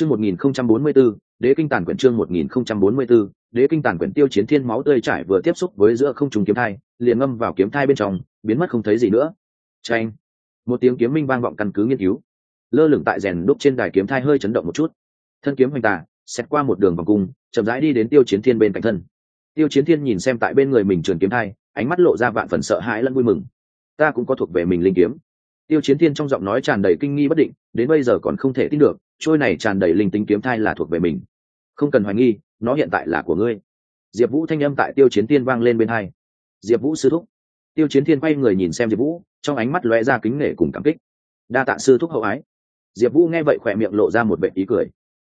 chương một nghìn không trăm bốn mươi b đế kinh tàn quyển chương một nghìn không trăm bốn mươi b đế kinh tàn quyển tiêu chiến thiên máu tươi trải vừa tiếp xúc với giữa không trùng kiếm thai, liền ngâm vào kiếm thai bên trong, biến mất không thấy gì nữa. Tranh một tiếng kiếm minh vang vọng căn cứ nghiên cứu. Lơ lửng tại rèn đúc trên đài kiếm thai hơi chấn động một chút. Thân kiếm hoành tà xét qua một đường vòng cung, chậm rãi đi đến tiêu chiến thiên bên cạnh thân. Tiêu chiến thiên nhìn xem tại bên người mình trường kiếm thai, ánh mắt lộ ra vạn phần sợ hãi lẫn vui mừng. Ta cũng có thuộc về mình linh kiếm. Tiêu chiến thiên trong giọng nói tràn đầy kinh nghi bất định, đến bây giờ còn không thể tin được trôi này tràn đầy linh tính kiếm thai là thuộc về mình. Không cần hoài nghi, nó hiện tại là của ngươi. Diệp vũ thanh âm tại tiêu chiến thiên vang lên bên hai. Diệp vũ sư thúc. Tiêu chiến thiên quay người nhìn xem diệp vũ, trong ánh mắt lóe ra kính nể cùng cảm kích. Đa tạ sư thúc hậu ái. Diệp vũ nghe vậy khỏe miệng lộ ra một vệ ý cười.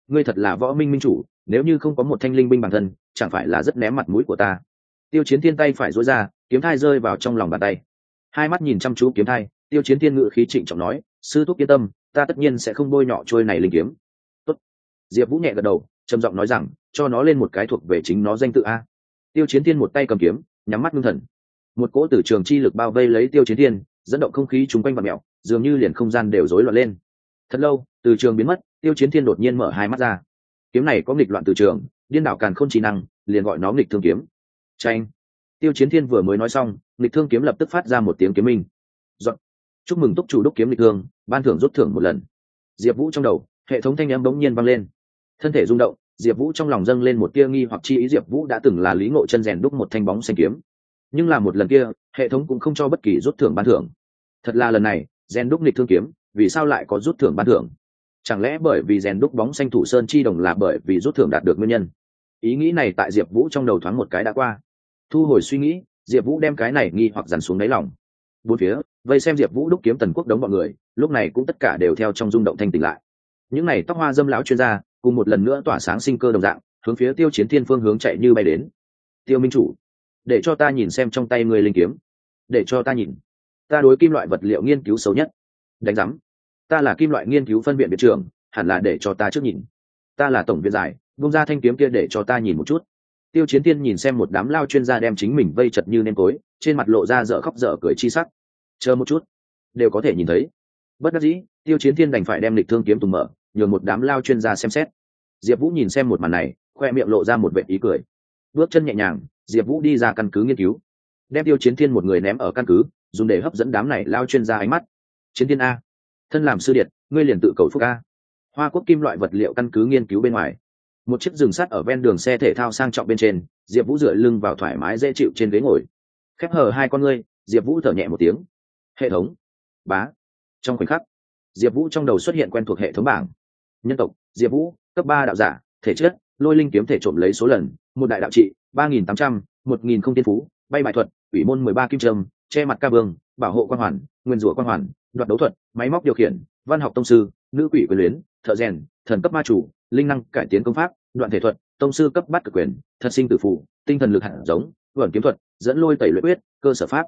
Ngươi thật là võ minh minh chủ, nếu như không có một thanh linh binh bản thân, chẳng phải là rất ném mặt mũi của ta. Tiêu chiến thiên tay phải dối ra, kiếm thai rơi vào trong lòng bàn tay. Hai mắt nhìn chăm chú kiếm thai, tiêu chiến thiên ngự khí trịnh trọng nói, sư thúc yên tâm ta tất nhiên sẽ không bôi nhọ trôi này linh kiếm. Tốt. diệp vũ nhẹ gật đầu, trầm giọng nói rằng, cho nó lên một cái thuộc về chính nó danh tự a. Tiêu chiến thiên một tay cầm kiếm, nhắm mắt ngưng thần. Một cỗ tử trường chi lực bao vây lấy tiêu chiến thiên, dẫn động không khí chung quanh và mẹo dường như liền không gian đều rối loạn lên. Thật lâu, từ trường biến mất, tiêu chiến thiên đột nhiên mở hai mắt ra. Kiếm này có nghịch loạn từ trường, điên đảo càn không trí năng, liền gọi nó nghịch thương kiếm. Tranh tiêu chiến thiên vừa mới nói xong, nghịch thương kiếm lập tức phát ra một tiếng kiếm minh. Dọn. chúc mừng túc chủ đúc kiếm nghịch thương ban thưởng rút thưởng một lần. Diệp vũ trong đầu, hệ thống thanh âm bỗng nhiên vang lên. Thân thể rung động, diệp vũ trong lòng dâng lên một tia nghi hoặc chi ý. Diệp vũ đã từng là lý ngộ chân rèn đúc một thanh bóng xanh kiếm. Nhưng là một lần kia, hệ thống cũng không cho bất kỳ rút thưởng ban thưởng. Thật là lần này, rèn đúc nghịch thương kiếm, vì sao lại có rút thưởng ban thưởng? Chẳng lẽ bởi vì rèn đúc bóng xanh thủ sơn chi đồng là bởi vì rút thưởng đạt được nguyên nhân? Ý nghĩ này tại diệp vũ trong đầu thoáng một cái đã qua. Thu hồi suy nghĩ, diệp vũ đem cái này nghi hoặc dằn xuống đáy lòng. Bốn phía vây xem diệp vũ đúc kiếm tần quốc đống mọi người, lúc này cũng tất cả đều theo trong rung động thanh tỉnh lại. Những n à y tóc hoa dâm lão chuyên gia, cùng một lần nữa tỏa sáng sinh cơ đồng dạng, hướng phía tiêu chiến thiên phương hướng chạy như bay đến. Tiêu minh chủ, để cho ta nhìn xem trong tay người linh kiếm. Để cho ta nhìn. Ta đối kim loại vật liệu nghiên cứu xấu nhất. Đánh giám. Ta là kim loại nghiên cứu phân viện biệt trường hẳn là để cho ta trước nhìn. Ta là tổng viện giải bung ra thanh kiếm kia để cho ta nhìn một chút. Tiêu chiến thiên nhìn xem một đám lao chuyên gia đem chính mình vây chật như nêm tối trên mặt lộ ra dở khóc dở cười chi sắc chờ một chút. Đều có thể nhìn thấy. Bất đắc dĩ, tiêu chiến thiên đành phải đem lịch thương kiếm tùng mở, nhường một đám lao chuyên gia xem xét. Diệp vũ nhìn xem một màn này, khoe miệng lộ ra một vệ ý cười. Bước chân nhẹ nhàng, diệp vũ đi ra căn cứ nghiên cứu. Đem tiêu chiến thiên một người ném ở căn cứ, dùng để hấp dẫn đám này lao chuyên gia ánh mắt. Chiến thiên a. Thân làm sư điện ngươi liền tự cầu phúc a. Hoa quốc kim loại vật liệu căn cứ nghiên cứu bên ngoài. Một chiếc rừng sắt ở ven đường xe thể thao sang trọng bên trên, diệp vũ dựa lưng vào thoải mái dễ chịu trên ghế ngồi. Khép hờ hai con ngươi, diệp vũ thở nhẹ một tiếng hệ thống, bá. Trong khoảnh khắc, diệp vũ trong đầu xuất hiện quen thuộc hệ thống bảng. Nhân tộc, diệp vũ, cấp ba đạo giả, thể chất, lôi linh kiếm thể trộm lấy số lần, một đại đạo trị, ba nghìn tám trăm, một nghìn không tiên phú, bay bài thuật ủy môn mười ba kim trâm, che mặt ca vương, bảo hộ quan hoàn, nguyên rủa quan hoàn, đoạt đấu thuật, máy móc điều khiển, văn học tông sư, nữ quỷ quyền luyến, thợ rèn, thần cấp ma chủ, linh năng cải tiến công pháp, đoạn thể thuật, tông sư cấp bắt cực quyền, thật sinh tử phụ tinh thần lực hạng giống vẩn kiếm thuật, dẫn lôi tẩy luyện quyết, cơ sở pháp.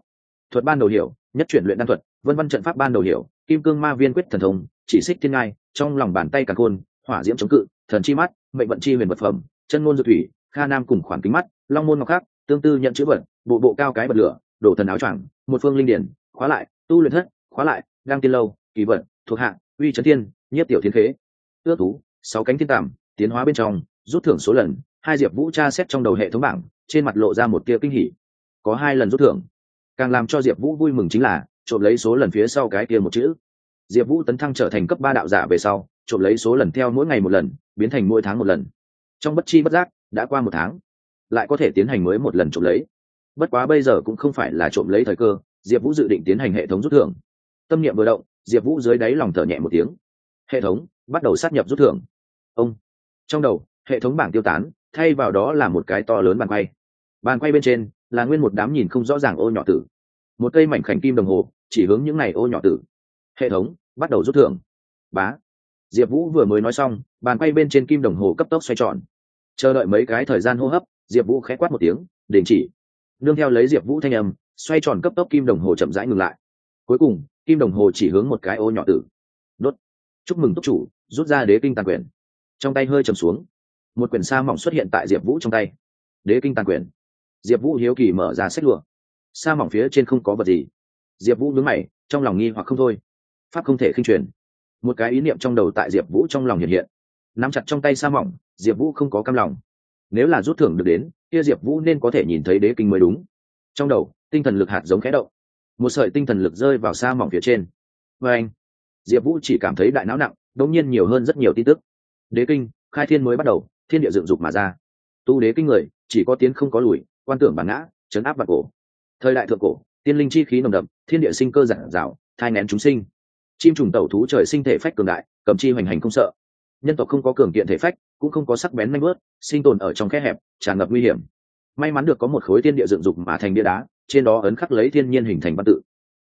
Thuật ban đầu hiểu nhất chuyển luyện đan thuật, vân văn trận pháp ban đầu hiểu, kim cương ma viên quyết thần thông, chỉ xích thiên ngai, trong lòng bàn tay càng khôn, hỏa diễm chống cự, thần chi mắt, mệnh vận chi huyền vật phẩm, chân ngôn dược thủy, kha nam cùng khoản kính mắt, long môn ngọc khắc, tương tư nhận chữ vật, bộ bộ cao cái bật lửa, đổ thần áo choàng, một phương linh điển, khóa lại, tu luyện thất, khóa lại đang tiên lâu, kỳ vận thuộc hạng uy trấn thiên, nhiếp tiểu thiên khế. Ước thú, sáu cánh thiên tạm, tiến hóa bên trong, rút thưởng số lần, hai diệp vũ tra xét trong đầu hệ thống bảng, trên mặt lộ ra một tia kinh hỉ. Có hai lần rút thưởng càng làm cho diệp vũ vui mừng chính là, trộm lấy số lần phía sau cái kia một chữ. Diệp vũ tấn thăng trở thành cấp ba đạo giả về sau, trộm lấy số lần theo mỗi ngày một lần, biến thành mỗi tháng một lần. Trong bất chi bất giác, đã qua một tháng, lại có thể tiến hành mới một lần trộm lấy. Bất quá bây giờ cũng không phải là trộm lấy thời cơ, diệp vũ dự định tiến hành hệ thống rút thưởng. Tâm niệm vừa động, diệp vũ dưới đáy lòng thở nhẹ một tiếng. Hệ thống, bắt đầu sát nhập rút thưởng. Ông. Trong đầu, hệ thống bảng tiêu tán, thay vào đó là một cái to lớn bàn quay. Bàn quay bên trên là nguyên một đám nhìn không rõ ràng ô nhỏ tử. Một cây mảnh khảnh kim đồng hồ, chỉ hướng những n à y ô nhỏ tử. Hệ thống, bắt đầu rút thưởng. Bá. Diệp vũ vừa mới nói xong, bàn quay bên trên kim đồng hồ cấp tốc xoay tròn. Chờ đợi mấy cái thời gian hô hấp, diệp vũ k h quát một tiếng, đình chỉ. Nương theo lấy diệp vũ thanh âm, xoay tròn cấp tốc kim đồng hồ chậm rãi ngừng lại. Cuối cùng, kim đồng hồ chỉ hướng một cái ô nhỏ tử. Đốt. Chúc mừng túc chủ, rút ra đế kinh tàn quyền trong tay hơi chầm xuống. Một quyển sa mỏng xuất hiện tại diệp vũ trong tay. Đế kinh tàn quyền diệp vũ hiếu kỳ mở ra sách lụa. Sa mỏng phía trên không có vật gì. Diệp vũ đứng mày, trong lòng nghi hoặc không thôi. Pháp không thể khinh truyền. Một cái ý niệm trong đầu tại diệp vũ trong lòng hiện hiện. Nắm chặt trong tay sa mỏng, diệp vũ không có cam lòng. Nếu là rút thưởng được đến, kia diệp vũ nên có thể nhìn thấy đế kinh mới đúng. Trong đầu, tinh thần lực hạt giống khẽ động. Một sợi tinh thần lực rơi vào sa mỏng phía trên. Và anh, diệp vũ chỉ cảm thấy đại não nặng đống nhiên nhiều hơn rất nhiều tin tức. Đế kinh, khai thiên mới bắt đầu, thiên địa dựng dục mà ra. Tu đế kinh người, chỉ có tiến không có lùi quan tưởng bản ngã chấn áp bản cổ. Thời đại thượng cổ, tiên linh chi khí nồng đậm, thiên địa sinh cơ giản dạo thai nén chúng sinh. Chim trùng tẩu thú trời sinh thể phách cường đại, cầm chi hoành hành không sợ. Nhân tộc không có cường kiện thể phách, cũng không có sắc bén manh bớt sinh tồn ở trong khe hẹp, tràn ngập nguy hiểm. May mắn được có một khối thiên địa dựng dục mà thành bia đá, trên đó ấn khắc lấy thiên nhiên hình thành văn tự.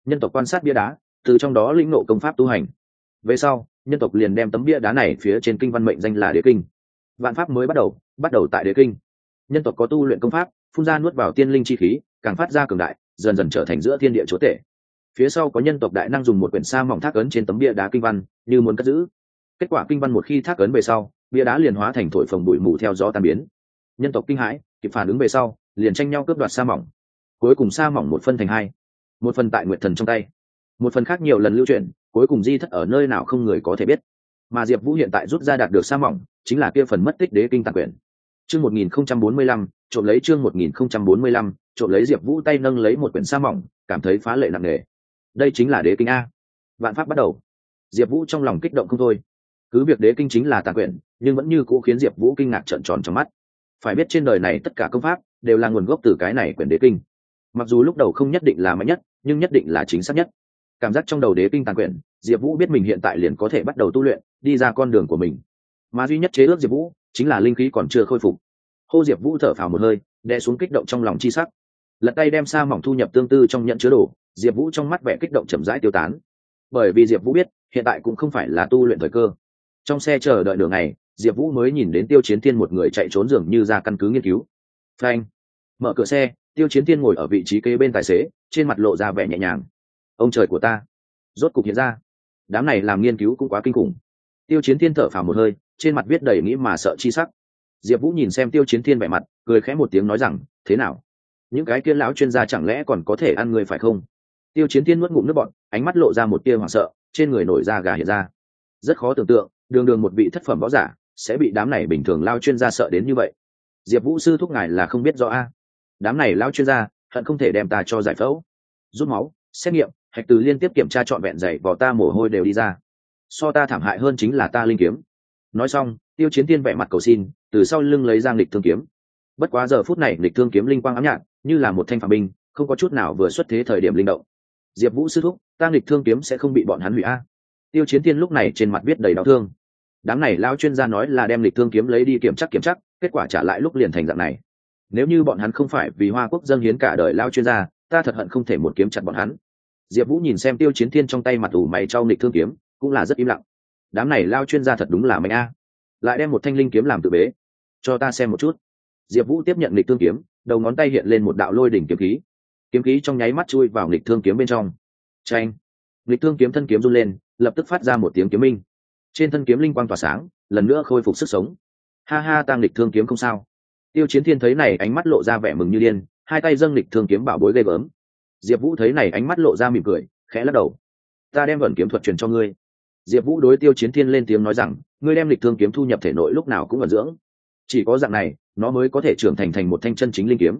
Nhân tộc quan sát bia đá, từ trong đó lĩnh ngộ công pháp tu hành. Về sau, nhân tộc liền đem tấm bia đá này phía trên kinh văn mệnh danh là đế kinh. Vạn pháp mới bắt đầu bắt đầu tại đế kinh. Nhân tộc có tu luyện công pháp phun ra nuốt vào tiên linh chi khí, càng phát ra cường đại, dần dần trở thành giữa thiên địa chúa tể. Phía sau có nhân tộc đại năng dùng một quyển sa mỏng thác ấn trên tấm bia đá kinh văn, như muốn cất giữ. Kết quả kinh văn một khi thác ấn về sau, bia đá liền hóa thành thổi phồng bụi mù theo gió tan biến. Nhân tộc kinh hãi, kịp phản ứng về sau, liền tranh nhau cướp đoạt sa mỏng. Cuối cùng sa mỏng một phân thành hai. Một phần tại nguyệt thần trong tay. Một phần khác nhiều lần lưu truyền, cuối cùng di thất ở nơi nào không người có thể biết. Mà diệp vũ hiện tại rút ra đạt được sa mỏng, chính là kia phần mất tích đế kinh tạc quyển chương một nghìn không trăm bốn mươi lăm, trộm lấy chương một nghìn không trăm bốn mươi lăm, trộm lấy diệp vũ tay nâng lấy một quyển sa mỏng, cảm thấy phá lệ nặng nề. Đây chính là đế kinh a. Vạn pháp bắt đầu. Diệp vũ trong lòng kích động không thôi. Cứ việc đế kinh chính là tàn quyển, nhưng vẫn như cũ khiến diệp vũ kinh ngạc trợn tròn trong mắt. Phải biết trên đời này tất cả công pháp đều là nguồn gốc từ cái này quyển đế kinh. Mặc dù lúc đầu không nhất định là mạnh nhất, nhưng nhất định là chính xác nhất. Cảm giác trong đầu đế kinh tàn quyển, diệp vũ biết mình hiện tại liền có thể bắt đầu tu luyện, đi ra con đường của mình. Mà duy nhất chế ước diệp vũ chính là linh khí còn chưa khôi phục. Hô diệp vũ thở phào một hơi, đè xuống kích động trong lòng chi sắc. Lật tay đem sa mỏng thu nhập tương tư trong nhận chứa đồ, diệp vũ trong mắt vẻ kích động chậm rãi tiêu tán. Bởi vì diệp vũ biết, hiện tại cũng không phải là tu luyện thời cơ. Trong xe chờ đợi đường này diệp vũ mới nhìn đến tiêu chiến thiên một người chạy trốn dường như ra căn cứ nghiên cứu. Frank mở cửa xe, tiêu chiến thiên ngồi ở vị trí kế bên tài xế, trên mặt lộ ra vẻ nhẹ nhàng. Ông trời của ta! Rốt cục hiện ra. Đám này làm nghiên cứu cũng quá kinh khủng. Tiêu chiến thiên thở phào một hơi trên mặt viết đầy nghĩ mà sợ chi sắc. Diệp vũ nhìn xem tiêu chiến thiên vẻ mặt, cười khẽ một tiếng nói rằng, thế nào? Những cái kia lão chuyên gia chẳng lẽ còn có thể ăn người phải không? Tiêu chiến thiên nuốt ngụm nước bọn ánh mắt lộ ra một tia hoảng sợ, trên người nổi da gà hiện ra. Rất khó tưởng tượng, đường đường một vị thất phẩm võ giả sẽ bị đám này bình thường lao chuyên gia sợ đến như vậy. Diệp vũ sư thúc ngài là không biết rõ a. Đám này lao chuyên gia hận không thể đem ta cho giải phẫu. Rút máu, xét nghiệm, hạch từ liên tiếp kiểm tra trọn vẹn dày vỏ ta mồ hôi đều đi ra. So ta thảm hại hơn chính là ta linh kiếm nói xong, tiêu chiến tiên vẽ mặt cầu xin, từ sau lưng lấy giang lịch thương kiếm. Bất quá giờ phút này lịch thương kiếm linh quang ám nhạt, như là một thanh phạm binh, không có chút nào vừa xuất thế thời điểm linh động. Diệp vũ sư thúc, ta lịch thương kiếm sẽ không bị bọn hắn hủy a. Tiêu chiến tiên lúc này trên mặt biết đầy đau thương. Đám này lao chuyên gia nói là đem lịch thương kiếm lấy đi kiểm chắc kiểm chắc, kết quả trả lại lúc liền thành dạng này. Nếu như bọn hắn không phải vì hoa quốc dân hiến cả đời lao chuyên gia, ta thật hận không thể một kiếm chặt bọn hắn. Diệp vũ nhìn xem tiêu chiến thiên trong tay mặt ủ mày trao lịch thương kiếm, cũng là rất im lặng đám này lao chuyên gia thật đúng là mạnh a. Lại đem một thanh linh kiếm làm tự bế. Cho ta xem một chút. Diệp vũ tiếp nhận lịch thương kiếm, đầu ngón tay hiện lên một đạo lôi đỉnh kiếm khí. Kiếm khí trong nháy mắt chui vào lịch thương kiếm bên trong. Tranh lịch thương kiếm thân kiếm run lên, lập tức phát ra một tiếng kiếm minh. Trên thân kiếm linh quang tỏa sáng, lần nữa khôi phục sức sống. Ha ha tăng lịch thương kiếm không sao. Tiêu chiến thiên thấy này ánh mắt lộ ra vẻ mừng như điên, hai tay dâng lịch thương kiếm bảo bối ghê gớm. Diệp vũ thấy này ánh mắt lộ ra mỉm cười, khẽ lắc đầu. Ta đem vận kiếm thuật truyền cho ngươi diệp vũ đối tiêu chiến thiên lên tiếng nói rằng, ngươi đem lịch thương kiếm thu nhập thể nội lúc nào cũng ở dưỡng. Chỉ có dạng này, nó mới có thể trưởng thành thành một thanh chân chính linh kiếm.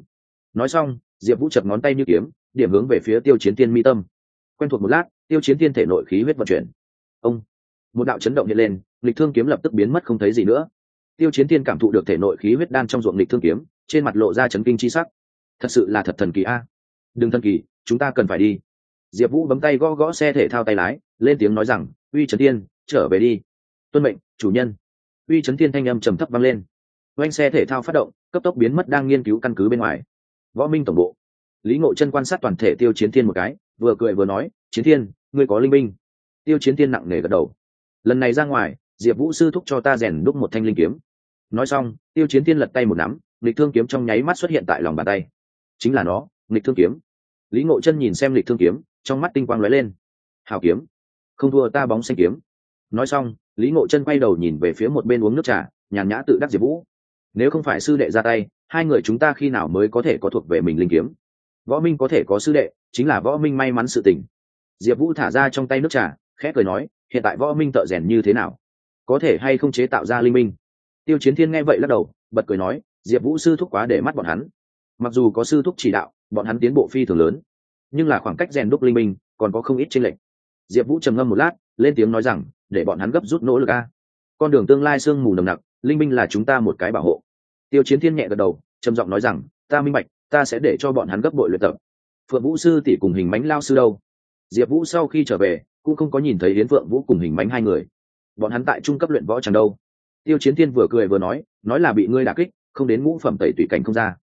Nói xong, diệp vũ chập ngón tay như kiếm, điểm hướng về phía tiêu chiến thiên mi tâm. Quen thuộc một lát, tiêu chiến thiên thể nội khí huyết vận chuyển. Ông! Một đạo chấn động hiện lên, lịch thương kiếm lập tức biến mất không thấy gì nữa. Tiêu chiến thiên cảm thụ được thể nội khí huyết đan trong ruộng lịch thương kiếm, trên mặt lộ ra chấn kinh chi sắc. Thật sự là thật thần kỳ a. Đừng thần kỳ, chúng ta cần phải đi. Diệp vũ bấm tay gõ gõ xe thể thao tay lái, lên tiếng nói rằng uy trấn thiên, trở về đi. Tuân mệnh, chủ nhân. Uy trấn thiên thanh âm trầm thấp vang lên. Oanh xe thể thao phát động, cấp tốc biến mất đang nghiên cứu căn cứ bên ngoài. Võ minh tổng bộ. Lý ngộ chân quan sát toàn thể tiêu chiến thiên một cái, vừa cười vừa nói, chiến thiên, ngươi có linh binh. Tiêu chiến thiên nặng nề gật đầu. Lần này ra ngoài, diệp vũ sư thúc cho ta rèn đúc một thanh linh kiếm. Nói xong, tiêu chiến thiên lật tay một nắm lịch thương kiếm trong nháy mắt xuất hiện tại lòng bàn tay. Chính là nó lịch thương kiếm. Lý ngộ chân nhìn xem lịch thương kiếm, trong mắt tinh quang lóe lên. Hào kiếm không thua ta bóng xanh kiếm. Nói xong, lý ngộ chân quay đầu nhìn về phía một bên uống nước trà, nhàn nhã tự đắc diệp vũ. Nếu không phải sư đệ ra tay, hai người chúng ta khi nào mới có thể có thuộc về mình linh kiếm? Võ minh có thể có sư đệ, chính là võ minh may mắn sự tình. Diệp vũ thả ra trong tay nước trà, khẽ cười nói, hiện tại võ minh tợ rèn như thế nào? Có thể hay không chế tạo ra linh minh? Tiêu chiến thiên nghe vậy lắc đầu, bật cười nói, diệp vũ sư thúc quá để mắt bọn hắn. Mặc dù có sư thúc chỉ đạo, bọn hắn tiến bộ phi thường lớn, nhưng là khoảng cách rèn đúc linh minh còn có không ít tranh lệch diệp vũ trầm ngâm một lát, lên tiếng nói rằng, để bọn hắn gấp rút nỗ lực a. Con đường tương lai sương mù nồng nặc, linh minh là chúng ta một cái bảo hộ. Tiêu chiến thiên nhẹ gật đầu, trầm giọng nói rằng, ta minh bạch, ta sẽ để cho bọn hắn gấp bội luyện tập. Phượng vũ sư tỷ cùng hình mánh lao sư đâu? Diệp vũ sau khi trở về, cũng không có nhìn thấy yến phượng vũ cùng hình mánh hai người. Bọn hắn tại trung cấp luyện võ chẳng đâu. Tiêu chiến thiên vừa cười vừa nói nói là bị ngươi đà kích, không đến ngũ phẩm tẩy tùy cảnh không ra.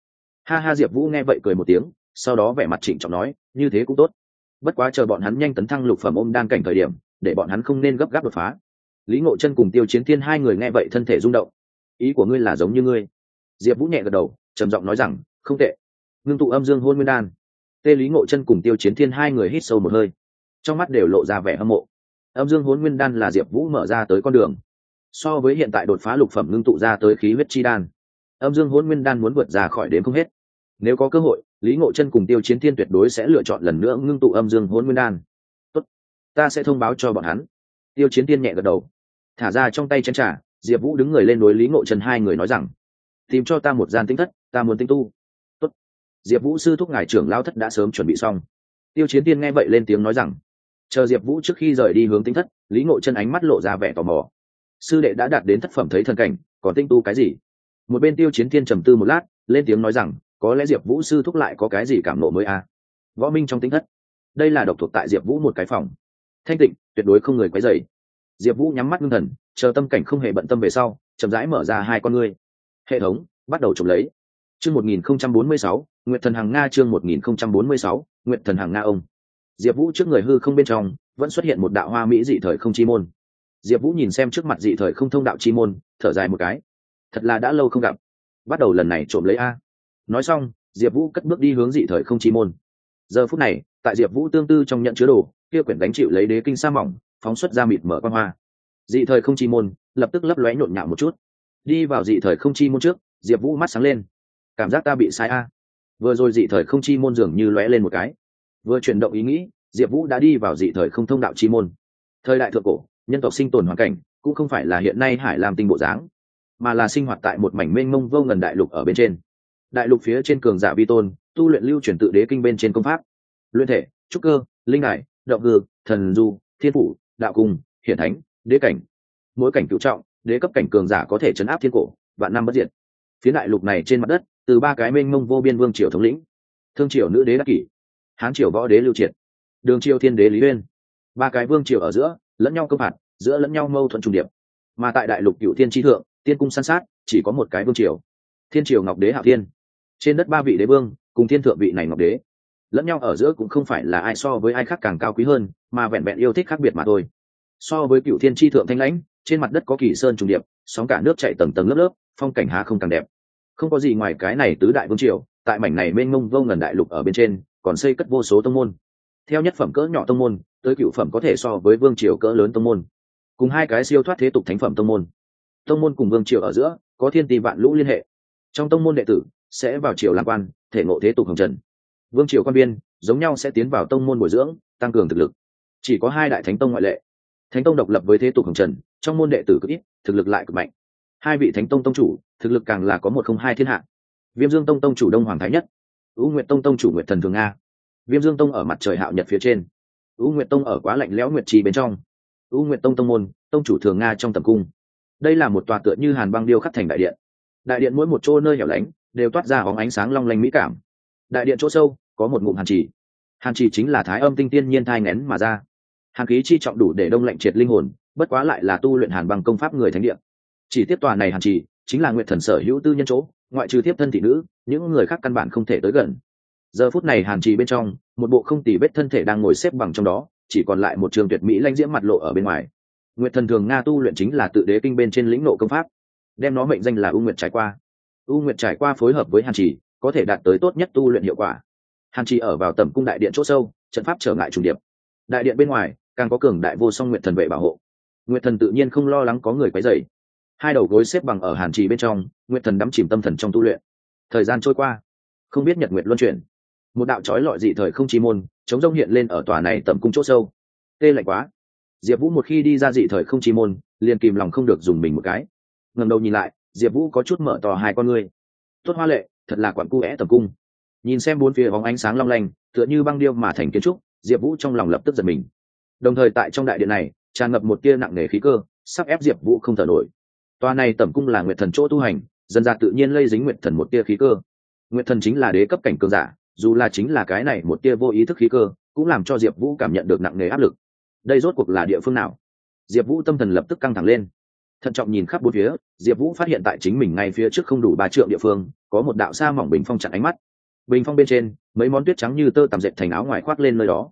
Ha ha, diệp vũ nghe vậy cười một tiếng, sau đó vẻ mặt trịnh trọng nói, như thế cũng tốt bất quá chờ bọn hắn nhanh tấn thăng lục phẩm ôm đan cảnh thời điểm, để bọn hắn không nên gấp gáp đột phá. Lý ngộ chân cùng tiêu chiến thiên hai người nghe vậy thân thể rung động. Ý của ngươi là giống như ngươi. Diệp vũ nhẹ gật đầu, trầm giọng nói rằng, không tệ. Ngưng tụ âm dương hôn nguyên đan. Tê lý ngộ chân cùng tiêu chiến thiên hai người hít sâu một hơi. Trong mắt đều lộ ra vẻ hâm mộ. Âm dương hôn nguyên đan là diệp vũ mở ra tới con đường. So với hiện tại đột phá lục phẩm ngưng tụ ra tới khí huyết chi đan, âm dương hôn nguyên đan muốn vượt ra khỏi đến không hết. Nếu có cơ hội lý ngộ chân cùng tiêu chiến thiên tuyệt đối sẽ lựa chọn lần nữa ngưng tụ âm dương hôn nguyên đan. Tốt. ta sẽ thông báo cho bọn hắn. Tiêu chiến thiên nhẹ gật đầu. Thả ra trong tay chén t r à diệp vũ đứng người lên đối lý ngộ chân hai người nói rằng, tìm cho ta một gian tinh thất, ta muốn tinh tu. Tốt. diệp vũ sư thúc ngài trưởng lao thất đã sớm chuẩn bị xong. Tiêu chiến tiên nghe vậy lên tiếng nói rằng, chờ diệp vũ trước khi rời đi hướng tinh thất, lý ngộ chân ánh mắt lộ ra vẻ tò mò. Sư đệ đã đạt đến thất phẩm thấy thần cảnh, còn tinh tu cái gì? Một bên tiêu chiến tiên trầm tư một lát, lên tiếng nói rằng có lẽ diệp vũ sư thúc lại có cái gì cảm nộ mới à. võ minh trong tính thất. Đây là độc thuộc tại diệp vũ một cái phòng. Thanh tịnh, tuyệt đối không người quấy dày diệp vũ nhắm mắt ngưng thần, chờ tâm cảnh không hề bận tâm về sau, chậm rãi mở ra hai con ngươi. Hệ thống, bắt đầu trộm lấy. Chương một nghìn không trăm bốn mươi sáu nguyện thần hàng nga chương một nghìn không trăm bốn mươi sáu nguyện thần hàng nga ông. Diệp vũ trước người hư không bên trong, vẫn xuất hiện một đạo hoa mỹ dị thời không chi môn. Diệp vũ nhìn xem trước mặt dị thời không thông đạo chi môn, thở dài một cái. Thật là đã lâu không gặp. Bắt đầu lần này trộm lấy a nói xong, diệp vũ cất bước đi hướng dị thời không chi môn. Giờ phút này, tại diệp vũ tương tư trong nhận chứa đồ, kia quyển đánh chịu lấy đế kinh sa mỏng, phóng xuất ra mịt mở quan hoa. Dị thời không chi môn, lập tức lấp lóe nhộn nhạo một chút. Đi vào dị thời không chi môn trước, diệp vũ mắt sáng lên. Cảm giác ta bị sai a. Vừa rồi dị thời không chi môn dường như lóe lên một cái. Vừa chuyển động ý nghĩ, diệp vũ đã đi vào dị thời không thông đạo chi môn. Thời đại thượng cổ, nhân tộc sinh tồn hoàn cảnh, cũng không phải là hiện nay hải làm tinh bộ dáng, mà là sinh hoạt tại một mảnh mênh mông vô ngần đại lục ở bên trên đại lục phía trên cường giả vi tôn, tu luyện lưu truyền tự đế kinh bên trên công pháp. Luyện thể, trúc cơ, linh hải động hư thần du, thiên phủ, đạo cung, hiển thánh, đế cảnh. Mỗi cảnh cựu trọng, đế cấp cảnh cường giả có thể chấn áp thiên cổ, vạn năm bất diệt. Phía đại lục này trên mặt đất, từ ba cái mênh mông vô biên vương triều thống lĩnh. Thương triều nữ đế đắc kỷ, hán triều võ đế lưu triệt, đường triều thiên đế lý uyên. Ba cái vương triều ở giữa, lẫn nhau công phạt, giữa lẫn nhau mâu thuẫn trùng điệp. Mà tại đại lục cựu thiên tri thượng, tiên cung san sát, chỉ có một cái vương triều. Thiên triều ngọc đế hạ thiên trên đất ba vị đế vương, cùng thiên thượng vị này ngọc đế. Lẫn nhau ở giữa cũng không phải là ai so với ai khác càng cao quý hơn, mà vẹn vẹn yêu thích khác biệt mà thôi. So với cựu thiên tri thượng thanh lãnh, trên mặt đất có kỳ sơn trùng điệp, sóng cả nước chạy tầng tầng lớp lớp, phong cảnh há không càng đẹp. Không có gì ngoài cái này tứ đại vương triều, tại mảnh này mênh mông vô ngần đại lục ở bên trên, còn xây cất vô số tông môn. Theo nhất phẩm cỡ nhỏ tông môn, tới cựu phẩm có thể so với vương triều cỡ lớn tông môn. Cùng hai cái siêu thoát thế tục thánh phẩm tông môn. Tông môn cùng vương triều ở giữa, có thiên tỷ vạn lũ liên hệ. Trong tông môn đệ tử sẽ vào triều làm quan, thể ngộ thế tục hồng trần. Vương triều quan biên, giống nhau sẽ tiến vào tông môn bồi dưỡng, tăng cường thực lực. Chỉ có hai đại thánh tông ngoại lệ. Thánh tông độc lập với thế tục hồng trần, trong môn đệ tử cực ít, thực lực lại cực mạnh. Hai vị thánh tông tông chủ, thực lực càng là có một không hai thiên hạ. Viêm dương tông tông chủ đông hoàng thái nhất, u nguyện tông tông chủ nguyện thần thường nga. Viêm dương tông ở mặt trời hạo nhật phía trên. U nguyện tông ở quá lạnh lẽo nguyệt trì bên trong. U nguyện tông tông môn, tông chủ thường nga trong tầm cung. Đây là một tòa tựa như hàn băng điêu khắc thành đại điện. Đại điện mỗi một chỗ nơi hẻo lánh đều toát ra bóng ánh sáng long lanh mỹ cảm. Đại điện chỗ sâu, có một ngụm hàn trì hàn trì chính là thái âm tinh tiên nhiên thai ngén mà ra. Hàn khí chi trọng đủ để đông lạnh triệt linh hồn, bất quá lại là tu luyện hàn bằng công pháp người thánh điện chỉ tiếp tòa này hàn trì chính là nguyện thần sở hữu tư nhân chỗ, ngoại trừ tiếp thân thị nữ, những người khác căn bản không thể tới gần. Giờ phút này hàn trì bên trong, một bộ không tỉ vết thân thể đang ngồi xếp bằng trong đó, chỉ còn lại một trường tuyệt mỹ lãnh diễm mặt lộ ở bên ngoài. Nguyện thần thường nga tu luyện chính là tự đế kinh bên trên lĩnh nộ công pháp, đem nó mệnh danh là ưu nguyện trải qua u nguyện trải qua phối hợp với hàn trì, có thể đạt tới tốt nhất tu luyện hiệu quả. Hàn trì ở vào tầm cung đại điện chỗ sâu, trận pháp trở ngại trùng điệp. Đại điện bên ngoài, càng có cường đại vô song nguyện thần vệ bảo hộ. Nguyện thần tự nhiên không lo lắng có người quấy dày hai đầu gối xếp bằng ở hàn trì bên trong nguyện thần đắm chìm tâm thần trong tu luyện. Thời gian trôi qua, không biết nhật nguyện luân chuyển. Một đạo trói lọi dị thời không chi môn, chống rông hiện lên ở tòa này tầm cung chỗ sâu. Tê lạnh quá. Diệp vũ một khi đi ra dị thời không chi môn, liền kìm lòng không được dùng mình một cái. Ngầm đầu nhìn lại diệp vũ có chút mở to hai con ngươi. Tốt hoa lệ, thật là quặn cu é tầm cung. Nhìn xem bốn phía bóng ánh sáng long lanh, tựa như băng điêu mà thành kiến trúc, diệp vũ trong lòng lập tức giật mình. Đồng thời tại trong đại điện này, tràn ngập một tia nặng nề khí cơ, sắp ép diệp vũ không thở nổi. Toa này tẩm cung là nguyệt thần chỗ tu hành dần ra tự nhiên lây dính nguyệt thần một tia khí cơ. Nguyệt thần chính là đế cấp cảnh cường giả, dù là chính là cái này một tia vô ý thức khí cơ, cũng làm cho diệp vũ cảm nhận được nặng nề áp lực. Đây rốt cuộc là địa phương nào? Diệp vũ tâm thần lập tức căng thẳng lên thận trọng nhìn khắp bốn phía, diệp vũ phát hiện tại chính mình ngay phía trước không đủ ba trượng địa phương, có một đạo xa mỏng bình phong chặn ánh mắt. Bình phong bên trên, mấy món tuyết trắng như tơ tằm dệt thành áo ngoài khoác lên nơi đó.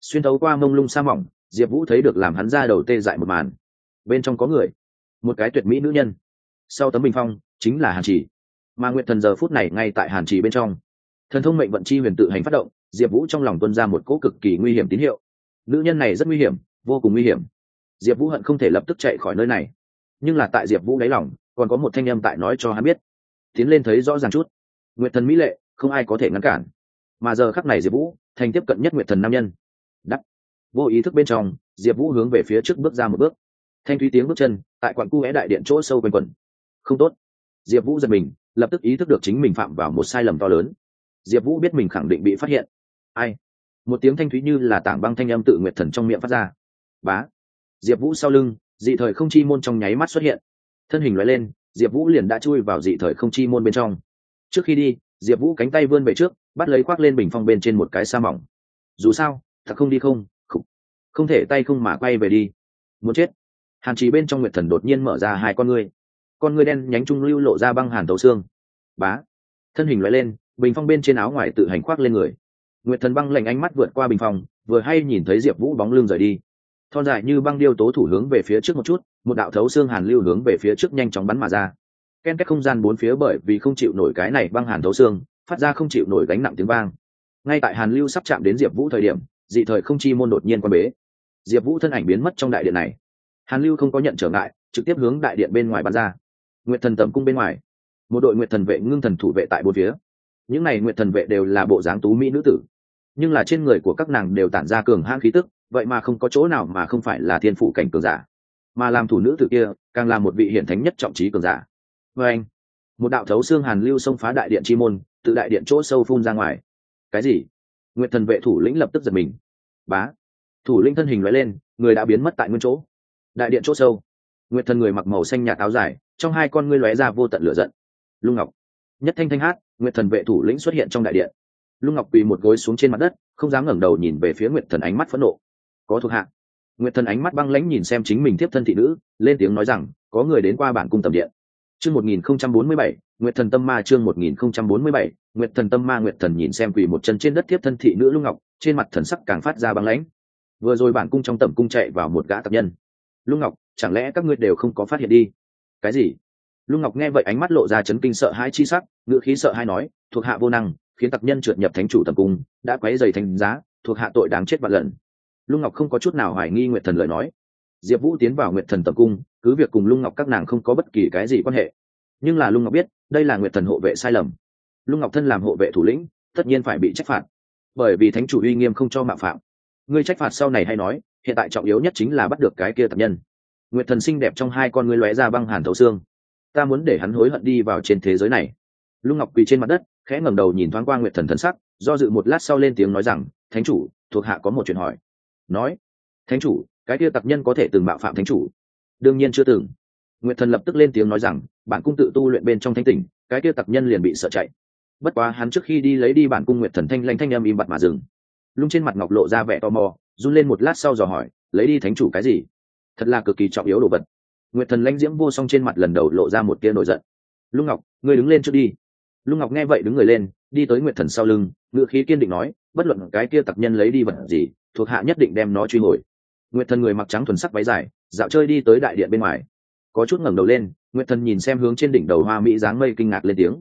Xuyên thấu qua mông lung sa mỏng, diệp vũ thấy được làm hắn ra đầu tê dại một màn. Bên trong có người, một cái tuyệt mỹ nữ nhân. Sau tấm bình phong, chính là hàn trì. Mà nguyện thần giờ phút này ngay tại hàn trì bên trong. Thần thông mệnh vận chi huyền tự hành phát động, diệp vũ trong lòng tuân ra một cỗ cực kỳ nguy hiểm tín hiệu. Nữ nhân này rất nguy hiểm, vô cùng nguy hiểm. Diệp vũ hận không thể lập tức chạy khỏi nơi này nhưng là tại diệp vũ đáy lòng, còn có một thanh âm tại nói cho hắn biết. Tiến lên thấy rõ ràng chút. Nguyện thần mỹ lệ, không ai có thể ngăn cản. Mà giờ khắc này diệp vũ, thành tiếp cận nhất nguyện thần nam nhân. Đắt vô ý thức bên trong, diệp vũ hướng về phía trước bước ra một bước. Thanh thúy tiếng bước chân, tại quặn cu é đại điện chỗ sâu quanh quẩn. Không tốt. Diệp vũ giật mình, lập tức ý thức được chính mình phạm vào một sai lầm to lớn. Diệp vũ biết mình khẳng định bị phát hiện. Ai? Một tiếng thanh thúy như là tảng băng thanh âm tự nguyệt thần trong miệng phát ra. Bá. Diệp vũ sau lưng dị thời không chi môn trong nháy mắt xuất hiện. Thân hình loại lên diệp vũ liền đã chui vào dị thời không chi môn bên trong. Trước khi đi diệp vũ cánh tay vươn về trước bắt lấy khoác lên bình phong bên trên một cái sa mỏng. Dù sao thật không đi không không, không thể tay không mà quay về đi. Muốn chết. Hàn trì bên trong nguyệt thần đột nhiên mở ra hai con ngươi. Con ngươi đen nhánh trung lưu lộ ra băng hàn tấu xương. Bá. Thân hình loại lên bình phong bên trên áo ngoài tự hành khoác lên người. Nguyệt thần băng lạnh ánh mắt vượt qua bình phong vừa hay nhìn thấy diệp vũ bóng lưng rời đi thon dài như băng điêu tố thủ hướng về phía trước một chút, một đạo thấu xương hàn lưu hướng về phía trước nhanh chóng bắn mà ra. Ken cách không gian bốn phía bởi vì không chịu nổi cái này băng hàn thấu xương, phát ra không chịu nổi gánh nặng tiếng vang. Ngay tại hàn lưu sắp chạm đến diệp vũ thời điểm, dị thời không chi môn đột nhiên quan bế. Diệp vũ thân ảnh biến mất trong đại điện này. Hàn lưu không có nhận trở ngại, trực tiếp hướng đại điện bên ngoài bắn ra. Nguyện thần tẩm cung bên ngoài. Một đội nguyện thần vệ ngưng thần thủ vệ tại bốn phía. Những n à y nguyện thần vệ đều là bộ dáng tú mỹ nữ tử. Nhưng là trên người của các nàng đều tản ra cường hãn khí tức vậy mà không có chỗ nào mà không phải là thiên phụ cảnh cường giả. Mà làm thủ nữ tử kia, càng là một vị hiển thánh nhất trọng trí cường giả. Vê anh, một đạo thấu xương hàn lưu xông phá đại điện chi môn tự đại điện chỗ sâu phun ra ngoài. Cái gì? Nguyện thần vệ thủ lĩnh lập tức giật mình. Bá, thủ lĩnh thân hình loại lên, người đã biến mất tại nguyên chỗ. Đại điện chỗ sâu nguyện thần người mặc màu xanh nhà táo dài, trong hai con ngươi lóe ra vô tận lửa giận. Lung ngọc, nhất thanh thanh hát nguyện thần vệ thủ lĩnh xuất hiện trong đại điện. Lung ngọc quỳ một gối xuống trên mặt đất, không dám ngẩng đầu nhìn về phía nguyện thần ánh mắt phẫn nộ có thuộc hạ. Nguyệt thần ánh mắt băng lãnh nhìn xem chính mình tiếp thân thị nữ, lên tiếng nói rằng, có người đến qua bản cung tầm điện. Chương một nghìn không trăm bốn mươi bảy, Nguyệt thần tâm ma, chương một nghìn không trăm bốn mươi bảy, Nguyệt thần tâm ma, Nguyệt thần nhìn xem quỳ một chân trên đất tiếp thân thị nữ lung ngọc, trên mặt thần sắc càng phát ra băng lãnh. Vừa rồi bản cung trong tầm cung chạy vào một gã tập nhân. Lung ngọc, chẳng lẽ các ngươi đều không có phát hiện đi? Cái gì? Lung ngọc nghe vậy ánh mắt lộ ra chấn kinh sợ hãi chi sắc, ngữ khí sợ hãi nói, thuộc hạ vô năng, khiến tặc nhân trượt nhập thánh chủ tầm cung, đã quấy dày thành giá, thuộc hạ tội đáng chết vạn lần lung ngọc không có chút nào hoài nghi nguyệt thần lời nói. Diệp vũ tiến vào nguyệt thần tập cung, cứ việc cùng lung ngọc các nàng không có bất kỳ cái gì quan hệ. Nhưng là lung ngọc biết, đây là nguyệt thần hộ vệ sai lầm. Lung ngọc thân làm hộ vệ thủ lĩnh, tất nhiên phải bị trách phạt. Bởi vì thánh chủ uy nghiêm không cho mạo phạm. Ngươi trách phạt sau này hay nói, hiện tại trọng yếu nhất chính là bắt được cái kia tập nhân. Nguyệt thần xinh đẹp trong hai con ngươi lóe ra băng hàn thấu xương. Ta muốn để hắn hối hận đi vào trên thế giới này. Lung ngọc quỳ trên mặt đất, khẽ ngẩng đầu nhìn thoáng qua nguyệt thần thần sắc, do dự một lát sau lên tiếng nói rằng, thánh chủ, thuộc hạ có một chuyện hỏi nói, thánh chủ, cái kia tặc nhân có thể từng mạo phạm thánh chủ? Đương nhiên chưa từng. Nguyệt thần lập tức lên tiếng nói rằng, bản cung tự tu luyện bên trong thanh tỉnh, cái kia tặc nhân liền bị sợ chạy. Bất quá hắn trước khi đi lấy đi bản cung nguyệt thần thanh lanh thanh âm im bặt mà dừng. Lung trên mặt ngọc lộ ra vẻ tò mò, run lên một lát sau dò hỏi, lấy đi thánh chủ cái gì? Thật là cực kỳ trọng yếu đồ vật. Nguyệt thần lãnh diễm vô song trên mặt lần đầu lộ ra một tia nổi giận. Lung ngọc, ngươi đứng lên trước đi. Lung ngọc nghe vậy đứng người lên, đi tới nguyệt thần sau lưng ngự khí kiên định nói, bất luận cái kia tặc nhân lấy đi vật gì thuộc hạ nhất định đem nó truy hồi. Nguyệt thần người mặc trắng thuần sắc váy dài, dạo chơi đi tới đại điện bên ngoài. Có chút ngẩng đầu lên, nguyệt thần nhìn xem hướng trên đỉnh đầu hoa mỹ dáng mây kinh ngạc lên tiếng.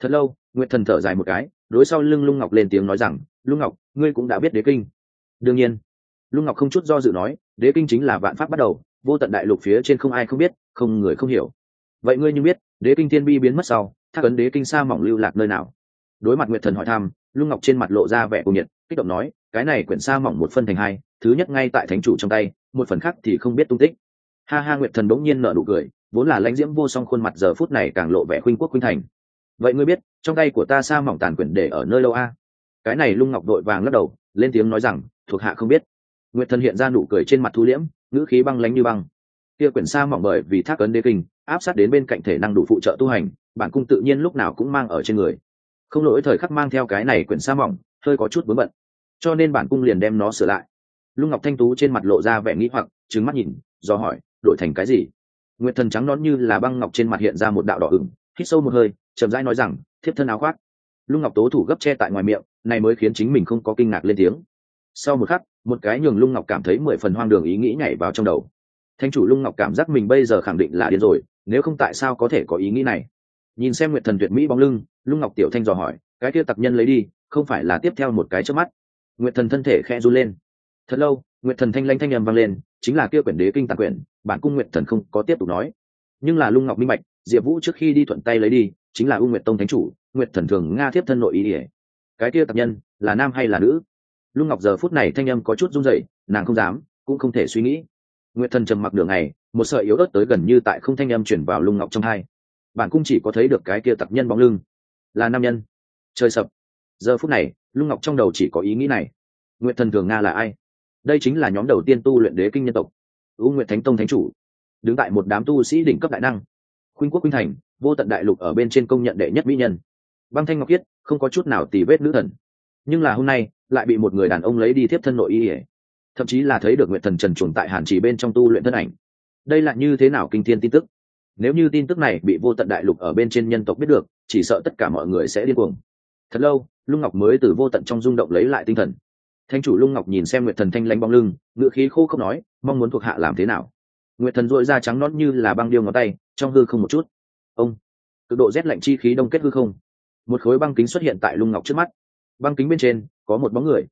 Thật lâu, nguyệt thần thở dài một cái, đối sau lưng lung ngọc lên tiếng nói rằng, lung ngọc, ngươi cũng đã biết đế kinh. Đương nhiên. Lung ngọc không chút do dự nói, đế kinh chính là vạn pháp bắt đầu, vô tận đại lục phía trên không ai không biết, không người không hiểu. Vậy ngươi như biết, đế kinh thiên bi biến mất sau, thác ấn đế kinh sa mỏng lưu lạc nơi nào? Đối mặt nguyệt thần hỏi thăm, lung ngọc trên mặt lộ ra vẻ cuồng nhiệt, kích động nói cái này quyển sa mỏng một phân thành hai, thứ nhất ngay tại thánh chủ trong tay, một phần khác thì không biết tung tích. Ha ha, nguyệt thần bỗng nhiên nở nụ cười, vốn là lãnh diễm vô song khuôn mặt giờ phút này càng lộ vẻ khuynh quốc khuynh thành. Vậy ngươi biết, trong tay của ta sa mỏng tàn quyển để ở nơi lâu a? Cái này lung ngọc đội vàng lắc đầu, lên tiếng nói rằng, thuộc hạ không biết. Nguyệt thần hiện ra nụ cười trên mặt thu liễm, ngữ khí băng lánh như băng. Kia quyển sa mỏng bởi vì thác ấn đế kinh, áp sát đến bên cạnh thể năng đủ phụ trợ tu hành, bản cung tự nhiên lúc nào cũng mang ở trên người. Không lỗi, thời khắc mang theo cái này quyển sa mỏng, hơi có chút vướng bận cho nên bản cung liền đem nó sửa lại. Lung ngọc thanh tú trên mặt lộ ra vẻ nghĩ hoặc trứng mắt nhìn, do hỏi, đổi thành cái gì? Nguyệt thần trắng nón như là băng ngọc trên mặt hiện ra một đạo đỏ ửng, hít sâu một hơi, chậm rãi nói rằng, thiếp thân áo khoác. Lung ngọc tố thủ gấp che tại ngoài miệng, này mới khiến chính mình không có kinh ngạc lên tiếng. Sau một khắc, một cái nhường lung ngọc cảm thấy mười phần hoang đường ý nghĩ nhảy vào trong đầu. Thanh chủ lung ngọc cảm giác mình bây giờ khẳng định là điên rồi, nếu không tại sao có thể có ý nghĩ này? Nhìn xem nguyệt thần tuyệt mỹ bóng lưng, lung ngọc tiểu thanh dò hỏi, cái kia tặc nhân lấy đi, không phải là tiếp theo một cái trước mắt nguyệt thần thân thể khe run lên. Thật lâu, nguyệt thần thanh lanh thanh nhầm vang lên, chính là kia quyển đế kinh tàn quyển, bản cung nguyệt thần không có tiếp tục nói. Nhưng là lung ngọc minh bạch, diệp vũ trước khi đi thuận tay lấy đi, chính là u nguyệt tông thánh chủ, nguyệt thần thường nga tiếp thân nội ý ỉa cái kia tập nhân, là nam hay là nữ? Lung ngọc giờ phút này thanh âm có chút run rẩy, nàng không dám, cũng không thể suy nghĩ. Nguyệt thần trầm mặc đường này một sợi yếu ớt tới gần như tại không thanh âm chuyển vào lung ngọc trong hai. Bản cung chỉ có thấy được cái kia tập nhân bóng lưng. Là nam nhân. Trời sập. Giờ phút này lung ngọc trong đầu chỉ có ý nghĩ này. Nguyệt thần thường nga là ai? Đây chính là nhóm đầu tiên tu luyện đế kinh nhân tộc. U nguyện thánh tông thánh chủ, đứng tại một đám tu sĩ đỉnh cấp đại năng. Khuynh quốc khuynh thành, vô tận đại lục ở bên trên công nhận đệ nhất mỹ nhân. Băng thanh ngọc kiết, không có chút nào tì vết nữ thần. Nhưng là hôm nay, lại bị một người đàn ông lấy đi tiếp thân nội y ỉa thậm chí là thấy được nguyện thần trần chuồn tại hàn chỉ bên trong tu luyện thân ảnh. Đây là như thế nào kinh thiên tin tức? Nếu như tin tức này bị vô tận đại lục ở bên trên nhân tộc biết được, chỉ sợ tất cả mọi người sẽ điên cuồng thật lâu, lung ngọc mới từ vô tận trong rung động lấy lại tinh thần. Thanh chủ lung ngọc nhìn xem nguyệt thần thanh lãnh bóng lưng ngựa khí khô không nói, mong muốn thuộc hạ làm thế nào? Nguyệt thần dội ra trắng nót như là băng điêu ngón tay, trong hư không một chút. Ông. Cực độ rét lạnh chi khí đông kết hư không. Một khối băng kính xuất hiện tại lung ngọc trước mắt. Băng kính bên trên, có một bóng người.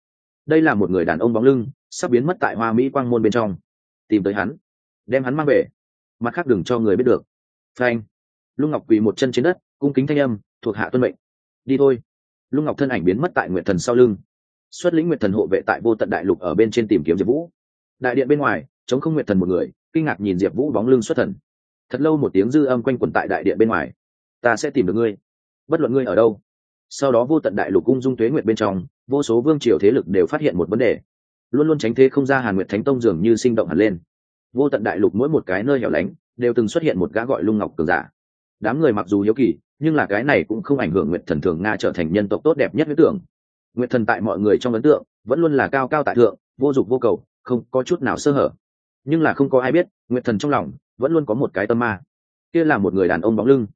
Đây là một người đàn ông bóng lưng, sắp biến mất tại hoa mỹ quang môn bên trong. Tìm tới hắn. Đem hắn mang về. Mặt khác đừng cho người biết được. Phanh. Lung ngọc quỳ một chân trên đất, cung kính thanh âm, thuộc hạ tuân mệnh. Đi thôi lung ngọc thân ảnh biến mất tại nguyện thần sau lưng. Xuất lĩnh nguyện thần hộ vệ tại vô tận đại lục ở bên trên tìm kiếm diệp vũ. Đại điện bên ngoài, chống không nguyện thần một người, kinh ngạc nhìn diệp vũ bóng lưng xuất thần. Thật lâu một tiếng dư âm quanh quẩn tại đại điện bên ngoài. Ta sẽ tìm được ngươi. Bất luận ngươi ở đâu. Sau đó vô tận đại lục cung dung tuế nguyệt bên trong, vô số vương triều thế lực đều phát hiện một vấn đề. Luôn luôn tránh thế không ra hàn nguyệt thánh tông dường như sinh động hẳn lên. Vô tận đại lục mỗi một cái nơi hẻo lánh, đều từng xuất hiện một gã gọi lung ngọc cường giả. Đám người mặc dù hiếu kỳ nhưng là cái này cũng không ảnh hưởng nguyệt thần thường nga trở thành nhân tộc tốt đẹp nhất huyết tưởng nguyệt thần tại mọi người trong ấn tượng vẫn luôn là cao cao tại thượng, vô dụng vô cầu, không có chút nào sơ hở. Nhưng là không có ai biết, nguyệt thần trong lòng vẫn luôn có một cái tâm ma. Kia là một người đàn ông bóng lưng.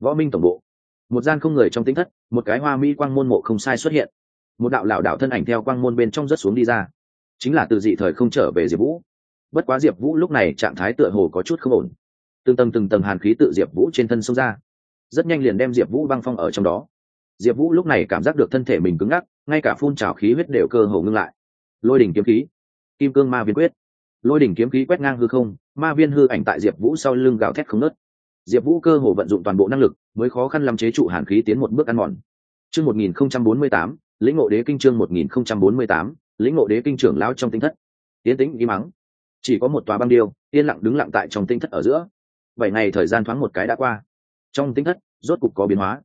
Võ minh tổng bộ. Một gian không người trong tính thất, một cái hoa mỹ quang môn mộ không sai xuất hiện. Một đạo lảo đạo thân ảnh theo quang môn bên trong rất xuống đi ra. Chính là từ dị thời không trở về diệp vũ. Bất quá diệp vũ lúc này trạng thái tựa hồ có chút không ổn. Từng tầng từng tầng hàn khí tự diệp vũ trên thân sông ra rất nhanh liền đem diệp vũ băng phong ở trong đó. Diệp vũ lúc này cảm giác được thân thể mình cứng ngắc, ngay cả phun trào khí huyết đều cơ hồ ngưng lại. Lôi đỉnh kiếm khí, kim cương ma viên quyết. Lôi đỉnh kiếm khí quét ngang hư không, ma viên hư ảnh tại diệp vũ sau lưng gào thét không nớt diệp vũ cơ hồ vận dụng toàn bộ năng lực, mới khó khăn làm chế trụ hàn khí tiến một bước ăn mòn. Chương một nghìn không trăm bốn mươi tám, lĩnh ngộ đế kinh chương một nghìn không trăm bốn mươi tám, lĩnh ngộ đế kinh trưởng lão trong tinh thất. Tiến tĩnh ghi mắng. Chỉ có một tòa băng điêu, yên lặng đứng lặng tại trong tinh thất ở giữa. Bảy ngày thời gian thoáng một cái đã qua trong tinh thất, rốt cục có biến hóa.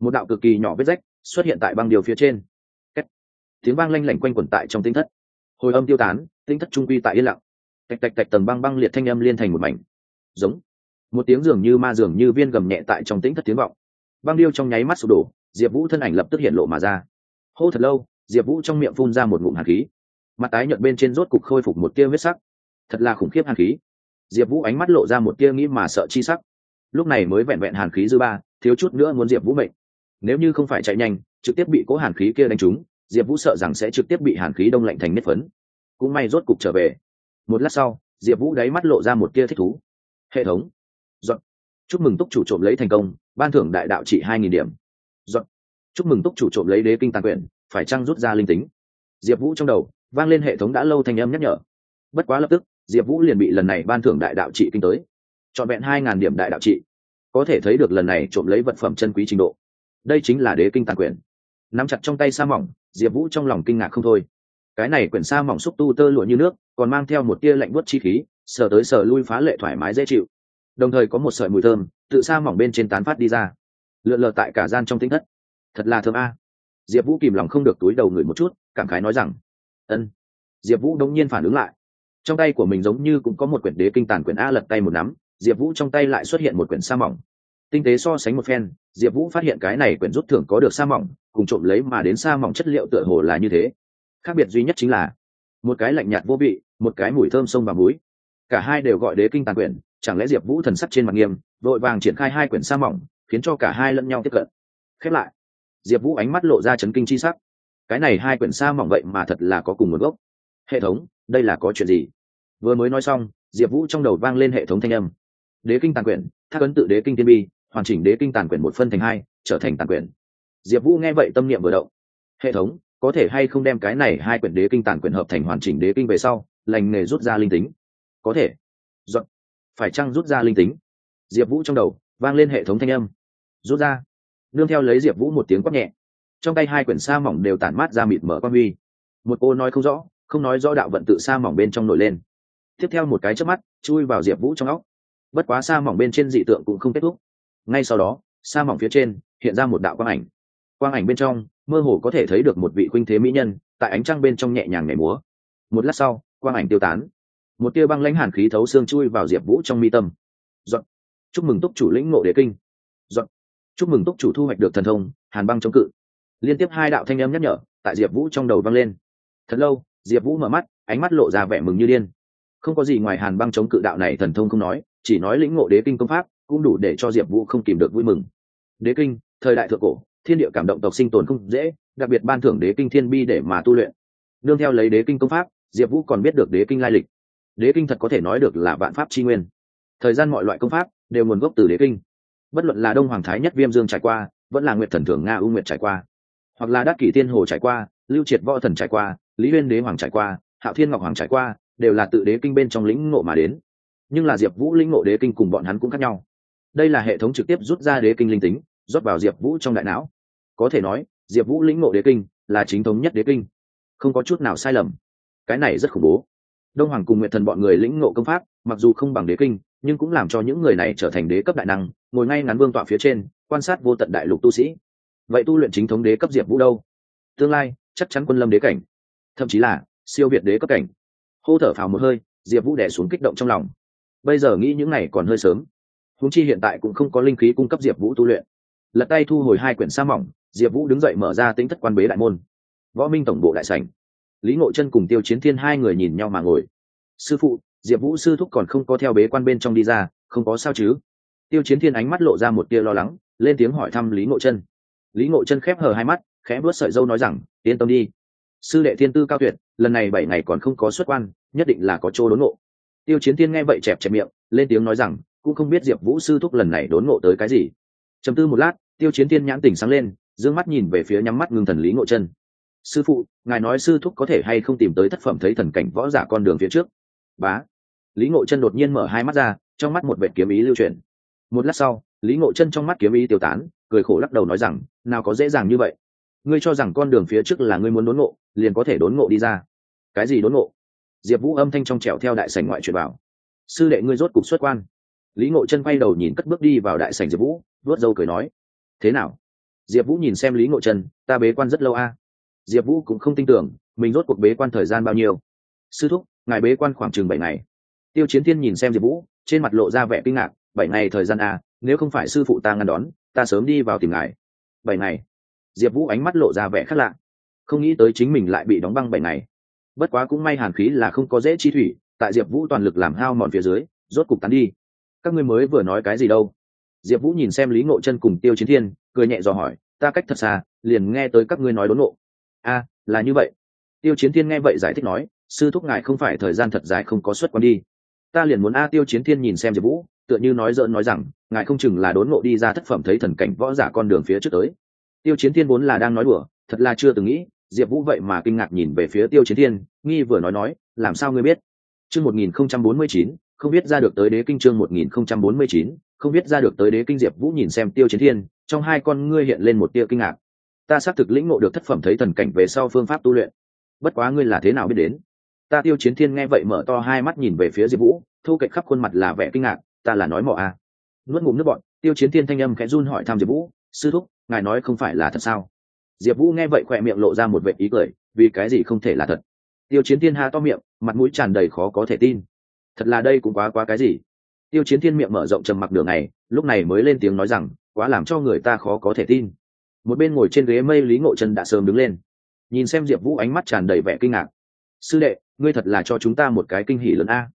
Một đạo cực kỳ nhỏ vết rách xuất hiện tại băng điều phía trên. Tiếng vang lanh lảnh quanh quẩn tại trong tinh thất. Hồi âm tiêu tán, tinh thất trung quy tại yên lặng. Tạch tạch tạch tầng băng băng liệt thanh âm liên thành một mảnh. Giống. Một tiếng dường như ma dường như viên gầm nhẹ tại trong tính thất tiếng vọng. Băng điêu trong nháy mắt sụp đổ, diệp vũ thân ảnh lập tức hiện lộ mà ra. Hô thật lâu, diệp vũ trong miệng phun ra một ngụm hạt khí. Mặt tái nhợt bên trên rốt cục khôi phục một tia huyết sắc. Thật là khủng khiếp hàn khí. Diệp vũ ánh mắt lộ ra một tia nghĩ mà sợ chi sắc lúc này mới vẹn vẹn hàn khí dư ba, thiếu chút nữa muốn diệp vũ mệnh. Nếu như không phải chạy nhanh, trực tiếp bị cố hàn khí kia đánh trúng, diệp vũ sợ rằng sẽ trực tiếp bị hàn khí đông lạnh thành nếp phấn. Cũng may rốt cục trở về. Một lát sau, diệp vũ đáy mắt lộ ra một tia thích thú. Hệ thống. Dọn. Chúc mừng túc chủ trộm lấy thành công, ban thưởng đại đạo trị hai nghìn điểm. Dọn. Chúc mừng túc chủ trộm lấy đế kinh tàn quyền phải trăng rút ra linh tính? Diệp vũ trong đầu, vang lên hệ thống đã lâu thanh âm nhắc nhở. Bất quá lập tức, diệp vũ liền bị lần này ban thưởng đại đạo trị kinh tới trọn vẹn hai ngàn điểm đại đạo trị. Có thể thấy được lần này trộm lấy vật phẩm chân quý trình độ. Đây chính là đế kinh tàn quyền nắm chặt trong tay sa mỏng, diệp vũ trong lòng kinh ngạc không thôi. Cái này quyển sa mỏng xúc tu tơ lụa như nước, còn mang theo một tia lạnh buốt chi khí, sờ tới sờ lui phá lệ thoải mái dễ chịu. Đồng thời có một sợi mùi thơm, tự sa mỏng bên trên tán phát đi ra. Lượn lờ tại cả gian trong tính thất. Thật là thơm a. Diệp vũ kìm lòng không được túi đầu người một chút, cảm khái nói rằng, ân. Diệp vũ đông nhiên phản ứng lại. Trong tay của mình giống như cũng có một quyển đế kinh tàn quyển a lật tay một nắm diệp vũ trong tay lại xuất hiện một quyển sa mỏng. Tinh tế so sánh một phen, diệp vũ phát hiện cái này quyển rút thưởng có được sa mỏng, cùng trộm lấy mà đến sa mỏng chất liệu tựa hồ là như thế. Khác biệt duy nhất chính là, một cái lạnh nhạt vô vị, một cái mùi thơm sông và muối. Cả hai đều gọi đế kinh tàn quyển, chẳng lẽ diệp vũ thần sắc trên mặt nghiêm, vội vàng triển khai hai quyển sa mỏng, khiến cho cả hai lẫn nhau tiếp cận. Khép lại, diệp vũ ánh mắt lộ ra chấn kinh c h i sắc. Cái này hai quyển sa mỏng vậy mà thật là có cùng nguồn gốc. Hệ thống, đây là có chuyện gì? Vừa mới nói xong, diệp vũ trong đầu vang lên hệ thống thanh âm đế kinh tàn quyển, thác ấn tự đế kinh tiên bi, hoàn chỉnh đế kinh tàn quyển một phân thành hai, trở thành tàn quyển. Diệp vũ nghe vậy tâm niệm vừa động. Hệ thống, có thể hay không đem cái này hai quyển đế kinh tàn quyển hợp thành hoàn chỉnh đế kinh về sau, lành nghề rút ra linh tính? Có thể. Dọn phải chăng rút ra linh tính? Diệp vũ trong đầu, vang lên hệ thống thanh âm. Rút ra. Nương theo lấy diệp vũ một tiếng quát nhẹ. Trong tay hai quyển sa mỏng đều tản mát ra mịt mở quan huy. Một cô nói không rõ, không nói rõ đạo vận tự sa mỏng bên trong nổi lên. Tiếp theo một cái chớp mắt, chui vào diệp vũ trong óc bất quá sa mỏng bên trên dị tượng cũng không kết thúc. Ngay sau đó, sa mỏng phía trên hiện ra một đạo quang ảnh. Quang ảnh bên trong, mơ hồ có thể thấy được một vị khuynh thế mỹ nhân tại ánh trăng bên trong nhẹ nhàng nhảy múa. Một lát sau, quang ảnh tiêu tán. Một tia băng lãnh hàn khí thấu xương chui vào diệp vũ trong mi tâm. Dọn. chúc mừng túc chủ lĩnh ngộ đế kinh. Dọn. chúc mừng túc chủ thu hoạch được thần thông, hàn băng chống cự. Liên tiếp hai đạo thanh âm nhắc nhở tại diệp vũ trong đầu vang lên. Thật lâu, diệp vũ mở mắt, ánh mắt lộ ra vẻ mừng như điên không có gì ngoài hàn băng chống cự đạo này thần thông không nói, chỉ nói lĩnh ngộ đế kinh công pháp, cũng đủ để cho diệp vũ không kìm được vui mừng. Đế kinh, thời đại thượng cổ, thiên địa cảm động tộc sinh tồn không dễ, đặc biệt ban thưởng đế kinh thiên bi để mà tu luyện. Nương theo lấy đế kinh công pháp, diệp vũ còn biết được đế kinh lai lịch. Đế kinh thật có thể nói được là vạn pháp tri nguyên. Thời gian mọi loại công pháp, đều nguồn gốc từ đế kinh. Bất luận là đông hoàng thái nhất viêm dương trải qua, vẫn là nguyệt thần thường nga ưu nguyệt trải qua, hoặc là đắc kỷ tiên hồ trải qua, lưu triệt võ thần trải qua, lý huyên đế hoàng trải qua, hạo thiên ngọc hoàng trải qua đều là tự đế kinh bên trong lĩnh ngộ mà đến. Nhưng là diệp vũ lĩnh ngộ đế kinh cùng bọn hắn cũng khác nhau. Đây là hệ thống trực tiếp rút ra đế kinh linh tính, rót vào diệp vũ trong đại não. Có thể nói, diệp vũ lĩnh ngộ đế kinh là chính thống nhất đế kinh. Không có chút nào sai lầm. Cái này rất khủng bố. Đông hoàng cùng nguyện thần bọn người lĩnh ngộ công pháp, mặc dù không bằng đế kinh, nhưng cũng làm cho những người này trở thành đế cấp đại năng, ngồi ngay ngắn vương tọa phía trên, quan sát vô tận đại lục tu sĩ. Vậy tu luyện chính thống đế cấp diệp vũ đâu? Tương lai, chắc chắn quân lâm đế cảnh. Thậm chí là siêu việt đế cấp cảnh hô thở phào một hơi, diệp vũ đẻ xuống kích động trong lòng. Bây giờ nghĩ những này còn hơi sớm. Húng chi hiện tại cũng không có linh khí cung cấp diệp vũ tu luyện. Lật tay thu hồi hai quyển sa mỏng, diệp vũ đứng dậy mở ra tính thất quan bế đại môn. Võ minh tổng bộ đại sảnh. Lý ngộ chân cùng tiêu chiến thiên hai người nhìn nhau mà ngồi. Sư phụ, diệp vũ sư thúc còn không có theo bế quan bên trong đi ra, không có sao chứ? Tiêu chiến thiên ánh mắt lộ ra một tia lo lắng, lên tiếng hỏi thăm lý ngộ chân. Lý ngộ chân khép hờ hai mắt, khẽ bớt sợi dâu nói rằng, yên tâm đi sư đệ thiên tư cao tuyệt, lần này bảy ngày còn không có xuất quan, nhất định là có chỗ đốn ngộ. Tiêu chiến thiên nghe vậy chẹp chẹp miệng, lên tiếng nói rằng, cũng không biết diệp vũ sư thúc lần này đốn ngộ tới cái gì. Chầm tư một lát, tiêu chiến thiên nhãn tỉnh sáng lên d ư ơ n g mắt nhìn về phía nhắm mắt ngưng thần lý ngộ chân. Sư phụ, ngài nói sư thúc có thể hay không tìm tới thất phẩm thấy thần cảnh võ giả con đường phía trước? Bá. Lý ngộ chân đột nhiên mở hai mắt ra, trong mắt một vệ kiếm ý lưu truyền một lát sau, lý ngộ chân trong mắt kiếm ý tiêu tán, cười khổ lắc đầu nói rằng, nào có dễ dàng như vậy. Ngươi cho rằng con đường phía trước là ngươi muốn đốn ngộ liền có thể đốn ngộ đi ra. Cái gì đốn ngộ? Diệp vũ âm thanh trong trẻo theo đại sảnh ngoại truyền bảo sư đệ ngươi rốt cục xuất quan. Lý ngộ chân quay đầu nhìn cất bước đi vào đại sảnh diệp vũ vớt dâu cười nói, thế nào? Diệp vũ nhìn xem lý ngộ chân, ta bế quan rất lâu a. Diệp vũ cũng không tin tưởng, mình rốt cuộc bế quan thời gian bao nhiêu. Sư thúc, ngài bế quan khoảng chừng bảy ngày. Tiêu chiến thiên nhìn xem diệp vũ, trên mặt lộ ra vẻ kinh ngạc, bảy ngày thời gian a, nếu không phải sư phụ ta ngăn đón, ta sớm đi vào tìm ngài. Bảy ngày? Diệp vũ ánh mắt lộ ra vẻ khác lạ không nghĩ tới chính mình lại bị đóng băng bảy ngày. Bất quá cũng may hàn khí là không có dễ chi thủy, tại diệp vũ toàn lực làm hao mòn phía dưới, rốt cục tán đi. Các ngươi mới vừa nói cái gì đâu? Diệp vũ nhìn xem lý ngộ chân cùng tiêu chiến thiên, cười nhẹ dò hỏi, ta cách thật xa, liền nghe tới các ngươi nói đốn ngộ. A, là như vậy. Tiêu chiến thiên nghe vậy giải thích nói, sư thúc ngài không phải thời gian thật dài không có xuất quan đi. Ta liền muốn a tiêu chiến thiên nhìn xem diệp vũ, tựa như nói dợn nói rằng, ngài không chừng là đốn ngộ đi ra thất phẩm thấy thần cảnh võ giả con đường phía trước tới. Tiêu chiến thiên vốn là đang nói đùa, thật là chưa từng nghĩ diệp vũ vậy mà kinh ngạc nhìn về phía tiêu chiến thiên, nghi vừa nói nói, làm sao ngươi biết? Chương một nghìn không trăm bốn mươi chín, không biết ra được tới đế kinh chương một nghìn không trăm bốn mươi chín, không biết ra được tới đế kinh diệp vũ nhìn xem tiêu chiến thiên, trong hai con ngươi hiện lên một tia kinh ngạc. Ta xác thực lĩnh ngộ được thất phẩm thấy thần cảnh về sau phương pháp tu luyện. Bất quá ngươi là thế nào biết đến? Ta tiêu chiến thiên nghe vậy mở to hai mắt nhìn về phía diệp vũ, thu cạnh khắp khuôn mặt là vẻ kinh ngạc, ta là nói mỏ a à. nuốt ngụm nước bọn tiêu chiến thiên thanh âm khẽ run hỏi thăm diệp vũ, sư thúc, ngài nói không phải là thật sao? Diệp vũ nghe vậy khỏe miệng lộ ra một vệ ý cười, vì cái gì không thể là thật? Tiêu chiến thiên ha to miệng, mặt mũi tràn đầy khó có thể tin. Thật là đây cũng quá quá cái gì? Tiêu chiến thiên miệng mở rộng trầm mặc đường này lúc này mới lên tiếng nói rằng, quá làm cho người ta khó có thể tin. Một bên ngồi trên ghế mây lý ngộ chân đã sớm đứng lên. Nhìn xem diệp vũ ánh mắt tràn đầy vẻ kinh ngạc. Sư đệ, ngươi thật là cho chúng ta một cái kinh hỷ lớn a.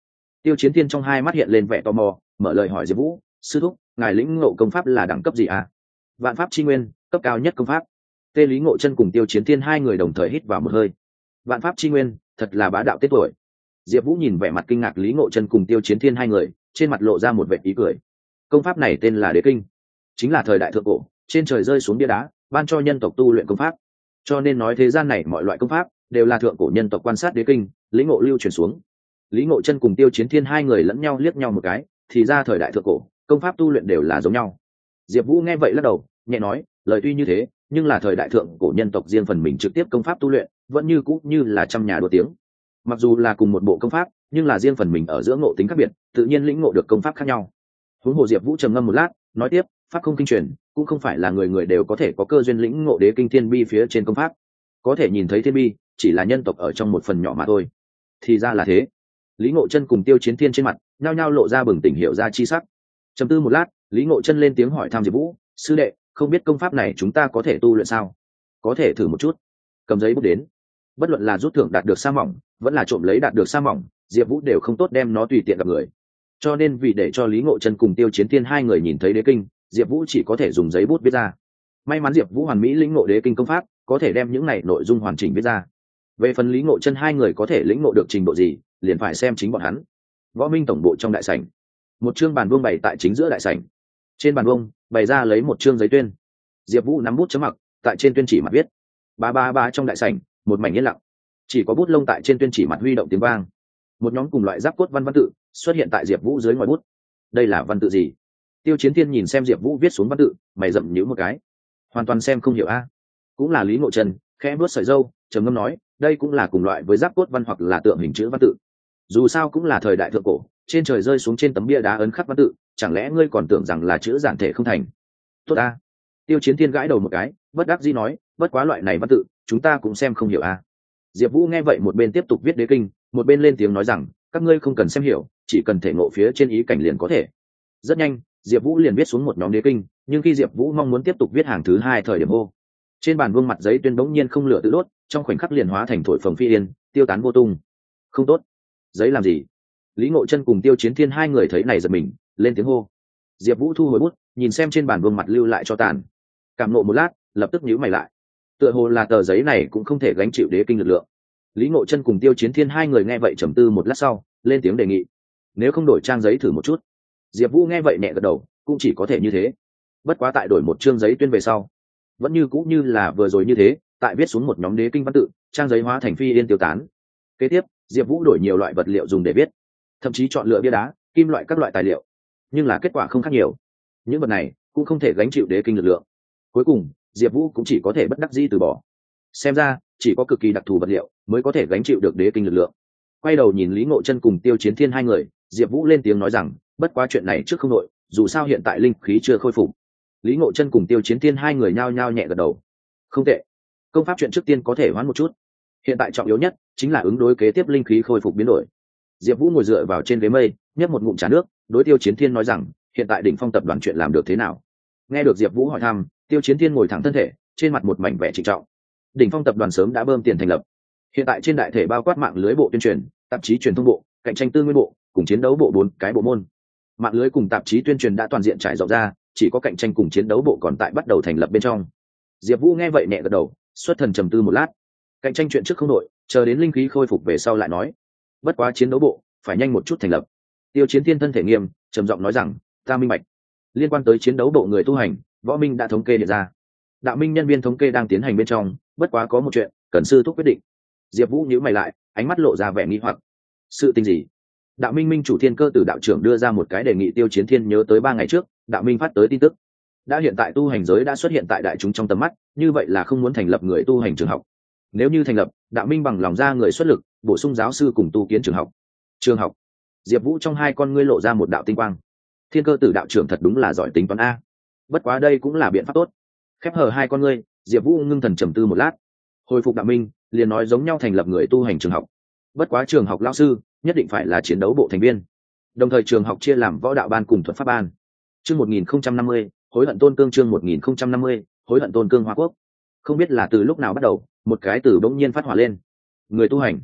Tiêu chiến thiên trong hai mắt hiện lên vẻ tò mò, mở lời hỏi diệp vũ, sư thúc, ngài lĩnh ngộ công pháp là đẳng cấp gì a? Vạn pháp tri nguyên, cấp cao nhất công pháp tê lý ngộ chân cùng tiêu chiến thiên hai người đồng thời hít vào một hơi. Vạn pháp tri nguyên, thật là bá đạo tết tuổi. Diệp vũ nhìn vẻ mặt kinh ngạc lý ngộ chân cùng tiêu chiến thiên hai người, trên mặt lộ ra một vệ ý cười. Công pháp này tên là đế kinh. Chính là thời đại thượng cổ, trên trời rơi xuống bia đá, ban cho nhân tộc tu luyện công pháp. Cho nên nói thế gian này mọi loại công pháp, đều là thượng cổ nhân tộc quan sát đế kinh, lý ngộ lưu truyền xuống. Lý ngộ chân cùng tiêu chiến thiên hai người lẫn nhau liếc nhau một cái, thì ra thời đại thượng cổ, công pháp tu luyện đều là giống nhau. Diệp vũ nghe vậy lắc đầu, nhẹ nói lời tuy như thế, nhưng là thời đại thượng cổ nhân tộc riêng phần mình trực tiếp công pháp tu luyện, vẫn như cũ như là trăm nhà đua tiếng. Mặc dù là cùng một bộ công pháp, nhưng là riêng phần mình ở giữa ngộ tính khác biệt, tự nhiên lĩnh ngộ được công pháp khác nhau. Huống hồ diệp vũ trầm ngâm một lát, nói tiếp, pháp không kinh truyền, cũng không phải là người người đều có thể có cơ duyên lĩnh ngộ đế kinh thiên bi phía trên công pháp. Có thể nhìn thấy thiên bi, chỉ là nhân tộc ở trong một phần nhỏ mà thôi. Thì ra là thế. Lý ngộ chân cùng tiêu chiến thiên trên mặt, nhao nhao lộ ra bừng tỉnh hiệu ra chi sắc. Trầm tư một lát, lý ngộ chân lên tiếng hỏi tham diệp vũ, sư đệ không biết công pháp này chúng ta có thể tu luyện sao? Có thể thử một chút. Cầm giấy bút đến. Bất luận là rút thưởng đạt được sa mỏng, vẫn là trộm lấy đạt được sa mỏng, diệp vũ đều không tốt đem nó tùy tiện gặp người. Cho nên vì để cho lý ngộ chân cùng tiêu chiến thiên hai người nhìn thấy đế kinh, diệp vũ chỉ có thể dùng giấy bút viết ra. May mắn diệp vũ hoàn mỹ lĩnh ngộ đế kinh công pháp, có thể đem những này nội dung hoàn chỉnh viết ra. Về phần lý ngộ chân hai người có thể lĩnh ngộ được trình độ gì, liền phải xem chính bọn hắn. Võ minh tổng bộ trong đại sảnh. Một chương bàn vương bày tại chính giữa đại sảnh. Trên bàn vương bày ra lấy một chương giấy tuyên. Diệp vũ nắm bút chấm mặc, tại trên tuyên chỉ mặt viết, ba ba ba trong đại sảnh, một mảnh yên lặng. Chỉ có bút lông tại trên tuyên chỉ mặt huy động tiếng vang. Một nhóm cùng loại giáp cốt văn văn tự xuất hiện tại diệp vũ dưới ngoài bút. Đây là văn tự gì? Tiêu chiến thiên nhìn xem diệp vũ viết xuống văn tự, mày rậm nhữ một cái. Hoàn toàn xem không hiểu a. Cũng là lý ngộ trần, khẽ vớt sợi dâu trầm ngâm nói, đây cũng là cùng loại với giáp cốt văn hoặc là tượng hình chữ văn tự. Dù sao cũng là thời đại thượng cổ, trên trời rơi xuống trên tấm bia đá ấn khắc văn tự chẳng lẽ ngươi còn tưởng rằng là chữ giản thể không thành? Tốt ta. tiêu chiến thiên gãi đầu một cái, bất đắc dĩ nói, bất quá loại này văn tự, chúng ta cũng xem không hiểu a diệp vũ nghe vậy một bên tiếp tục viết đế kinh, một bên lên tiếng nói rằng, các ngươi không cần xem hiểu, chỉ cần thể ngộ phía trên ý cảnh liền có thể. Rất nhanh, diệp vũ liền viết xuống một nhóm đế kinh, nhưng khi diệp vũ mong muốn tiếp tục viết hàng thứ hai thời điểm hô. Trên bàn vương mặt giấy tuyên bỗng nhiên không lửa tự đốt, trong khoảnh khắc liền hóa thành thổi phồng phi yên, tiêu tán vô tung. Không tốt. Giấy làm gì? Lý ngộ chân cùng tiêu chiến thiên hai người thấy này giật mình lên tiếng hô. Diệp vũ thu hồi bút, nhìn xem trên bàn vương mặt lưu lại cho tàn. Cảm nộ một lát, lập tức nhíu mày lại. Tựa hồ là tờ giấy này cũng không thể gánh chịu đế kinh lực lượng. Lý ngộ chân cùng tiêu chiến thiên hai người nghe vậy trầm tư một lát sau, lên tiếng đề nghị. Nếu không đổi trang giấy thử một chút. Diệp vũ nghe vậy nhẹ gật đầu, cũng chỉ có thể như thế. Bất quá tại đổi một chương giấy tuyên về sau, vẫn như cũng như là vừa rồi như thế, tại viết xuống một nhóm đế kinh văn tự, trang giấy hóa thành phi yên tiêu tán. Kế tiếp, diệp vũ đổi nhiều loại vật liệu dùng để viết. Thậm chí chọn lựa bia đá, kim loại các loại tài liệu nhưng là kết quả không khác nhiều. Những vật này cũng không thể gánh chịu đế kinh lực lượng. Cuối cùng diệp vũ cũng chỉ có thể bất đắc dĩ từ bỏ. Xem ra chỉ có cực kỳ đặc thù vật liệu mới có thể gánh chịu được đế kinh lực lượng. Quay đầu nhìn lý ngộ chân cùng tiêu chiến thiên hai người diệp vũ lên tiếng nói rằng bất quá chuyện này trước không nội, dù sao hiện tại linh khí chưa khôi phục. Lý ngộ chân cùng tiêu chiến thiên hai người nhao nhao nhẹ gật đầu. Không tệ. Công pháp chuyện trước tiên có thể hoãn một chút. Hiện tại trọng yếu nhất chính là ứng đối kế tiếp linh khí khôi phục biến đổi diệp vũ ngồi dựa vào trên ghế mây, nhấp một ngụm trà nước, đối tiêu chiến thiên nói rằng, hiện tại đỉnh phong tập đoàn chuyện làm được thế nào? Nghe được diệp vũ hỏi thăm, tiêu chiến thiên ngồi thẳng thân thể, trên mặt một mảnh vẻ trịnh trọng. Đỉnh phong tập đoàn sớm đã bơm tiền thành lập. Hiện tại trên đại thể bao quát mạng lưới bộ tuyên truyền, tạp chí truyền thông bộ, cạnh tranh tư nguyên bộ, cùng chiến đấu bộ bốn cái bộ môn. Mạng lưới cùng tạp chí tuyên truyền đã toàn diện trải rộng ra, chỉ có cạnh tranh cùng chiến đấu bộ còn tại bắt đầu thành lập bên trong. Diệp vũ nghe vậy nhẹ gật đầu, xuất thần trầm tư một lát. Cạnh tranh chuyện trước không đội chờ đến linh khí khôi phục về sau lại nói bất quá chiến đấu bộ, phải nhanh một chút thành lập. Tiêu chiến thiên thân thể nghiêm, trầm giọng nói rằng, ta minh bạch. Liên quan tới chiến đấu bộ người tu hành, võ minh đã thống kê điện ra. Đạo minh nhân viên thống kê đang tiến hành bên trong, bất quá có một chuyện, cần sư thúc quyết định. Diệp vũ nhíu mày lại, ánh mắt lộ ra vẻ nghi hoặc. Sự tình gì? Đạo minh minh chủ thiên cơ từ đạo trưởng đưa ra một cái đề nghị tiêu chiến thiên nhớ tới ba ngày trước, đạo minh phát tới tin tức. Đã hiện tại tu hành giới đã xuất hiện tại đại chúng trong tầm mắt, như vậy là không muốn thành lập người tu hành trường học. Nếu như thành lập, đạo minh bằng lòng ra người xuất lực bổ sung giáo sư cùng tu kiến trường học. Trường học. Diệp vũ trong hai con ngươi lộ ra một đạo tinh quang. Thiên cơ tử đạo trưởng thật đúng là giỏi tính toán a. Bất quá đây cũng là biện pháp tốt. Khép hờ hai con ngươi, diệp vũ ngưng thần trầm tư một lát. Hồi phục đạo minh, liền nói giống nhau thành lập người tu hành trường học. Bất quá trường học lao sư, nhất định phải là chiến đấu bộ thành viên. Đồng thời trường học chia làm võ đạo ban cùng thuật pháp ban. Chương một nghìn không trăm năm mươi, hối hận tôn cương chương một nghìn không trăm năm mươi, hối hận tôn cương hoa quốc. Không biết là từ lúc nào bắt đầu, một cái từ bỗng nhiên phát hỏa lên. Người tu hành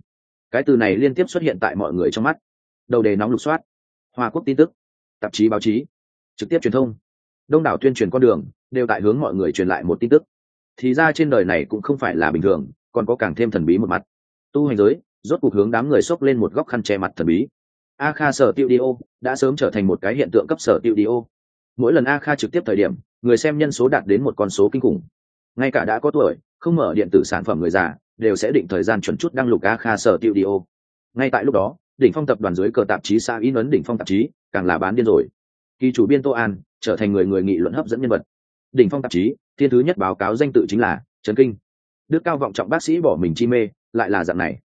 cái từ này liên tiếp xuất hiện tại mọi người trong mắt. Đầu đề nóng lục soát. Hoa quốc tin tức. Tạp chí báo chí. Trực tiếp truyền thông. Đông đảo tuyên truyền con đường đều tại hướng mọi người truyền lại một tin tức. Thì ra trên đời này cũng không phải là bình thường, còn có càng thêm thần bí một mặt. Tu hành giới, rốt cuộc hướng đám người xốc lên một góc khăn che mặt thần bí. A kha sở tiêu đi ô đã sớm trở thành một cái hiện tượng cấp sở tiêu đi ô. Mỗi lần a kha trực tiếp thời điểm, người xem nhân số đạt đến một con số kinh khủng. Ngay cả đã có tuổi, không mở điện tử sản phẩm người già đều sẽ định thời gian chuẩn chút đăng lục a kha sở tiêu đi ô ngay tại lúc đó, đỉnh phong tập đoàn dưới cờ tạp chí xa in ấn đỉnh phong tạp chí, càng là bán điên rồi. Kỳ chủ biên tô an, trở thành người người nghị luận hấp dẫn nhân vật. Đỉnh phong tạp chí, thiên thứ nhất báo cáo danh tự chính là trấn kinh. Đức cao vọng trọng bác sĩ bỏ mình chi mê, lại là dạng này.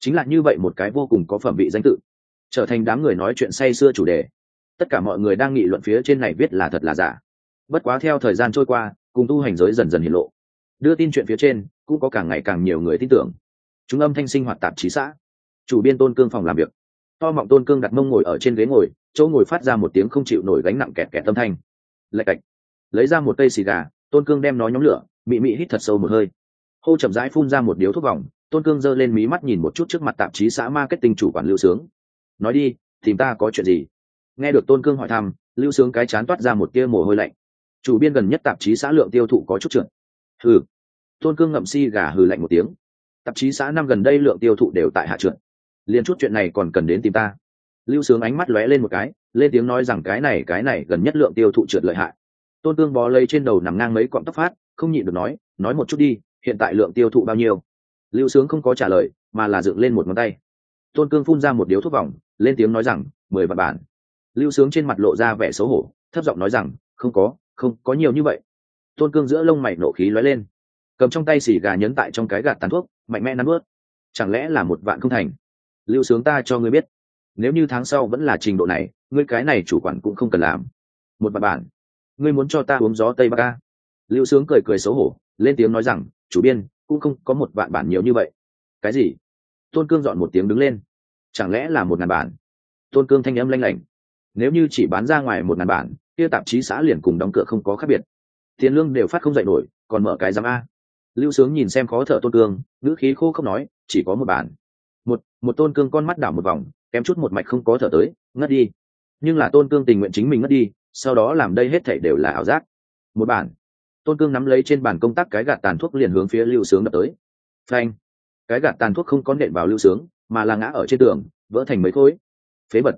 Chính là như vậy một cái vô cùng có phẩm vị danh tự. Trở thành đám người nói chuyện say xưa chủ đề. Tất cả mọi người đang nghị luận phía trên này viết là thật là giả. Bất quá theo thời gian trôi qua, cùng tu hành giới dần dần hiện lộ đưa tin chuyện phía trên, cũng có càng ngày càng nhiều người tin tưởng. Chúng âm thanh sinh hoạt tạp chí xã. Chủ biên tôn cương phòng làm việc. To mọng tôn cương đặt mông ngồi ở trên ghế ngồi, chỗ ngồi phát ra một tiếng không chịu nổi gánh nặng kẹt kẹt tâm thanh. Lạch cạch. Lấy ra một cây xì gà, tôn cương đem nó nhóm lửa, mị mị hít thật sâu một hơi. Hô chậm rãi phun ra một điếu thuốc vòng, tôn cương giơ lên mí mắt nhìn một chút trước mặt tạp chí xã marketing chủ quản lưu sướng. Nói đi, tìm ta có chuyện gì? Nghe được tôn cương hỏi thăm, lưu sướng cái chán toát ra một tia mồ hôi lạnh. Chủ biên gần nhất tạp chí xã lượng tiêu thụ có chút trượt hừ. Tôn cương ngậm si gà hừ lạnh một tiếng. Tạp chí xã năm gần đây lượng tiêu thụ đều tại hạ trượt. Liền chút chuyện này còn cần đến tìm ta. Lưu sướng ánh mắt lóe lên một cái, lên tiếng nói rằng cái này cái này gần nhất lượng tiêu thụ trượt lợi hại. Tôn cương bó lấy trên đầu nằm ngang mấy cọng tóc phát, không nhịn được nói nói một chút đi, hiện tại lượng tiêu thụ bao nhiêu? Lưu sướng không có trả lời, mà là dựng lên một ngón tay. Tôn cương phun ra một điếu thuốc vòng, lên tiếng nói rằng, mười vạn bản. Lưu sướng trên mặt lộ ra vẻ xấu hổ, thấp giọng nói rằng, không có không có nhiều như vậy tôn cương giữa lông mày nổ khí lóe lên. Cầm trong tay xì gà nhấn tại trong cái gạt tàn thuốc, mạnh mẽ nắn ướt chẳng lẽ là một vạn không thành? Lưu sướng ta cho ngươi biết. Nếu như tháng sau vẫn là trình độ này, ngươi cái này chủ quản cũng không cần làm. Một vạn bản ngươi muốn cho ta uống gió tây bắc ca lưu sướng cười cười xấu hổ, lên tiếng nói rằng, chủ biên, cũng không có một vạn bản nhiều như vậy. Cái gì? Tôn cương dọn một tiếng đứng lên. Chẳng lẽ là một ngàn bản? Tôn cương thanh âm lanh lảnh. Nếu như chỉ bán ra ngoài một ngàn bản, kia tạp chí xã liền cùng đóng cửa không có khác biệt tiền lương đều phát không dậy nổi, còn mở cái giám a. Lưu sướng nhìn xem khó thở tôn cương, ngữ khí khô không nói, chỉ có một bản. Một một tôn cương con mắt đảo một vòng, kém chút một mạch không có thở tới, ngất đi. Nhưng là tôn cương tình nguyện chính mình ngất đi, sau đó làm đây hết thảy đều là ảo giác. Một bản. Tôn cương nắm lấy trên bàn công tác cái gạt tàn thuốc liền hướng phía lưu sướng đập tới. Phanh. Cái gạt tàn thuốc không có nện vào lưu sướng, mà là ngã ở trên tường, vỡ thành mấy khối. Phế vật.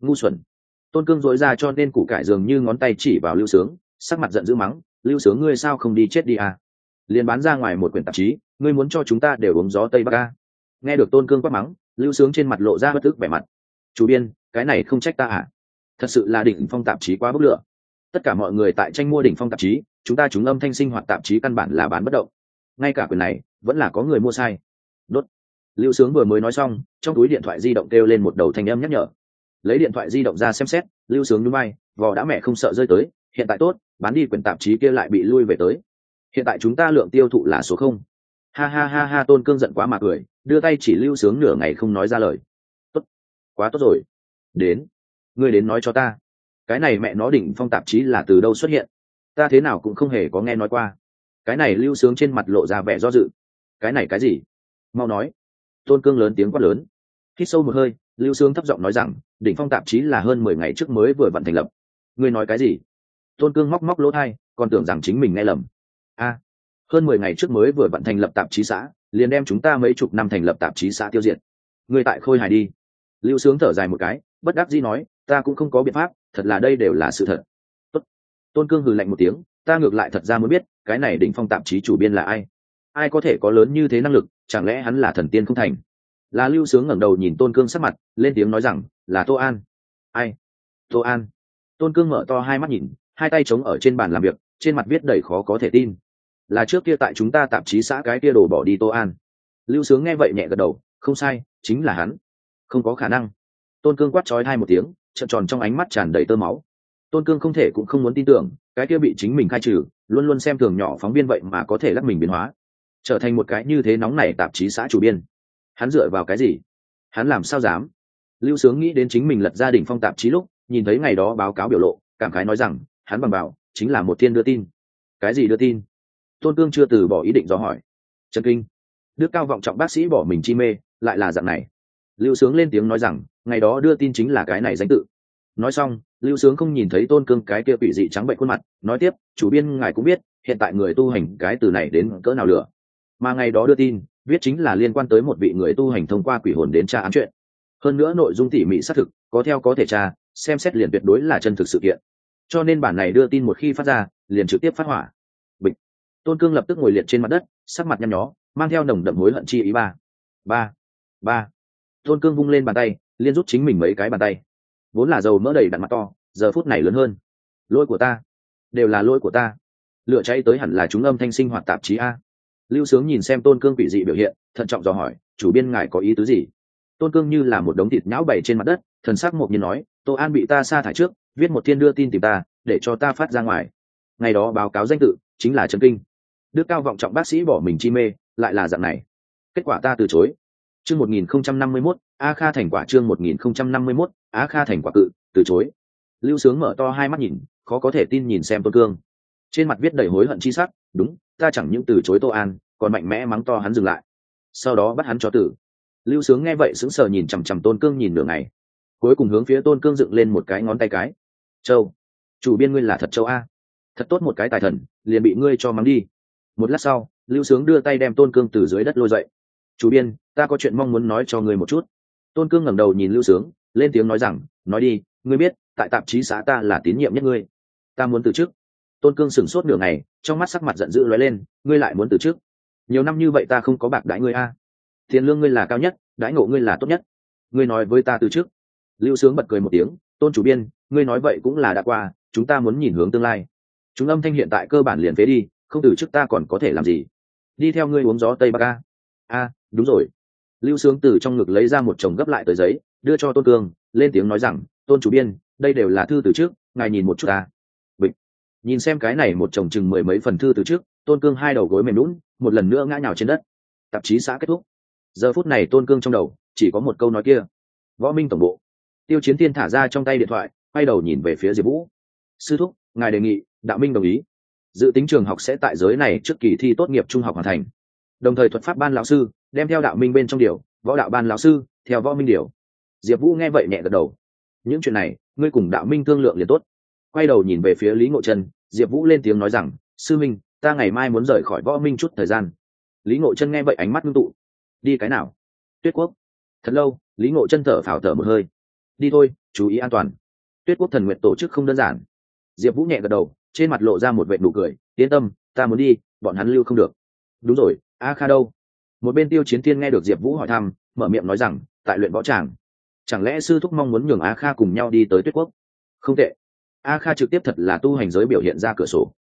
Ngu xuẩn. Tôn cương dối ra cho nên củ cải dường như ngón tay chỉ vào lưu sướng, sắc mặt giận dữ mắng lưu sướng, ngươi sao không đi chết đi à? liền bán ra ngoài một quyển tạp chí, ngươi muốn cho chúng ta đều uống gió tây bắc a nghe được tôn cương quát mắng, lưu sướng trên mặt lộ ra bất ức vẻ mặt. Chủ biên, cái này không trách ta à? Thật sự là đỉnh phong tạp chí quá bức lửa. Tất cả mọi người tại tranh mua đỉnh phong tạp chí, chúng ta chúng âm thanh sinh hoạt tạp chí căn bản là bán bất động. Ngay cả quyền này, vẫn là có người mua sai. Đốt. Lưu sướng vừa mới nói xong, trong túi điện thoại di động kêu lên một đầu thanh âm nhắc nhở. Lấy điện thoại di động ra xem xét, lưu sướng núi bay vò đã mẹ không sợ rơi tới hiện tại tốt, bán đi quyển tạp chí kia lại bị lui về tới. Hiện tại chúng ta lượng tiêu thụ là số không. Ha ha ha ha, tôn cương giận quá mà cười, đưa tay chỉ lưu sướng nửa ngày không nói ra lời. Tốt. Quá tốt rồi. Đến. Ngươi đến nói cho ta. Cái này mẹ nó đỉnh phong tạp chí là từ đâu xuất hiện? Ta thế nào cũng không hề có nghe nói qua. Cái này lưu sướng trên mặt lộ ra vẻ do dự. Cái này cái gì? Mau nói. Tôn cương lớn tiếng quát lớn. Hít sâu một hơi, lưu sướng thấp giọng nói rằng, đỉnh phong tạp chí là hơn mười ngày trước mới vừa vận thành lập. Ngươi nói cái gì? Tôn cương móc móc lỗ thai, còn tưởng rằng chính mình nghe lầm. A, hơn mười ngày trước mới vừa vận thành lập tạp chí xã, liền đem chúng ta mấy chục năm thành lập tạp chí xã tiêu diệt. Người tại khôi hài đi. Lưu sướng thở dài một cái, bất đắc dĩ nói, ta cũng không có biện pháp, thật là đây đều là sự thật. Tốt. tôn cương hừ lạnh một tiếng, ta ngược lại thật ra mới biết, cái này đỉnh phong tạp chí chủ biên là ai? Ai có thể có lớn như thế năng lực, chẳng lẽ hắn là thần tiên không thành? Là lưu sướng ngẩng đầu nhìn tôn cương sắc mặt, lên tiếng nói rằng, là tô an. Ai? Tô an. Tôn cương mở to hai mắt nhìn hai tay chống ở trên bàn làm việc, trên mặt viết đầy khó có thể tin. Là trước kia tại chúng ta tạp chí xã cái kia đồ bỏ đi tô an. Lưu sướng nghe vậy nhẹ gật đầu, không sai, chính là hắn. Không có khả năng. Tôn cương quát trói hai một tiếng, trợn tròn trong ánh mắt tràn đầy tơ máu. Tôn cương không thể cũng không muốn tin tưởng, cái kia bị chính mình khai trừ, luôn luôn xem thường nhỏ phóng viên vậy mà có thể lắc mình biến hóa. Trở thành một cái như thế nóng này tạp chí xã chủ biên. Hắn dựa vào cái gì? Hắn làm sao dám? Lưu sướng nghĩ đến chính mình lật gia đình phong tạp chí lúc, nhìn thấy ngày đó báo cáo biểu lộ, cảm khái nói rằng hắn bằng bảo chính là một thiên đưa tin. Cái gì đưa tin? Tôn cương chưa từ bỏ ý định do hỏi. Trần kinh. Đức cao vọng trọng bác sĩ bỏ mình chi mê, lại là dạng này. Lưu sướng lên tiếng nói rằng, ngày đó đưa tin chính là cái này danh tự. Nói xong, lưu sướng không nhìn thấy tôn cương cái kia quỷ dị trắng bệnh khuôn mặt, nói tiếp, chủ biên ngài cũng biết, hiện tại người tu hành cái từ này đến cỡ nào lửa. Mà ngày đó đưa tin, viết chính là liên quan tới một vị người tu hành thông qua quỷ hồn đến tra án chuyện. Hơn nữa nội dung tỉ mỉ xác thực, có theo có thể tra, xem xét liền tuyệt đối là chân thực sự kiện cho nên bản này đưa tin một khi phát ra, liền trực tiếp phát hỏa. Bịch. Tôn cương lập tức ngồi liệt trên mặt đất, sắc mặt nhăn nhó, mang theo nồng đậm hối hận chi ý ba. Ba. Ba. Tôn cương vung lên bàn tay, liên rút chính mình mấy cái bàn tay. Vốn là dầu mỡ đầy đặn mặt to, giờ phút này lớn hơn. Lỗi của ta. Đều là lỗi của ta. Lựa cháy tới hẳn là chúng âm thanh sinh hoạt tạp chí a. Lưu sướng nhìn xem tôn cương quỷ dị biểu hiện, thận trọng dò hỏi, chủ biên ngài có ý tứ gì? Tôn cương như là một đống thịt nhão bày trên mặt đất, thần sắc một nhiên nói, tô an bị ta sa thải trước viết một thiên đưa tin tìm ta, để cho ta phát ra ngoài. Ngày đó báo cáo danh tự chính là trần kinh. Đức cao vọng trọng bác sĩ bỏ mình chi mê, lại là dạng này. Kết quả ta từ chối. Chương một nghìn không trăm năm mươi mốt, a kha thành quả chương một nghìn không trăm năm mươi mốt, a kha thành quả cự, từ chối. Lưu sướng mở to hai mắt nhìn, khó có thể tin nhìn xem tôn cương. Trên mặt viết đầy hối hận chi sắc, đúng, ta chẳng những từ chối tô an, còn mạnh mẽ mắng to hắn dừng lại. Sau đó bắt hắn cho tử. Lưu sướng nghe vậy sững sờ nhìn chằm chằm tôn cương nhìn đường này cuối cùng hướng phía tôn cương dựng lên một cái ngón tay cái châu. Chủ biên ngươi là thật châu a. Thật tốt một cái tài thần, liền bị ngươi cho mắng đi. Một lát sau, lưu sướng đưa tay đem tôn cương từ dưới đất lôi dậy. Chủ biên, ta có chuyện mong muốn nói cho ngươi một chút. Tôn cương ngẩng đầu nhìn lưu sướng, lên tiếng nói rằng, nói đi, ngươi biết, tại tạp chí xã ta là tín nhiệm nhất ngươi. Ta muốn từ chức. Tôn cương sửng sốt nửa ngày, trong mắt sắc mặt giận dữ lóe lên, ngươi lại muốn từ chức. Nhiều năm như vậy ta không có bạc đãi ngươi a. Tiền lương ngươi là cao nhất, đãi ngộ ngươi là tốt nhất. Ngươi nói với ta từ chức. Lưu sướng bật cười một tiếng tôn chủ biên, ngươi nói vậy cũng là đã qua, chúng ta muốn nhìn hướng tương lai. Chúng âm thanh hiện tại cơ bản liền phế đi, không từ chức ta còn có thể làm gì? Đi theo ngươi uống gió tây bắc a. A, đúng rồi. Lưu sướng từ trong ngực lấy ra một chồng gấp lại tờ giấy, đưa cho tôn cương, lên tiếng nói rằng, tôn chủ biên, đây đều là thư từ trước, ngài nhìn một chút ta. Bịch. Nhìn xem cái này một chồng chừng mười mấy phần thư từ trước, tôn cương hai đầu gối mềm lún một lần nữa ngã nhào trên đất. Tạp chí xã kết thúc. Giờ phút này tôn cương trong đầu, chỉ có một câu nói kia. Võ minh tổng bộ tiêu chiến thiên thả ra trong tay điện thoại, quay đầu nhìn về phía diệp vũ. Sư thúc, ngài đề nghị, đạo minh đồng ý. Dự tính trường học sẽ tại giới này trước kỳ thi tốt nghiệp trung học hoàn thành. Đồng thời thuật pháp ban lão sư, đem theo đạo minh bên trong điều, võ đạo ban lão sư, theo võ minh điều. Diệp vũ nghe vậy nhẹ gật đầu. Những chuyện này, ngươi cùng đạo minh thương lượng liền tốt. Quay đầu nhìn về phía lý ngộ chân diệp vũ lên tiếng nói rằng, sư minh, ta ngày mai muốn rời khỏi võ minh chút thời gian. Lý ngộ chân nghe vậy ánh mắt ngưng tụ. Đi cái nào? Tuyết quốc. Thật lâu, lý ngộ chân thở phào thở một hơi đi thôi, chú ý an toàn. Tuyết quốc thần nguyện tổ chức không đơn giản. Diệp vũ nhẹ gật đầu, trên mặt lộ ra một vệ nụ cười, yên tâm, ta muốn đi, bọn hắn lưu không được. Đúng rồi, a kha đâu? Một bên tiêu chiến tiên nghe được diệp vũ hỏi thăm, mở miệng nói rằng, tại luyện võ tràng, chẳng lẽ sư thúc mong muốn nhường a kha cùng nhau đi tới tuyết quốc? Không tệ. A kha trực tiếp thật là tu hành giới biểu hiện ra cửa sổ.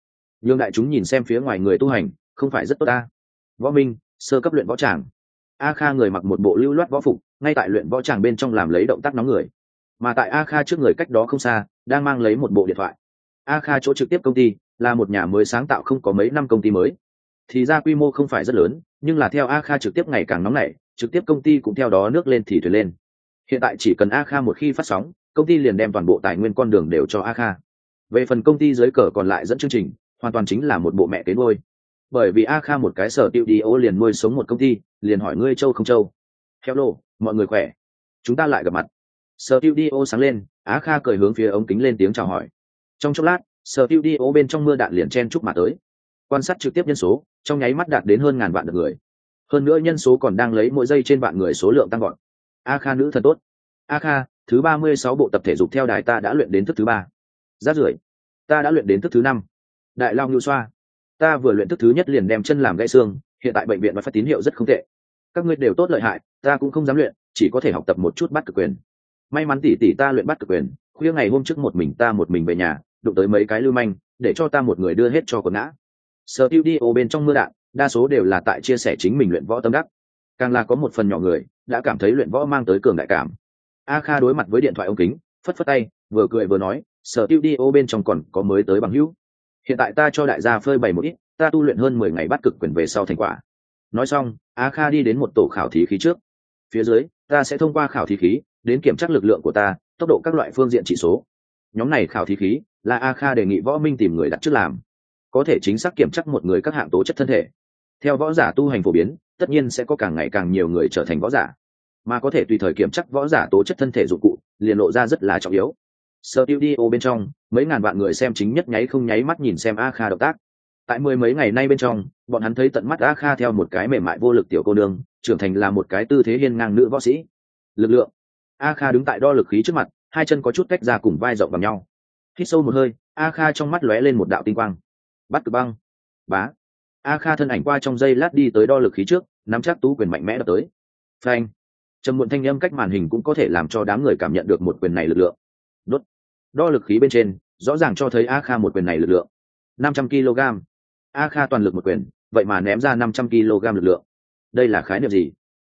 Nhường đại chúng nhìn xem phía ngoài người tu hành, không phải rất tốt ta. Võ minh, sơ cấp luyện võ tràng. A kha người mặc một bộ lưu loát võ phục, ngay tại luyện võ tràng bên trong làm lấy động tác nóng người mà tại a kha trước người cách đó không xa, đang mang lấy một bộ điện thoại. A kha chỗ trực tiếp công ty, là một nhà mới sáng tạo không có mấy năm công ty mới. Thì ra quy mô không phải rất lớn, nhưng là theo a kha trực tiếp ngày càng nóng nảy, trực tiếp công ty cũng theo đó nước lên thì thuyền lên. Hiện tại chỉ cần a kha một khi phát sóng, công ty liền đem toàn bộ tài nguyên con đường đều cho a kha. Về phần công ty dưới cờ còn lại dẫn chương trình, hoàn toàn chính là một bộ mẹ kế nuôi. Bởi vì a kha một cái sở tiêu đi ô liền nuôi sống một công ty, liền hỏi ngươi châu không châu. Hello, mọi người khỏe? Chúng ta lại gặp mặt sở tiêu sáng lên, á kha cười hướng phía ống kính lên tiếng chào hỏi. Trong chốc lát sở tiêu bên trong mưa đạn liền chen chúc mà tới. Quan sát trực tiếp nhân số, trong nháy mắt đạt đến hơn ngàn vạn được người. Hơn nữa nhân số còn đang lấy mỗi giây trên vạn người số lượng tăng gọn a kha nữ thần tốt. A kha, thứ ba mươi sáu bộ tập thể dục theo đài ta đã luyện đến thức thứ ba. Rát rưởi, ta đã luyện đến thức thứ năm. Đại lao ngưu xoa, ta vừa luyện thức thứ nhất liền đem chân làm gãy xương, hiện tại bệnh viện và phát tín hiệu rất không tệ. Các ngươi đều tốt lợi hại, ta cũng không dám luyện, chỉ có thể học tập một chút bắt cực quyền may mắn tỷ tỷ ta luyện bắt cực quyền, khuya ngày hôm trước một mình ta một mình về nhà, đụng tới mấy cái lưu manh, để cho ta một người đưa hết cho con ngã. Sở tiêu đi ô bên trong mưa đạn, đa số đều là tại chia sẻ chính mình luyện võ tâm đắc. Càng là có một phần nhỏ người, đã cảm thấy luyện võ mang tới cường đại cảm. A kha đối mặt với điện thoại ống kính, phất phất tay, vừa cười vừa nói, sở tiêu đi ô bên trong còn có mới tới bằng hữu. Hiện tại ta cho đại gia phơi bày một ít, ta tu luyện hơn mười ngày bắt cực quyền về sau thành quả. Nói xong, a kha đi đến một tổ khảo thí khí trước. Phía dưới, ta sẽ thông qua khảo thí khí đến kiểm tra lực lượng của ta, tốc độ các loại phương diện chỉ số. Nhóm này khảo thí khí, là a kha đề nghị võ minh tìm người đặt trước làm. Có thể chính xác kiểm tra một người các hạng tố chất thân thể. Theo võ giả tu hành phổ biến, tất nhiên sẽ có càng ngày càng nhiều người trở thành võ giả. Mà có thể tùy thời kiểm tra võ giả tố chất thân thể dụng cụ, liền lộ ra rất là trọng yếu. Sơ tiêu đi ô bên trong, mấy ngàn vạn người xem chính nhất nháy không nháy mắt nhìn xem a kha động tác. Tại mười mấy ngày nay bên trong, bọn hắn thấy tận mắt a kha theo một cái mềm mại vô lực tiểu cô đương trưởng thành là một cái tư thế hiên ngang nữ võ sĩ. Lực lượng a kha đứng tại đo lực khí trước mặt, hai chân có chút cách ra cùng vai rộng bằng nhau. Hít sâu một hơi, a kha trong mắt lóe lên một đạo tinh quang. Bắt cực băng. Bá. A kha thân ảnh qua trong giây lát đi tới đo lực khí trước, nắm chắc tú quyền mạnh mẽ đập tới. Phanh. Trầm muộn thanh âm cách màn hình cũng có thể làm cho đám người cảm nhận được một quyền này lực lượng. Đốt. Đo lực khí bên trên, rõ ràng cho thấy a kha một quyền này lực lượng. Năm trăm kg. A kha toàn lực một quyền, vậy mà ném ra năm trăm kg lực lượng. Đây là khái niệm gì?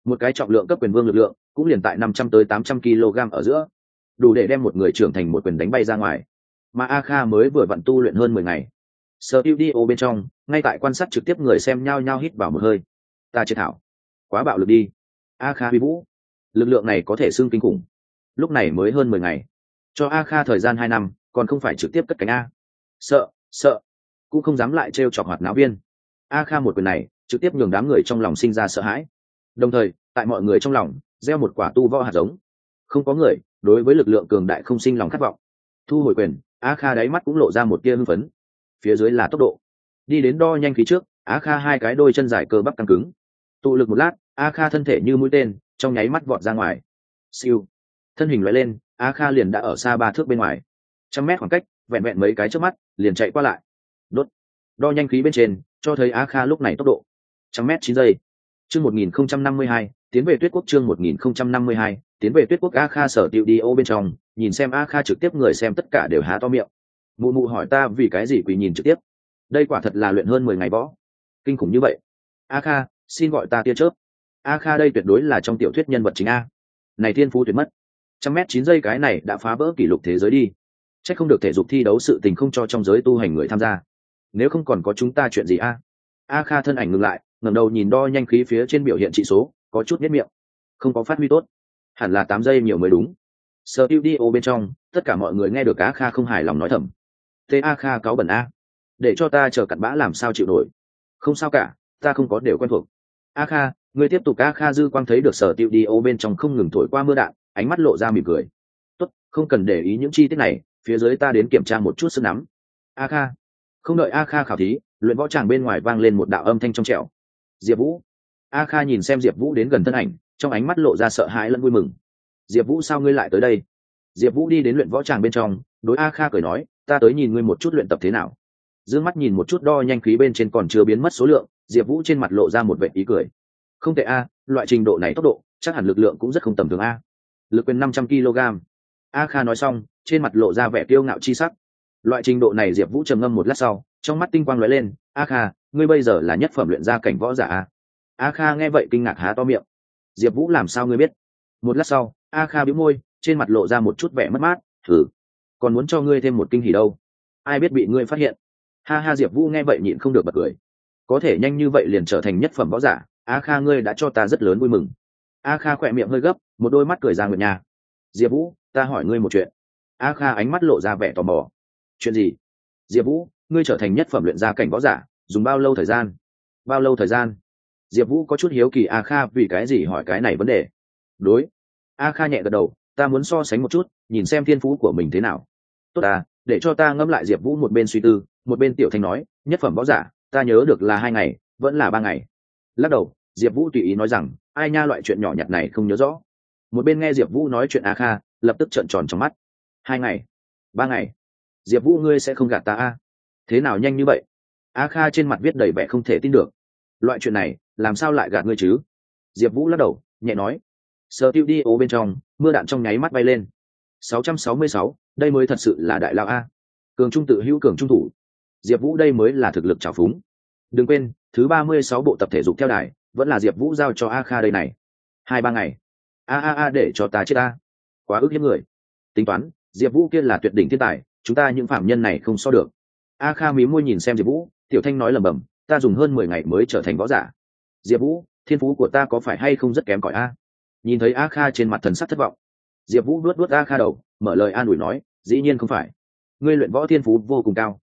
Một cái trọng lượng cấp quyền vương lực lượng cũng liền tại năm trăm tới tám trăm kg ở giữa, đủ để đem một người trưởng thành một quyền đánh bay ra ngoài. Mà a kha mới vừa vặn tu luyện hơn mười ngày. Studio tiêu đi ô bên trong, ngay tại quan sát trực tiếp người xem nhao nhao hít vào một hơi. Ta chế thảo. Quá bạo lực đi. A kha huy vũ. Lực lượng này có thể xưng kinh khủng. Lúc này mới hơn mười ngày. Cho a kha thời gian hai năm, còn không phải trực tiếp cất cánh a. Sợ sợ. Cũng không dám lại t r e o chọc hoạt náo viên. A kha một quyền này, trực tiếp nhường đám người trong lòng sinh ra sợ hãi. Đồng thời, tại mọi người trong lòng gieo một quả tu võ hạt giống. Không có người, đối với lực lượng cường đại không sinh lòng khát vọng. Thu hồi quyền, a kha đáy mắt cũng lộ ra một tia hưng phấn. Phía dưới là tốc độ. Đi đến đo nhanh khí trước, a kha hai cái đôi chân dài cơ bắp căng cứng. Tụ lực một lát, a kha thân thể như mũi tên, trong nháy mắt vọt ra ngoài. Siêu. Thân hình loại lên, a kha liền đã ở xa ba thước bên ngoài. Trăm mét khoảng cách, vẹn vẹn mấy cái trước mắt, liền chạy qua lại. Đốt. Đo nhanh khí bên trên, cho thấy a kha lúc này tốc độ. Trăm mét chín giây. Chương một nghìn không trăm năm mươi hai tiến về tuyết quốc chương một nghìn không trăm năm mươi hai, tiến về tuyết quốc a kha sở tiệu đi ô bên trong, nhìn xem a kha trực tiếp người xem tất cả đều há to miệng. Mụ mụ hỏi ta vì cái gì quỳ nhìn trực tiếp? Đây quả thật là luyện hơn mười ngày võ. Kinh khủng như vậy. A kha, xin gọi ta tia chớp. A kha đây tuyệt đối là trong tiểu thuyết nhân vật chính a. Này thiên phú tuyệt mất. Trăm mét chín giây cái này đã phá vỡ kỷ lục thế giới đi. C h ắ c không được thể dục thi đấu sự tình không cho trong giới tu hành người tham gia. Nếu không còn có chúng ta chuyện gì a? A kha thân ảnh ngừng lại, ngẩng đầu nhìn đo nhanh khí phía trên biểu hiện trị số có chút nhất miệng. Không có phát huy tốt. Hẳn là tám giây nhiều mới đúng. Sơ tiêu đi ô bên trong, tất cả mọi người nghe được a kha không hài lòng nói thầm. Thế a kha cáo bẩn a. Để cho ta chờ cặn bã làm sao chịu nổi. Không sao cả, ta không có đều quen thuộc. A kha người tiếp tục a kha dư quang thấy được sở tiêu đi ô bên trong không ngừng thổi qua mưa đạn, ánh mắt lộ ra mỉm cười. Tốt, không cần để ý những chi tiết này, phía dưới ta đến kiểm tra một chút sức nắm. A kha. Không đợi a kha khảo thí, luyện võ tràng bên ngoài vang lên một đạo âm thanh trong trẻo. Diệp vũ a kha nhìn xem diệp vũ đến gần thân ảnh, trong ánh mắt lộ ra sợ hãi lẫn vui mừng. Diệp vũ sao ngươi lại tới đây? Diệp vũ đi đến luyện võ tràng bên trong, đối a kha cười nói, ta tới nhìn ngươi một chút luyện tập thế nào. D ư ơ n g mắt nhìn một chút đo nhanh khí bên trên còn chưa biến mất số lượng, diệp vũ trên mặt lộ ra một vệ ý cười. Không tệ a, loại trình độ này tốc độ, chắc hẳn lực lượng cũng rất không tầm thường a. Lực quyền năm trăm kg. A kha nói xong, trên mặt lộ ra vẻ kiêu ngạo chi sắc. Loại trình độ này diệp vũ trầm ngâm một lát sau, trong mắt tinh quang lóe lên, a kha, ngươi bây giờ là nhất phẩm luyện gia cảnh võ giả a a kha nghe vậy kinh ngạc há to miệng. Diệp vũ làm sao ngươi biết? Một lát sau, a kha bĩu môi, trên mặt lộ ra một chút vẻ mất mát thử còn muốn cho ngươi thêm một kinh hỉ đâu? Ai biết bị ngươi phát hiện? Ha ha, diệp vũ nghe vậy nhịn không được bật cười. Có thể nhanh như vậy liền trở thành nhất phẩm võ giả, a kha ngươi đã cho ta rất lớn vui mừng. A kha khỏe miệng hơi gấp, một đôi mắt cười ra nguyện nhà. Diệp vũ, ta hỏi ngươi một chuyện. A kha ánh mắt lộ ra vẻ tò mò. Chuyện gì? Diệp vũ, ngươi trở thành nhất phẩm luyện gia cảnh võ giả, dùng bao lâu thời gian? Bao lâu thời gian? Diệp vũ có chút hiếu kỳ a kha vì cái gì hỏi cái này vấn đề. Đối. A kha nhẹ gật đầu, ta muốn so sánh một chút, nhìn xem thiên phú của mình thế nào. Tốt à để cho ta ngẫm lại diệp vũ một bên suy tư. Một bên tiểu thanh nói, nhất phẩm võ giả, ta nhớ được là hai ngày, vẫn là ba ngày. Lắc đầu, diệp vũ tùy ý nói rằng, ai nha loại chuyện nhỏ nhặt này không nhớ rõ. Một bên nghe diệp vũ nói chuyện a kha, lập tức trợn tròn trong mắt. Hai ngày, ba ngày? Diệp vũ ngươi sẽ không gạt ta a? Thế nào nhanh như vậy? A kha trên mặt viết đầy vẻ không thể tin được loại chuyện này làm sao lại gạt ngươi chứ? Diệp vũ lắc đầu nhẹ nói. Sơ tiêu đi ô bên trong mưa đạn trong nháy mắt bay lên. 666, đây mới thật sự là đại lao a. Cường trung tự hữu cường trung thủ. Diệp vũ đây mới là thực lực trào phúng. Đừng quên thứ ba mươi sáu bộ tập thể dục theo đài vẫn là diệp vũ giao cho a kha đây này. Hai ba ngày. A a a để cho ta chết ta. Quá ức hiếp người. Tính toán diệp vũ kia là tuyệt đỉnh thiên tài chúng ta những phạm nhân này không so được. A kha mí môi nhìn xem diệp vũ tiểu thanh nói lầm bầm ta dùng hơn mười ngày mới trở thành võ giả. Diệp vũ, thiên phú của ta có phải hay không rất kém cỏi a? Nhìn thấy a kha trên mặt thần sắc thất vọng, diệp vũ luốt luốt a kha đầu, mở lời an ủi nói, dĩ nhiên không phải. Ngươi luyện võ thiên phú vô cùng cao.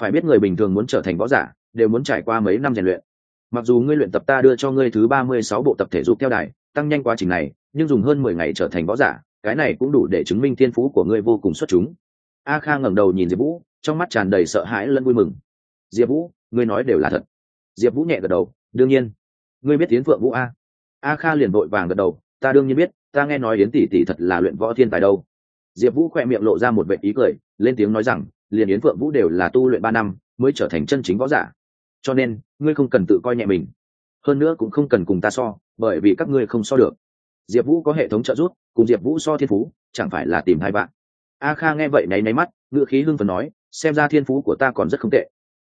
Phải biết người bình thường muốn trở thành võ giả, đều muốn trải qua mấy năm rèn luyện. Mặc dù ngươi luyện tập ta đưa cho ngươi thứ ba mươi sáu bộ tập thể dục theo đài, tăng nhanh quá trình này, nhưng dùng hơn mười ngày trở thành võ giả, cái này cũng đủ để chứng minh thiên phú của ngươi vô cùng xuất chúng. A kha ngẩng đầu nhìn diệp vũ, trong mắt tràn đầy sợ hãi lẫn vui mừng. Diệp vũ ngươi nói đều là thật. Diệp vũ nhẹ gật đầu, đương nhiên. Ngươi biết tiến phượng vũ a? A kha liền vội vàng gật đầu, ta đương nhiên biết, ta nghe nói yến tỷ tỷ thật là luyện võ thiên tài đâu. Diệp vũ khỏe miệng lộ ra một vệ ý cười, lên tiếng nói rằng, liền yến phượng vũ đều là tu luyện ba năm, mới trở thành chân chính võ giả. Cho nên, ngươi không cần tự coi nhẹ mình. Hơn nữa cũng không cần cùng ta so, bởi vì các ngươi không so được. Diệp vũ có hệ thống trợ giúp, cùng diệp vũ so thiên phú, chẳng phải là tìm hai bạn. A kha nghe vậy nháy nháy mắt ngựa khí hưng phần nói, xem ra thiên phú của ta còn rất không tệ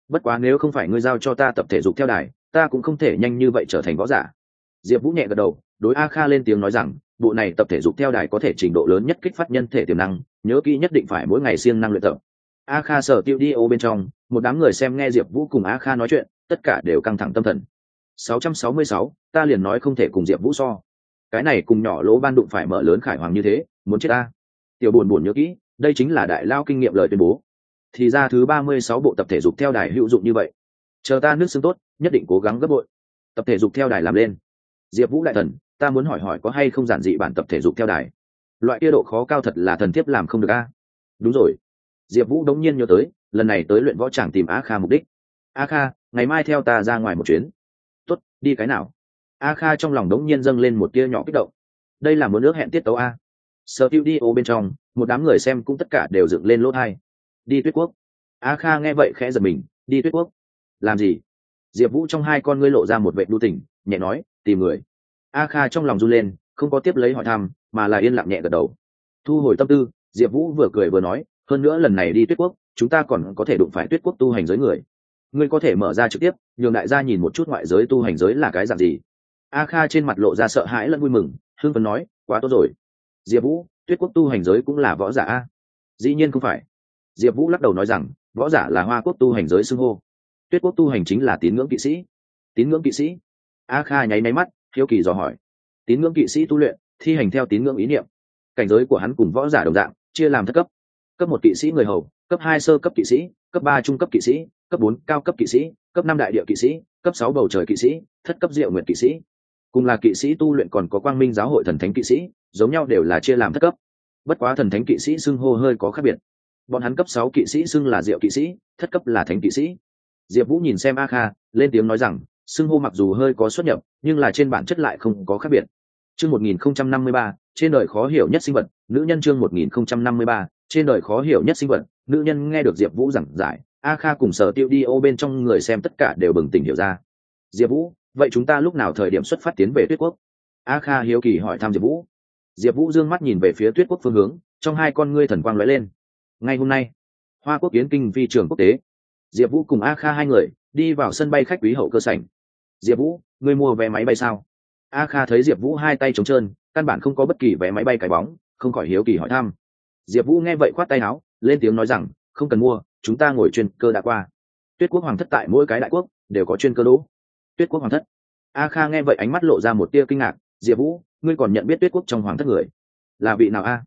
bất quá nếu không phải ngươi giao cho ta tập thể dục theo đài ta cũng không thể nhanh như vậy trở thành võ giả. Diệp vũ nhẹ gật đầu đối a kha lên tiếng nói rằng bộ này tập thể dục theo đài có thể trình độ lớn nhất kích phát nhân thể tiềm năng nhớ kỹ nhất định phải mỗi ngày siêng năng luyện tập. A kha sở tiêu đi ô bên trong một đám người xem nghe diệp vũ cùng a kha nói chuyện tất cả đều căng thẳng tâm thần. 666, ta liền nói không thể cùng diệp vũ so. Cái này cùng nhỏ lỗ ban đụng phải mở lớn khải hoàng như thế muốn chết ta. Tiểu buồn buồn nhớ kỹ đây chính là đại lao kinh nghiệm lời tuyên bố thì ra thứ ba mươi sáu bộ tập thể dục theo đài hữu dụng như vậy. Chờ ta nước xương tốt, nhất định cố gắng gấp bội. Tập thể dục theo đài làm lên. Diệp vũ đại thần, ta muốn hỏi hỏi có hay không giản dị bản tập thể dục theo đài? Loại kia độ khó cao thật là thần thiếp làm không được a. Đúng rồi. Diệp vũ đống nhiên nhớ tới, lần này tới luyện võ tràng tìm a kha mục đích. A kha, ngày mai theo ta ra ngoài một chuyến. Tốt, đi cái nào? A kha trong lòng đống nhiên dâng lên một tia nhỏ kích động. Đây là một nước hẹn tiết tấu a. Sở đi ô bên trong, một đám người xem cũng tất cả đều dựng lên lỗ thai đi tuyết quốc. A kha nghe vậy khẽ giật mình, đi tuyết quốc? Làm gì? Diệp vũ trong hai con ngươi lộ ra một vệ đu tỉnh, nhẹ nói, tìm người. A kha trong lòng run lên, không có tiếp lấy hỏi thăm, mà là yên lặng nhẹ gật đầu. Thu hồi tâm tư, diệp vũ vừa cười vừa nói, hơn nữa lần này đi tuyết quốc, chúng ta còn có thể đụng phải tuyết quốc tu hành giới người. Ngươi có thể mở ra trực tiếp, nhường đại gia nhìn một chút ngoại giới tu hành giới là cái dạng gì. A kha trên mặt lộ ra sợ hãi lẫn vui mừng, hương phấn nói, quá tốt rồi. Diệp vũ, tuyết quốc tu hành giới cũng là võ giả a? Dĩ nhiên không phải diệp vũ lắc đầu nói rằng, võ giả là hoa quốc tu hành giới xưng hô. Tuyết quốc tu hành chính là tín ngưỡng kỵ sĩ. Tín ngưỡng kỵ sĩ? A kha nháy máy mắt, hiếu kỳ dò hỏi. Tín ngưỡng kỵ sĩ tu luyện, thi hành theo tín ngưỡng ý niệm. Cảnh giới của hắn cùng võ giả đồng dạng, chia làm thất cấp. Cấp một kỵ sĩ người hầu, cấp hai sơ cấp kỵ sĩ, cấp ba trung cấp kỵ sĩ, cấp bốn cao cấp kỵ sĩ, cấp năm đại địa kỵ sĩ, cấp sáu bầu trời kỵ sĩ, thất cấp diệu nguyện kỵ sĩ. Cùng là kỵ sĩ tu luyện còn có quang minh giáo hội thần thánh kỵ sĩ, giống nhau đều là chia làm thất cấp. Bất quá thần thánh kỵ sĩ xưng hô hơi có khác biệt bọn hắn cấp sáu kỵ sĩ xưng là diệu kỵ sĩ, thất cấp là thánh kỵ sĩ. Diệp vũ nhìn xem a kha, lên tiếng nói rằng, xưng hô mặc dù hơi có xuất nhập, nhưng là trên bản chất lại không có khác biệt. Chương một nghìn không trăm năm mươi ba, trên đời khó hiểu nhất sinh vật, nữ nhân chương một nghìn không trăm năm mươi ba, trên đời khó hiểu nhất sinh vật, nữ nhân nghe được diệp vũ giảng giải, a kha cùng sở tiêu đi ô bên trong người xem tất cả đều bừng tỉnh hiểu ra. Diệp vũ, vậy chúng ta lúc nào thời điểm xuất phát tiến về tuyết quốc? A kha hiếu kỳ hỏi thăm diệp vũ. Diệp vũ d ư ơ n g mắt nhìn về phía tuyết quốc phương hướng, trong hai con ngươi thần quang lóe lên ngay hôm nay, hoa quốc kiến kinh vi trường quốc tế. Diệp vũ cùng a kha hai người đi vào sân bay khách quý hậu cơ sảnh. Diệp vũ, ngươi mua vé máy bay sao? A kha thấy diệp vũ hai tay trống trơn, căn bản không có bất kỳ vé máy bay cái bóng, không khỏi hiếu kỳ hỏi thăm. Diệp vũ nghe vậy khoát tay áo, lên tiếng nói rằng, không cần mua, chúng ta ngồi chuyên cơ đã qua. Tuyết quốc hoàng thất tại mỗi cái đại quốc đều có chuyên cơ đỗ. Tuyết quốc hoàng thất. A kha nghe vậy ánh mắt lộ ra một tia kinh ngạc. Diệp vũ, ngươi còn nhận biết tuyết quốc trong hoàng thất người là vị nào a?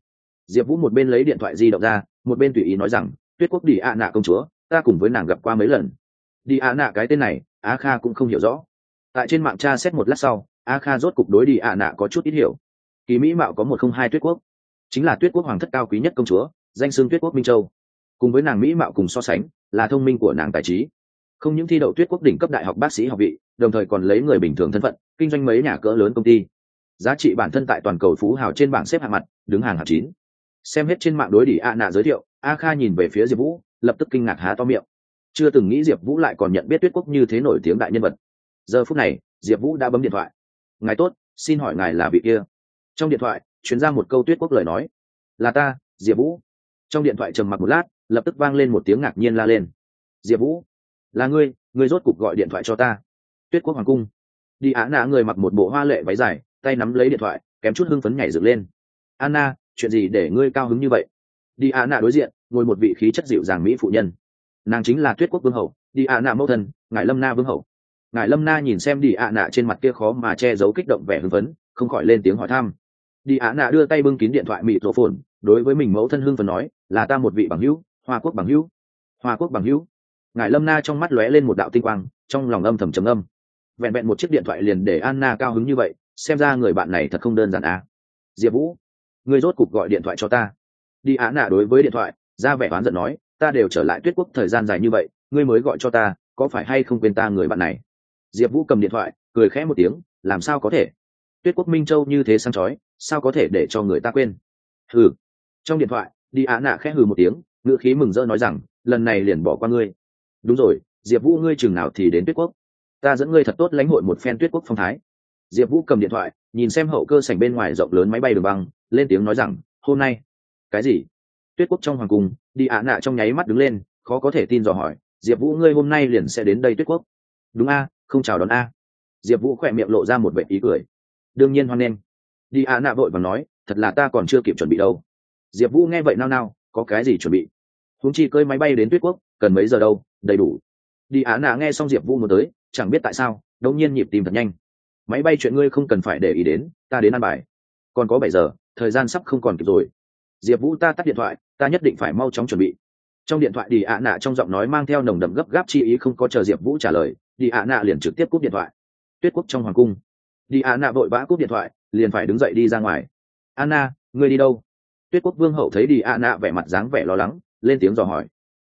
Diệp vũ một bên lấy điện thoại di động ra, một bên tùy ý nói rằng, tuyết quốc đi ạ nạ công chúa, ta cùng với nàng gặp qua mấy lần. Đi ạ nạ cái tên này Á kha cũng không hiểu rõ. Tại trên mạng tra xét một lát sau, a kha rốt cục đối đi ạ nạ có chút ít hiểu. Kỳ mỹ mạo có một không hai tuyết quốc. Chính là tuyết quốc hoàng thất cao quý nhất công chúa, danh xưng tuyết quốc minh châu. Cùng với nàng mỹ mạo cùng so sánh, là thông minh của nàng tài trí. Không những thi đậu tuyết quốc đỉnh cấp đại học bác sĩ học vị, đồng thời còn lấy người bình thường thân phận, kinh doanh mấy nhà cỡ lớn công ty. Giá trị bản thân tại toàn cầu phú hào trên bảng xếp hạng mặt, đứng hàng hạng chín xem hết trên mạng đối đỉ a nạ giới thiệu, a kha nhìn về phía diệp vũ, lập tức kinh ngạc há to miệng. Chưa từng nghĩ diệp vũ lại còn nhận biết tuyết quốc như thế nổi tiếng đại nhân vật. Giờ phút này, diệp vũ đã bấm điện thoại. Ngài tốt, xin hỏi ngài là vị kia? Trong điện thoại chuyển ra một câu tuyết quốc lời nói. Là ta, diệp vũ. Trong điện thoại trầm mặc một lát, lập tức vang lên một tiếng ngạc nhiên la lên. Diệp vũ, là ngươi ngươi rốt cục gọi điện thoại cho ta. Tuyết quốc hoàng cung. Đi á nạ người mặc một bộ hoa lệ váy dài, tay nắm lấy điện thoại, kém chút hưng phấn nhảy dựng lên. Anna chuyện gì để ngươi cao hứng như vậy? Đi ạ nạ đối diện, ngồi một vị khí chất dịu dàng mỹ phụ nhân. Nàng chính là tuyết quốc vương hậu đi ạ nạ mẫu thân ngài lâm na vương hậu ngài lâm na nhìn xem đi ạ nạ trên mặt kia khó mà che giấu kích động vẻ hưng phấn, không khỏi lên tiếng hỏi thăm. Đi ạ nạ đưa tay bưng kín điện thoại mịt rổ phồn, đối với mình mẫu thân hưng phấn nói, là ta một vị bằng hữu, hoa quốc bằng hữu. Hoa quốc bằng hữu? Ngài lâm na trong mắt lóe lên một đạo tinh quang, trong lòng âm thầm trầm âm vẹn vẹn một chiếc điện thoại liền để anna cao hứng như vậy, xem ra người bạn này thật không đơn giản à. diệp vũ Ngươi rốt cục gọi điện thoại cho ta. Đi á nạ đối với điện thoại, ra vẻ oán giận nói, ta đều trở lại tuyết quốc thời gian dài như vậy, ngươi mới gọi cho ta, có phải hay không quên ta người bạn này? Diệp vũ cầm điện thoại, cười khẽ một tiếng, làm sao có thể? Tuyết quốc minh châu như thế sang chói, sao có thể để cho người ta quên? Hừ. Trong điện thoại, đi á nạ khẽ hừ một tiếng, ngữ khí mừng rỡ nói rằng, lần này liền bỏ qua ngươi. Đúng rồi, diệp vũ ngươi chừng nào thì đến tuyết quốc? Ta dẫn ngươi thật tốt lãnh hội một phen tuyết quốc phong thái. Diệp vũ cầm điện thoại, nhìn xem hậu cơ sảnh bên ngoài rộng lớn máy bay đường băng lên tiếng nói rằng, hôm nay. Cái gì? Tuyết quốc trong hoàng cung, đi ạ nạ trong nháy mắt đứng lên, khó có thể tin dò hỏi, diệp vũ, ngươi hôm nay liền sẽ đến đây tuyết quốc? Đúng a, không chào đón a. Diệp vũ khỏe miệng lộ ra một vệ ý cười. Đương nhiên hoan nghênh. Đi ạ nạ vội và nói, thật là ta còn chưa kịp chuẩn bị đâu. Diệp vũ nghe vậy nao nao, có cái gì chuẩn bị? Húng chi cơi máy bay đến tuyết quốc, cần mấy giờ đâu, đầy đủ. Đi á nạ nghe xong diệp vũ muốn tới, chẳng biết tại sao, đột nhiên nhịp tìm thật nhanh. Máy bay chuyện ngươi không cần phải để ý đến, ta đến ăn bài. Còn có bảy giờ thời gian sắp không còn kịp rồi. Diệp vũ ta tắt điện thoại, ta nhất định phải mau chóng chuẩn bị. Trong điện thoại đi ạ nạ trong giọng nói mang theo nồng đậm gấp gáp chi ý không có chờ diệp vũ trả lời đi ạ nạ liền trực tiếp cúp điện thoại. Tuyết quốc trong hoàng cung. Đi ạ nạ vội vã cúp điện thoại, liền phải đứng dậy đi ra ngoài. Anna, ngươi đi đâu? Tuyết quốc vương hậu thấy đi ạ nạ vẻ mặt dáng vẻ lo lắng, lên tiếng dò hỏi.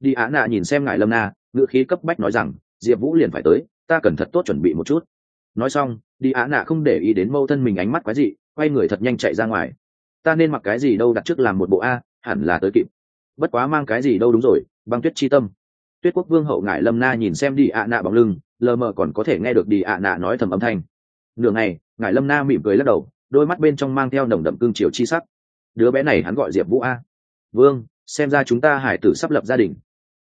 Đi ạ nạ nhìn xem ngài lâm na, ngữ khí cấp bách nói rằng, diệp vũ liền phải tới, ta cần thật tốt chuẩn bị một chút. Nói xong đi ạ nạ không để ý đến mâu thân mình ánh mắt quái dị, quay người thật nhanh chạy ra ngoài ta nên mặc cái gì đâu đặt trước làm một bộ a, hẳn là tới kịp. Bất quá mang cái gì đâu đúng rồi, băng tuyết chi tâm. Tuyết quốc vương hậu ngại lâm na nhìn xem đi ạ nạ bóng lưng, lờ mờ còn có thể nghe được đi ạ nạ nói thầm âm thanh. Nửa ngày ngại lâm na mỉm cười lắc đầu, đôi mắt bên trong mang theo nồng đậm cương chiều chi sắc. Đứa bé này hắn gọi diệp vũ a. Vương, xem ra chúng ta hải tử sắp lập gia đình.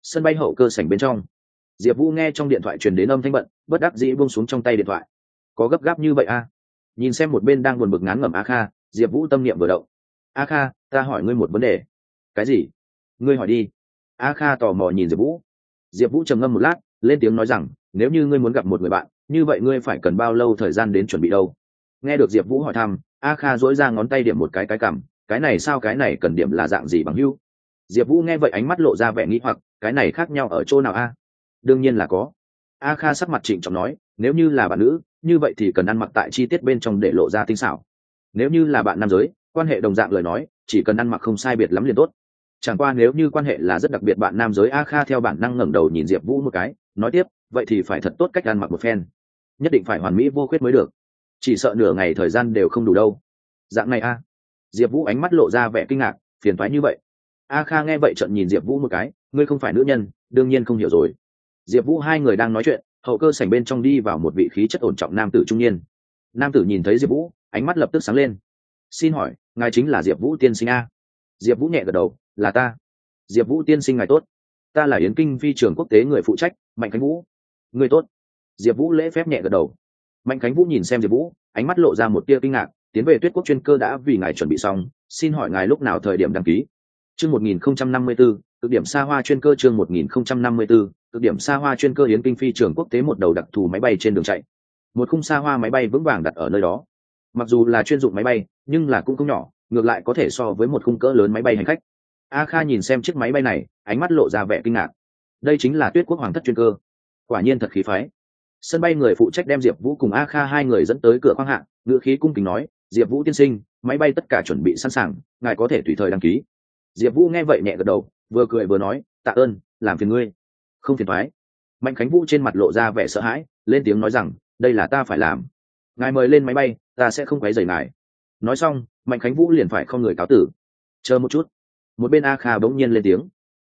Sân bay hậu cơ sảnh bên trong. Diệp vũ nghe trong điện thoại truyền đến âm thanh bận, bất đắc dĩ buông xuống trong tay điện thoại. Có gấp gáp như vậy a? Nhìn xem một bên đang buồn bực ngán ngẩm a kha diệp vũ tâm niệm vừa động. A kha, ta hỏi ngươi một vấn đề. Cái gì? Ngươi hỏi đi. A kha tò mò nhìn diệp vũ. Diệp vũ trầm ngâm một lát, lên tiếng nói rằng, nếu như ngươi muốn gặp một người bạn, như vậy ngươi phải cần bao lâu thời gian đến chuẩn bị đâu? Nghe được diệp vũ hỏi thăm, a kha dỗi ra ngón tay điểm một cái cái cảm cái này sao? Cái này cần điểm là dạng gì bằng hưu? Diệp vũ nghe vậy ánh mắt lộ ra vẻ nghĩ hoặc, cái này khác nhau ở chỗ nào a? Đương nhiên là có. A kha sắc mặt trịnh trọng nói, nếu như là bạn nữ, như vậy thì cần ăn mặc tại chi tiết bên trong để lộ ra tinh xảo nếu như là bạn nam giới, quan hệ đồng dạng lời nói, chỉ cần ăn mặc không sai biệt lắm liền tốt. Chẳng qua nếu như quan hệ là rất đặc biệt bạn nam giới, a kha theo bản năng ngẩng đầu nhìn diệp vũ một cái, nói tiếp, vậy thì phải thật tốt cách ăn mặc một phen. Nhất định phải hoàn mỹ vô khuyết mới được. Chỉ sợ nửa ngày thời gian đều không đủ đâu. Dạng này a. Diệp vũ ánh mắt lộ ra vẻ kinh ngạc, phiền thoái như vậy. A kha nghe vậy trận nhìn diệp vũ một cái, ngươi không phải nữ nhân, đương nhiên không hiểu rồi. Diệp vũ hai người đang nói chuyện, hậu cơ sảnh bên trong đi vào một vị khí chất ổn trọng nam tử trung niên. Nam tử nhìn thấy diệp vũ ánh mắt lập tức sáng lên. Xin hỏi ngài chính là diệp vũ tiên sinh a? Diệp vũ nhẹ gật đầu là ta. Diệp vũ tiên sinh ngài tốt. Ta là yến kinh phi trường quốc tế người phụ trách mạnh khánh vũ. Người tốt. Diệp vũ lễ phép nhẹ gật đầu. Mạnh khánh vũ nhìn xem diệp vũ ánh mắt lộ ra một tia kinh ngạc tiến về tuyết quốc chuyên cơ đã vì ngài chuẩn bị xong. Xin hỏi ngài lúc nào thời điểm đăng ký? Chương một nghìn không trăm năm mươi bốn, cực điểm xa hoa chuyên cơ chương một nghìn không trăm năm mươi bốn, cực điểm xa hoa chuyên cơ yến kinh phi trường quốc tế một đầu đặc thù máy bay trên đường chạy. Một khung xa hoa máy bay vững vàng đặt ở nơi đó mặc dù là chuyên dụng máy bay, nhưng là cũng không nhỏ, ngược lại có thể so với một khung cỡ lớn máy bay hành khách. A kha nhìn xem chiếc máy bay này, ánh mắt lộ ra vẻ kinh ngạc. Đây chính là tuyết quốc hoàng thất chuyên cơ. Quả nhiên thật khí phái. Sân bay người phụ trách đem diệp vũ cùng a kha hai người dẫn tới cửa khoang hạng, ngữ khí cung kính nói, diệp vũ tiên sinh, máy bay tất cả chuẩn bị sẵn sàng, ngài có thể tùy thời đăng ký. Diệp vũ nghe vậy nhẹ gật đầu, vừa cười vừa nói, tạ ơn, làm phiền ngươi. Không phiền thoái mạnh khánh vũ trên mặt lộ ra vẻ sợ hãi, lên tiếng nói rằng, đây là ta phải làm ngài mời lên máy bay, ta sẽ không quấy rầy ngài. Nói xong, mạnh khánh vũ liền phải không người cáo tử. Chờ một chút. Một bên a kha bỗng nhiên lên tiếng.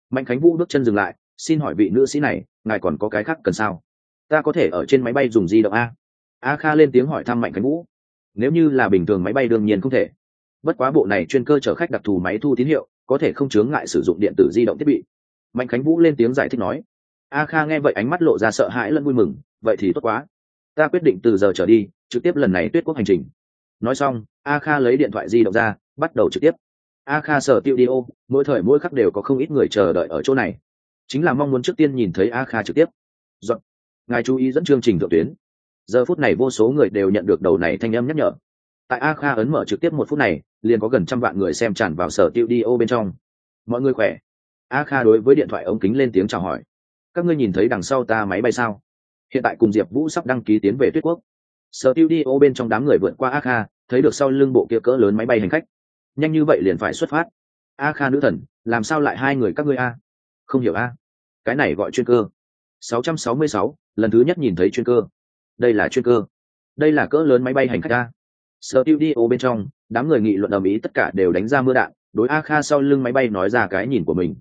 Mạnh khánh vũ bước chân dừng lại, xin hỏi vị nữ sĩ này, ngài còn có cái khác cần sao? Ta có thể ở trên máy bay dùng di động a. A kha lên tiếng hỏi thăm mạnh khánh vũ. Nếu như là bình thường máy bay đương nhiên không thể. Bất quá bộ này chuyên cơ chở khách đặc thù máy thu tín hiệu, có thể không chướng ngại sử dụng điện tử di động thiết bị. Mạnh khánh vũ lên tiếng giải thích nói. A kha nghe vậy ánh mắt lộ ra sợ hãi lẫn vui mừng, vậy thì tốt quá. Ta quyết định từ giờ trở đi trực tiếp lần này tuyết quốc hành trình. Nói xong, a kha lấy điện thoại di động ra, bắt đầu trực tiếp. A kha sở tiêu đi ô, mỗi thời mỗi khắc đều có không ít người chờ đợi ở chỗ này. Chính là mong muốn trước tiên nhìn thấy a kha trực tiếp. Dọn. ngài chú ý dẫn chương trình thượng tuyến. Giờ phút này vô số người đều nhận được đầu này thanh âm nhắc nhở. Tại a kha ấn mở trực tiếp một phút này, liền có gần trăm vạn người xem tràn vào sở tiêu đi ô bên trong. Mọi người khỏe? A kha đối với điện thoại ống kính lên tiếng chào hỏi. Các ngươi nhìn thấy đằng sau ta máy bay sao? Hiện tại cùng diệp vũ sắp đăng ký tiến về tuyết quốc sở tiêu đi ô bên trong đám người vượt qua a kha thấy được sau lưng bộ kia cỡ lớn máy bay hành khách. Nhanh như vậy liền phải xuất phát. A kha nữ thần làm sao lại hai người các ngươi a? Không hiểu a. Cái này gọi chuyên cơ. 666, lần thứ nhất nhìn thấy chuyên cơ. Đây là chuyên cơ. Đây là cỡ lớn máy bay hành khách a. Sở tiêu đi ô bên trong đám người nghị luận ầm ĩ tất cả đều đánh ra mưa đạn đối a kha sau lưng máy bay nói ra cái nhìn của mình.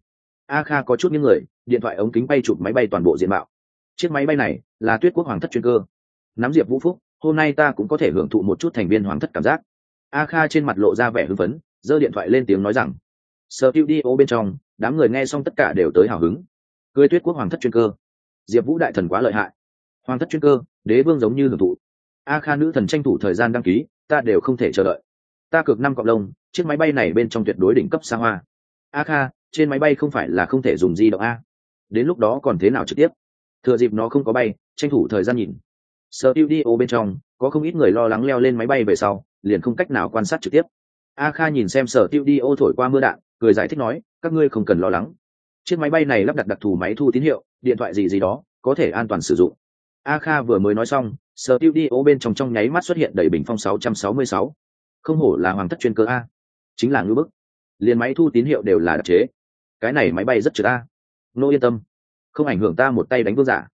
A kha có chút những người điện thoại ống kính bay chụp máy bay toàn bộ diện mạo. Chiếc máy bay này là tuyết quốc hoàng thất chuyên cơ. Nắm diệp vũ phúc hôm nay ta cũng có thể hưởng thụ một chút thành viên hoàng thất cảm giác. A kha trên mặt lộ ra vẻ hưng phấn, giơ điện thoại lên tiếng nói rằng, sở tiêu đi ô bên trong, đám người nghe xong tất cả đều tới hào hứng. Cười tuyết quốc hoàng thất chuyên cơ. Diệp vũ đại thần quá lợi hại. Hoàng thất chuyên cơ, đế vương giống như hưởng thụ. A kha nữ thần tranh thủ thời gian đăng ký, ta đều không thể chờ đợi. Ta cược năm cọc lông chiếc máy bay này bên trong tuyệt đối đỉnh cấp xa hoa. A kha, trên máy bay không phải là không thể dùng di động a. Đến lúc đó còn thế nào trực tiếp? Thừa dịp nó không có bay, tranh thủ thời gian nhìn sở tiêu đi ô bên trong, có không ít người lo lắng leo lên máy bay về sau, liền không cách nào quan sát trực tiếp. A kha nhìn xem sở tiêu đi ô thổi qua mưa đạn, cười giải thích nói, các ngươi không cần lo lắng. Chiếc máy bay này lắp đặt đặc thù máy thu tín hiệu, điện thoại gì gì đó, có thể an toàn sử dụng. A kha vừa mới nói xong, sở tiêu đi ô bên trong trong nháy mắt xuất hiện đầy bình phong 666. không hổ là hoàng thất chuyên cơ a. Chính là ngư bức. Liền máy thu tín hiệu đều là đặc chế. Cái này máy bay rất trượt a. Nô yên tâm. Không ảnh hưởng ta một tay đánh vương giả.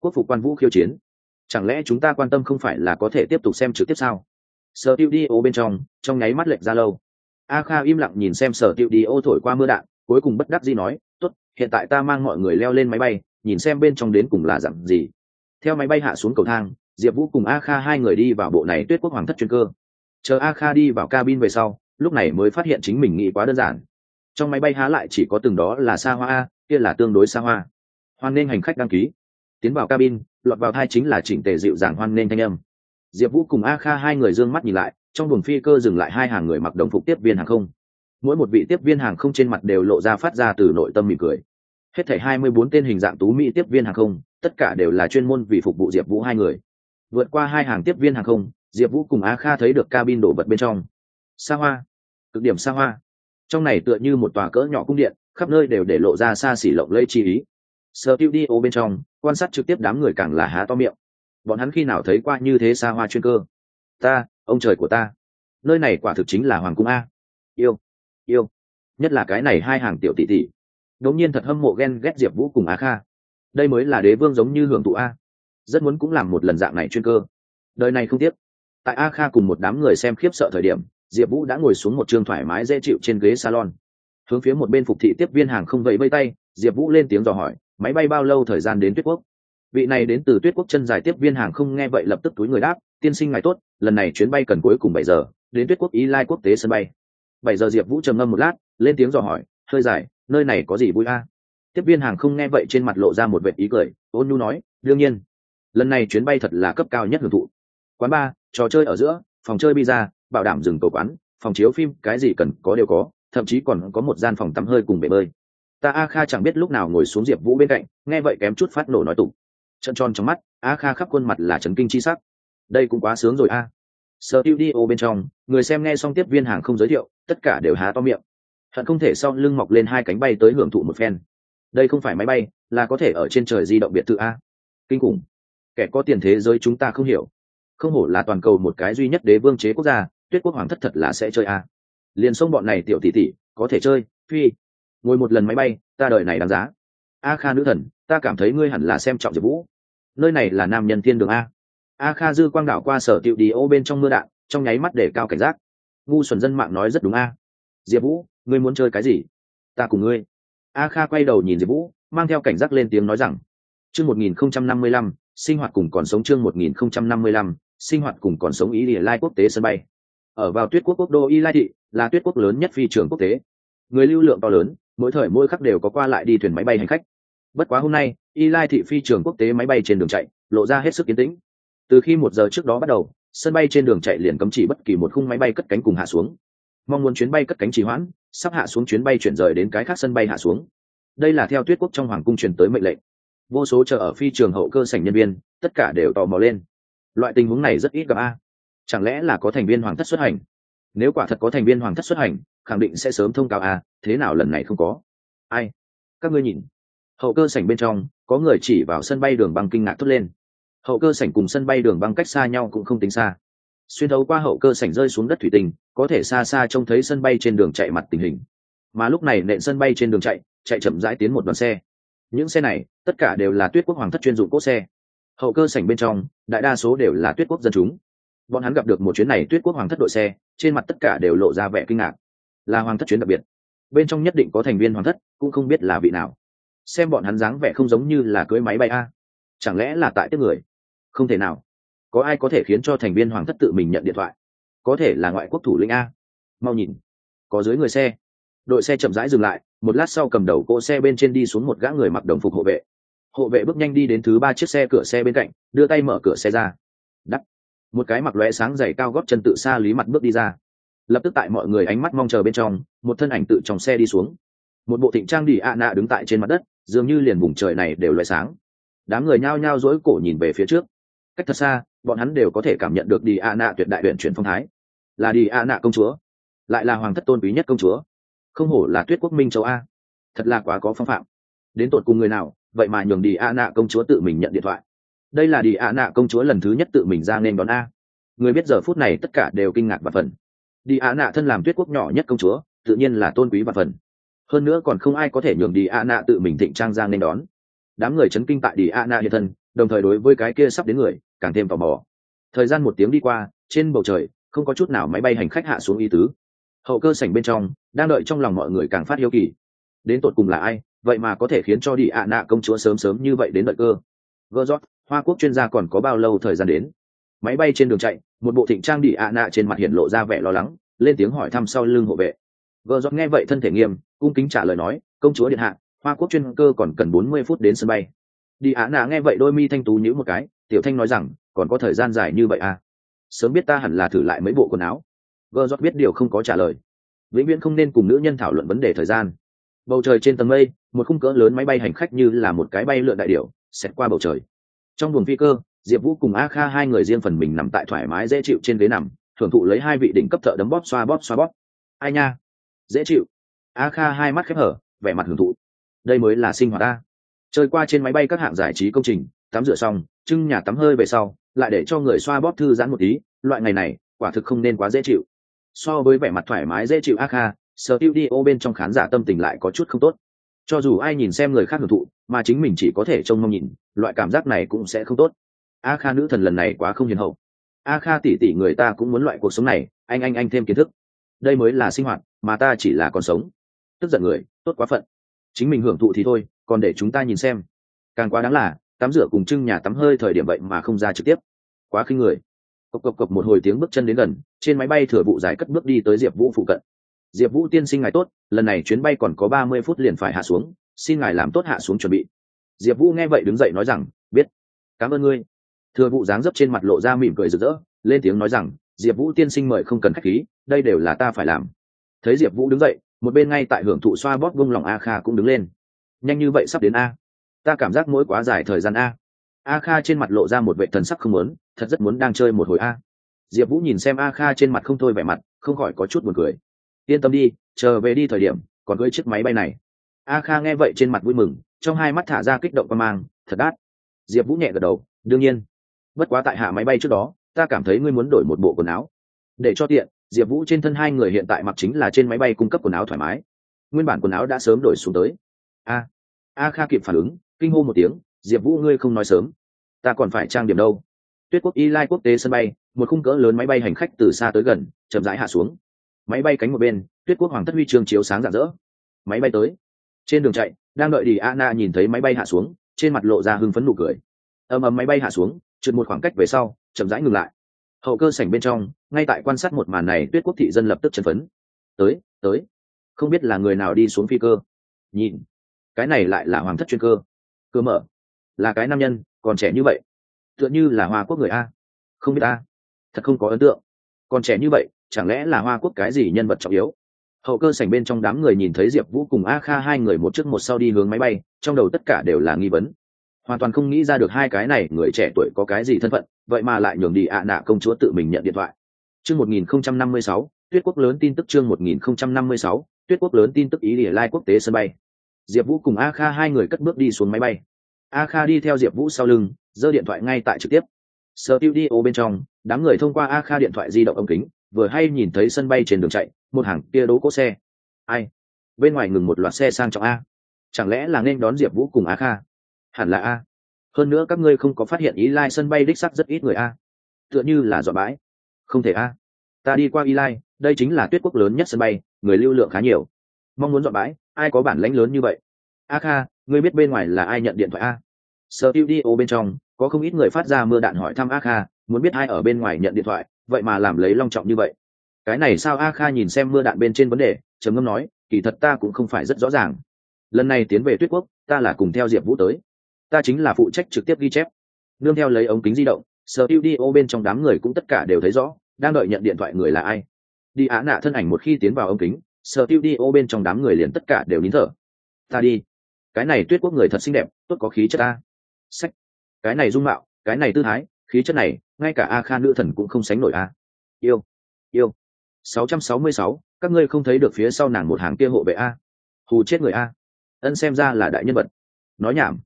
Quốc phục quan vũ khiêu chiến chẳng lẽ chúng ta quan tâm không phải là có thể tiếp tục xem trực tiếp sao? Sở tiêu đi ô bên trong trong nháy mắt lệnh ra lâu. A kha im lặng nhìn xem sở tiêu đi ô thổi qua mưa đạn, cuối cùng bất đắc dĩ nói, tốt, hiện tại ta mang mọi người leo lên máy bay, nhìn xem bên trong đến cùng là dặn gì. Theo máy bay hạ xuống cầu thang, diệp vũ cùng a kha hai người đi vào bộ này tuyết quốc hoàng thất chuyên cơ. Chờ a kha đi vào cabin về sau, lúc này mới phát hiện chính mình nghĩ quá đơn giản. Trong máy bay há lại chỉ có từng đó là xa hoa a kia là tương đối xa hoa. Hoan nên hành khách đăng ký. Tiến vào cabin lọt vào thai chính là chỉnh tề dịu dàng hoan nên thanh âm. Diệp vũ cùng a kha hai người d ư ơ n g mắt nhìn lại, trong buồng phi cơ dừng lại hai hàng người mặc đồng phục tiếp viên hàng không. Mỗi một vị tiếp viên hàng không trên mặt đều lộ ra phát ra từ nội tâm mỉm cười. Hết thảy hai mươi bốn tên hình dạng tú mỹ tiếp viên hàng không, tất cả đều là chuyên môn vì phục vụ diệp vũ hai người. Vượt qua hai hàng tiếp viên hàng không, diệp vũ cùng a kha thấy được cabin đổ vật bên trong. Xa hoa. Cực điểm xa hoa. Trong này tựa như một tòa cỡ nhỏ cung điện, khắp nơi đều để lộ ra xa xỉ lộng lây chi ý sơ tiêu đi ô bên trong, quan sát trực tiếp đám người càng là há to miệng. Bọn hắn khi nào thấy qua như thế xa hoa chuyên cơ? Ta, ông trời của ta. Nơi này quả thực chính là hoàng cung a. Yêu yêu. Nhất là cái này hai hàng tiểu tỷ tỷ. Đống nhiên thật hâm mộ ghen ghét diệp vũ cùng á kha. Đây mới là đế vương giống như hưởng thụ a. Rất muốn cũng làm một lần dạng này chuyên cơ. Đời này không tiếp. tại a kha cùng một đám người xem khiếp sợ thời điểm, diệp vũ đã ngồi xuống một trường thoải mái dễ chịu trên ghế salon. Hướng phía một bên phục thị tiếp viên hàng không vẫy vây tay, diệp vũ lên tiếng dò hỏi máy bay bao lâu thời gian đến tuyết quốc? Vị này đến từ tuyết quốc chân dài tiếp viên hàng không nghe vậy lập tức túi người đáp, tiên sinh ngài tốt, lần này chuyến bay cần cuối cùng bảy giờ, đến tuyết quốc ý lai quốc tế sân bay. Bảy giờ diệp vũ trầm ngâm một lát, lên tiếng dò hỏi, hơi dài, nơi này có gì vui a? Tiếp viên hàng không nghe vậy trên mặt lộ ra một vệ ý cười, ôn nhu nói, đương nhiên, lần này chuyến bay thật là cấp cao nhất hưởng thụ. Quán bar, trò chơi ở giữa, phòng chơi pizza, bảo đảm dừng tổ quán, phòng chiếu phim, cái gì cần có đều có, thậm chí còn có một gian phòng tắm hơi cùng bể bơi ta a kha chẳng biết lúc nào ngồi xuống diệp vũ bên cạnh, nghe vậy kém chút phát nổ nói tục. Trận tròn trong mắt, a kha khắp khuôn mặt là trấn kinh chi sắc. Đây cũng quá sướng rồi a. Sở tiêu đi ô bên trong, người xem nghe xong tiếp viên hàng không giới thiệu, tất cả đều há to miệng. Hận không thể sau lưng mọc lên hai cánh bay tới hưởng thụ một phen. Đây không phải máy bay, là có thể ở trên trời di động biệt thự a. Kinh khủng. Kẻ có tiền thế giới chúng ta không hiểu. Không hổ là toàn cầu một cái duy nhất đế vương chế quốc gia, tuyết quốc hoàng thất thật là sẽ chơi a. Liền sông bọn này tiểu tỷ tỷ, có thể chơi, phi ngồi một lần máy bay, ta đợi này đáng giá. A kha nữ thần, ta cảm thấy ngươi hẳn là xem trọng diệp vũ. Nơi này là nam nhân thiên đường a. A kha dư quang đảo qua sở tiệu đi ô bên trong mưa đạn, trong nháy mắt để cao cảnh giác. Ngu xuẩn dân mạng nói rất đúng a. Diệp vũ, ngươi muốn chơi cái gì? Ta cùng ngươi. A kha quay đầu nhìn diệp vũ, mang theo cảnh giác lên tiếng nói rằng, chương một nghìn không trăm năm mươi lăm, sinh hoạt cùng còn sống chương một nghìn không trăm năm mươi lăm, sinh hoạt cùng còn sống ý địa lai quốc tế sân bay. Ở vào tuyết quốc quốc đô y lai thị, là tuyết quốc lớn nhất phi trường quốc tế. Người lưu lượng to lớn mỗi thời mỗi khắc đều có qua lại đi thuyền máy bay hành khách. Bất quá hôm nay, y lai thị phi trường quốc tế máy bay trên đường chạy, lộ ra hết sức kiên tĩnh. Từ khi một giờ trước đó bắt đầu, sân bay trên đường chạy liền cấm chỉ bất kỳ một khung máy bay cất cánh cùng hạ xuống. Mong muốn chuyến bay cất cánh trì hoãn, sắp hạ xuống chuyến bay chuyển rời đến cái khác sân bay hạ xuống. Đây là theo tuyết quốc trong hoàng cung truyền tới mệnh lệnh. Vô số chờ ở phi trường hậu cơ sảnh nhân viên, tất cả đều tò mò lên. Loại tình huống này rất ít gặp a. Chẳng lẽ là có thành viên hoàng thất xuất hành? Nếu quả thật có thành viên hoàng thất xuất hành khẳng định sẽ sớm thông cáo à thế nào lần này không có? Ai? Các ngươi nhìn. Hậu cơ sảnh bên trong, có người chỉ vào sân bay đường băng kinh ngạc thốt lên. Hậu cơ sảnh cùng sân bay đường băng cách xa nhau cũng không tính xa. Xuyên thấu qua hậu cơ sảnh rơi xuống đất thủy tinh, có thể xa xa trông thấy sân bay trên đường chạy mặt tình hình. Mà lúc này nện sân bay trên đường chạy chạy chậm rãi tiến một đoàn xe. Những xe này, tất cả đều là tuyết quốc hoàng thất chuyên dụng cốt xe. Hậu cơ sảnh bên trong, đại đa số đều là tuyết quốc dân chúng. Bọn hắn gặp được một chuyến này tuyết quốc hoàng thất đội xe, trên mặt tất cả đều lộ ra vẻ kinh ngạc là hoàng thất chuyến đặc biệt. Bên trong nhất định có thành viên hoàng thất, cũng không biết là vị nào. Xem bọn hắn dáng vẻ không giống như là cưới máy bay a. Chẳng lẽ là tại tiếp người? Không thể nào. Có ai có thể khiến cho thành viên hoàng thất tự mình nhận điện thoại? Có thể là ngoại quốc thủ lĩnh a. Mau nhìn. Có dưới người xe. Đội xe chậm rãi dừng lại, một lát sau cầm đầu cỗ xe bên trên đi xuống một gã người mặc đồng phục hộ vệ. Hộ vệ bước nhanh đi đến thứ ba chiếc xe cửa xe bên cạnh, đưa tay mở cửa xe ra. Đắt một cái mặc lóe sáng dày cao góp chân tự xa lý mặt bước đi ra lập tức tại mọi người ánh mắt mong chờ bên trong, một thân ảnh tự trong xe đi xuống. Một bộ thịnh trang đi ạ nạ đứng tại trên mặt đất, dường như liền vùng trời này đều loại sáng. Đám người nhao nhao dối cổ nhìn về phía trước. Cách thật xa, bọn hắn đều có thể cảm nhận được đi ạ nạ tuyệt đại huyện chuyển phong thái. Là đi ạ nạ công chúa, lại là hoàng thất tôn quý nhất công chúa. Không hổ là tuyết quốc minh châu a. Thật là quá có phong phạm. Đến tột cùng người nào, vậy mà nhường đi a nạ công chúa tự mình nhận điện thoại. Đây là đi a nạ công chúa lần thứ nhất tự mình ra nên đón a. Người biết giờ phút này tất cả đều kinh ngạc và phần đi ạ nạ thân làm tuyết quốc nhỏ nhất công chúa, tự nhiên là tôn quý và phần. Hơn nữa còn không ai có thể nhường đi ạ nạ tự mình thịnh trang giang nên đón. Đám người chấn kinh tại đi ạ nạ hiện thân, đồng thời đối với cái kia sắp đến người, càng thêm tò mò. Thời gian một tiếng đi qua, trên bầu trời, không có chút nào máy bay hành khách hạ xuống y tứ. Hậu cơ sảnh bên trong, đang đợi trong lòng mọi người càng phát hiếu kỳ. Đến tột cùng là ai, vậy mà có thể khiến cho đi ạ nạ công chúa sớm sớm như vậy đến đợi cơ? Gỡ rót, hoa quốc chuyên gia còn có bao lâu thời gian đến? Máy bay trên đường chạy một bộ thịnh trang đi ạ nạ trên mặt hiện lộ ra vẻ lo lắng, lên tiếng hỏi thăm sau lưng hộ vệ. Gỡ dọn nghe vậy thân thể nghiêm, cung kính trả lời nói, công chúa điện hạ, hoa quốc chuyên cơ còn cần bốn mươi phút đến sân bay. Đi ạ nạ nghe vậy đôi mi thanh tú nhữ một cái, tiểu thanh nói rằng, còn có thời gian dài như vậy à? Sớm biết ta hẳn là thử lại mấy bộ quần áo. Gờ dọn biết điều không có trả lời. Vĩnh viễn không nên cùng nữ nhân thảo luận vấn đề thời gian. Bầu trời trên tầng mây, một khung cỡ lớn máy bay hành khách như là một cái bay lượn đại điệu xẹt qua bầu trời. Trong buồng phi cơ diệp vũ cùng a kha hai người riêng phần mình nằm tại thoải mái dễ chịu trên ghế nằm, thưởng thụ lấy hai vị đỉnh cấp thợ đấm bóp xoa bóp xoa bóp. Ai nha? Dễ chịu. A kha hai mắt khép hở, vẻ mặt hưởng thụ. Đây mới là sinh hoạt ta. Chơi qua trên máy bay các hạng giải trí công trình, tắm rửa xong, trưng nhà tắm hơi về sau, lại để cho người xoa bóp thư giãn một tí, loại ngày này, quả thực không nên quá dễ chịu. So với vẻ mặt thoải mái dễ chịu a kha sở tiêu đi ô bên trong khán giả tâm tình lại có chút không tốt. Cho dù ai nhìn xem người khác hưởng thụ, mà chính mình chỉ có thể trông mong nhìn, loại cảm giác này cũng sẽ không tốt a kha nữ thần lần này quá không hiền hậu. A kha tỉ tỉ người ta cũng muốn loại cuộc sống này, anh anh anh thêm kiến thức. Đây mới là sinh hoạt, mà ta chỉ là còn sống. Tức giận người, tốt quá phận. Chính mình hưởng thụ thì thôi, còn để chúng ta nhìn xem. Càng quá đáng là, tắm rửa cùng trưng nhà tắm hơi thời điểm vậy mà không ra trực tiếp. Quá khinh người. Cộc cộc cộc một hồi tiếng bước chân đến gần, trên máy bay thừa vụ giải cất bước đi tới diệp vũ phụ cận. Diệp vũ tiên sinh ngài tốt, lần này chuyến bay còn có ba mươi phút liền phải hạ xuống, xin ngài làm tốt hạ xuống chuẩn bị. Diệp vũ nghe vậy đứng dậy nói rằng, biết. Cảm ơn ngươi thừa vụ dáng dấp trên mặt lộ ra mỉm cười rực rỡ, lên tiếng nói rằng, diệp vũ tiên sinh mời không cần k h á c h khí, đây đều là ta phải làm. Thấy diệp vũ đứng dậy, một bên ngay tại hưởng thụ xoa bóp vung lòng a kha cũng đứng lên. Nhanh như vậy sắp đến a. Ta cảm giác mỗi quá dài thời gian a. A kha trên mặt lộ ra một vệ thần sắc không muốn, thật rất muốn đang chơi một hồi a. Diệp vũ nhìn xem a kha trên mặt không thôi vẻ mặt, không khỏi có chút buồn cười. Yên tâm đi, chờ về đi thời điểm, còn cưới chiếc máy bay này. A kha nghe vậy trên mặt vui mừng, trong hai mắt thả ra kích động qua mang, thật đát diệp vũ nhẹ gật đầu, đương nhiên bất quá tại hạ máy bay trước đó, ta cảm thấy ngươi muốn đổi một bộ quần áo. Để cho tiện, diệp vũ trên thân hai người hiện tại mặc chính là trên máy bay cung cấp quần áo thoải mái. Nguyên bản quần áo đã sớm đổi xuống tới. A a kha kịp phản ứng, kinh hô một tiếng, diệp vũ, ngươi không nói sớm. Ta còn phải trang điểm đâu. Tuyết quốc y lai quốc tế sân bay, một khung cỡ lớn máy bay hành khách từ xa tới gần, chậm rãi hạ xuống. Máy bay cánh một bên, tuyết quốc hoàng thất huy chương chiếu sáng rạng rỡ. Máy bay tới. Trên đường chạy, đang đợi đi Anna nhìn thấy máy bay hạ xuống, trên mặt lộ ra hưng phấn nụ cười. Ầm ầm máy bay hạ xuống trượt một khoảng cách về sau, chậm rãi ngừng lại. Hậu cơ sảnh bên trong, ngay tại quan sát một màn này, tuyết quốc thị dân lập tức chân phấn. Tới tới. Không biết là người nào đi xuống phi cơ. Nhìn. Cái này lại là hoàng thất chuyên cơ. Cơ mở. Là cái nam nhân, còn trẻ như vậy. Tựa như là hoa quốc người a. Không biết a. Thật không có ấn tượng. Còn trẻ như vậy, chẳng lẽ là hoa quốc cái gì nhân vật trọng yếu? Hậu cơ sảnh bên trong đám người nhìn thấy diệp vũ cùng a kha hai người một trước một sau đi hướng máy bay, trong đầu tất cả đều là nghi vấn hoàn toàn không nghĩ ra được hai cái này, người trẻ tuổi có cái gì thân phận, vậy mà lại nhường đi ạ nạ công chúa tự mình nhận điện thoại. Chương một nghìn không trăm năm mươi sáu, tuyết quốc lớn tin tức chương một nghìn không trăm năm mươi sáu, tuyết quốc lớn tin tức ý địa lai quốc tế sân bay. Diệp vũ cùng a kha hai người cất bước đi xuống máy bay. A kha đi theo diệp vũ sau lưng, giơ điện thoại ngay tại trực tiếp. Sở tiêu đi ô bên trong, đám người thông qua a kha điện thoại di động ống kính, vừa hay nhìn thấy sân bay trên đường chạy, một hàng kia đố cỗ xe. Ai? Bên ngoài ngừng một loạt xe sang trọng a. Chẳng lẽ là nên đón diệp vũ cùng a kha? Hẳn là a. Hơn nữa các ngươi không có phát hiện ý lai sân bay đích sắc rất ít người a. Tựa như là dọn bãi. Không thể a. Ta đi qua y lai, đây chính là tuyết quốc lớn nhất sân bay, người lưu lượng khá nhiều. Mong muốn dọn bãi, ai có bản lãnh lớn như vậy? A kha, ngươi biết bên ngoài là ai nhận điện thoại a? Sở tiêu đi ô bên trong, có không ít người phát ra mưa đạn hỏi thăm a kha, muốn biết ai ở bên ngoài nhận điện thoại, vậy mà làm lấy long trọng như vậy. Cái này sao a kha nhìn xem mưa đạn bên trên vấn đề, trầm ngâm nói, kỳ thật ta cũng không phải rất rõ ràng. Lần này tiến về tuyết quốc, ta là cùng theo diệp vũ tới ta chính là phụ trách trực tiếp ghi chép. Nương theo lấy ống kính di động sở tiêu đi ô bên trong đám người cũng tất cả đều thấy rõ đang đợi nhận điện thoại người là ai. Đi á nạ thân ảnh một khi tiến vào ống kính sở tiêu đi ô bên trong đám người liền tất cả đều nín thở. Ta đi. Cái này tuyết quốc người thật xinh đẹp tốt có khí chất ta. Sách. Cái này dung mạo cái này tư thái khí chất này ngay cả a kha nữ thần cũng không sánh nổi a. Yêu. Yêu. 666, các ngươi không thấy được phía sau nàng một hàng kia hộ vệ a. Hù chết người a. Ân xem ra là đại nhân vật. Nói nhảm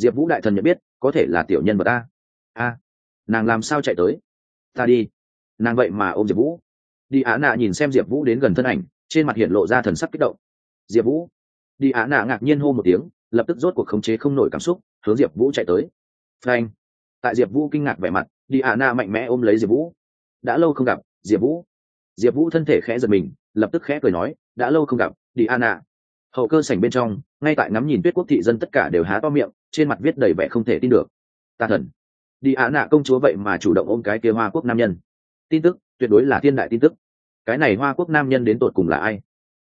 diệp vũ đại thần nhận biết, có thể là tiểu nhân vật a a, nàng làm sao chạy tới? Ta đi. Nàng vậy mà ôm diệp vũ. Đi á nạ nhìn xem diệp vũ đến gần thân ảnh, trên mặt hiện lộ ra thần sắc kích động. Diệp vũ. Đi á nạ ngạc nhiên hô một tiếng, lập tức rốt cuộc khống chế không nổi cảm xúc, hướng diệp vũ chạy tới. Frank tại diệp vũ kinh ngạc vẻ mặt, đi á nạ mạnh mẽ ôm lấy diệp vũ. Đã lâu không gặp, diệp vũ. Diệp vũ thân thể khẽ giật mình, lập tức khẽ cười nói, đã lâu không gặp, đi á nạ hậu cơ sảnh bên trong, ngay tại ngắm nhìn tuyết quốc thị dân tất cả đều há to miệng, trên mặt viết đầy vẻ không thể tin được. Ta thần. Đi á nạ công chúa vậy mà chủ động ôm cái kia hoa quốc nam nhân. Tin tức, tuyệt đối là thiên đại tin tức. Cái này hoa quốc nam nhân đến tột cùng là ai?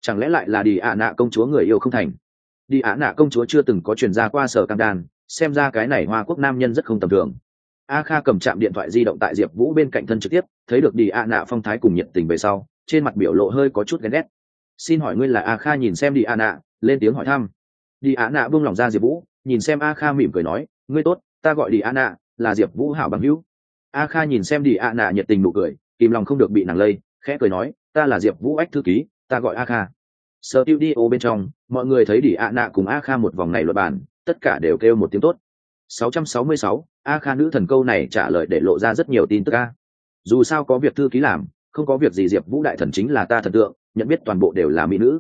Chẳng lẽ lại là đi ạ nạ công chúa người yêu không thành? Đi ạ nạ công chúa chưa từng có truyền ra qua sở cam đan, xem ra cái này hoa quốc nam nhân rất không tầm thường. A kha cầm chạm điện thoại di động tại diệp vũ bên cạnh thân trực tiếp, thấy được đi ạ nạ phong thái cùng nhiệt tình về sau, trên mặt biểu lộ hơi có chút ghen ghét xin hỏi ngươi là a kha nhìn xem đi a nạ lên tiếng hỏi thăm. Đi a nạ buông lòng ra diệp vũ nhìn xem a kha mỉm cười nói ngươi tốt ta gọi đi a nạ là diệp vũ hảo bằng hữu. A kha nhìn xem đi a nạ nhiệt tình nụ cười kìm lòng không được bị nàng lây khẽ cười nói ta là diệp vũ ách thư ký ta gọi a kha. Sở tiêu đi ô bên trong mọi người thấy đi a nạ cùng a kha một vòng này luật bàn tất cả đều kêu một tiếng tốt. 666, a kha nữ thần câu này trả lời để lộ ra rất nhiều tin tức a. Dù sao có việc thư ký làm không có việc gì diệp vũ đại thần chính là ta thần tượng nhận biết toàn bộ đều là mỹ nữ.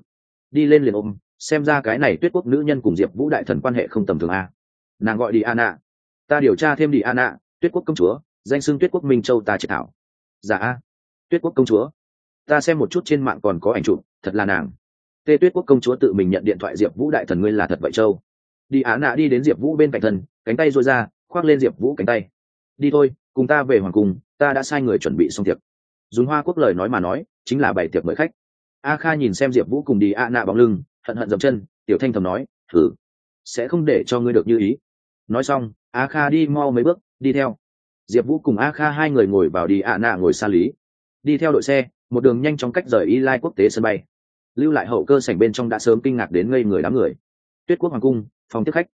Đi lên liền ôm, xem ra cái này tuyết quốc nữ nhân cùng diệp vũ đại thần quan hệ không tầm thường a nàng gọi đi a nạ ta điều tra thêm đi a nạ tuyết quốc công chúa, danh xưng tuyết quốc minh châu ta triệt thảo. Giả dạ a, tuyết quốc công chúa. Ta xem một chút trên mạng còn có ảnh chụp, thật là nàng. Tê tuyết quốc công chúa tự mình nhận điện thoại diệp vũ đại thần ngươi là thật vậy châu? Đi á nạ đi đến diệp vũ bên cạnh thân, cánh tay dôi ra, khoác lên diệp vũ cánh tay. Đi thôi, cùng ta về hoàng cung, ta đã sai người chuẩn bị xong tiệc. Dùng hoa quốc lời nói mà nói, chính là bày tiệc mời khách a kha nhìn xem diệp vũ cùng đi a nạ bóng lưng, hận hận dậm chân, tiểu thanh thầm nói, thử, sẽ không để cho ngươi được như ý. Nói xong, a kha đi mau mấy bước, đi theo. Diệp vũ cùng a kha hai người ngồi vào đi a nạ ngồi xa lý. Đi theo đội xe, một đường nhanh chóng cách rời y lai quốc tế sân bay. Lưu lại hậu cơ sảnh bên trong đã sớm kinh ngạc đến ngây người đám người. Tuyết quốc hoàng cung, phòng tiếp khách.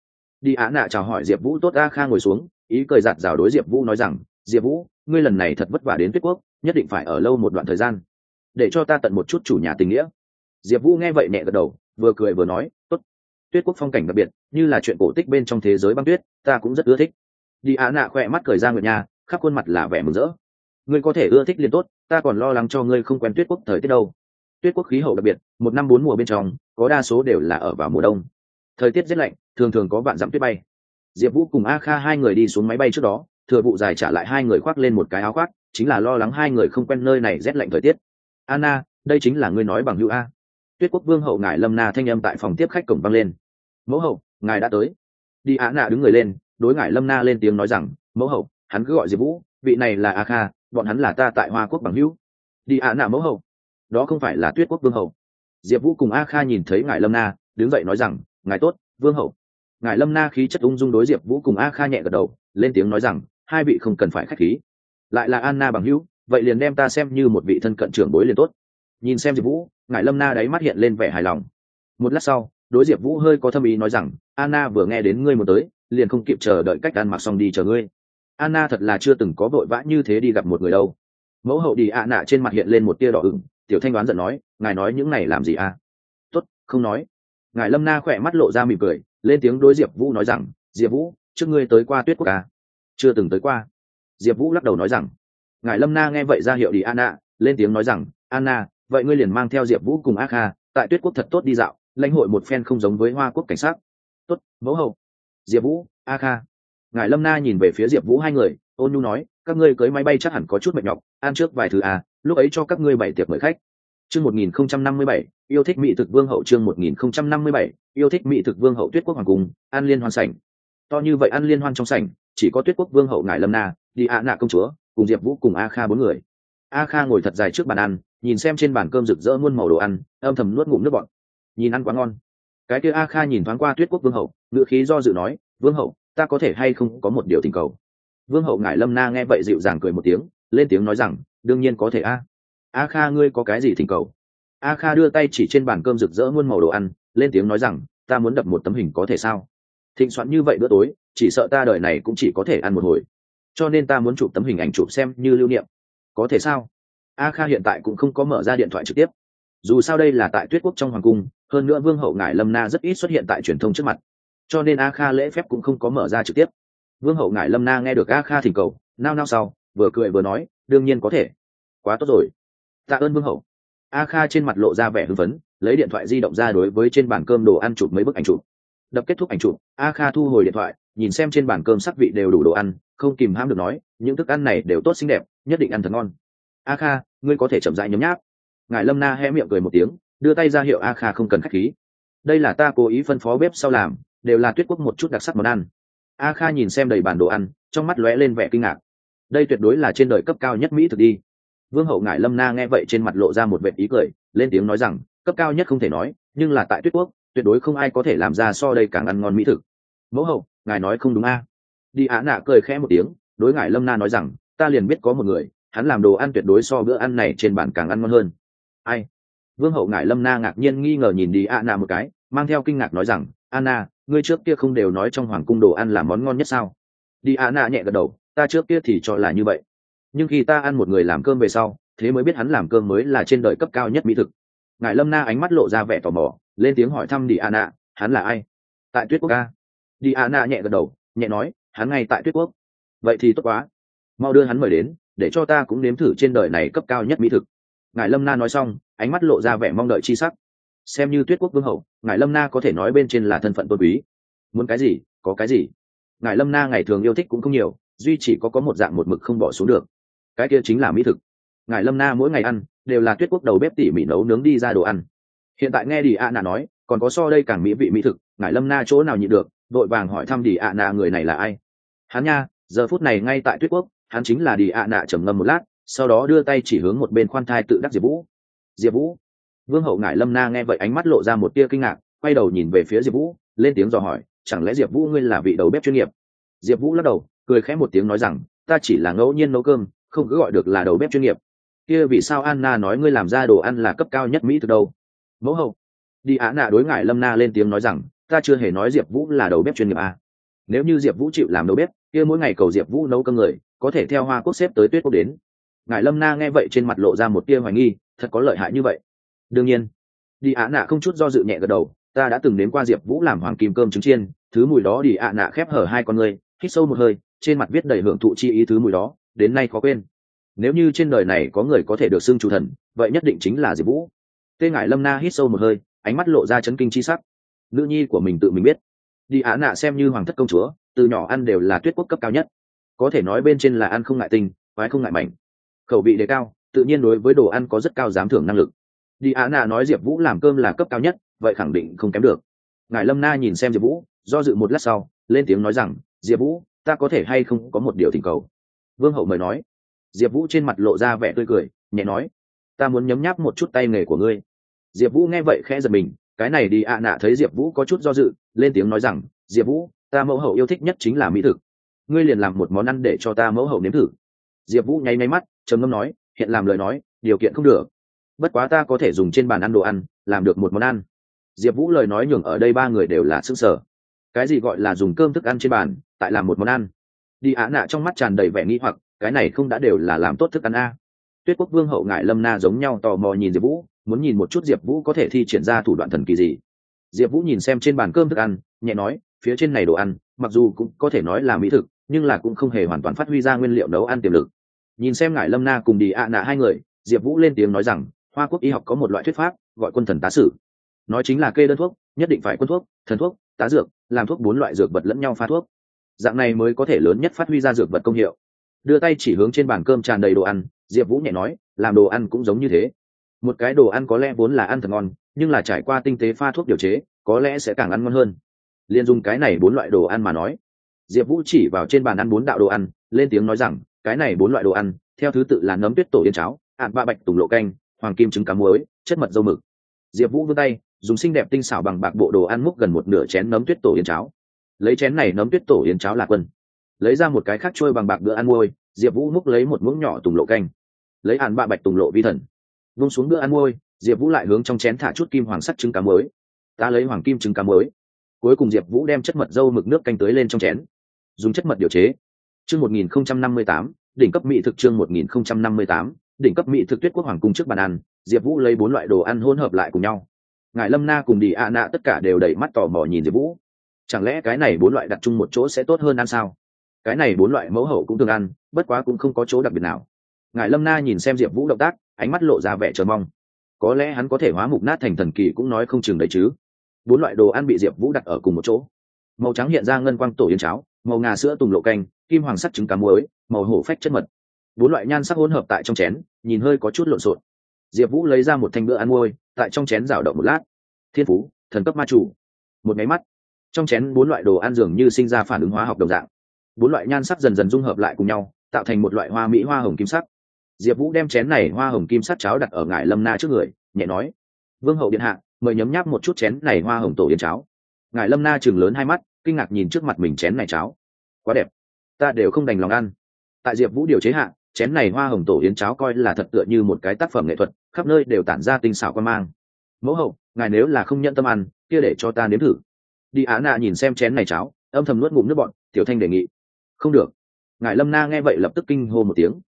Đi á nạ chào hỏi diệp vũ, tốt, a kha ngồi xuống. Ý cười giạt rào đối diệp vũ nói rằng, diệp vũ, ngươi lần này thật vất vả đến tuyết quốc, nhất định phải ở lâu một đoạn thời gian để cho ta tận một chút chủ nhà tình nghĩa. Diệp vũ nghe vậy nhẹ gật đầu, vừa cười vừa nói, tốt. Tuyết quốc phong cảnh đặc biệt, như là chuyện cổ tích bên trong thế giới băng tuyết, ta cũng rất ưa thích. Đi á nạ khỏe mắt cười ra nguyệt nhà khắp khuôn mặt là vẻ mừng rỡ. Ngươi có thể ưa thích liền tốt, ta còn lo lắng cho ngươi không quen tuyết quốc thời tiết đâu. Tuyết quốc khí hậu đặc biệt, một năm bốn mùa bên trong, có đa số đều là ở vào mùa đông. Thời tiết rét lạnh, thường thường có vạn dặm tuyết bay. Diệp vũ cùng a kha hai người đi xuống máy bay trước đó, thừa vụ dài trả lại hai người khoác lên một cái áo khoác, chính là lo lắng hai người không quen nơi này rét lạnh thời tiết anna, đây chính là ngươi nói bằng hữu a. Tuyết quốc vương hậu ngài lâm na thanh âm tại phòng tiếp khách cổng vang lên. Mẫu hậu, ngài đã tới. Đi á nạ đứng người lên, đối ngài lâm na lên tiếng nói rằng, mẫu hậu, hắn cứ gọi diệp vũ, vị này là a kha, bọn hắn là ta tại hoa quốc bằng hữu. Đi á nạ mẫu hậu, đó không phải là tuyết quốc vương hậu. Diệp vũ cùng a kha nhìn thấy ngài lâm na, đứng dậy nói rằng, ngài tốt, vương hậu. Ngài lâm na khí chất ung dung đối diệp vũ cùng a kha nhẹ gật đầu, lên tiếng nói rằng, hai vị không cần phải k h á c h khí. Lại là anna bằng hữu vậy liền đem ta xem như một vị thân cận trưởng bối liền tốt. Nhìn xem diệp vũ ngài lâm na đáy mắt hiện lên vẻ hài lòng. Một lát sau, đối diệp vũ hơi có thâm ý nói rằng, anna vừa nghe đến ngươi một tới, liền không kịp chờ đợi cách ăn mặc xong đi chờ ngươi. Anna thật là chưa từng có vội vã như thế đi gặp một người đâu. Mẫu hậu đi ạ nạ trên mặt hiện lên một tia đỏ ửng, tiểu thanh đoán giận nói, ngài nói những này làm gì à? Tốt, không nói. Ngài lâm na khỏe mắt lộ ra mỉm cười, lên tiếng đối diệp vũ nói rằng, diệp vũ, trước ngươi tới qua tuyết quốc à? chưa từng tới qua. Diệp vũ lắc đầu nói rằng ngài lâm na nghe vậy ra hiệu đi anna, lên tiếng nói rằng, anna, vậy ngươi liền mang theo diệp vũ cùng a kha tại tuyết quốc thật tốt đi dạo, lãnh hội một phen không giống với hoa quốc cảnh sát. Tốt, mẫu hậu. Diệp vũ a kha ngài lâm na nhìn về phía diệp vũ hai người, ôn nhu nói, các ngươi cưới máy bay chắc hẳn có chút mệt nhọc, ăn trước vài thứ à lúc ấy cho các ngươi bảy tiệc mời khách. Chương một nghìn không trăm năm mươi bảy, yêu thích mỹ thực vương hậu chương một nghìn không trăm năm mươi bảy, yêu thích mỹ thực vương hậu tuyết quốc hoàng cung, an liên hoan sảnh. To như vậy ăn liên hoan trong sảnh, chỉ có tuyết quốc vương hậu ngài lâm na, đi ạ nạ công chúa cùng diệp vũ cùng a kha bốn người. A kha ngồi thật dài trước bàn ăn, nhìn xem trên bàn cơm rực rỡ muôn màu đồ ăn, âm thầm nuốt ngụm nước bọt. Nhìn ăn quá ngon. Cái kia a kha nhìn thoáng qua tuyết quốc vương hậu ngự khí do dự nói, vương hậu, ta có thể hay không có một điều tình cầu? Vương hậu ngải lâm na nghe vậy dịu dàng cười một tiếng, lên tiếng nói rằng, đương nhiên có thể a. A kha ngươi có cái gì thỉnh cầu? A kha đưa tay chỉ trên bàn cơm rực rỡ muôn màu đồ ăn, lên tiếng nói rằng, ta muốn đập một tấm hình có thể sao? Thịnh soạn như vậy bữa tối, chỉ sợ ta đời này cũng chỉ có thể ăn một hồi cho nên ta muốn chụp tấm hình ảnh chụp xem như lưu niệm. Có thể sao? A kha hiện tại cũng không có mở ra điện thoại trực tiếp. Dù sao đây là tại tuyết quốc trong hoàng cung, hơn nữa vương hậu ngải lâm na rất ít xuất hiện tại truyền thông trước mặt. Cho nên a kha lễ phép cũng không có mở ra trực tiếp. Vương hậu ngải lâm na nghe được a kha thỉnh cầu, nao nao sau, vừa cười vừa nói, đương nhiên có thể. Quá tốt rồi. Tạ ơn vương hậu. A kha trên mặt lộ ra vẻ hưng phấn, lấy điện thoại di động ra đối với trên bàn cơm đồ ăn chụp mấy bức ảnh chụp. Đập kết thúc ảnh chụp, a kha thu hồi điện thoại nhìn xem trên bàn cơm sắc vị đều đủ đồ ăn, không kìm hãm được nói, những thức ăn này đều tốt xinh đẹp, nhất định ăn thật ngon. A kha, ngươi có thể chậm rãi nhấm nháp. Ngài lâm na hé miệng cười một tiếng, đưa tay ra hiệu a kha không cần k h á c h khí. Đây là ta cố ý phân phó bếp sau làm, đều là tuyết quốc một chút đặc sắc món ăn. A kha nhìn xem đầy bản đồ ăn, trong mắt lóe lên vẻ kinh ngạc. Đây tuyệt đối là trên đời cấp cao nhất mỹ thực đi. Vương hậu ngải lâm na nghe vậy trên mặt lộ ra một vệ ý cười, lên tiếng nói rằng, cấp cao nhất không thể nói, nhưng là tại tuyết quốc, tuyệt đối không ai có thể làm ra so đây càng ăn ngon mỹ thực. Mẫu hậu ngài nói không đúng a. Đi á nạ cười khẽ một tiếng, đối ngài lâm na nói rằng, ta liền biết có một người, hắn làm đồ ăn tuyệt đối so bữa ăn này trên bàn càng ăn ngon hơn. Ai? Vương hậu ngài lâm na ngạc nhiên nghi ngờ nhìn đi á nạ một cái, mang theo kinh ngạc nói rằng, anna, ngươi trước kia không đều nói trong hoàng cung đồ ăn là món ngon nhất sao? Đi á nạ nhẹ gật đầu, ta trước kia thì cho là như vậy. Nhưng khi ta ăn một người làm cơm về sau, thế mới biết hắn làm cơm mới là trên đời cấp cao nhất mỹ thực. Ngài lâm na ánh mắt lộ ra vẻ tò mò, lên tiếng hỏi thăm đi a nạ, hắn là ai? Tại tuyết quốc ca đi a nạ nhẹ gật đầu, nhẹ nói, hắn ngay tại tuyết quốc. Vậy thì tốt quá. Mau đưa hắn mời đến, để cho ta cũng nếm thử trên đời này cấp cao nhất mỹ thực. Ngài lâm na nói xong, ánh mắt lộ ra vẻ mong đợi chi sắc. Xem như tuyết quốc vương hậu, ngài lâm na có thể nói bên trên là thân phận tôn quý. Muốn cái gì, có cái gì? Ngài lâm na ngày thường yêu thích cũng không nhiều, duy chỉ có có một dạng một mực không bỏ xuống được. Cái kia chính là mỹ thực. Ngài lâm na mỗi ngày ăn, đều là tuyết quốc đầu bếp tỉ mỉ nấu nướng đi ra đồ ăn. Hiện tại nghe đi a nà nói, còn có so đây càng mỹ vị mỹ thực, ngài lâm na chỗ nào nhịn được vội vàng hỏi thăm đi ạ nà người này là ai. Hắn nha, giờ phút này ngay tại tuyết quốc, hắn chính là đi ạ nà trầm ngâm một lát, sau đó đưa tay chỉ hướng một bên khoan thai tự đắc diệp vũ. Diệp vũ. Vương hậu ngải lâm na nghe vậy ánh mắt lộ ra một tia kinh ngạc, quay đầu nhìn về phía diệp vũ, lên tiếng dò hỏi, chẳng lẽ diệp vũ ngươi là vị đầu bếp chuyên nghiệp? Diệp vũ lắc đầu, cười khẽ một tiếng nói rằng, ta chỉ là ngẫu nhiên nấu cơm, không cứ gọi được là đầu bếp chuyên nghiệp. Kia vì sao anna nói ngươi làm ra đồ ăn là cấp cao nhất mỹ từ đâu? Mẫu hậu. Đi á nạ đối ngại lâm na lên tiếng nói rằng ta chưa hề nói diệp vũ là đầu bếp chuyên nghiệp à. nếu như diệp vũ chịu làm đầu bếp, kia mỗi ngày cầu diệp vũ nấu cơm người, có thể theo hoa quốc xếp tới tuyết quốc đến. Ngài lâm na nghe vậy trên mặt lộ ra một tia hoài nghi, thật có lợi hại như vậy. Đương nhiên, đi ạ nạ không chút do dự nhẹ gật đầu, ta đã từng đến qua diệp vũ làm hoàng kim cơm trứng chiên, thứ mùi đó đi ạ nạ khép hở hai con ngươi hít sâu một hơi, trên mặt viết đầy hưởng thụ chi ý thứ mùi đó, đến nay khó quên. Nếu như trên đời này có người có thể được xưng chủ thần, vậy nhất định chính là diệp vũ. Tê ngải lâm na hít sâu một hơi, ánh mắt lộ ra chấn kinh chi sắc nữ nhi của mình tự mình biết. Đi ạ nạ xem như hoàng thất công chúa, từ nhỏ ăn đều là tuyết quốc cấp cao nhất. Có thể nói bên trên là ăn không ngại tinh quái không ngại mảnh. Khẩu vị đề cao, tự nhiên đối với đồ ăn có rất cao giám thưởng năng lực. Đi á nạ nói diệp vũ làm cơm là cấp cao nhất, vậy khẳng định không kém được. Ngài lâm na nhìn xem diệp vũ, do dự một lát sau, lên tiếng nói rằng, diệp vũ, ta có thể hay không có một điều thỉnh cầu? Vương hậu mời nói. Diệp vũ trên mặt lộ ra vẻ tươi cười, nhẹ nói, ta muốn nhấm nháp một chút tay nghề của ngươi. Diệp vũ nghe vậy khẽ giật mình cái này đi ạ nạ thấy diệp vũ có chút do dự, lên tiếng nói rằng, diệp vũ, ta mẫu hậu yêu thích nhất chính là mỹ thực. Ngươi liền làm một món ăn để cho ta mẫu hậu nếm thử. Diệp vũ nháy máy mắt, trầm ngâm nói, hiện làm lời nói, điều kiện không được. Bất quá ta có thể dùng trên bàn ăn đồ ăn, làm được một món ăn. Diệp vũ lời nói nhường ở đây ba người đều là s ư n g sở cái gì gọi là dùng cơm thức ăn trên bàn, tại làm một món ăn? Đi ạ nạ trong mắt tràn đầy vẻ nghĩ hoặc, cái này không đã đều là làm tốt thức ăn a. Tuyết quốc vương hậu ngại lâm na giống nhau tò mò nhìn diệp vũ muốn nhìn một chút diệp vũ có thể thi triển ra thủ đoạn thần kỳ gì. Diệp vũ nhìn xem trên bàn cơm thức ăn, nhẹ nói, phía trên này đồ ăn, mặc dù cũng có thể nói là mỹ thực, nhưng là cũng không hề hoàn toàn phát huy ra nguyên liệu nấu ăn tiềm lực. Nhìn xem ngài lâm na cùng đi ạ nạ hai người, diệp vũ lên tiếng nói rằng, hoa quốc y học có một loại thuyết pháp, gọi quân thần tá sử. Nói chính là kê đơn thuốc, nhất định phải quân thuốc, thần thuốc, tá dược, làm thuốc bốn loại dược vật lẫn nhau pha thuốc. Dạng này mới có thể lớn nhất phát huy ra dược vật công hiệu. Đưa tay chỉ hướng trên bàn cơm tràn đầy đồ ăn, diệp vũ nhẹ nói, làm đồ ăn cũng giống như thế một cái đồ ăn có lẽ vốn là ăn thật ngon, nhưng là trải qua tinh tế pha thuốc điều chế, có lẽ sẽ càng ăn ngon hơn. Liền dùng cái này bốn loại đồ ăn mà nói. Diệp vũ chỉ vào trên bàn ăn bốn đạo đồ ăn, lên tiếng nói rằng, cái này bốn loại đồ ăn, theo thứ tự là nấm tuyết tổ yên cháo ạn ba bạch tùng lộ canh, hoàng kim trứng cá muối, chất mật dâu mực. Diệp vũ vươn tay, dùng xinh đẹp tinh xảo bằng bạc bộ đồ ăn múc gần một nửa chén nấm tuyết tổ yên cháo. Lấy chén này nấm tuyết tổ yên cháo là quân. Lấy ra một cái khác trôi bằng bạc bữa ăn môi diệp vũ múc lấy một muỗng nhỏ tùng lộ canh. Lấy ạn ba bạch tùng lộ vi thần vung xuống bữa ăn môi, diệp vũ lại hướng trong chén thả chút kim hoàng sắt trứng cá mới. ta lấy hoàng kim trứng cá mới. cuối cùng diệp vũ đem chất mật dâu mực nước canh tới lên trong chén. Dùng chất mật điều chế. Chương một nghìn không trăm năm mươi tám, đỉnh cấp mỹ thực chương một nghìn không trăm năm mươi tám, đỉnh cấp mỹ thực tuyết quốc hoàng cung trước bàn ăn, diệp vũ lấy bốn loại đồ ăn hỗn hợp lại cùng nhau. Ngài lâm na cùng đi a nạ tất cả đều đẩy mắt tò mò nhìn diệp vũ. Chẳng lẽ cái này bốn loại đặt chung một chỗ sẽ tốt hơn ăn sao? Cái này bốn loại mẫu hậu cũng thường ăn, bất quá cũng không có chỗ đặc biệt nào. Ngài lâm na nhìn xem diệp vũ động tác ánh mắt lộ ra vẻ chờ mong. Có lẽ hắn có thể hóa mục nát thành thần kỳ cũng nói không chừng đấy chứ. Bốn loại đồ ăn bị diệp vũ đặt ở cùng một chỗ. Màu trắng hiện ra ngân quang tổ yến cháo, màu ngà sữa tùng lộ canh, kim hoàng sắc trứng cá muối, màu hổ phách chất mật. Bốn loại nhan sắc hỗn hợp tại trong chén, nhìn hơi có chút lộn xộn. Diệp vũ lấy ra một thanh bữa ăn môi tại trong chén rào động một lát. Thiên phú, thần cấp ma chủ. Một máy mắt. Trong chén bốn loại đồ ăn dường như sinh ra phản ứng hóa học đồng dạng. Bốn loại nhan sắc dần dần dung hợp lại cùng nhau, tạo thành một loại hoa mỹ hoa hồng kim sắc diệp vũ đem chén này hoa hồng kim sắc cháo đặt ở ngải lâm na trước người, nhẹ nói, vương hậu điện hạ, mời nhấm nháp một chút chén này hoa hồng tổ yến cháo. Ngài lâm na chừng lớn hai mắt, kinh ngạc nhìn trước mặt mình chén này cháo. Quá đẹp, ta đều không đành lòng ăn. Tại diệp vũ điều chế hạ, chén này hoa hồng tổ yến cháo coi là thật tựa như một cái tác phẩm nghệ thuật, khắp nơi đều tản ra tinh xảo quan mang. Mẫu hậu, ngài nếu là không nhận tâm ăn, kia để cho ta nếm thử. Đi á nạ nhìn xem chén này cháo, âm thầm nuốt ngụm nước bọn tiểu thanh đề nghị. Không được. Ngài lâm na nghe vậy lập tức kinh hô một tiếng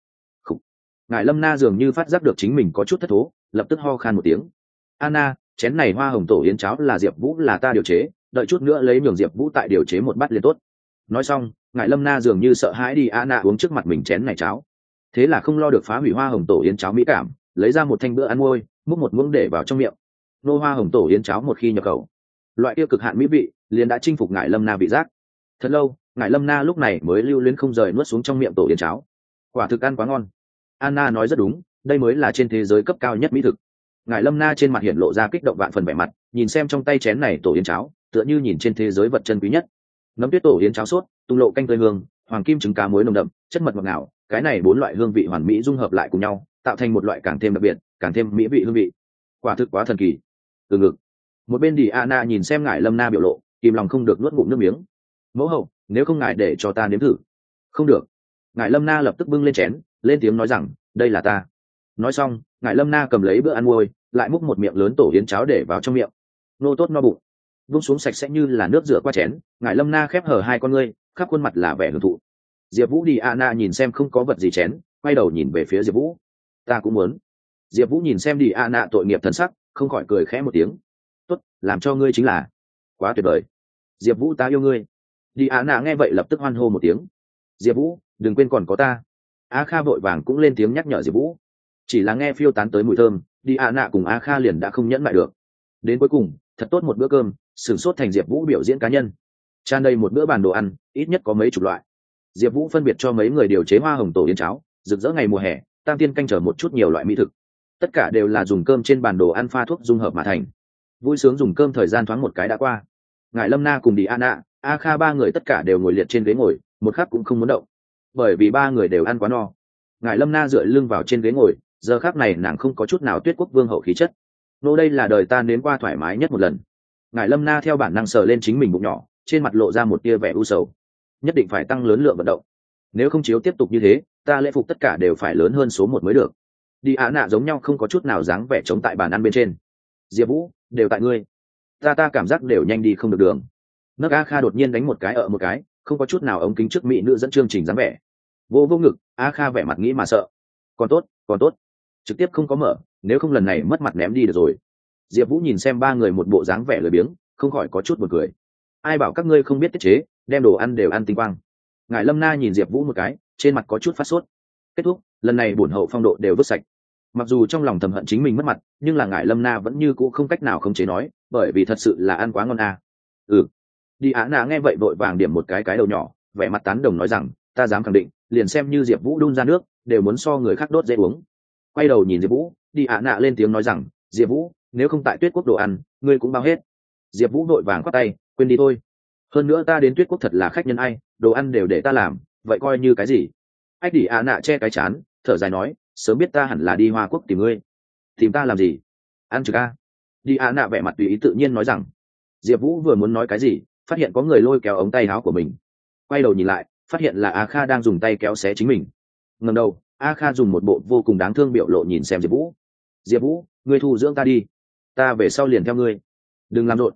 ngài lâm na dường như phát giác được chính mình có chút thất thố, lập tức ho khan một tiếng. Anna, chén này hoa hồng tổ yến cháo là diệp vũ, là ta điều chế, đợi chút nữa lấy nhường diệp vũ tại điều chế một bát liền tốt. Nói xong, ngài lâm na dường như sợ hãi đi, Anna uống trước mặt mình chén này cháo. Thế là không lo được phá hủy hoa hồng tổ yến cháo mỹ cảm, lấy ra một thanh bữa ăn môi múc một muỗng để vào trong miệng. Nô hoa hồng tổ yến cháo một khi nhập khẩu. Loại yêu cực hạn mỹ vị, liền đã chinh phục ngài lâm na vị giác. Thật lâu, ngài lâm na lúc này mới lưu luyến không rời nuốt xuống trong miệng tổ yến cháo. Quả thực ăn quá ngon anna nói rất đúng, đây mới là trên thế giới cấp cao nhất mỹ thực. Ngài lâm na trên mặt hiện lộ ra kích động vạn phần vẻ mặt, nhìn xem trong tay chén này tổ yến cháo, tựa như nhìn trên thế giới vật chân quý nhất. Nấm tuyết tổ yến cháo sốt, tung lộ canh tươi hương, hoàng kim trứng cá muối nồng đậm, chất mật ngọt ngào, cái này bốn loại hương vị hoàn mỹ dung hợp lại cùng nhau, tạo thành một loại càng thêm đặc biệt, càng thêm mỹ vị hương vị. Quả thực quá thần kỳ. Từ ngực. Một bên đi Anna nhìn xem ngài lâm na biểu lộ, kìm lòng không được nuốt ngụm nước miếng. Mẫu hậu, nếu không ngài để cho ta nếm thử. Không được. Ngài lâm na lập tức bưng lên chén lên tiếng nói rằng, đây là ta. Nói xong ngài lâm na cầm lấy bữa ăn môi lại múc một miệng lớn tổ yến cháo để vào trong miệng. Nô tốt no bụng. Vung xuống sạch sẽ như là nước rửa qua chén ngài lâm na khép hở hai con ngươi, khắp khuôn mặt là vẻ hưởng thụ. Diệp vũ đi a na nhìn xem không có vật gì chén, quay đầu nhìn về phía diệp vũ. Ta cũng muốn. Diệp vũ nhìn xem đi a na tội nghiệp thần sắc, không khỏi cười khẽ một tiếng. Tốt, làm cho ngươi chính là. Quá tuyệt vời. Diệp vũ, ta yêu ngươi. Đi a na nghe vậy lập tức hoan hô một tiếng. Diệp vũ, đừng quên còn có ta a kha vội vàng cũng lên tiếng nhắc nhở diệp vũ. Chỉ là nghe phiêu tán tới mùi thơm, đi a nạ cùng a kha liền đã không nhẫn lại được. Đến cuối cùng, thật tốt một bữa cơm, sửng sốt thành diệp vũ biểu diễn cá nhân. Tràn đầy một bữa bàn đồ ăn, ít nhất có mấy chục loại. Diệp vũ phân biệt cho mấy người điều chế hoa hồng tổ yến cháo, rực rỡ ngày mùa hè, tam tiên canh trở một chút nhiều loại mỹ thực. Tất cả đều là dùng cơm trên bàn đồ ăn pha thuốc dung hợp mà thành. Vui sướng dùng cơm thời gian thoáng một cái đã qua. Ngài lâm na cùng đi a nạ a kha ba người tất cả đều ngồi liệt trên ghế ngồi, một khắc cũng không muốn động bởi vì ba người đều ăn quá no. Ngài lâm na dựa lưng vào trên ghế ngồi, giờ khác này nàng không có chút nào tuyết quốc vương hậu khí chất. Nô đây là đời ta nếm qua thoải mái nhất một lần. Ngài lâm na theo bản năng sờ lên chính mình bụng nhỏ, trên mặt lộ ra một tia vẻ u sầu. Nhất định phải tăng lớn lượng vận động. Nếu không chiếu tiếp tục như thế, ta lễ phục tất cả đều phải lớn hơn số một mới được. Đi ạ nạ giống nhau không có chút nào dáng vẻ chống tại bàn ăn bên trên. Diệp vũ, đều tại ngươi. Ta ta cảm giác đều nhanh đi không được đường. Nước a kha đột nhiên đánh một cái ở một cái, không có chút nào ống kính trước mỹ nữ dẫn chương trình dáng vẻ vô vô ngực, a kha vẻ mặt nghĩ mà sợ. Còn tốt còn tốt. Trực tiếp không có mở, nếu không lần này mất mặt ném đi được rồi. Diệp vũ nhìn xem ba người một bộ dáng vẻ lười biếng, không khỏi có chút một cười. Ai bảo các ngươi không biết tiết chế, đem đồ ăn đều ăn tinh quang. Ngài lâm na nhìn diệp vũ một cái, trên mặt có chút phát sốt. Kết thúc, lần này bổn hậu phong độ đều vứt sạch. Mặc dù trong lòng thầm hận chính mình mất mặt, nhưng là ngài lâm na vẫn như cũ không cách nào không chế nói, bởi vì thật sự là ăn quá ngon à. ừ. Đi á nạ nghe vậy vội vàng điểm một cái cái đầu nhỏ, vẻ mặt tán đồng nói rằng, ta dám khẳng định liền xem như diệp vũ đun ra nước, đều muốn so người khác đốt dễ uống. Quay đầu nhìn diệp vũ, đi ạ nạ lên tiếng nói rằng, diệp vũ, nếu không tại tuyết quốc đồ ăn, ngươi cũng bao hết. Diệp vũ vội vàng khoác tay, quên đi thôi. Hơn nữa ta đến tuyết quốc thật là khách nhân ai, đồ ăn đều để ta làm, vậy coi như cái gì? Ách đi, ạ nạ che cái chán, thở dài nói, sớm biết ta hẳn là đi hoa quốc tìm ngươi. Tìm ta làm gì? Ăn trực a. Đi, ạ nạ vẻ mặt tùy ý tự nhiên nói rằng, diệp vũ vừa muốn nói cái gì, phát hiện có người lôi kéo ống tay áo của mình. Quay đầu nhìn lại phát hiện là a kha đang dùng tay kéo xé chính mình. Ngần đầu, a kha dùng một bộ vô cùng đáng thương biểu lộ nhìn xem diệp vũ. Diệp vũ, ngươi thu dưỡng ta đi. Ta về sau liền theo ngươi. Đừng làm rộn.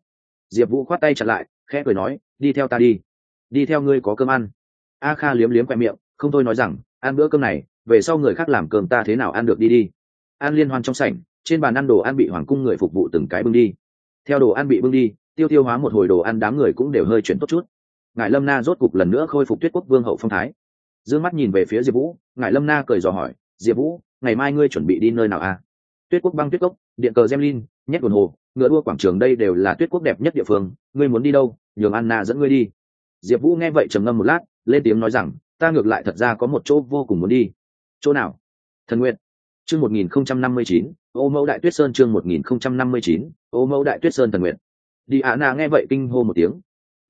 Diệp vũ khoát tay chặt lại, khẽ cười nói, đi theo ta đi. Đi theo ngươi có cơm ăn. A kha liếm liếm khoe miệng, không thôi nói rằng, ăn bữa cơm này, về sau người khác làm cơm ta thế nào ăn được đi đi. Ăn liên hoan trong sảnh, trên bàn ăn đồ ăn bị hoàng cung người phục vụ từng cái bưng đi. Theo đồ ăn bị bưng đi, tiêu tiêu hóa một hồi đồ ăn đám người cũng đều hơi chuyển tốt chút ngài lâm na rốt cục lần nữa khôi phục tuyết quốc vương hậu phong thái. D ư ơ n g mắt nhìn về phía diệp vũ ngài lâm na cười dò hỏi, diệp vũ, ngày mai ngươi chuẩn bị đi nơi nào à? Tuyết quốc băng tuyết cốc, điện cờ gemlin nhét quần hồ, ngựa đua quảng trường đây đều là tuyết quốc đẹp nhất địa phương, ngươi muốn đi đâu, nhường anna dẫn ngươi đi. Diệp vũ nghe vậy trầm ngâm một lát, lên tiếng nói rằng, ta ngược lại thật ra có một chỗ vô cùng muốn đi. Chỗ nào? Thần nguyện chương một nghìn không trăm năm mươi chín, ô mẫu đại tuyết sơn chương một nghìn không trăm năm mươi chín, ô mẫu đại tuyết sơn thần nguyện đi ạ Na nghe vậy kinh hô một tiếng.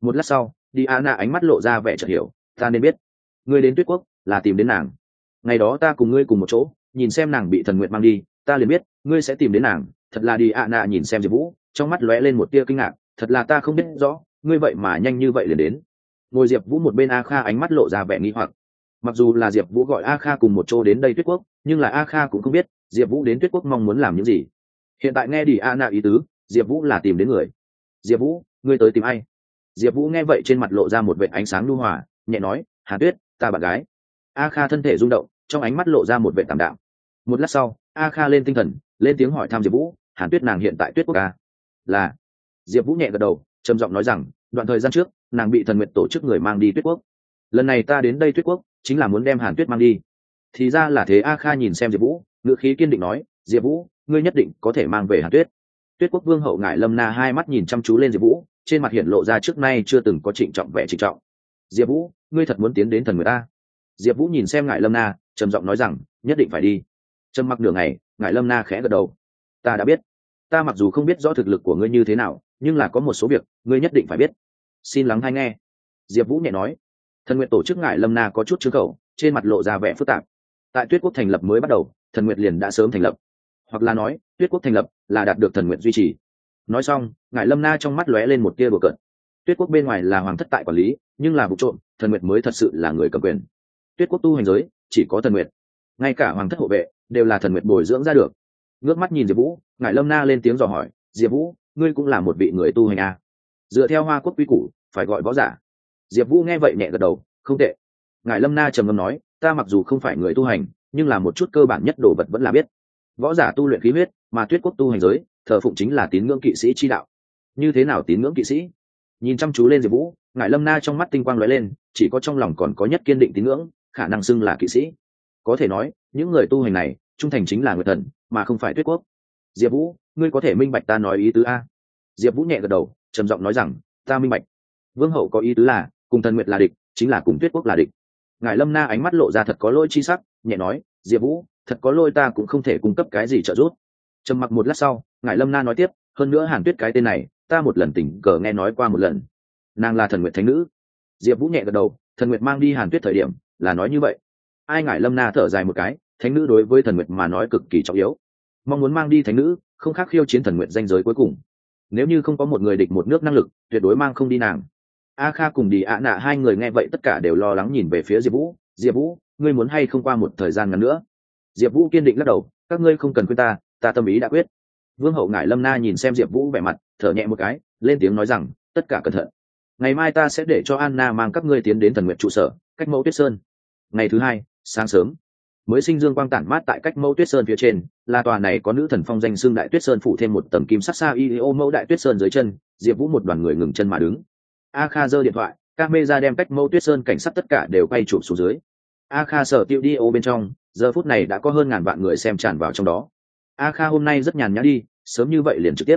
Một lát sau đi a nạ ánh mắt lộ ra vẻ chợt hiểu, ta nên biết. Ngươi đến tuyết quốc là tìm đến nàng. Ngày đó ta cùng ngươi cùng một chỗ, nhìn xem nàng bị thần nguyện mang đi, ta liền biết, ngươi sẽ tìm đến nàng. Thật là đi a nạ nhìn xem diệp vũ, trong mắt lóe lên một tia kinh ngạc, thật là ta không biết rõ, ngươi vậy mà nhanh như vậy liền đến. Ngồi diệp vũ một bên a kha ánh mắt lộ ra vẻ nghi hoặc. Mặc dù là diệp vũ gọi a kha cùng một chỗ đến đây tuyết quốc, nhưng là a kha cũng không biết diệp vũ đến tuyết quốc mong muốn làm những gì. Hiện tại nghe đi a nạ ý tứ, diệp vũ là tìm đến người. Diệp vũ, ngươi tới tìm ai? Diệp vũ nghe vậy trên mặt lộ ra một vệ ánh sáng lưu hòa, nhẹ nói, hà tuyết, ta bạn gái. A kha thân thể rung động, trong ánh mắt lộ ra một vệ tảm đạo. một lát sau, a kha lên tinh thần, lên tiếng hỏi thăm diệp vũ hàn tuyết nàng hiện tại tuyết quốc ca? Là. Diệp vũ nhẹ gật đầu, trầm giọng nói rằng, đoạn thời gian trước, nàng bị thần nguyện tổ chức người mang đi tuyết quốc. Lần này ta đến đây tuyết quốc, chính là muốn đem hàn tuyết mang đi. Thì ra là thế, a kha nhìn xem diệp vũ ngự khí kiên định nói, diệp vũ, ngươi nhất định có thể mang về hàn tuyết. Tuyết quốc vương hậu ngại lâm na hai mắt nhìn chăm chú lên diệp vũ trên mặt hiện lộ ra trước nay chưa từng có trịnh trọng vẻ trịnh trọng. Diệp vũ, ngươi thật muốn tiến đến thần người ta? Diệp vũ nhìn xem ngại lâm na, trầm giọng nói rằng, nhất định phải đi. Trầm mặc nửa ngày ngại lâm na khẽ gật đầu. Ta đã biết. Ta mặc dù không biết rõ thực lực của ngươi như thế nào, nhưng là có một số việc, ngươi nhất định phải biết. Xin lắng hay nghe. Diệp vũ nhẹ nói. Thần nguyện tổ chức ngại lâm na có chút chứng khẩu trên mặt lộ ra vẻ phức tạp. Tại tuyết quốc thành lập mới bắt đầu, thần nguyện liền đã sớm thành lập. Hoặc là nói, tuyết quốc thành lập là đạt được thần nguyện duy trì nói xong ngài lâm na trong mắt lóe lên một tia bừa cợt. Tuyết quốc bên ngoài là hoàng thất tại quản lý nhưng là vụ trộm thần nguyệt mới thật sự là người cầm quyền. Tuyết quốc tu hành giới chỉ có thần nguyệt, ngay cả hoàng thất hộ vệ đều là thần nguyệt bồi dưỡng ra được. Ngước mắt nhìn diệp vũ ngài lâm na lên tiếng dò hỏi diệp vũ ngươi cũng là một vị người tu hành à. dựa theo hoa quốc quy củ phải gọi võ giả. Diệp vũ nghe vậy nhẹ gật đầu không tệ. Ngài lâm na trầm ngâm nói ta mặc dù không phải người tu hành nhưng là một chút cơ bản nhất đồ vật vẫn là biết. Võ giả tu luyện khí huyết mà tuyết quốc tu hành giới thờ phụng chính là tín ngưỡng kỵ sĩ chi đạo. Như thế nào tín ngưỡng kỵ sĩ? Nhìn chăm chú lên diệp vũ ngài lâm na trong mắt tinh quang lóe lên, chỉ có trong lòng còn có nhất kiên định tín ngưỡng, khả năng xưng là kỵ sĩ. Có thể nói, những người tu hành này, trung thành chính là người thần, mà không phải tuyết quốc. Diệp vũ, ngươi có thể minh bạch ta nói ý tứ a. Diệp vũ nhẹ gật đầu, trầm giọng nói rằng, ta minh bạch. Vương hậu có ý tứ là, cùng thần nguyệt là địch, chính là cùng tuyết quốc là địch. Ngài lâm na ánh mắt lộ ra thật có lỗi chi sắc, nhẹ nói, diệp vũ, thật có lỗi ta cũng không thể cung cấp cái gì trợ giúp trầm mặc một lát sau, ngài lâm na nói tiếp, hơn nữa hàn tuyết cái tên này, ta một lần tình cờ nghe nói qua một lần. Nàng là thần nguyệt thánh nữ. Diệp vũ nhẹ gật đầu, thần nguyệt mang đi hàn tuyết thời điểm, là nói như vậy. Ai ngại lâm na thở dài một cái, thánh nữ đối với thần nguyệt mà nói cực kỳ trọng yếu. Mong muốn mang đi thánh nữ, không khác khiêu chiến thần nguyện danh giới cuối cùng. Nếu như không có một người địch một nước năng lực, tuyệt đối mang không đi nàng. A kha cùng đi ạ nạ hai người nghe vậy tất cả đều lo lắng nhìn về phía diệp vũ. Diệp vũ, ngươi muốn hay không qua một thời gian ngắn nữa? Diệp vũ kiên định lắc đầu, các ngươi không cần khuyên ta ta tâm ý đã quyết. Vương hậu ngải lâm na nhìn xem diệp vũ vẻ mặt, thở nhẹ một cái, lên tiếng nói rằng, tất cả cẩn thận. Ngày mai ta sẽ để cho anna mang các ngươi tiến đến thần nguyện trụ sở, cách mẫu tuyết sơn. Ngày thứ hai, sáng sớm, mới sinh dương quang tản mát tại cách mẫu tuyết sơn phía trên, là tòa này có nữ thần phong danh xương đại tuyết sơn phủ thêm một tầm kim sắc xa y ô mẫu đại tuyết sơn dưới chân, diệp vũ một đoàn người ngừng chân mà đứng. A kha giơ điện thoại ca mê ra đem cách mẫu tuyết sơn cảnh sát tất cả đều quay chụp xuống dưới. A kha sở tiêu đi ô bên trong, giờ phút này đã có hơn ngàn vạn người xem tràn vào trong đó a kha hôm nay rất nhàn nhã đi, sớm như vậy liền trực tiếp.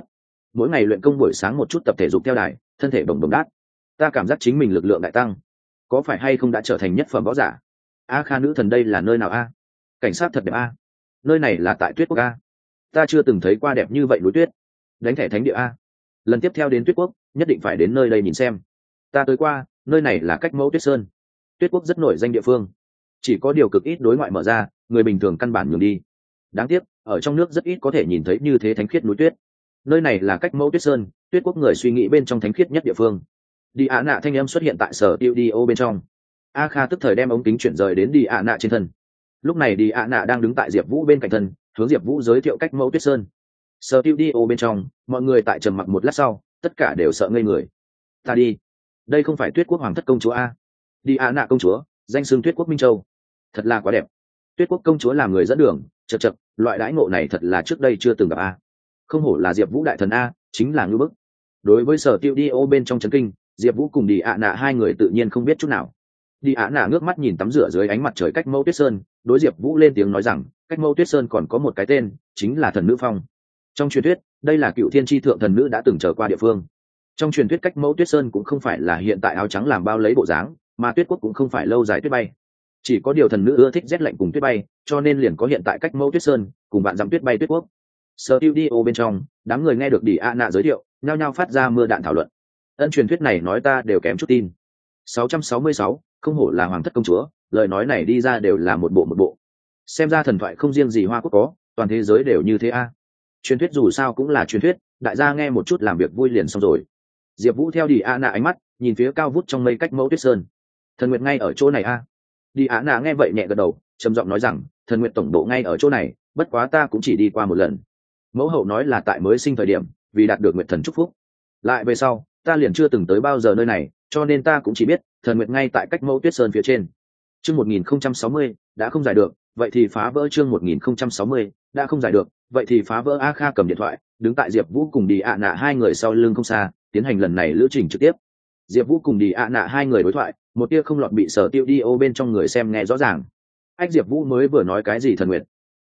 Mỗi ngày luyện công buổi sáng một chút tập thể dục theo đài, thân thể bồng bồng đát ta cảm giác chính mình lực lượng đại tăng. Có phải hay không đã trở thành nhất phẩm võ giả? A kha nữ thần đây là nơi nào a? Cảnh sát thật đẹp a. Nơi này là tại tuyết quốc a. Ta chưa từng thấy qua đẹp như vậy núi tuyết. Đánh thẻ thánh địa a. Lần tiếp theo đến tuyết quốc, nhất định phải đến nơi đây nhìn xem. Ta tới qua, nơi này là cách mẫu tuyết sơn. Tuyết quốc rất nổi danh địa phương. Chỉ có điều cực ít đối ngoại mở ra, người bình thường căn bản nhường đi đáng tiếc, ở trong nước rất ít có thể nhìn thấy như thế thánh khiết núi tuyết. Nơi này là cách mẫu tuyết sơn, tuyết quốc người suy nghĩ bên trong thánh khiết nhất địa phương. Đi ạ nạ thanh em xuất hiện tại sở tiêu đi ô bên trong. A kha tức thời đem ống kính chuyển rời đến đi ạ nạ trên thân. Lúc này đi ạ nạ đang đứng tại diệp vũ bên cạnh thân, hướng diệp vũ giới thiệu cách mẫu tuyết sơn. Sở tiêu đi ô bên trong, mọi người tại trầm mặc một lát sau, tất cả đều sợ ngây người. Ta đi. Đây không phải tuyết quốc hoàng thất công chúa a. Đi ạ nạ công chúa, danh xưng tuyết quốc minh châu. Thật là quá đẹp tuyết quốc công chúa làm người dẫn đường, chật chật, loại đãi ngộ này thật là trước đây chưa từng gặp a. Không hổ là diệp vũ đại thần a, chính là ngưỡng bức. Đối với sở tiêu đi ô bên trong trấn kinh, diệp vũ cùng đi ạ nạ hai người tự nhiên không biết chút nào. Đi ạ nạ ngước mắt nhìn tắm rửa dưới ánh mặt trời cách mẫu tuyết sơn, đối diệp vũ lên tiếng nói rằng, cách mẫu tuyết sơn còn có một cái tên, chính là thần nữ phong. Trong truyền thuyết, đây là cựu thiên tri thượng thần nữ đã từng trở qua địa phương. Trong truyền thuyết cách mẫu tuyết sơn cũng không phải là hiện tại áo trắng làm bao lấy bộ dáng, mà tuyết quốc cũng không phải lâu dài tuyết bay chỉ có điều thần nữ ưa thích rét lạnh cùng tuyết bay cho nên liền có hiện tại cách mẫu tuyết sơn cùng bạn dặm tuyết bay tuyết quốc. Sơ tiêu đi ô bên trong đám người nghe được đi a nạ giới thiệu nhao nhao phát ra mưa đạn thảo luận. Ân truyền thuyết này nói ta đều kém chút tin. 666, không hổ là hoàng thất công chúa lời nói này đi ra đều là một bộ một bộ. Xem ra thần thoại không riêng gì hoa quốc có toàn thế giới đều như thế a. Truyền thuyết dù sao cũng là truyền thuyết đại gia nghe một chút làm việc vui liền xong rồi. Diệp vũ theo đi a nạ ánh mắt nhìn phía cao vút trong mây cách mẫu tuyết sơn. Thần nguyệt ngay ở chỗ này a đi á nạ nghe vậy nhẹ gật đầu, trầm giọng nói rằng, thần nguyệt tổng độ ngay ở chỗ này, bất quá ta cũng chỉ đi qua một lần. Mẫu hậu nói là tại mới sinh thời điểm, vì đạt được nguyện thần chúc phúc. Lại về sau, ta liền chưa từng tới bao giờ nơi này, cho nên ta cũng chỉ biết, thần nguyệt ngay tại cách mẫu tuyết sơn phía trên. Chương một nghìn không trăm sáu mươi, đã không giải được, vậy thì phá vỡ chương một nghìn không trăm sáu mươi, đã không giải được, vậy thì phá vỡ a kha cầm điện thoại, đứng tại diệp vũ cùng đi ạ nạ hai người sau lưng không xa, tiến hành lần này lữ trình trực tiếp. Diệp vũ cùng đi ạ nạ hai người đối thoại một tia không lọt bị sở tiêu đi ô bên trong người xem nghe rõ ràng. Ách diệp vũ mới vừa nói cái gì thần nguyệt?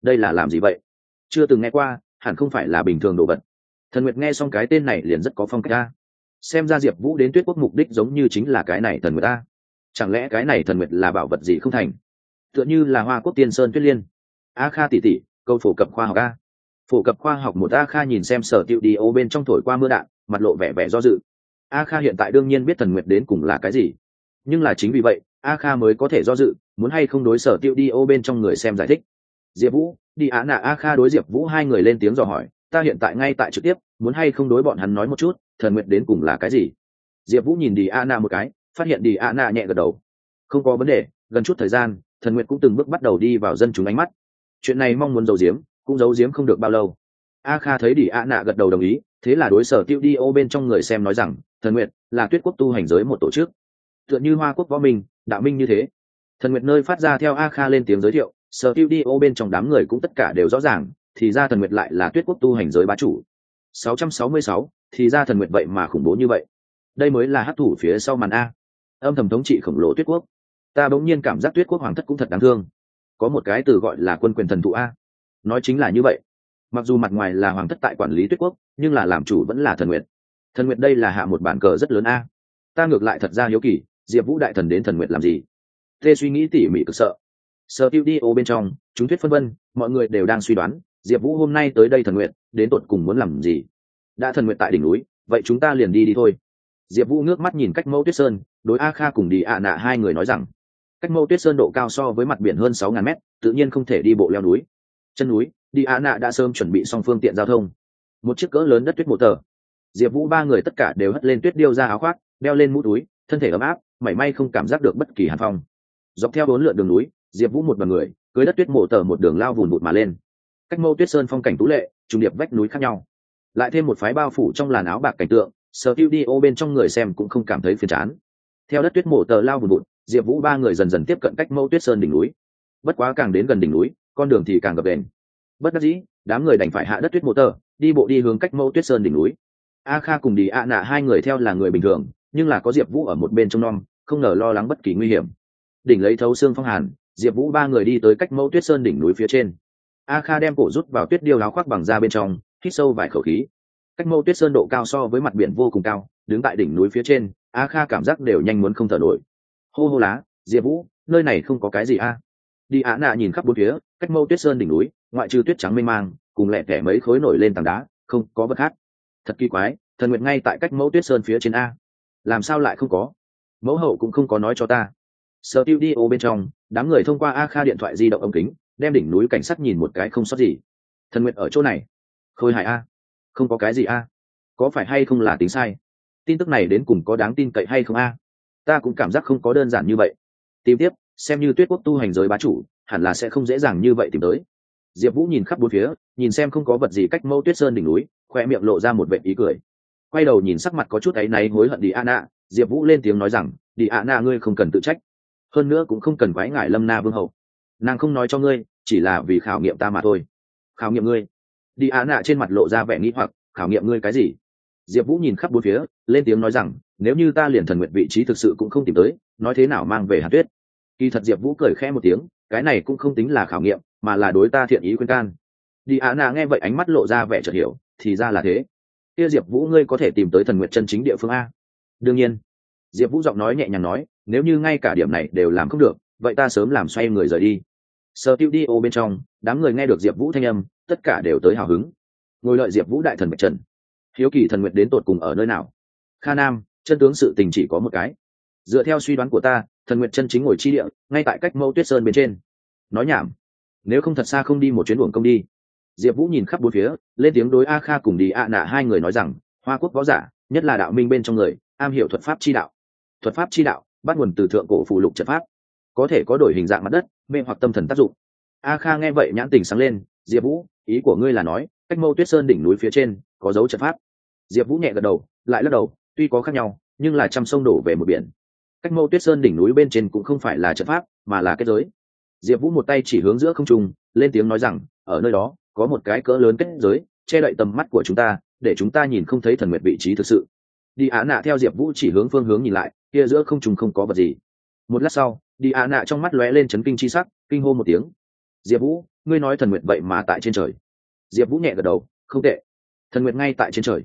Đây là làm gì vậy? Chưa từng nghe qua, hẳn không phải là bình thường đồ vật. Thần nguyệt nghe xong cái tên này liền rất có phong cách ta xem ra diệp vũ đến tuyết quốc mục đích giống như chính là cái này thần nguyệt ta chẳng lẽ cái này thần nguyệt là bảo vật gì không thành? Tựa như là hoa quốc tiên sơn tuyết liên. A kha tỉ tỉ câu phổ cập khoa học a. Phổ cập khoa học một a kha nhìn xem sở tiệu đi ô bên trong thổi qua mưa đạn, mặt lộ vẻ vẻ do dự. A kha hiện tại đương nhiên biết thần nguyệt đến cùng là cái gì nhưng là chính vì vậy, a kha mới có thể do dự, muốn hay không đối sở tiêu đi ô bên trong người xem giải thích. Diệp vũ, đi á nạ, a kha đối diệp vũ hai người lên tiếng dò hỏi, ta hiện tại ngay tại trực tiếp, muốn hay không đối bọn hắn nói một chút, thần nguyện đến cùng là cái gì? Diệp vũ nhìn đi a Nạ một cái, phát hiện đi a Nạ nhẹ gật đầu. Không có vấn đề, gần chút thời gian, thần nguyện cũng từng bước bắt đầu đi vào dân chúng ánh mắt. Chuyện này mong muốn giấu giếm, cũng giấu giếm không được bao lâu. A kha thấy đi a nạ gật đầu đồng ý, thế là đối sở tiêu đi ô bên trong người xem nói rằng, thần nguyện là tuyết quốc tu hành giới một tổ chức tựa như hoa quốc võ minh đạo minh như thế. Thần nguyện nơi phát ra theo a kha lên tiếng giới thiệu sở tiêu đi ô bên trong đám người cũng tất cả đều rõ ràng thì ra thần nguyệt lại là tuyết quốc tu hành giới bá chủ. 666, thì ra thần nguyệt vậy mà khủng bố như vậy. Đây mới là hát thủ phía sau màn a. Âm thầm thống trị khổng lồ tuyết quốc. Ta bỗng nhiên cảm giác tuyết quốc hoàng thất cũng thật đáng thương. Có một cái từ gọi là quân quyền thần thụ a. Nói chính là như vậy. Mặc dù mặt ngoài là hoàng thất tại quản lý tuyết quốc nhưng là làm chủ vẫn là thần nguyệt. Thần nguyệt đây là hạ một bản cờ rất lớn a. Ta ngược lại thật ra hiếu kỳ diệp vũ đại thần đến thần nguyện làm gì? Tê suy nghĩ tỉ mỉ cực sợ. Sở tiêu đi ô bên trong, chúng thuyết phân vân, mọi người đều đang suy đoán, diệp vũ hôm nay tới đây thần nguyện, đến tột cùng muốn làm gì? Đã thần nguyện tại đỉnh núi, vậy chúng ta liền đi đi thôi. Diệp vũ ngước mắt nhìn cách mẫu tuyết sơn, đối a kha cùng đi ạ nạ hai người nói rằng, cách mẫu tuyết sơn độ cao so với mặt biển hơn sáu ngàn mét, tự nhiên không thể đi bộ leo núi. Chân núi đi ạ nạ đã sớm chuẩn bị xong phương tiện giao thông. Một chiếc cỡ lớn đất tuyết mộ tờ. Diệp vũ ba người tất cả đều hất lên tuyết điêu ra áo khoác, đeo lên mũ túi, thân thể ấm áp mảy may không cảm giác được bất kỳ hàn phong. Dọc theo bốn lượn đường núi, diệp vũ một b ằ n người, cưới đất tuyết mộ tờ một đường lao vùn vụt mà lên. Cách mâu tuyết sơn phong cảnh tú lệ, trùng điệp vách núi khác nhau. Lại thêm một phái bao phủ trong làn áo bạc cảnh tượng, sở tiêu đi ô bên trong người xem cũng không cảm thấy phiền chán. Theo đất tuyết mộ tờ lao vùn vụt, diệp vũ ba người dần dần tiếp cận cách mâu tuyết sơn đỉnh núi. Bất quá càng đến gần đỉnh núi, con đường thì càng gập đền bất đắc dĩ, đám người đành phải hạ đất tuyết mộ tờ đi bộ đi hướng cách mâu tuyết sơn đỉnh núi. A kha cùng đi a nạ hai người theo là người bình thường, nhưng là có diệp vũ ở một bên trong non không ngờ lo lắng bất kỳ nguy hiểm. Đỉnh lấy thấu xương phong hàn, diệp vũ ba người đi tới cách mẫu tuyết sơn đỉnh núi phía trên. A kha đem cổ rút vào tuyết điêu láo khoác bằng da bên trong, hít sâu vài khẩu khí. Cách mẫu tuyết sơn độ cao so với mặt biển vô cùng cao, đứng tại đỉnh núi phía trên, a kha cảm giác đều nhanh muốn không thở nổi. Hô hô lá, diệp vũ, nơi này không có cái gì a? Đi á nạ nhìn khắp bốn phía, cách mâu tuyết sơn đỉnh núi, ngoại trừ tuyết trắng mênh mang, cùng lẹ tẻ mấy khối nổi lên tảng đá, không có vật khác thật kỳ quái, thần nguyện ngay tại cách mẫu tuyết sơn phía trên a. Làm sao lại không có? Mẫu hậu cũng không có nói cho ta. Sở tiêu đi ô bên trong, đám người thông qua a kha điện thoại di động ống kính, đem đỉnh núi cảnh sát nhìn một cái không sót gì. Thần nguyện ở chỗ này. Khôi hài a. Không có cái gì a. Có phải hay không là tính sai? Tin tức này đến cùng có đáng tin cậy hay không a? Ta cũng cảm giác không có đơn giản như vậy. Tìm tiếp, xem như tuyết quốc tu hành giới bá chủ, hẳn là sẽ không dễ dàng như vậy tìm tới. Diệp vũ nhìn khắp bốn phía, nhìn xem không có vật gì cách mâu tuyết sơn đỉnh núi, khoe miệng lộ ra một vệ ý cười quay đầu nhìn sắc mặt có chút áy náy hối hận đi a nạ diệp vũ lên tiếng nói rằng đi a nạ ngươi không cần tự trách. Hơn nữa cũng không cần quái ngại lâm na vương hậu. Nàng không nói cho ngươi, chỉ là vì khảo nghiệm ta mà thôi. Khảo nghiệm ngươi? Đi a nạ trên mặt lộ ra vẻ nghĩ hoặc, khảo nghiệm ngươi cái gì? Diệp vũ nhìn khắp bốn phía, lên tiếng nói rằng, nếu như ta liền thần nguyện vị trí thực sự cũng không tìm tới, nói thế nào mang về hạt tuyết? Kỳ thật diệp vũ cười khẽ một tiếng, cái này cũng không tính là khảo nghiệm, mà là đối ta thiện ý khuyên can. Đi á nà nghe vậy ánh mắt lộ ra vẻ chợt hiểu, thì ra là thế kia diệp vũ ngươi có thể tìm tới thần nguyện chân chính địa phương a. Đương nhiên. Diệp vũ giọng nói nhẹ nhàng nói, nếu như ngay cả điểm này đều làm không được, vậy ta sớm làm xoay người rời đi. Sơ tiêu đi ô bên trong, đám người nghe được diệp vũ thanh âm, tất cả đều tới hào hứng. Ngồi lợi diệp vũ đại thần bạch trần. Hiếu kỳ thần nguyện đến tột cùng ở nơi nào? Kha nam, chân tướng sự tình chỉ có một cái. Dựa theo suy đoán của ta, thần nguyện chân chính ngồi chi địa, ngay tại cách mẫu tuyết sơn bên trên. Nói nhảm. Nếu không thật xa không đi một chuyến buồng công đi diệp vũ nhìn khắp bốn phía, lên tiếng đối a kha cùng đi a nạ hai người nói rằng, hoa quốc võ giả, nhất là đạo minh bên trong người, am hiểu thuật pháp chi đạo. Thuật pháp chi đạo, bắt nguồn từ thượng cổ phụ lục trận pháp. Có thể có đổi hình dạng mặt đất, mê hoặc tâm thần tác dụng. A kha nghe vậy nhãn tình sáng lên, diệp vũ, ý của ngươi là nói, cách mâu tuyết sơn đỉnh núi phía trên, có dấu trận pháp. Diệp vũ nhẹ gật đầu, lại lắc đầu, tuy có khác nhau, nhưng là trăm sông đổ về một biển. Cách mâu tuyết sơn đỉnh núi bên trên cũng không phải là trận pháp, mà là kết giới. Diệp vũ một tay chỉ hướng giữa không trung, lên tiếng nói rằng, ở nơi đó có một cái cỡ lớn kết giới che đậy tầm mắt của chúng ta để chúng ta nhìn không thấy thần nguyệt vị trí thực sự. Đi á nạ theo diệp vũ chỉ hướng phương hướng nhìn lại kia giữa không trùng không có vật gì. Một lát sau đi á nạ trong mắt lóe lên chấn kinh chi sắc kinh hô một tiếng. Diệp vũ ngươi nói thần nguyệt vậy mà tại trên trời. Diệp vũ nhẹ gật đầu không tệ. Thần nguyệt ngay tại trên trời.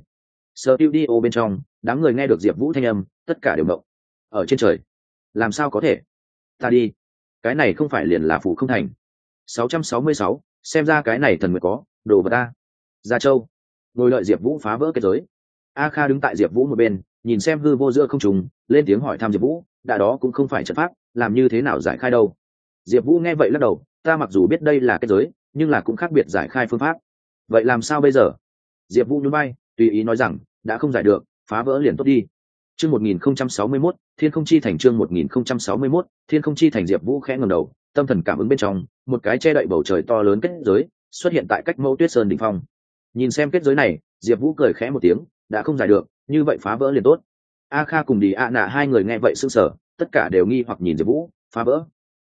Sơ tiêu đi ô bên trong đám người nghe được diệp vũ thanh âm tất cả đều mộng ở trên trời? Làm sao có thể? Ta đi. Cái này không phải liền là phủ không thành. 666, xem ra cái này thần nguyệt có, đồ vật ta. Gia châu. Ngồi lợi diệp vũ phá vỡ kết giới. A kha đứng tại diệp vũ một bên, nhìn xem hư vô giữa không trùng lên tiếng hỏi thăm diệp vũ, đã đó cũng không phải trận pháp, làm như thế nào giải khai đâu? Diệp vũ nghe vậy lắc đầu, ta mặc dù biết đây là kết giới, nhưng là cũng khác biệt giải khai phương pháp. Vậy làm sao bây giờ? Diệp vũ nhún bay tùy ý nói rằng, đã không giải được, phá vỡ liền tốt đi. Chương một nghìn không trăm sáu mươi mốt, thiên không chi thành chương một nghìn không trăm sáu mươi mốt, thiên không chi thành diệp vũ khẽ ngầm đầu tâm thần cảm ứng bên trong, một cái che đậy bầu trời to lớn kết giới xuất hiện tại cách mẫu tuyết sơn đỉnh phong. Nhìn xem kết giới này, diệp vũ cười khẽ một tiếng, đã không giải được, như vậy phá vỡ liền tốt. A kha cùng đi a nạ hai người nghe vậy sững sờ, tất cả đều nghi hoặc nhìn diệp vũ, phá vỡ.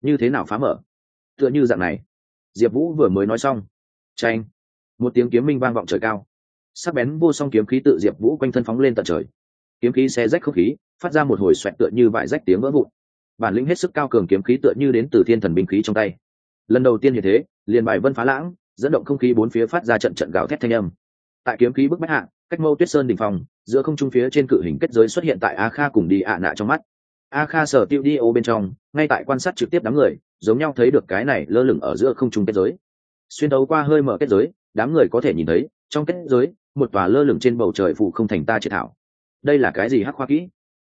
Như thế nào phá mở? Tựa như dạng này. Diệp vũ vừa mới nói xong. Tranh một tiếng kiếm minh vang vọng trời cao. Sắc bén vô song kiếm khí tự diệp vũ quanh thân phóng lên tận trời. Kiếm khí xé rách không khí, phát ra một hồi xoẹt tựa như vải rách tiếng vỡ vụn bản lĩnh hết sức cao cường kiếm khí tựa như đến từ thiên thần binh khí trong tay. Lần đầu tiên như thế, liền bài vân phá lãng, dẫn động không khí bốn phía phát ra trận trận gào thét thanh âm. Tại kiếm khí bức bách hạ, cách mâu tuyết sơn đỉnh phòng, giữa không trung phía trên cự hình kết giới xuất hiện tại a kha cùng đi ạ nạ trong mắt. A kha sở tiêu đi ô bên trong, ngay tại quan sát trực tiếp đám người, giống nhau thấy được cái này lơ lửng ở giữa không trung kết giới. Xuyên đấu qua hơi mở kết giới, đám người có thể nhìn thấy, trong kết giới, một tòa lơ lửng trên bầu trời phủ không thành ta chế thảo. Đây là cái gì hắc khoa kỹ?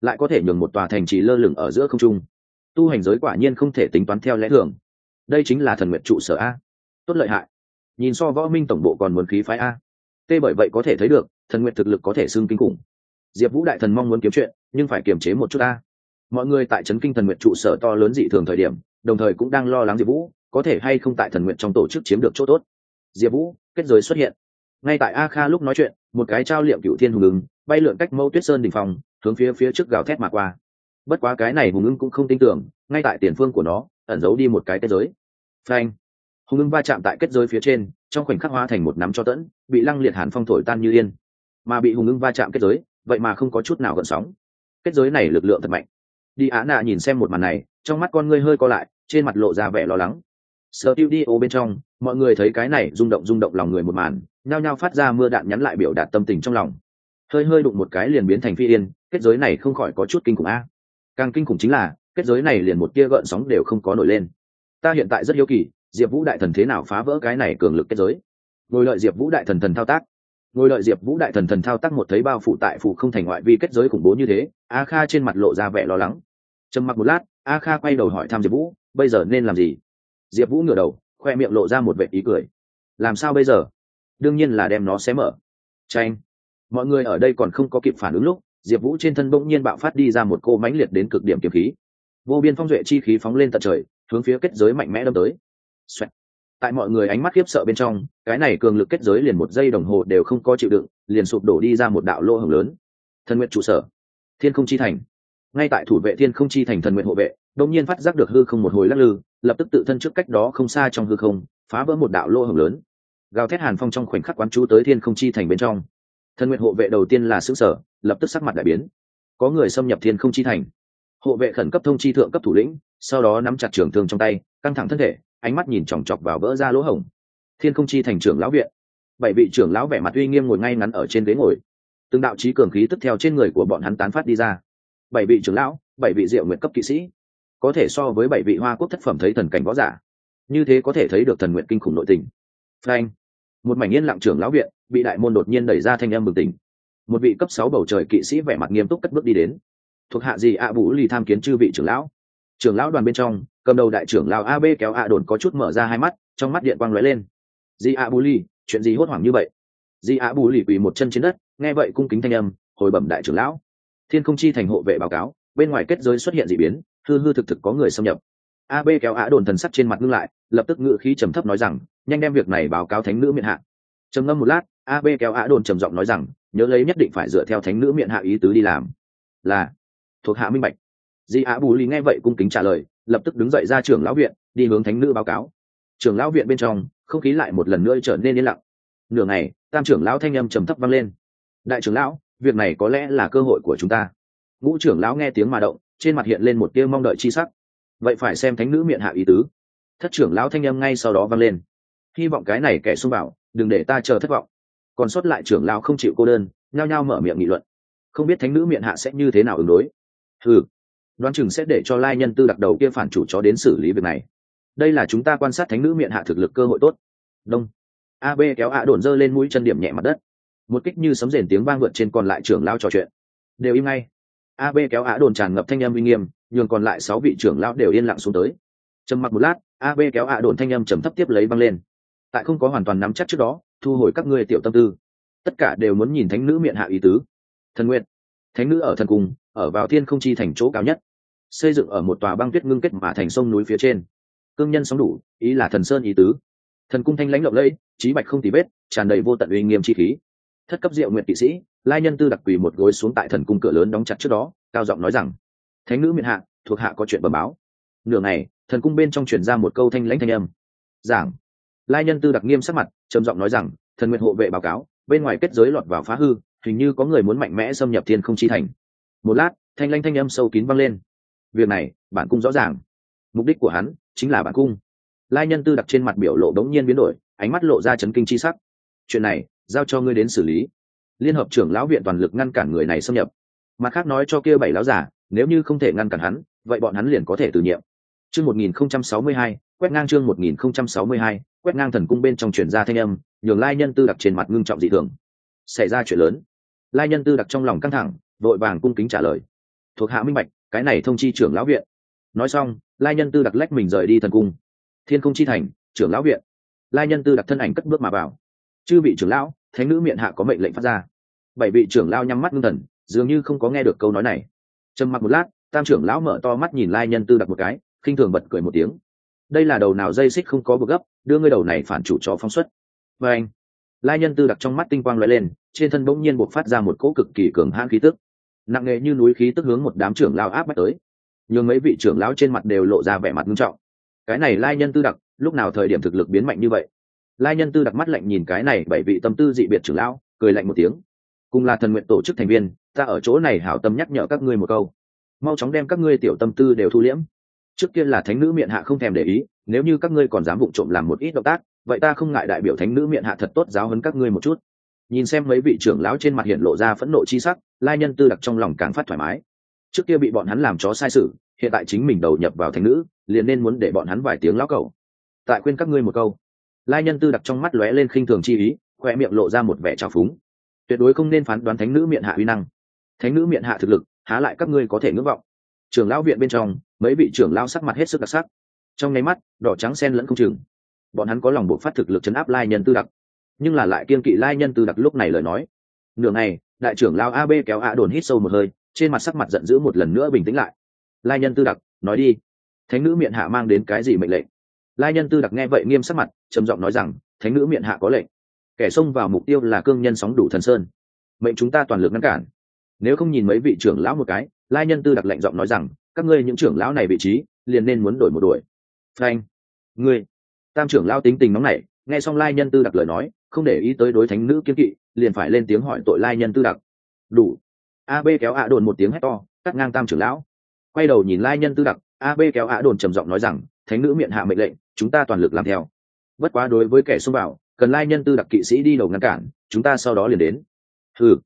Lại có thể nhường một tòa thành trì lơ lửng ở giữa không trung. Tu hành giới quả nhiên không thể tính toán theo lẽ thường. Đây chính là thần nguyện trụ sở a. Tốt lợi hại. Nhìn so võ minh tổng bộ còn muốn khí phái a. Tê bởi vậy có thể thấy được, thần nguyện thực lực có thể xưng kinh khủng. Diệp vũ đại thần mong muốn kiếm chuyện, nhưng phải kiềm chế một chút a. Mọi người tại trấn kinh thần nguyện trụ sở to lớn dị thường thời điểm, đồng thời cũng đang lo lắng diệp vũ, có thể hay không tại thần nguyện trong tổ chức chiếm được chỗ tốt. Diệp vũ, kết giới xuất hiện. Ngay tại a kha lúc nói chuyện, một cái trao liệm cựu thiên hùng ứng, bay lượn cách mâu tuyết sơn đình phòng hướng phía phía trước gào thét mà qua. Bất quá cái này hùng ưng cũng không tin tưởng, ngay tại tiền phương của nó, ẩn giấu đi một cái kết giới. Phanh! Hùng ưng va chạm tại kết giới phía trên, trong khoảnh khắc hóa thành một nắm cho tẫn, bị lăng liệt hàn phong thổi tan như yên. Mà bị hùng ưng va chạm kết giới, vậy mà không có chút nào gợn sóng. Kết giới này lực lượng thật mạnh. Đi á nạ nhìn xem một màn này, trong mắt con ngươi hơi co lại, trên mặt lộ ra vẻ lo lắng. Sở tiêu đi ô bên trong, mọi người thấy cái này rung động rung động lòng người một màn, nhao nhao phát ra mưa đạn nhắn lại biểu đạt tâm tình trong lòng. Hơi hơi đụng một cái liền biến thành phi yên kết giới này không khỏi có chút kinh khủng a. Càng kinh khủng chính là, kết giới này liền một tia gợn sóng đều không có nổi lên. Ta hiện tại rất hiếu kỳ, diệp vũ đại thần thế nào phá vỡ cái này cường lực kết giới? Ngồi lợi diệp vũ đại thần thần thao tác. Ngồi lợi diệp vũ đại thần thần thao tác một thấy bao phủ tại phủ không thành ngoại vi kết giới khủng bố như thế, a kha trên mặt lộ ra vẻ lo lắng. Trầm mặc một lát, a kha quay đầu hỏi thăm diệp vũ, bây giờ nên làm gì? Diệp vũ ngửa đầu, khoe miệng lộ ra một vệ ý cười. Làm sao bây giờ? Đương nhiên là đem nó xé mở. Tranh mọi người ở đây còn không có kịp phản ứng lúc diệp vũ trên thân bỗng nhiên bạo phát đi ra một cô mãnh liệt đến cực điểm kiếm khí. Vô biên phong duệ chi khí phóng lên tận trời, hướng phía kết giới mạnh mẽ đâm tới、Xoẹt. Tại mọi người ánh mắt khiếp sợ bên trong, cái này cường lực kết giới liền một giây đồng hồ đều không có chịu đựng, liền sụp đổ đi ra một đạo lỗ hồng lớn. Thần nguyện trụ sở. Thiên không chi thành. Ngay tại thủ vệ thiên không chi thành thần nguyện hộ vệ đông nhiên phát giác được hư không một hồi lắc lư, lập tức tự thân trước cách đó không xa trong hư không, phá vỡ một đạo lỗ hồng lớn. Gào thét hàn phong trong khoảnh khắc quán chú tới thiên không chi thành bên trong. Thần nguyện hộ vệ đầu tiên là xứ sở lập tức sắc mặt đại biến. Có người xâm nhập thiên không chi thành. Hộ vệ khẩn cấp thông chi thượng cấp thủ lĩnh, sau đó nắm chặt trường thương trong tay, căng thẳng thân thể, ánh mắt nhìn chòng chọc vào vỡ ra lỗ hổng. Thiên không chi thành trưởng lão viện. Bảy vị trưởng lão vẻ mặt uy nghiêm ngồi ngay ngắn ở trên ghế ngồi. Từng đạo trí cường khí tức theo trên người của bọn hắn tán phát đi ra. Bảy vị trưởng lão, bảy vị diệu nguyện cấp kỵ sĩ. Có thể so với bảy vị hoa quốc thất phẩm thấy thần cảnh võ giả. Như thế có thể thấy được thần nguyện kinh khủng nội tình. Frank một mảnh yên lặng trưởng lão viện, bị đại môn đột nhiên đẩy ra thanh âm bừng tỉnh một vị cấp sáu bầu trời kỵ sĩ vẻ mặt nghiêm túc cất bước đi đến. Thuộc hạ gì ạ? Vũ ly tham kiến chư vị trưởng lão. Trưởng lão đoàn bên trong, cầm đầu đại trưởng lão ab kéo ạ đồn có chút mở ra hai mắt, trong mắt điện quang lóe lên. Di ạ, bù ly chuyện gì hốt hoảng như vậy? Di ạ, bù ly quỳ một chân trên đất, nghe vậy cung kính thanh âm, hồi bẩm đại trưởng lão. Thiên không chi thành hộ vệ báo cáo, bên ngoài kết giới xuất hiện d ị biến, hư hư thực thực có người xâm nhập. Ab kéo ạ đồn thần sắc trên mặt ngưng lại, lập tức ngự khí trầm thấp nói rằng, nhanh đem việc này báo cáo thánh nữ miệng hạ. Trầm ngâm một lát ab kéo Á đồn trầm giọng nói rằng, nhớ lấy nhất định phải dựa theo thánh nữ miệng hạ ý tứ đi làm. Là. Thuộc hạ minh bạch. Di Á bù lý nghe vậy cung kính trả lời, lập tức đứng dậy ra trưởng lão viện, đi hướng thánh nữ báo cáo. Trưởng lão viện bên trong, không khí lại một lần nữa trở nên yên lặng. Nửa ngày, tam trưởng lão thanh âm trầm thấp vang lên. Đại trưởng lão, việc này có lẽ là cơ hội của chúng ta. Ngũ trưởng lão nghe tiếng mà động, trên mặt hiện lên một tia mong đợi chi sắc. Vậy phải xem thánh nữ miệng hạ ý tứ. Thất trưởng lão thanh âm ngay sau đó vang lên. Hy vọng cái này kẻ xung bảo, đừng để ta chờ thất vọng còn sót lại trưởng lão không chịu cô đơn, nhao nhao mở miệng nghị luận. Không biết thánh nữ miệng hạ sẽ như thế nào ứng đối. Ừ đoán chừng sẽ để cho lai nhân tư đặc đầu kia phản chủ chó đến xử lý việc này. Đây là chúng ta quan sát thánh nữ miệng hạ thực lực cơ hội tốt. Đông. Ab kéo ạ đồn dơ lên mũi chân điểm nhẹ mặt đất. Một kích như sấm rền tiếng vang vượt trên còn lại trưởng lao trò chuyện. Đều im ngay. Ab kéo ạ đồn tràn ngập thanh âm uy nghiêm, nhường còn lại sáu vị trưởng lão đều yên lặng xuống tới. Trầm mặc một lát ab kéo ạ đồn thanh âm trầm thấp tiếp lấy băng lên. Tại không có hoàn toàn nắm chắc trước đó thu hồi các ngươi tiểu tâm tư. Tất cả đều muốn nhìn thánh nữ miệng hạ ý tứ. Thần nguyện thánh nữ ở thần cung ở vào thiên không chi thành chỗ cao nhất. Xây dựng ở một tòa băng tuyết ngưng kết mà thành sông núi phía trên. Cương nhân sóng đủ, ý là thần sơn ý tứ. Thần cung thanh lãnh lộng lẫy, trí bạch không tì vết, tràn đầy vô tận uy nghiêm chi khí. Thất cấp diệu nguyện kỵ sĩ, lai nhân tư đặc quỳ một gối xuống tại thần cung cửa lớn đóng chặt trước đó, cao giọng nói rằng, thánh nữ miệng hạ, thuộc hạ có chuyện bẩm báo. Nửa ngày, thần cung bên trong truyền ra một câu thanh lãnh thanh âm. Giảng lai nhân tư đặc nghiêm sắc mặt, trầm giọng nói rằng, thần nguyện hộ vệ báo cáo, bên ngoài kết giới lọt vào phá hư, hình như có người muốn mạnh mẽ xâm nhập thiên không chi thành. Một lát, thanh lanh thanh âm sâu kín vang lên. Việc này bản cung rõ ràng. Mục đích của hắn chính là bản cung. Lai nhân tư đặc trên mặt biểu lộ đống nhiên biến đổi, ánh mắt lộ ra chấn kinh chi sắc. Chuyện này, giao cho ngươi đến xử lý. Liên hợp trưởng lão viện toàn lực ngăn cản người này xâm nhập. Mặt khác nói cho kia bảy lão giả nếu như không thể ngăn cản hắn, vậy bọn hắn liền có thể từ nhiệm. Chương một nghìn không trăm sáu mươi hai quét ngang chương một nghìn không trăm sáu mươi hai, quét ngang thần cung bên trong truyền ra thanh âm, nhường lai nhân tư đặc trên mặt ngưng trọng dị thường. Xảy ra chuyện lớn. Lai nhân tư đặc trong lòng căng thẳng, vội vàng cung kính trả lời. Thuộc hạ minh bạch, cái này thông chi trưởng lão viện. Nói xong, lai nhân tư đặc lách mình rời đi thần cung. Thiên cung chi thành, trưởng lão viện. Lai nhân tư đặc thân ảnh cất bước mà vào. Chư vị trưởng lão, thánh nữ miệng hạ có mệnh lệnh phát ra. Bảy vị trưởng lão nhắm mắt ngưng thần, dường như không có nghe được câu nói này. Trầm mặc một lát, tam trưởng lão mở to mắt nhìn lai nhân tư đặc một cái, khinh thường bật cười một tiếng đây là đầu nào dây xích không có bực gấp, đưa ngươi đầu này phản chủ cho phóng xuất. Và anh, lai nhân tư đặc trong mắt tinh quang l lên, trên thân bỗng nhiên buộc phát ra một cỗ cực kỳ cường hãn khí tức. Nặng nề như núi khí tức hướng một đám trưởng lao áp bắt tới. Nhường mấy vị trưởng lão trên mặt đều lộ ra vẻ mặt nghiêm trọng. Cái này lai nhân tư đặc, lúc nào thời điểm thực lực biến mạnh như vậy? Lai nhân tư đặc mắt lạnh nhìn cái này bảy vị tâm tư dị biệt trưởng lão, cười lạnh một tiếng. Cùng là thần nguyện tổ chức thành viên, ta ở chỗ này hảo tâm nhắc nhở các ngươi một câu. Mau chóng đem các ngươi tiểu tâm tư đều thu liễm trước kia là thánh nữ miệng hạ không thèm để ý, nếu như các ngươi còn dám vụng trộm làm một ít động tác, vậy ta không ngại đại biểu thánh nữ miệng hạ thật tốt giáo hấn các ngươi một chút. Nhìn xem mấy vị trưởng lão trên mặt hiện lộ ra phẫn nộ chi sắc, lai nhân tư đặc trong lòng càng phát thoải mái. Trước kia bị bọn hắn làm chó sai sự, hiện tại chính mình đầu nhập vào thánh nữ, liền nên muốn để bọn hắn vài tiếng lão cầu. Tại khuyên các ngươi một câu, lai nhân tư đặc trong mắt lóe lên khinh thường chi ý, khoe miệng lộ ra một vẻ trào phúng. Tuyệt đối không nên phán đoán thánh nữ miệng hạ uy năng. Thánh nữ miệng hạ thực lực, há lại các ngươi có thể ngưỡng vọng. Trưởng lão viện bên trong mấy vị trưởng lão sắc mặt hết sức đặc sắc. Trong nháy mắt, đỏ trắng sen lẫn không chừng. Bọn hắn có lòng buộc phát thực lực chấn áp lai nhân tư đặc. Nhưng là lại kiên kỵ lai nhân tư đặc lúc này lời nói. Nửa ngày, đại trưởng lao ab kéo a đồn hít sâu một hơi, trên mặt sắc mặt giận dữ một lần nữa bình tĩnh lại. Lai nhân tư đặc, nói đi. Thánh nữ miệng hạ mang đến cái gì mệnh lệnh? Lai nhân tư đặc nghe vậy nghiêm sắc mặt, trầm giọng nói rằng, thánh nữ miệng hạ có lệnh. Kẻ xông vào mục tiêu là cương nhân sóng đủ thần sơn. Mệnh chúng ta toàn lực ngăn cản. Nếu không nhìn mấy vị trưởng lão một cái, lai nhân tư đặc lệnh giọng nói rằng các ngươi những trưởng lão này vị trí, liền nên muốn đổi một đuổi. Frank ngươi. Tam trưởng lão tính tình nóng nảy, nghe xong lai nhân tư đặc lời nói, không để ý tới đối thánh nữ kiên kỵ, liền phải lên tiếng hỏi tội lai nhân tư đặc. Đủ. Ab kéo ạ đồn một tiếng hét to, cắt ngang tam trưởng lão. Quay đầu nhìn lai nhân tư đặc ab kéo ạ đồn trầm giọng nói rằng, thánh nữ miệng hạ mệnh lệnh, chúng ta toàn lực làm theo. Bất quá đối với kẻ xông vào, cần lai nhân tư đặc kỵ sĩ đi đầu ngăn cản, chúng ta sau đó liền đến. Hừ.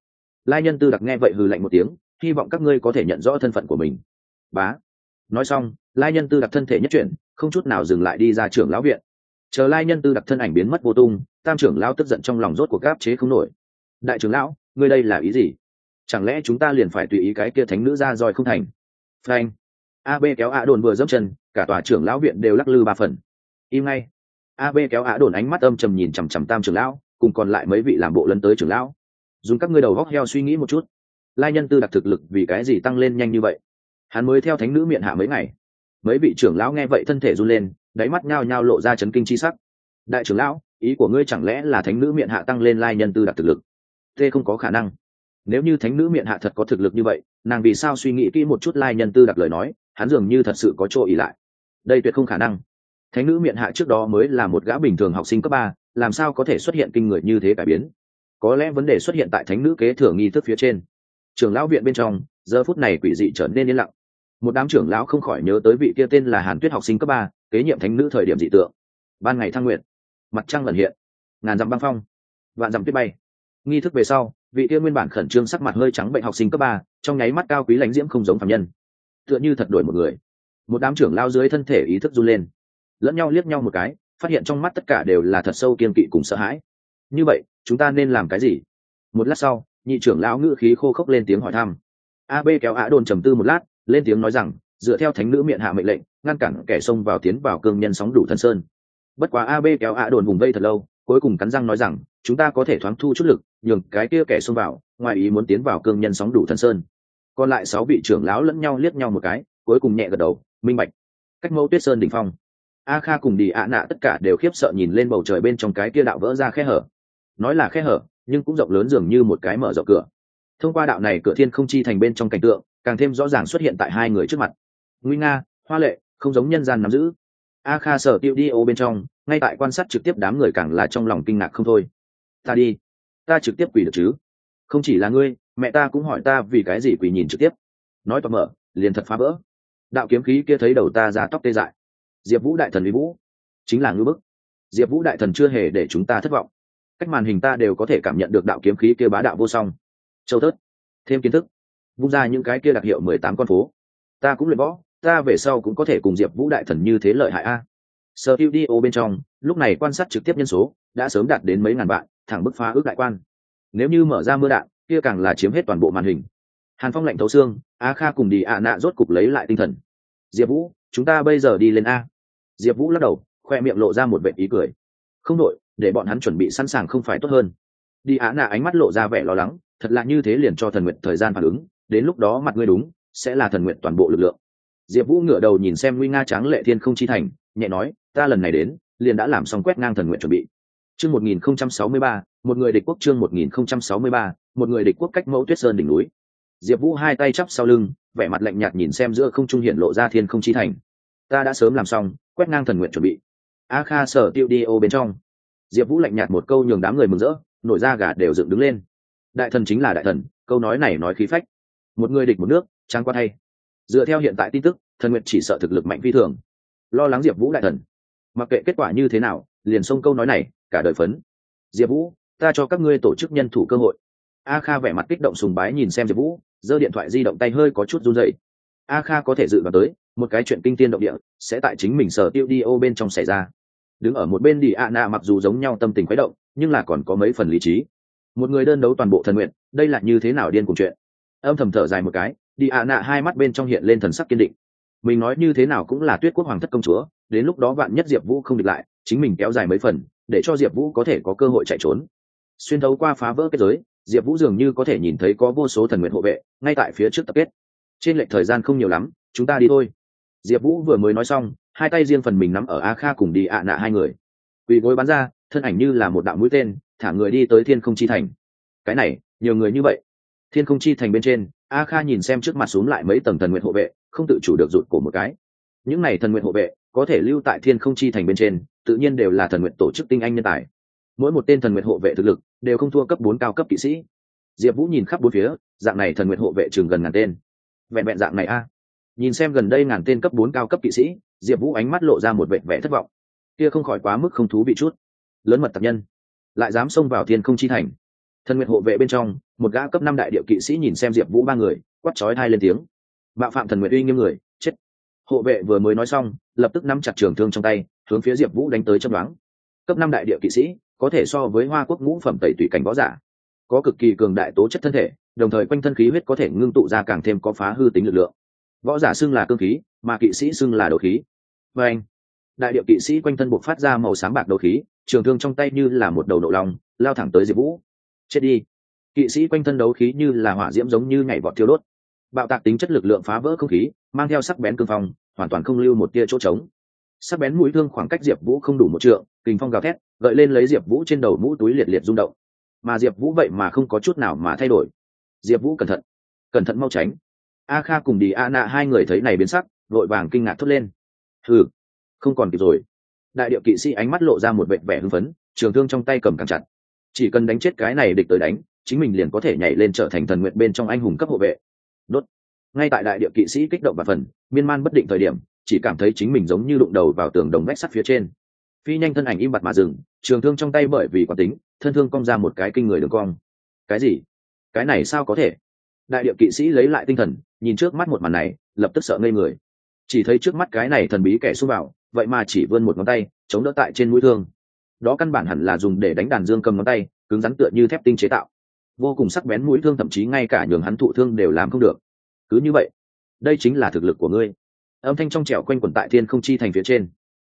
Lai nhân tư đặc nghe vậy hừ lạnh một tiếng, hy vọng các ngươi có thể nhận rõ thân phận của mình bá. Nói xong, lai nhân tư đặc thân thể nhất chuyển, không chút nào dừng lại đi ra trưởng lão viện. Chờ lai nhân tư đặc thân ảnh biến mất vô tung, tam trưởng lão tức giận trong lòng rốt cuộc gáp chế không nổi. Đại trưởng lão, ngươi đây là ý gì? Chẳng lẽ chúng ta liền phải tùy ý cái kia thánh nữ ra roi không thành? Frank ab kéo ạ đồn vừa dẫm chân, cả tòa trưởng lão viện đều lắc lư ba phần. Im ngay. Ab kéo ạ đồn ánh mắt âm trầm nhìn chằm chằm tam trưởng lão, cùng còn lại mấy vị làm bộ lấn tới trưởng lão. Dùng các ngươi đầu góc heo suy nghĩ một chút. Lai nhân tư đặc thực lực vì cái gì tăng lên nhanh như vậy? Hắn mới theo thánh nữ miệng hạ mấy ngày. Mấy vị trưởng lão nghe vậy thân thể run lên, đáy mắt nhao nhao lộ ra chấn kinh chi sắc. Đại trưởng lão, ý của ngươi chẳng lẽ là thánh nữ miệng hạ tăng lên lai nhân tư đặc thực lực? Thế không có khả năng. Nếu như thánh nữ miệng hạ thật có thực lực như vậy, nàng vì sao suy nghĩ kỹ một chút lai nhân tư đặc lời nói, hắn dường như thật sự có chỗ ý lại. Đây tuyệt không khả năng. Thánh nữ miệng hạ trước đó mới là một gã bình thường học sinh cấp ba, làm sao có thể xuất hiện kinh người như thế cải biến? Có lẽ vấn đề xuất hiện tại thánh nữ kế thừa nghi thức phía trên. Trường lão viện bên trong, giờ phút này quỷ dị trở nên yên lặng một đám trưởng lão không khỏi nhớ tới vị kia tên là hàn tuyết học sinh cấp ba, kế nhiệm thánh nữ thời điểm dị tượng. Ban ngày thăng nguyện mặt trăng lần hiện, ngàn dặm băng phong, vạn dặm tuyết bay. Nghi thức về sau, vị kia nguyên bản khẩn trương sắc mặt hơi trắng bệnh học sinh cấp ba, trong nháy mắt cao quý lãnh diễm không giống phạm nhân. Tựa như thật đổi một người. Một đám trưởng lao dưới thân thể ý thức run lên. Lẫn nhau liếc nhau một cái, phát hiện trong mắt tất cả đều là thật sâu kiên kỵ cùng sợ hãi. Như vậy, chúng ta nên làm cái gì? Một lát sau, nhị trưởng lão ngữ khí khô khốc lên tiếng hỏi thăm. Ab kéo á đồn trầm tư một lát lên tiếng nói rằng, dựa theo thánh nữ miệng hạ mệnh lệnh, ngăn cản kẻ xông vào tiến vào cương nhân sóng đủ thần sơn. Bất quá ab kéo ạ đồn vùng vây thật lâu, cuối cùng cắn răng nói rằng, chúng ta có thể thoáng thu chút lực, nhường cái kia kẻ xông vào, ngoài ý muốn tiến vào cương nhân sóng đủ thần sơn. Còn lại sáu vị trưởng lão lẫn nhau liếc nhau một cái, cuối cùng nhẹ gật đầu, minh bạch. Cách mẫu tuyết sơn đỉnh phong. A kha cùng đi ạ nạ tất cả đều khiếp sợ nhìn lên bầu trời bên trong cái kia đạo vỡ ra khe hở. Nói là khe hở, nhưng cũng rộng lớn dường như một cái mở rộng cửa. Thông qua đạo này cửa thiên không chi thành bên trong cảnh tượng càng thêm rõ ràng xuất hiện tại hai người trước mặt. Nguy nga, hoa lệ, không giống nhân gian nắm giữ. A kha sở tiêu đi ô bên trong, ngay tại quan sát trực tiếp đám người càng là trong lòng kinh ngạc không thôi. Ta đi. Ta trực tiếp quỳ được chứ? Không chỉ là ngươi, mẹ ta cũng hỏi ta vì cái gì quỳ nhìn trực tiếp. Nói toạc mở, liền thật phá vỡ. Đạo kiếm khí kia thấy đầu ta ra tóc tê dại. Diệp vũ đại thần uy vũ. Chính là ngư bức. Diệp vũ đại thần chưa hề để chúng ta thất vọng. Cách màn hình ta đều có thể cảm nhận được đạo kiếm khí kia bá đạo vô song. Châu tớt thêm kiến thức vung ra những cái kia đặc hiệu mười tám con phố. Ta cũng luyện võ, ta về sau cũng có thể cùng diệp vũ đại thần như thế lợi hại a. Sơ tiêu đi ô bên trong, lúc này quan sát trực tiếp nhân số đã sớm đạt đến mấy ngàn vạn, thẳng bức phá ước đại quan. Nếu như mở ra mưa đạn, kia càng là chiếm hết toàn bộ màn hình. Hàn phong lạnh thấu xương, a kha cùng đi ạ nạ rốt cục lấy lại tinh thần. Diệp vũ, chúng ta bây giờ đi lên a. Diệp vũ lắc đầu, khoe miệng lộ ra một vệ ý cười. Không đội, để bọn hắn chuẩn bị sẵn sàng không phải tốt hơn. Đi ạ nạ ánh mắt lộ ra vẻ lo lắng, thật là như thế liền cho thần nguyện thời gian phản ứng đến lúc đó mặt ngươi đúng, sẽ là thần nguyện toàn bộ lực lượng. Diệp vũ ngửa đầu nhìn xem nguy nga tráng lệ thiên không chi thành, nhẹ nói, ta lần này đến, liền đã làm xong quét ngang thần nguyện chuẩn bị. Chương một nghìn không trăm sáu mươi ba, một người địch quốc chương một nghìn không trăm sáu mươi ba, một người địch quốc cách mẫu tuyết sơn đỉnh núi. Diệp vũ hai tay chắp sau lưng, vẻ mặt lạnh nhạt nhìn xem giữa không trung hiện lộ ra thiên không chi thành. Ta đã sớm làm xong, quét ngang thần nguyện chuẩn bị. A kha sở tiêu đi ô bên trong. Diệp vũ lạnh nhạt một câu nhường đám người mừng rỡ, nổi da gà đều dựng đứng lên. Đại thần chính là đại thần, câu nói này nói khí phách một người địch một nước trang quan hay dựa theo hiện tại tin tức, thần nguyện chỉ sợ thực lực mạnh phi thường. Lo lắng diệp vũ đại thần. Mặc kệ kết quả như thế nào, liền xông câu nói này, cả đời phấn. Diệp vũ, ta cho các ngươi tổ chức nhân thủ cơ hội. A kha vẻ mặt kích động sùng bái nhìn xem diệp vũ, giơ điện thoại di động tay hơi có chút run dậy a kha có thể dự đoán tới, một cái chuyện kinh tiên động địa sẽ tại chính mình sở tiêu đi ô bên trong xảy ra. Đứng ở một bên đi a na mặc dù giống nhau tâm tình khuấy động, nhưng là còn có mấy phần lý trí. Một người đơn đấu toàn bộ thần nguyện, đây là như thế nào điên cùng chuyện? Âm thầm thở dài một cái, đi ạ nạ hai mắt bên trong hiện lên thần sắc kiên định. Mình nói như thế nào cũng là tuyết quốc hoàng thất công chúa, đến lúc đó vạn nhất diệp vũ không địch lại, chính mình kéo dài mấy phần, để cho diệp vũ có thể có cơ hội chạy trốn. Xuyên thấu qua phá vỡ kết giới, diệp vũ dường như có thể nhìn thấy có vô số thần nguyện hộ vệ, ngay tại phía trước tập kết. Trên lệch thời gian không nhiều lắm, chúng ta đi thôi. Diệp vũ vừa mới nói xong, hai tay riêng phần mình nắm ở a kha cùng đi ạ nạ hai người. Quỳ gối bắn ra, thân ảnh như là một đạo mũi tên, thả người đi tới thiên không chi thành. Cái này, nhiều người như vậy thiên không chi thành bên trên, a kha nhìn xem trước mặt xuống lại mấy tầng thần nguyện hộ vệ, không tự chủ được rụt cổ một cái. Những n à y thần nguyện hộ vệ, có thể lưu tại thiên không chi thành bên trên, tự nhiên đều là thần nguyện tổ chức tinh anh nhân tài. Mỗi một tên thần nguyện hộ vệ thực lực, đều không thua cấp bốn cao cấp kỵ sĩ. Diệp vũ nhìn khắp bốn phía, dạng này thần nguyện hộ vệ chừng gần ngàn tên. Vẹn vẹn dạng này a. Nhìn xem gần đây ngàn tên cấp bốn cao cấp kỵ sĩ, diệp vũ ánh mắt lộ ra một vệ vẻ thất vọng. Kia không khỏi quá mức không thú bị chút. Lớn mật tập nhân, lại dám xông vào thiên không chi thành. Thần nguyện hộ vệ bên trong một gã cấp năm đại địa kỵ sĩ nhìn xem diệp vũ ba người quắt chói thai lên tiếng. Bạo phạm thần nguyện uy nghiêm người, chết. Hộ vệ vừa mới nói xong, lập tức nắm chặt trường thương trong tay, hướng phía diệp vũ đánh tới chấm đoán cấp năm đại địa kỵ sĩ, có thể so với hoa quốc ngũ phẩm tẩy tùy cảnh võ giả, có cực kỳ cường đại tố chất thân thể, đồng thời quanh thân khí huyết có thể ngưng tụ ra càng thêm có phá hư tính lực lượng. Võ giả xưng là cương khí, mà kỵ sĩ xưng là đồ khí. Và anh, đại điệu kỵ sĩ quanh thân buộc phát ra màu sáng bạc đồ khí, trường thương trong tay như là một đầu nộ lòng, lao thẳng tới diệp vũ. Chết đi kỵ sĩ quanh thân đấu khí như là hỏa diễm giống như nhảy vọt thiêu đốt. Bạo tạc tính chất lực lượng phá vỡ không khí, mang theo sắc bén cương phong, hoàn toàn không lưu một tia chỗ trống. Sắc bén mũi thương khoảng cách diệp vũ không đủ một trượng, kình phong gào thét, gợi lên lấy diệp vũ trên đầu mũ túi liệt liệt rung động. Mà diệp vũ vậy mà không có chút nào mà thay đổi. Diệp vũ cẩn thận cẩn thận mau tránh. A kha cùng đi a nạ hai người thấy này biến sắc, vội vàng kinh ngạc thốt lên. Ừ không còn kịp rồi. Đại điệu kỵ sĩ ánh mắt lộ ra một vệ vẻ hưng phấn, trường thương trong tay cầm càng chặt. Chỉ cần đánh chết cái này địch tới đánh chính mình liền có thể nhảy lên trở thành thần nguyện bên trong anh hùng cấp hộ vệ. Đốt. Ngay tại đại địa kỵ sĩ kích động và phần, miên man bất định thời điểm, chỉ cảm thấy chính mình giống như đụng đầu vào tường đồng vách sắt phía trên. Phi nhanh thân ảnh im bặt mà dừng, trường thương trong tay bởi vì quán tính, thân thương cong ra một cái kinh người đường cong. Cái gì? Cái này sao có thể? Đại địa kỵ sĩ lấy lại tinh thần, nhìn trước mắt một màn này, lập tức sợ ngây người. Chỉ thấy trước mắt cái này thần bí kẻ xung vào, vậy mà chỉ vươn một ngón tay, chống đỡ tại trên mũi thương. Đó căn bản hẳn là dùng để đánh đàn dương cầm ngón tay, cứng rắn tựa như thép tinh chế tạo vô cùng sắc bén mũi thương, thậm chí ngay cả nhường hắn thụ thương đều làm không được. Cứ như vậy, đây chính là thực lực của ngươi. Âm thanh trong trẻo quanh quẩn tại thiên không chi thành phía trên.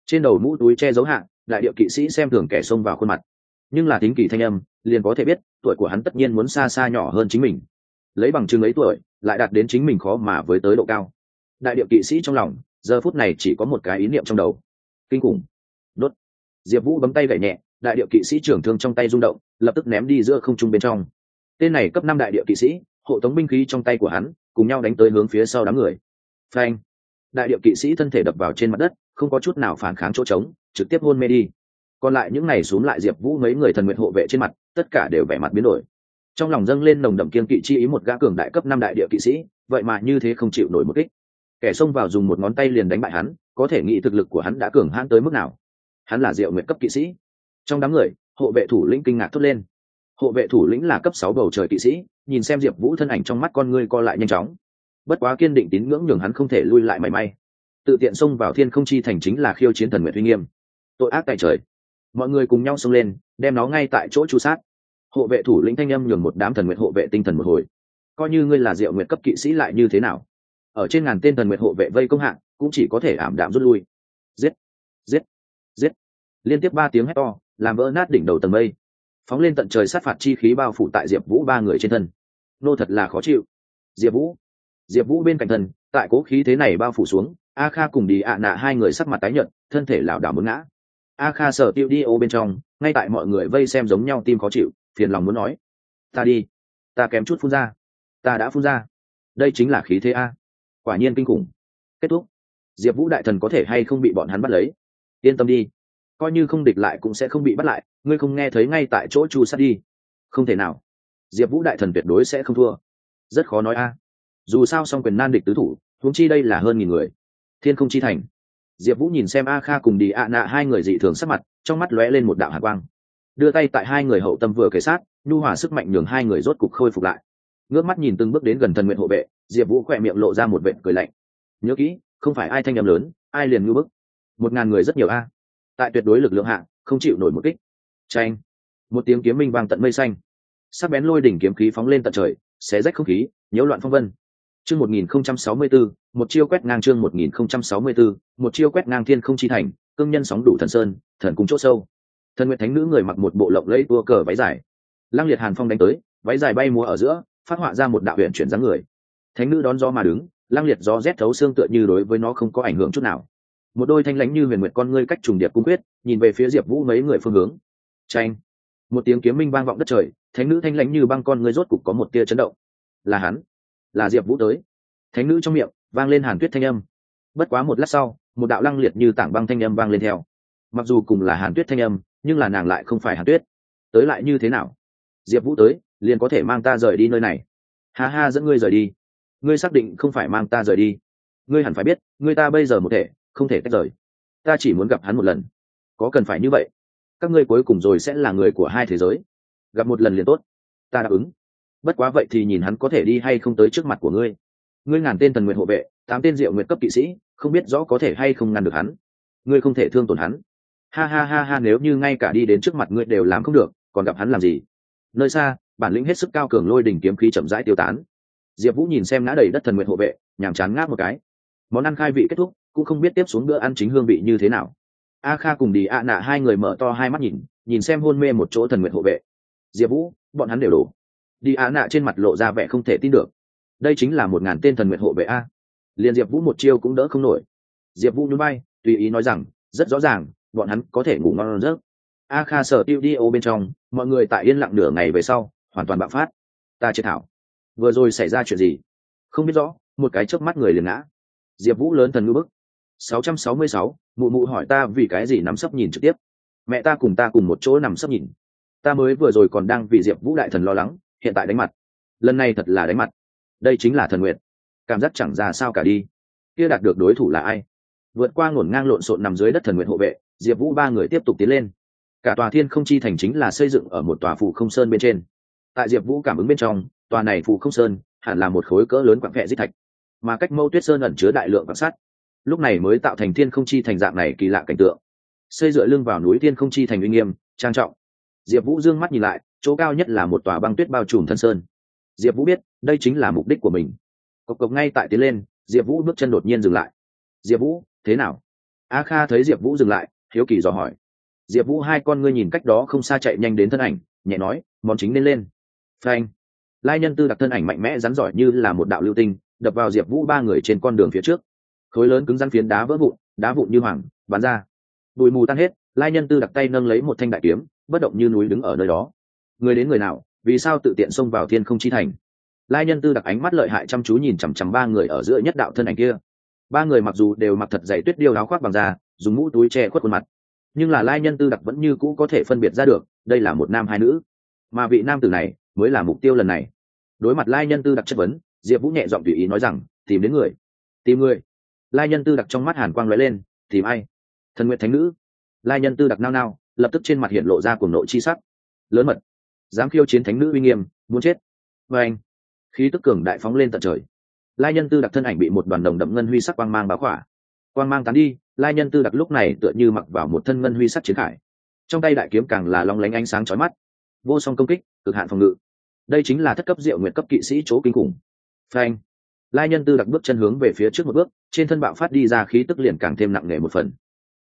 Trên đầu mũ túi che giấu hạ, đại điệu kỵ sĩ xem thường kẻ xông vào khuôn mặt. Nhưng là tính kỳ thanh âm, liền có thể biết, tuổi của hắn tất nhiên muốn xa xa nhỏ hơn chính mình. Lấy bằng chứng ấy tuổi, lại đạt đến chính mình khó mà với tới độ cao. Đại điệu kỵ sĩ trong lòng, giờ phút này chỉ có một cái ý niệm trong đầu. Kinh khủng. Đốt. Diệp vũ bấm tay gậy nhẹ, đại điệu kỵ sĩ trưởng thương trong tay rung động, lập tức ném đi giữa không trung bên trong tên này cấp năm đại địa kỵ sĩ, hộ tống binh khí trong tay của hắn, cùng nhau đánh tới hướng phía sau đám người. Phanh! Đại địa kỵ sĩ thân thể đập vào trên mặt đất, không có chút nào phản kháng chỗ trống, trực tiếp hôn mê đi. Còn lại những ngày xuống lại diệp vũ mấy người thần nguyện hộ vệ trên mặt, tất cả đều vẻ mặt biến đổi. Trong lòng dâng lên nồng đậm kiên kỵ chi ý một gã cường đại cấp năm đại địa kỵ sĩ, vậy mà như thế không chịu nổi một kích. Kẻ xông vào dùng một ngón tay liền đánh bại hắn, có thể nghĩ thực lực của hắn đã cường hãn tới mức nào. Hắn là diệu nguyện cấp kỵ sĩ. Trong đám người, hộ vệ thủ lĩnh kinh ngạc thốt lên hộ vệ thủ lĩnh là cấp sáu bầu trời kỵ sĩ, nhìn xem diệp vũ thân ảnh trong mắt con ngươi co lại nhanh chóng. Bất quá kiên định tín ngưỡng nhường hắn không thể lui lại mảy may. Tự tiện xông vào thiên không chi thành chính là khiêu chiến thần nguyện uy nghiêm. Tội ác tại trời. Mọi người cùng nhau xông lên, đem nó ngay tại chỗ chu sát. Hộ vệ thủ lĩnh thanh âm nhường một đám thần nguyện hộ vệ tinh thần một hồi. Coi như ngươi là diệu nguyện cấp kỵ sĩ lại như thế nào? Ở trên ngàn tên thần nguyện hộ vệ vây công hạng cũng chỉ có thể ảm đạm rút lui. Giết! Giết! Giết! Liên tiếp ba tiếng hét to, làm vỡ nát đỉnh đầu tầng mây phóng lên tận trời sát phạt chi khí bao phủ tại diệp vũ ba người trên thân. Nô thật là khó chịu. Diệp vũ. Diệp vũ bên cạnh thân tại cố khí thế này bao phủ xuống, a kha cùng đi ạ nạ hai người sắc mặt tái nhợt, thân thể lảo đảo muốn ngã. A kha sở tiêu đi ô bên trong, ngay tại mọi người vây xem giống nhau tim khó chịu, phiền lòng muốn nói. Ta đi. Ta kém chút phun ra. Ta đã phun ra. Đây chính là khí thế a. Quả nhiên kinh khủng. Kết thúc. Diệp vũ đại thần có thể hay không bị bọn hắn bắt lấy? Yên tâm đi coi như không địch lại cũng sẽ không bị bắt lại, ngươi không nghe thấy ngay tại chỗ chu sát đi. Không thể nào. Diệp vũ đại thần tuyệt đối sẽ không thua. Rất khó nói a. Dù sao song quyền nan địch tứ thủ, huống chi đây là hơn nghìn người. Thiên không chi thành. Diệp vũ nhìn xem a kha cùng đi ạ nạ hai người dị thường sắc mặt, trong mắt lóe lên một đạo hạ quang. Đưa tay tại hai người hậu tâm vừa kể sát, nhu hòa sức mạnh nhường hai người rốt cục khôi phục lại. Ngước mắt nhìn từng bước đến gần thần nguyện hộ vệ, diệp vũ khỏe miệng lộ ra một vệ cười lạnh. Nhớ kỹ, không phải ai thanh â m lớn, ai liền ngư bức. Một ngàn người rất nhiều a tại tuyệt đối lực lượng hạ không chịu nổi một kích. Tranh một tiếng kiếm minh vang tận mây xanh. Sắc bén lôi đỉnh kiếm khí phóng lên tận trời, xé rách không khí, nhiễu loạn phong vân. Chương một nghìn không trăm sáu mươi bốn một chiêu quét ngang chương một nghìn không trăm sáu mươi bốn một chiêu quét ngang thiên không chi thành, cương nhân sóng đủ thần sơn, thần cung chỗ sâu. Thần nguyện thánh nữ người mặc một bộ lộng lẫy tua cờ váy dài. Lăng liệt hàn phong đánh tới, váy dài bay múa ở giữa, phát họa ra một đạo huyện chuyển dáng người. Thánh nữ đón gió mà đứng, lăng liệt gió rét thấu xương tựa như đối với nó không có ảnh hưởng chút nào một đôi thanh lãnh như huyền nguyệt con ngươi cách trùng điệp cung quyết, nhìn về phía diệp vũ mấy người phương hướng. Tranh một tiếng kiếm minh vang vọng đất trời, thánh nữ thanh lãnh như băng con ngươi rốt cục có một tia chấn động. Là hắn? Là diệp vũ tới. Thánh nữ trong miệng vang lên hàn tuyết thanh âm. Bất quá một lát sau, một đạo lăng liệt như tảng băng thanh âm vang lên theo. Mặc dù cùng là hàn tuyết thanh âm, nhưng là nàng lại không phải hàn tuyết. Tới lại như thế nào? Diệp vũ tới, liền có thể mang ta rời đi nơi này. Ha ha, dẫn ngươi rời đi. Ngươi xác định không phải mang ta rời đi. Ngươi hẳn phải biết, ngươi ta bây giờ một thể không thể tách rời. Ta chỉ muốn gặp hắn một lần. Có cần phải như vậy? Các ngươi cuối cùng rồi sẽ là người của hai thế giới. Gặp một lần liền tốt. Ta đáp ứng. Bất quá vậy thì nhìn hắn có thể đi hay không tới trước mặt của ngươi. Ngươi ngàn tên thần nguyện hộ vệ, tám tên diệu nguyện cấp kỵ sĩ, không biết rõ có thể hay không ngăn được hắn. Ngươi không thể thương tổn hắn. Ha ha ha ha, nếu như ngay cả đi đến trước mặt ngươi đều làm không được, còn gặp hắn làm gì? Nơi xa, bản lĩnh hết sức cao cường lôi đỉnh kiếm khí chậm rãi tiêu tán. Diệp vũ nhìn xem ngã đầy đất thần nguyện hộ vệ, nhàm chán ngáp một cái. Món ăn khai vị kết thúc cũng không biết tiếp xuống bữa ăn chính hương vị như thế nào. A kha cùng đi a nạ hai người mở to hai mắt nhìn nhìn xem hôn mê một chỗ thần nguyện hộ vệ. Diệp vũ, bọn hắn đều đổ. Đi a nạ trên mặt lộ ra vẻ không thể tin được. Đây chính là một ngàn tên thần nguyện hộ vệ a. Liền diệp vũ một chiêu cũng đỡ không nổi. Diệp vũ núi bay tùy ý nói rằng, rất rõ ràng, bọn hắn có thể ngủ ngon rớt a kha sở tiêu đi ô bên trong, mọi người tại yên lặng nửa ngày về sau, hoàn toàn bạo phát. Ta chết thảo. Vừa rồi xảy ra chuyện gì? Không biết rõ, một cái chớp mắt người liền ngã. Diệp vũ lớn thần ngư bức. 666, mụ mụ hỏi ta vì cái gì nắm sấp nhìn trực tiếp. Mẹ ta cùng ta cùng một chỗ nằm sấp nhìn. Ta mới vừa rồi còn đang vì diệp vũ đại thần lo lắng hiện tại đánh mặt. Lần này thật là đánh mặt. Đây chính là thần nguyện. Cảm giác chẳng ra sao cả đi. Kia đạt được đối thủ là ai? Vượt qua ngổn ngang lộn xộn nằm dưới đất thần nguyện hộ vệ diệp vũ ba người tiếp tục tiến lên. Cả tòa thiên không chi thành chính là xây dựng ở một tòa phủ không sơn bên trên. Tại diệp vũ cảm ứng bên trong tòa này phủ không sơn hẳn là một khối cỡ lớn quặng vẹ di thạch. Mà cách mâu tuyết sơn ẩn chứa đại lượng quan sát lúc này mới tạo thành thiên không chi thành dạng này kỳ lạ cảnh tượng. Xây dựa lưng vào núi thiên không chi thành uy nghiêm, trang trọng. Diệp vũ dương mắt nhìn lại, chỗ cao nhất là một tòa băng tuyết bao trùm thân sơn. Diệp vũ biết, đây chính là mục đích của mình. Cộc cộc ngay tại tiến lên, diệp vũ bước chân đột nhiên dừng lại. Diệp vũ, thế nào? A kha thấy diệp vũ dừng lại, hiếu kỳ dò hỏi. Diệp vũ hai con ngươi nhìn cách đó không xa chạy nhanh đến thân ảnh, nhẹ nói, món chính nên lên. Phanh. Lai nhân tư đặc thân ảnh mạnh mẽ rắn giỏi như là một đạo lưu tinh, đập vào diệp vũ ba người trên con đường phía trước khối lớn cứng rắn phiến đá vỡ vụn, đá vụn như hoàng, bắn ra. Bụi mù tan hết, lai nhân tư đặt tay nâng lấy một thanh đại kiếm, bất động như núi đứng ở nơi đó. Người đến người nào, vì sao tự tiện xông vào thiên không chi thành? Lai nhân tư đặt ánh mắt lợi hại chăm chú nhìn chằm chằm ba người ở giữa nhất đạo thân ảnh kia. Ba người mặc dù đều mặc thật dày tuyết điêu áo khoác bằng da, dùng mũ túi che khuất khuôn mặt. Nhưng là lai nhân tư đặc vẫn như cũ có thể phân biệt ra được, đây là một nam hai nữ. Mà vị nam tử này mới là mục tiêu lần này. Đối mặt lai nhân tư đặc chất vấn, diệp vũ nhẹ giọng tùy ý nói rằng, tìm đến người. Tìm người? Lai nhân tư đặc trong mắt hàn quang lóe lên, tìm ai? Thần nguyện thánh nữ. Lai nhân tư đặc nao nao, lập tức trên mặt hiện lộ ra cuồng nội chi sắc. Lớn mật, dám khiêu chiến thánh nữ uy nghiêm, muốn chết. Và anh, khí tức cường đại phóng lên tận trời. Lai nhân tư đặc thân ảnh bị một đoàn đồng đậm ngân huy sắc quang mang báo khỏa. Quang mang tán đi, lai nhân tư đặc lúc này tựa như mặc vào một thân ngân huy sắc chiến khải. Trong tay đại kiếm càng là long lánh ánh sáng chói mắt. Vô song công kích, cực hạn phòng ngự. Đây chính là thất cấp diệu nguyện cấp kỵ sĩ chỗ kinh khủng. Phanh lai nhân tư đặc bước chân hướng về phía trước một bước, trên thân bạo phát đi ra khí tức liền càng thêm nặng nề một phần.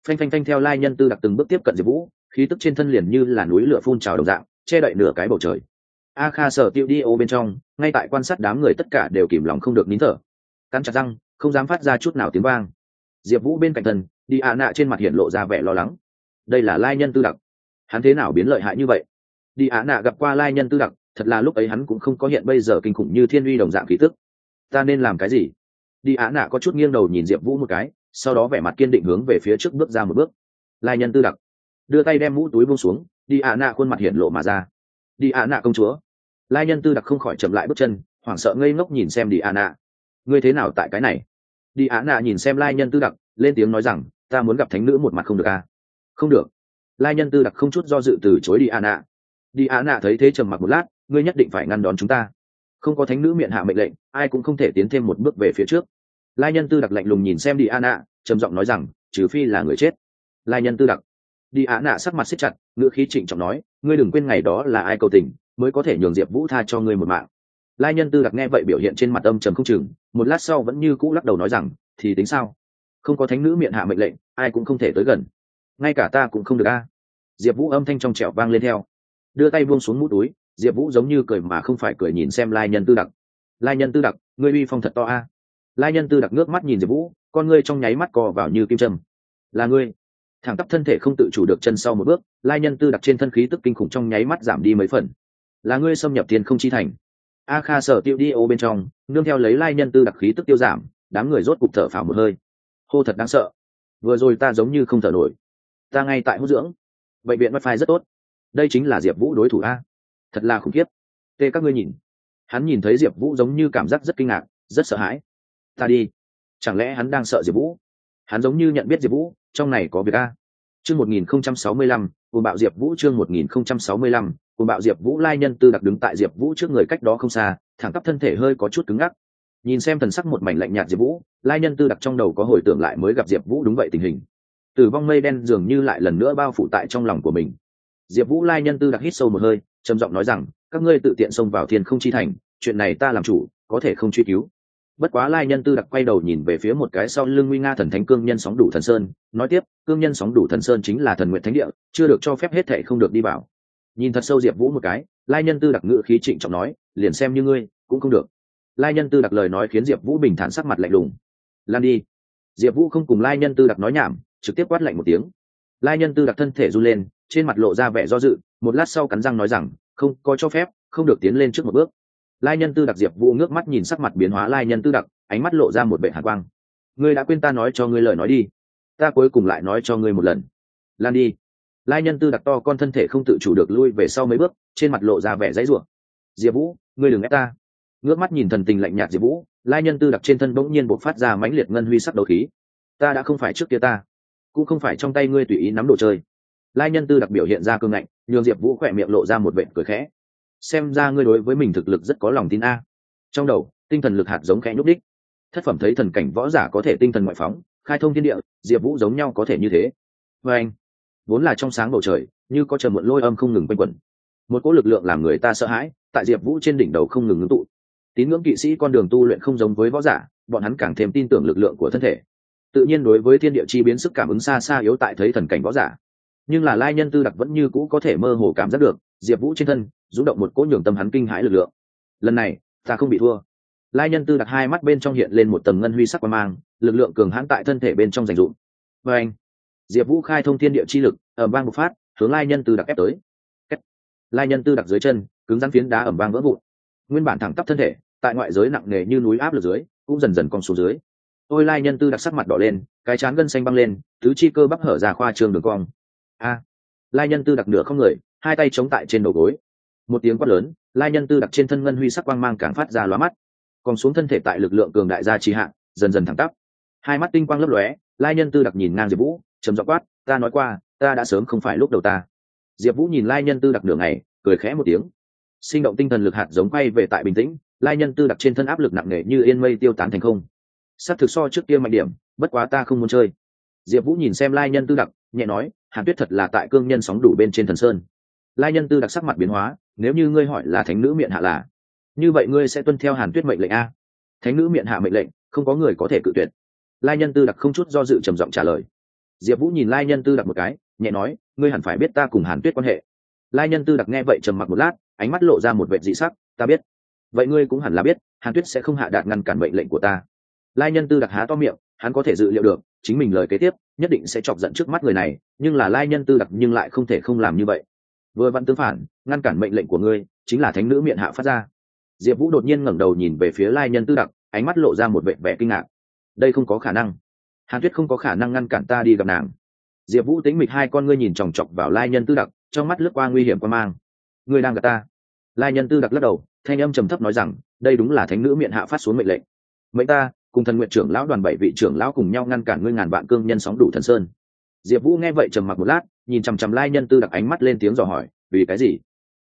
Phanh phanh phanh theo lai nhân tư đặc từng bước tiếp cận diệp vũ, khí tức trên thân liền như là núi lửa phun trào đồng dạng, che đậy nửa cái bầu trời. A kha sở tiêu đi ô bên trong, ngay tại quan sát đám người tất cả đều kìm lòng không được nín thở. Cắn chặt răng, không dám phát ra chút nào tiếng vang. Diệp vũ bên cạnh thân đi ạ nạ trên mặt hiện lộ ra vẻ lo lắng. Đây là lai nhân tư đặc. Hắn thế nào biến lợi hại như vậy? Đi á nạ gặp qua lai nhân tư đặc, thật là lúc ấy hắn cũng không có hiện bây giờ kinh khủng như thiên uy đồng dạng khí tức ta nên làm cái gì? Đi á nạ có chút nghiêng đầu nhìn diệp vũ một cái, sau đó vẻ mặt kiên định hướng về phía trước bước ra một bước. Lai nhân tư đặc. Đưa tay đem mũ túi buông xuống, đi ạ nạ khuôn mặt hiện lộ mà ra. Đi ạ nạ công chúa. Lai nhân tư đặc không khỏi chậm lại bước chân, hoảng sợ ngây ngốc nhìn xem đi ạ nạ. Ngươi thế nào tại cái này? Đi ạ nạ nhìn xem lai nhân tư đặc, lên tiếng nói rằng, ta muốn gặp thánh nữ một mặt không được à? Không được. Lai nhân tư đặc không chút do dự từ chối đi ạ nạ. Đi ạ nạ thấy thế trầm mặc một lát, ngươi nhất định phải ngăn đón chúng ta không có thánh nữ miệng hạ mệnh lệnh, ai cũng không thể tiến thêm một bước về phía trước. Lai nhân tư đặc lạnh lùng nhìn xem đi a nạ trầm giọng nói rằng, trừ phi là người chết. Lai nhân tư đặc. Đi a nạ sắc mặt xích chặt, ngữ khí trịnh trọng nói, ngươi đừng quên ngày đó là ai cầu tình, mới có thể nhường diệp vũ tha cho ngươi một mạng. Lai nhân tư đặc nghe vậy biểu hiện trên mặt âm trầm không chừng, một lát sau vẫn như cũ lắc đầu nói rằng, thì tính sao? Không có thánh nữ miệng hạ mệnh lệnh, ai cũng không thể tới gần. Ngay cả ta cũng không được a. Diệp vũ âm thanh trong trẻo vang lên theo. Đưa tay buông xuống mũ túi diệp vũ giống như cười mà không phải cười nhìn xem lai nhân tư đặc. Lai nhân tư đặc, ngươi uy phong thật to a. Lai nhân tư đặc nước mắt nhìn diệp vũ, con ngươi trong nháy mắt co vào như kim trâm là ngươi. Thẳng tắp thân thể không tự chủ được chân sau một bước, lai nhân tư đặc trên thân khí tức kinh khủng trong nháy mắt giảm đi mấy phần. Là ngươi xâm nhập tiền không chi thành. A kha sở tiêu đi ô bên trong, nương theo lấy lai nhân tư đặc khí tức tiêu giảm, đám người rốt cục thở phào một hơi. Hô thật đáng sợ. Vừa rồi ta giống như không thở nổi. Ta ngay tại hút dưỡng. Bệnh viện wifi rất tốt. Đây chính là diệp vũ đối thủ a thật là khủng khiếp. Tê các ngươi nhìn. Hắn nhìn thấy diệp vũ giống như cảm giác rất kinh ngạc, rất sợ hãi. Ta đi. Chẳng lẽ hắn đang sợ diệp vũ? Hắn giống như nhận biết diệp vũ, trong này có việc a. Chương một nghìn không trăm sáu mươi lăm cùng bạo diệp vũ chương một nghìn không trăm sáu mươi lăm cùng bạo diệp vũ lai nhân tư đặc đứng tại diệp vũ trước người cách đó không xa, thẳng tắp thân thể hơi có chút cứng ngắc. Nhìn xem thần sắc một mảnh lạnh nhạt diệp vũ, lai nhân tư đặc trong đầu có hồi tưởng lại mới gặp diệp vũ đúng vậy tình hình. Tử vong mây đen dường như lại lần nữa bao phủ tại trong lòng của mình. Diệp vũ lai nhân tư đặc hít sâu một hơi trầm giọng nói rằng, các ngươi tự tiện xông vào thiên không chi thành, chuyện này ta làm chủ, có thể không truy cứu. Bất quá lai nhân tư đặc quay đầu nhìn về phía một cái sau lưng nguy nga thần thánh cương nhân sóng đủ thần sơn, nói tiếp, cương nhân sóng đủ thần sơn chính là thần nguyện thánh địa, chưa được cho phép hết thệ không được đi vào. Nhìn thật sâu diệp vũ một cái, lai nhân tư đặc ngự khí trịnh trọng nói, liền xem như ngươi, cũng không được. Lai nhân tư đặc lời nói khiến diệp vũ bình thản sắc mặt lạnh lùng. Lan đi. Diệp vũ không cùng lai nhân tư đặc nói nhảm, trực tiếp quát lạnh một tiếng. Lai nhân tư đặc thân thể run lên, trên mặt lộ ra vẻ do dự một lát sau cắn răng nói rằng, không, có cho phép, không được tiến lên trước một bước. Lai nhân tư đặc diệp vũ ngước mắt nhìn sắc mặt biến hóa lai nhân tư đặc, ánh mắt lộ ra một vệ hạ quang. Ngươi đã quên ta nói cho ngươi lời nói đi. Ta cuối cùng lại nói cho ngươi một lần. Lan đi. Lai nhân tư đặc to con thân thể không tự chủ được lui về sau mấy bước, trên mặt lộ ra vẻ dãy rủa. Diệp vũ, ngươi đừng ép ta. Ngước mắt nhìn thần tình lạnh nhạt diệp vũ, lai nhân tư đặc trên thân bỗng nhiên buộc phát ra mãnh liệt ngân huy sắc đầu khí. Ta đã không phải trước kia ta, cũng không phải trong tay ngươi tùy ý nắm đồ chơi. Lai nhân tư đặc biểu hiện ra cương ngạnh nhường diệp vũ khỏe miệng lộ ra một vệ cười khẽ. Xem ra ngươi đối với mình thực lực rất có lòng tin a. Trong đầu, tinh thần lực hạt giống khẽ nhúc đích. Thất phẩm thấy thần cảnh võ giả có thể tinh thần ngoại phóng, khai thông thiên địa, diệp vũ giống nhau có thể như thế. Vê anh, vốn là trong sáng bầu trời, như có chờ muộn lôi âm không ngừng quanh quẩn. Một cỗ lực lượng làm người ta sợ hãi, tại diệp vũ trên đỉnh đầu không ngừng ngưng tụ. Tín ngưỡng kỵ sĩ con đường tu luyện không giống với võ giả, bọn hắn càng thêm tin tưởng lực lượng của thân thể. Tự nhiên đối với thiên địa chi biến sức cảm ứng xa xa yếu tại thấy thần cảnh võ giả nhưng là lai nhân tư đặc vẫn như cũ có thể mơ hồ cảm giác được, diệp vũ trên thân, rung động một cỗ nhường tâm hắn kinh hãi lực lượng. Lần này, ta không bị thua. Lai nhân tư đặc hai mắt bên trong hiện lên một tầng ngân huy sắc qua mang, lực lượng cường hãn tại thân thể bên trong dành dụm và anh, diệp vũ khai thông thiên địa chi lực ở bang một phát, hướng lai nhân tư đặc ép tới. Lai nhân tư đặc dưới chân, cứng rắn phiến đá ẩm vang vỡ vụn. Nguyên bản thẳng tắp thân thể, tại ngoại giới nặng nề như núi áp lực dưới, cũng dần dần cong xuống dưới. Ôi lai nhân tư đặc sắc mặt đỏ lên, cái chán gân xanh băng lên, tứ chi cơ bắp hở ra khoa trường đường cong a. Lai nhân tư đặc nửa không người, hai tay chống tại trên đầu gối. Một tiếng quát lớn, lai nhân tư đặc trên thân ngân huy sắc quang mang càng phát ra lóa mắt. Còn xuống thân thể tại lực lượng cường đại gia trì hạng dần dần thẳng tắp. Hai mắt tinh quang lấp lóe, lai nhân tư đặc nhìn ngang diệp vũ chấm dọ quát, ta nói qua, ta đã sớm không phải lúc đầu ta. Diệp vũ nhìn lai nhân tư đặc nửa ngày, cười khẽ một tiếng. Sinh động tinh thần lực hạt giống quay về tại bình tĩnh, lai nhân tư đặc trên thân áp lực nặng nề như yên mây tiêu tán thành không. S á c thực so trước kia mạnh điểm, bất quá ta không muốn chơi. Diệp vũ nhìn xem lai nhân tư đặc, nhẹ nói hàn tuyết thật là tại cương nhân sóng đủ bên trên thần sơn. Lai nhân tư đặc sắc mặt biến hóa, nếu như ngươi hỏi là thánh nữ miệng hạ là, như vậy ngươi sẽ tuân theo hàn tuyết mệnh lệnh a. Thánh nữ miệng hạ mệnh lệnh, không có người có thể cự tuyệt. Lai nhân tư đặc không chút do dự trầm giọng trả lời. Diệp vũ nhìn lai nhân tư đặc một cái, nhẹ nói, ngươi hẳn phải biết ta cùng hàn tuyết quan hệ. Lai nhân tư đặc nghe vậy trầm mặc một lát, ánh mắt lộ ra một vệ dị sắc, ta biết. Vậy ngươi cũng hẳn là biết, hàn tuyết sẽ không hạ đạt ngăn cản mệnh lệnh của ta. Lai nhân tư đặc há to miệng hắn có thể dự liệu được, chính mình lời kế tiếp nhất định sẽ chọc giận trước mắt người này, nhưng là lai nhân tư đặc nhưng lại không thể không làm như vậy. Vừa văn tương phản, ngăn cản mệnh lệnh của ngươi chính là thánh nữ miệng hạ phát ra. Diệp vũ đột nhiên ngẩng đầu nhìn về phía lai nhân tư đặc, ánh mắt lộ ra một vệ vẻ kinh ngạc. Đây không có khả năng. Hàn tuyết không có khả năng ngăn cản ta đi gặp nàng. Diệp vũ tính mịch hai con ngươi nhìn chòng chọc vào lai nhân tư đặc, trong mắt lướt qua nguy hiểm qua mang. Ngươi đang gặp ta. Lai nhân tư đặc lắc đầu, thanh âm trầm thấp nói rằng, đây đúng là thánh nữ miệng hạ phát xuống mệnh lệnh. Mệnh ta cùng thần nguyện trưởng lão đoàn bảy vị trưởng lão cùng nhau ngăn cản ngươi ngàn vạn cương nhân sóng đủ thần sơn. Diệp vũ nghe vậy trầm mặc một lát, nhìn chằm chằm lai nhân tư đặc ánh mắt lên tiếng dò hỏi, vì cái gì?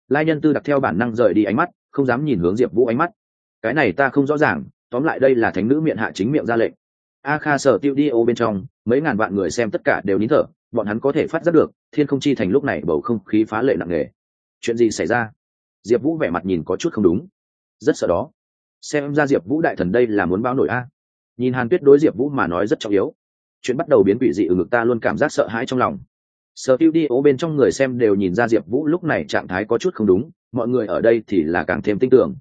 Lai nhân tư đặc theo bản năng rời đi ánh mắt, không dám nhìn hướng diệp vũ ánh mắt. Cái này ta không rõ ràng, tóm lại đây là thánh nữ miệng hạ chính miệng ra lệnh. A kha sở tiêu đi ô bên trong, mấy ngàn vạn người xem tất cả đều nín thở, bọn hắn có thể phát giác được, thiên không chi thành lúc này bầu không khí phá lệ nặng nề. Chuyện gì xảy ra? Diệp vũ vẻ mặt nhìn có chút không đúng. Rất sợ đó. Xem ra diệp vũ đại thần đây là muốn báo nổi a nhìn hàn tuyết đối diệp vũ mà nói rất trọng yếu. Chuyện bắt đầu biến quỷ dị ở ngực ta luôn cảm giác sợ hãi trong lòng. Sở tiêu đi ố bên trong người xem đều nhìn ra diệp vũ lúc này trạng thái có chút không đúng, mọi người ở đây thì là càng thêm tin tưởng.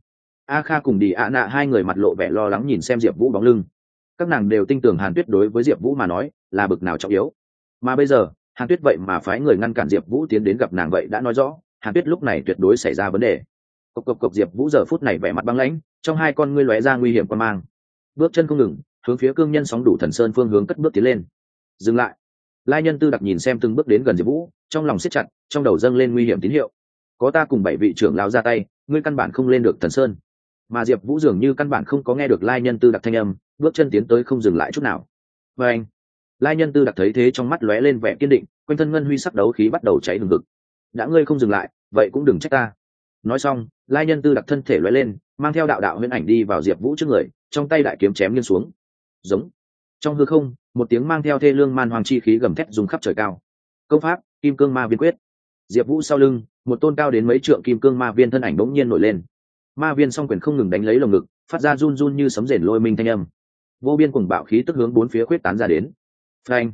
A kha cùng đi ạ nạ hai người mặt lộ vẻ lo lắng nhìn xem diệp vũ bóng lưng. Các nàng đều tin tưởng hàn tuyết đối với diệp vũ mà nói là bực nào trọng yếu. Mà bây giờ, hàn tuyết vậy mà phái người ngăn cản diệp vũ tiến đến gặp nàng vậy đã nói rõ, hàn tuyết lúc này tuyệt đối xảy ra vấn đề. Cộc cộc cộc, diệp vũ giờ phút này vẻ mặt băng lãnh, trong hai con ngươi lóe ra nguy hiểm quan mang bước chân không ngừng, hướng phía cương nhân sóng đủ thần sơn phương hướng cất bước tiến lên. Dừng lại. Lai nhân tư đặc nhìn xem từng bước đến gần diệp vũ, trong lòng siết chặt, trong đầu dâng lên nguy hiểm tín hiệu. Có ta cùng bảy vị trưởng lao ra tay, ngươi căn bản không lên được thần sơn. Mà diệp vũ dường như căn bản không có nghe được lai nhân tư đặc thanh âm, bước chân tiến tới không dừng lại chút nào. Và anh, lai nhân tư đặc thấy thế trong mắt lóe lên vẻ kiên định, quanh thân ngân huy sắc đấu khí bắt đầu cháy đường ngực đã ngươi không dừng lại, vậy cũng đừng trách ta nói xong, lai nhân tư đặc thân thể lóe lên, mang theo đạo đạo huyễn ảnh đi vào diệp vũ trước người, trong tay đại kiếm chém nghiêng xuống. Giống. Trong hư không, một tiếng mang theo thê lương man hoàng chi khí gầm thét dùng khắp trời cao. Công pháp, kim cương ma viên quyết. Diệp vũ sau lưng, một tôn cao đến mấy trượng kim cương ma viên thân ảnh bỗng nhiên nổi lên. Ma viên song quyền không ngừng đánh lấy lồng ngực, phát ra run run như sấm rền lôi minh thanh âm. Vô biên cùng bạo khí tức hướng bốn phía khuyết tán ra đến. Phanh.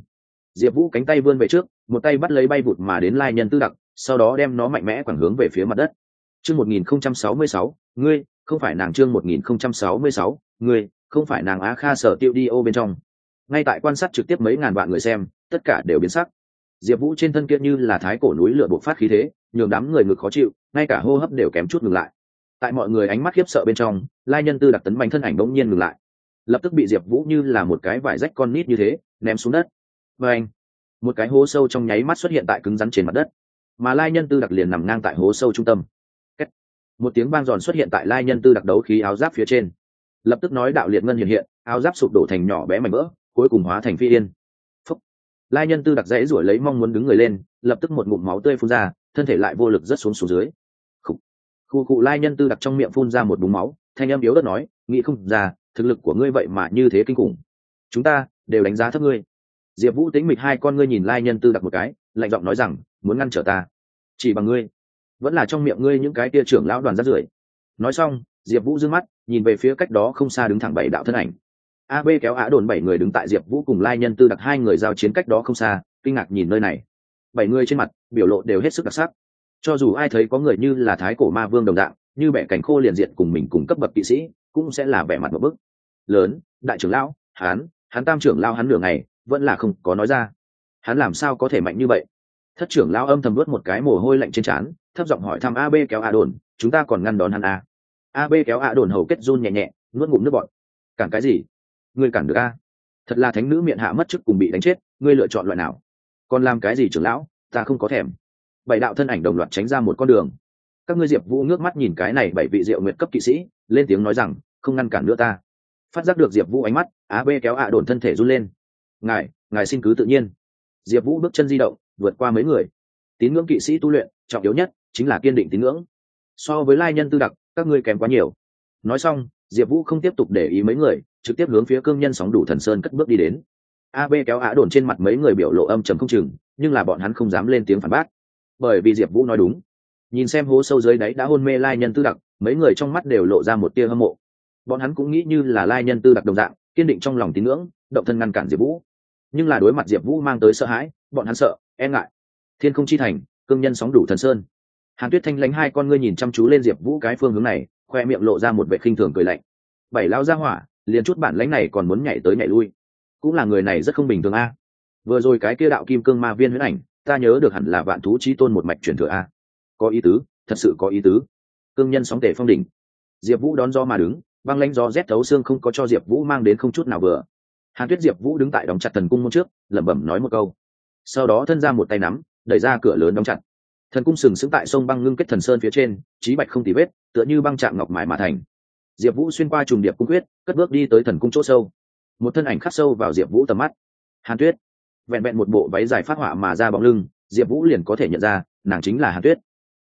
Diệp vũ cánh tay vươn về trước, một tay bắt lấy bay vụt mà đến lai nhân tư đặc, sau đó đem nó mạnh mẽ quẳng hướng về phía mặt đất chương một nghìn không trăm sáu mươi sáu, ngươi, không phải nàng chương một nghìn không trăm sáu mươi sáu, ngươi, không phải nàng á kha sở tiêu đi ô bên trong. Ngay tại quan sát trực tiếp mấy ngàn vạn người xem, tất cả đều biến sắc. Diệp vũ trên thân kia như là thái cổ núi lửa bộc phát khí thế, nhường đám người ngực khó chịu, ngay cả hô hấp đều kém chút ngừng lại. Tại mọi người ánh mắt khiếp sợ bên trong, lai nhân tư đặc tấn bánh thân ảnh bỗng nhiên ngừng lại. Lập tức bị diệp vũ như là một cái vải rách con nít như thế, ném xuống đất. Và anh, một cái hố sâu trong nháy mắt xuất hiện tại cứng rắn trên mặt đất. Mà lai nhân tư đặc liền nằm ngang tại hố sâu trung tâm một tiếng vang giòn xuất hiện tại lai nhân tư đặc đấu khí áo giáp phía trên. Lập tức nói đạo liệt ngân hiện hiện, áo giáp sụp đổ thành nhỏ bé mảnh vỡ, cuối cùng hóa thành phi yên. Phúc. lai nhân tư đặc dãy ruổi lấy mong muốn đứng người lên, lập tức một ngụm máu tươi phun ra, thân thể lại vô lực rất xuống xuống dưới. Khu cụ lai nhân tư đặc trong miệng phun ra một búng máu, thanh âm yếu đất nói, nghĩ không ra, thực lực của ngươi vậy mà như thế kinh khủng. Chúng ta đều đánh giá thấp ngươi. Diệp vũ tính mịch hai con ngươi nhìn lai nhân tư đặc một cái, lạnh giọng nói rằng, muốn ngăn trở ta. Chỉ bằng ngươi vẫn là trong miệng ngươi những cái tia trưởng lão đoàn rát rưởi. Nói xong, diệp vũ d ư ơ n g mắt, nhìn về phía cách đó không xa đứng thẳng bảy đạo thân ảnh. A b kéo á đồn bảy người đứng tại diệp vũ cùng lai nhân tư đặc hai người giao chiến cách đó không xa, kinh ngạc nhìn nơi này. Bảy người trên mặt, biểu lộ đều hết sức đặc sắc. Cho dù ai thấy có người như là thái cổ ma vương đồng dạng, như bẻ cảnh khô liền diện cùng mình cùng cấp bậc kỵ sĩ, cũng sẽ là vẻ mặt một bức. Lớn, đại trưởng lão hán hắn tam trưởng lao hắn nửa ngày, vẫn là không có nói ra. Hắn làm sao có thể mạnh như vậy? Thất trưởng lao âm thầm luốt một cái mồ hôi lạnh trên trán thấp giọng hỏi thăm ab kéo a đồn, chúng ta còn ngăn đón hắn à? a ab kéo a đồn hầu kết run nhẹ nhẹ, nuốt ngụm nước bọt. Cản cái gì? Ngươi cản được a thật là thánh nữ miệng hạ mất chức cùng bị đánh chết, ngươi lựa chọn loại nào? Còn làm cái gì trưởng lão? Ta không có thèm. Bảy đạo thân ảnh đồng loạt tránh ra một con đường. Các ngươi diệp vũ ngước mắt nhìn cái này bảy vị diệu nguyện cấp kỵ sĩ, lên tiếng nói rằng, không ngăn cản nữa ta. Phát giác được diệp vũ ánh mắt á bê kéo ạ đồn thân thể run lên. Ngài ngài xin cứ tự nhiên. Diệp vũ bước chân di động, vượt qua mấy người. Tín ngưỡng kỵ sĩ tu luyện, trọng yếu nhất chính là kiên định tín ngưỡng. So với lai nhân tư đặc, các ngươi kém quá nhiều. Nói xong, diệp vũ không tiếp tục để ý mấy người, trực tiếp hướng phía cương nhân sóng đủ thần sơn cất bước đi đến. Ab kéo á đồn trên mặt mấy người biểu lộ âm trầm không chừng, nhưng là bọn hắn không dám lên tiếng phản bác. Bởi vì diệp vũ nói đúng. Nhìn xem hố sâu dưới đáy đã hôn mê lai nhân tư đặc, mấy người trong mắt đều lộ ra một tia hâm mộ. Bọn hắn cũng nghĩ như là lai nhân tư đặc đồng dạng, kiên định trong lòng tín ngưỡng, động thân ngăn cản diệp vũ. Nhưng là đối mặt diệp vũ mang tới sợ hãi, bọn hắn sợ e ngại. Thiên không chi thành, cương nhân sóng đủ thần sơn hàn tuyết thanh lánh hai con ngươi nhìn chăm chú lên diệp vũ cái phương hướng này, khoe miệng lộ ra một vệ khinh thường cười lạnh. Bảy lao ra hỏa, liền chút bản lãnh này còn muốn nhảy tới nhảy lui. Cũng là người này rất không bình thường a. Vừa rồi cái kia đạo kim cương ma viên huyễn ảnh, ta nhớ được hẳn là vạn thú chi tôn một mạch truyền thừa a. Có ý tứ, thật sự có ý tứ. Cương nhân sóng tể phong đỉnh. Diệp vũ đón do mà đứng, băng lãnh gió rét thấu xương không có cho diệp vũ mang đến không chút nào vừa. Hàn tuyết diệp vũ đứng tại đóng chặt thần cung môn trước, lẩm bẩm nói một câu. Sau đó thân ra một tay nắm, đẩy ra cửa lớn đóng chặt thần cung sừng sững tại sông băng ngưng kết thần sơn phía trên, trí bạch không tì vết, tựa như băng chạm ngọc mải mà thành. Diệp vũ xuyên qua trùng điệp cung quyết, cất bước đi tới thần cung chỗ sâu. Một thân ảnh khắc sâu vào diệp vũ tầm mắt. Hàn tuyết. Vẹn vẹn một bộ váy dài phát họa mà ra bóng lưng, diệp vũ liền có thể nhận ra, nàng chính là hàn tuyết.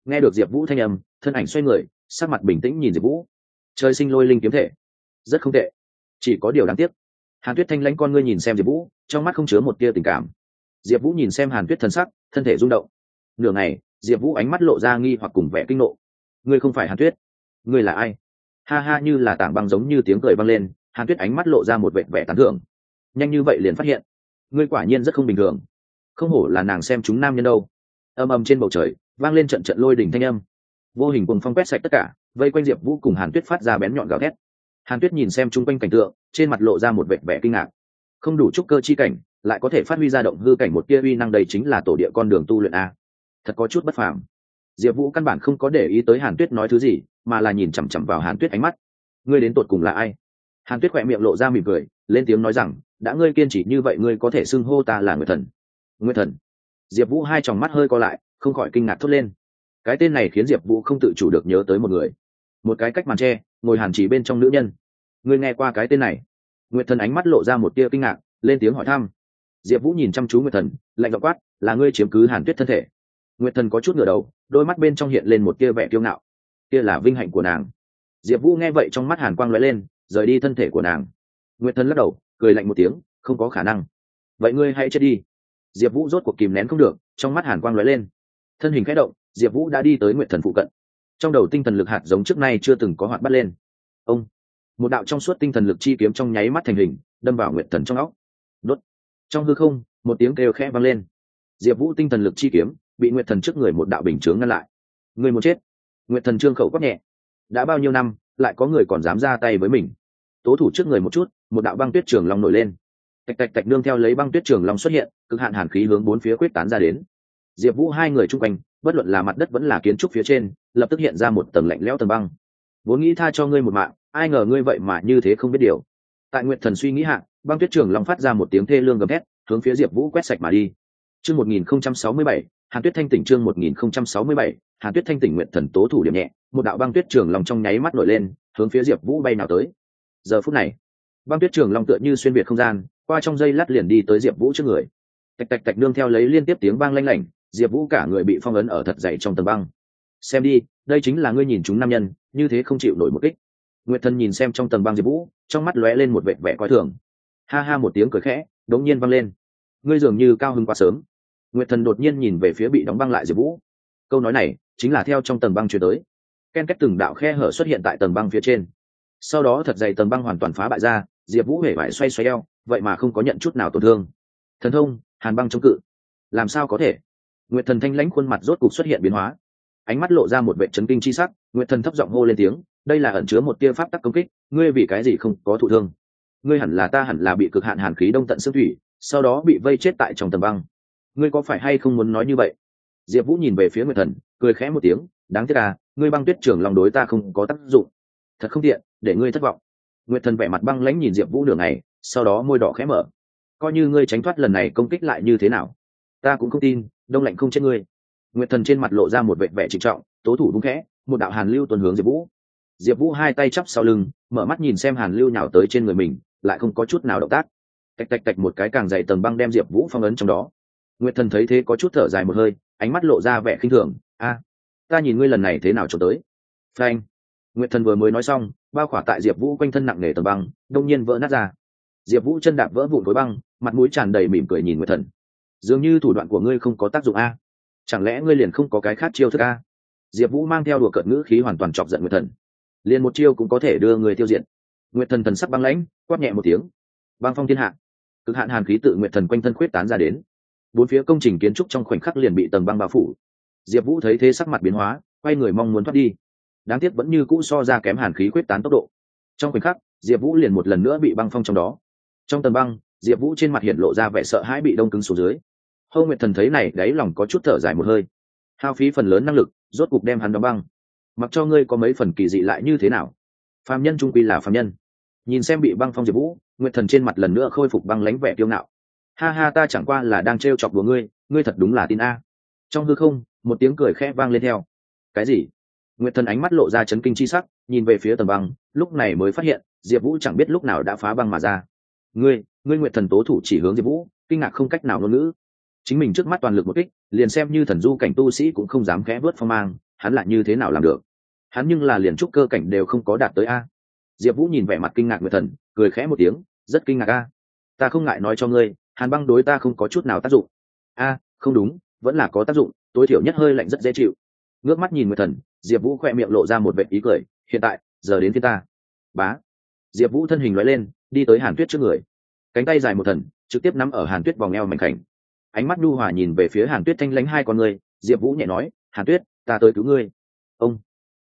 Nghe được diệp vũ thanh âm, thân ảnh xoay người, sắc mặt bình tĩnh nhìn diệp vũ. Trời sinh lôi linh kiếm thể. Rất không tệ. Chỉ có điều đáng tiếc. Hàn tuyết thanh lãnh con ngươi nhìn xem diệp vũ, trong mắt không chứa một tia tình cảm. Diệp vũ nhìn xem hàn tuyết thân sắc, thân thể rung động. Nửa ngày diệp vũ ánh mắt lộ ra nghi hoặc cùng vẻ kinh nộ. Ngươi không phải hàn tuyết. Ngươi là ai? Ha ha, như là tảng băng giống như tiếng cười vang lên, hàn tuyết ánh mắt lộ ra một vẻ vẻ tán thưởng. Nhanh như vậy liền phát hiện, ngươi quả nhiên rất không bình thường. Không hổ là nàng xem chúng nam nhân đâu. Âm âm trên bầu trời, vang lên trận trận lôi đỉnh thanh âm. Vô hình cùng phong quét sạch tất cả, vây quanh diệp vũ cùng hàn tuyết phát ra bén nhọn gào thét. Hàn tuyết nhìn xem chung quanh cảnh tượng, trên mặt lộ ra một vẻ vẻ kinh ngạc. Không đủ trúc cơ chi cảnh, lại có thể phát huy ra động hư cảnh một tia uy năng đầy chính là tổ địa con đường tu luyện a thật có chút bất phàm. Diệp vũ căn bản không có để ý tới hàn tuyết nói thứ gì, mà là nhìn chằm chằm vào hàn tuyết ánh mắt. Ngươi đến tột cùng là ai? Hàn tuyết khỏe miệng lộ ra mỉm cười, lên tiếng nói rằng, đã ngươi kiên trì như vậy ngươi có thể xưng hô ta là người thần. Người thần? Diệp vũ hai tròng mắt hơi co lại, không khỏi kinh ngạc thốt lên. Cái tên này khiến diệp vũ không tự chủ được nhớ tới một người. Một cái cách màn tre ngồi hàn chỉ bên trong nữ nhân. Ngươi nghe qua cái tên này? Nguyệt thần ánh mắt lộ ra một tia kinh ngạc, lên tiếng hỏi thăm. Diệp vũ nhìn chăm chú nguyệt thần, lạnh dọ quát, là ngươi chiếm cứ hàn tuyết thân thể nguyệt thần có chút ngửa đầu, đôi mắt bên trong hiện lên một tia vẻ kiêu ngạo. Kia là vinh hạnh của nàng. Diệp vũ nghe vậy trong mắt hàn quang lóe lên, rời đi thân thể của nàng. Nguyệt thần lắc đầu, cười lạnh một tiếng, không có khả năng. Vậy ngươi hãy chết đi. Diệp vũ rốt cuộc kìm nén không được, trong mắt hàn quang lóe lên. Thân hình khẽ động, diệp vũ đã đi tới nguyệt thần phụ cận. Trong đầu tinh thần lực hạt giống trước nay chưa từng có hoạt bắt lên. Ông! Một đạo trong suốt tinh thần lực chi kiếm trong nháy mắt thành hình, đâm vào nguyệt thần trong óc. Đốt! Trong hư không, một tiếng kêu khẽ vang lên. Diệp vũ tinh thần lực chi kiếm bị nguyệt thần trước người một đạo bình chướng ngăn lại. Người muốn chết? Nguyệt thần trương khẩu quát nhẹ. Đã bao nhiêu năm, lại có người còn dám ra tay với mình? Tố thủ trước người một chút, một đạo băng tuyết trường long nổi lên. Tạch tạch tạch nương theo lấy băng tuyết trường long xuất hiện, cực hạn hàn khí hướng bốn phía quyết tán ra đến. Diệp vũ hai người chung quanh, bất luận là mặt đất vẫn là kiến trúc phía trên, lập tức hiện ra một tầng lạnh lẽo tầng băng. Vốn nghĩ tha cho ngươi một mạng, ai ngờ ngươi vậy mà như thế không biết điều. Tại nguyện thần suy nghĩ hạn băng tuyết trường long phát ra một tiếng thê lương gầm thét, hướng phía diệp vũ quét sạch mà đi. Chương một nghìn không trăm sáu mươi bảy hàn tuyết thanh tỉnh chương một nghìn không trăm sáu mươi bảy, hàn tuyết thanh tỉnh nguyện thần tố thủ điểm nhẹ, một đạo băng tuyết trường long trong nháy mắt nổi lên, hướng phía diệp vũ bay nào tới. Giờ phút này, băng tuyết trường long tựa như xuyên việt không gian, qua trong dây lát liền đi tới diệp vũ trước người. Tạch tạch tạch nương theo lấy liên tiếp tiếng vang lanh lảnh, diệp vũ cả người bị phong ấn ở thật dày trong tầng băng. Xem đi, đây chính là ngươi nhìn chúng nam nhân, như thế không chịu nổi một kích. Nguyệt thần nhìn xem trong tầng băng diệp vũ, trong mắt lóe lên một vẻ vẻ coi thường. Ha ha một tiếng cười khẽ, đống nhiên vang lên. Ngươi dường như cao hứng quá sớm nguyệt thần đột nhiên nhìn về phía bị đóng băng lại diệp vũ. Câu nói này chính là theo trong tầng băng chuyển tới. Ken kết từng đạo khe hở xuất hiện tại tầng băng phía trên. Sau đó thật dày tầng băng hoàn toàn phá bại ra, diệp vũ hể vải xoay xoay eo, vậy mà không có nhận chút nào tổn thương. Thần thông, hàn băng chống cự. Làm sao có thể? Nguyệt thần thanh lãnh khuôn mặt rốt cục xuất hiện biến hóa. Ánh mắt lộ ra một vệ chấn kinh chi sắc, nguyệt thần thấp giọng hô lên tiếng, đây là ẩn chứa một tia pháp tắc công kích, ngươi vì cái gì không có thụ thương? Ngươi hẳn là ta hẳn là bị cực hạn hàn khí đông tận xương thủy, sau đó bị vây chết tại trong tầng băng ngươi có phải hay không muốn nói như vậy? Diệp vũ nhìn về phía nguyệt thần, cười khẽ một tiếng, đáng tiếc à ngươi băng tuyết trưởng lòng đối ta không có tác dụng. Thật không tiện, để ngươi thất vọng. Nguyệt thần vẻ mặt băng lãnh nhìn diệp vũ đường này sau đó môi đỏ khẽ mở. Coi như ngươi tránh thoát lần này công kích lại như thế nào, ta cũng không tin, đông lạnh không chết ngươi. Nguyệt thần trên mặt lộ ra một vệ vẻ trịnh trọng, tố thủ đúng khẽ, một đạo hàn lưu tuần hướng diệp vũ. Diệp vũ hai tay chắp sau lưng, mở mắt nhìn xem hàn lưu nào tới trên người mình, lại không có chút nào động tác. Tạch tạch tạch một cái càng dày tầng băng đem diệp vũ phong ấn trong đó nguyệt thần thấy thế có chút thở dài một hơi, ánh mắt lộ ra vẻ khinh thường. A, ta nhìn ngươi lần này thế nào trốn tới. Phanh. Nguyệt thần vừa mới nói xong bao khỏa tại diệp vũ quanh thân nặng nề tầng băng, đông nhiên vỡ nát ra. Diệp vũ chân đạp vỡ vụn khối băng, mặt mũi tràn đầy mỉm cười nhìn nguyệt thần. Dường như thủ đoạn của ngươi không có tác dụng a. Chẳng lẽ ngươi liền không có cái khác chiêu thức a? Diệp vũ mang theo đùa cợt ngữ khí hoàn toàn chọc giận nguyệt thần. Liền một chiêu cũng có thể đưa người tiêu diệt. Nguyệt thần thần sắc băng lãnh, quát nhẹ một tiếng. Băng phong thiên hạ. Cực hạn hàn khí tự nguyệt thần quanh thân khuyết tán ra đến bốn phía công trình kiến trúc trong khoảnh khắc liền bị tầng băng bao phủ. Diệp vũ thấy thế sắc mặt biến hóa, quay người mong muốn thoát đi. Đáng tiếc vẫn như cũ so ra kém hàn khí quyết tán tốc độ. Trong khoảnh khắc, diệp vũ liền một lần nữa bị băng phong trong đó. Trong tầng băng, diệp vũ trên mặt hiện lộ ra vẻ sợ hãi bị đông cứng xuống dưới. Hâu nguyệt thần thấy này, đáy lòng có chút thở dài một hơi. Hao phí phần lớn năng lực, rốt cục đem hắn đóng băng. Mặc cho ngươi có mấy phần kỳ dị lại như thế nào? Phạm nhân trung quy là phạm nhân. Nhìn xem bị băng phong diệp vũ, nguyệt thần trên mặt lần nữa khôi phục băng lánh vẻ kiêu ngạo ha ha, ta chẳng qua là đang t chọc đùa ngươi ngươi thật đúng là tin a. Trong hư không, một tiếng cười khẽ vang lên theo. Cái gì? Nguyệt thần ánh mắt lộ ra chấn kinh chi sắc, nhìn về phía tầng băng, lúc này mới phát hiện, diệp vũ chẳng biết lúc nào đã phá băng mà ra. Ngươi ngươi nguyệt thần tố thủ chỉ hướng diệp vũ, kinh ngạc không cách nào ngôn ngữ. Chính mình trước mắt toàn lực một kích, liền xem như thần du cảnh tu sĩ cũng không dám khẽ vớt phong mang, hắn lại như thế nào làm được? Hắn nhưng là liền trúc cơ cảnh đều không có đạt tới a. Diệp vũ nhìn vẻ mặt kinh ngạc nguyệt thần, cười khẽ một tiếng, rất kinh ngạc a. Ta không ngại nói cho ngươi hàn băng đối ta không có chút nào tác dụng. A, không đúng, vẫn là có tác dụng, tối thiểu nhất hơi lạnh rất dễ chịu. Ngước mắt nhìn nguyệt thần, diệp vũ khoe miệng lộ ra một vệ ý cười, hiện tại, giờ đến phía ta. Bá. Diệp vũ thân hình loại lên, đi tới hàn tuyết trước người. Cánh tay dài một thần, trực tiếp nắm ở hàn tuyết vòng eo mảnh khảnh. Ánh mắt nhu hòa nhìn về phía hàn tuyết thanh lánh hai con người, diệp vũ nhẹ nói, hàn tuyết, ta tới cứu ngươi. Ông.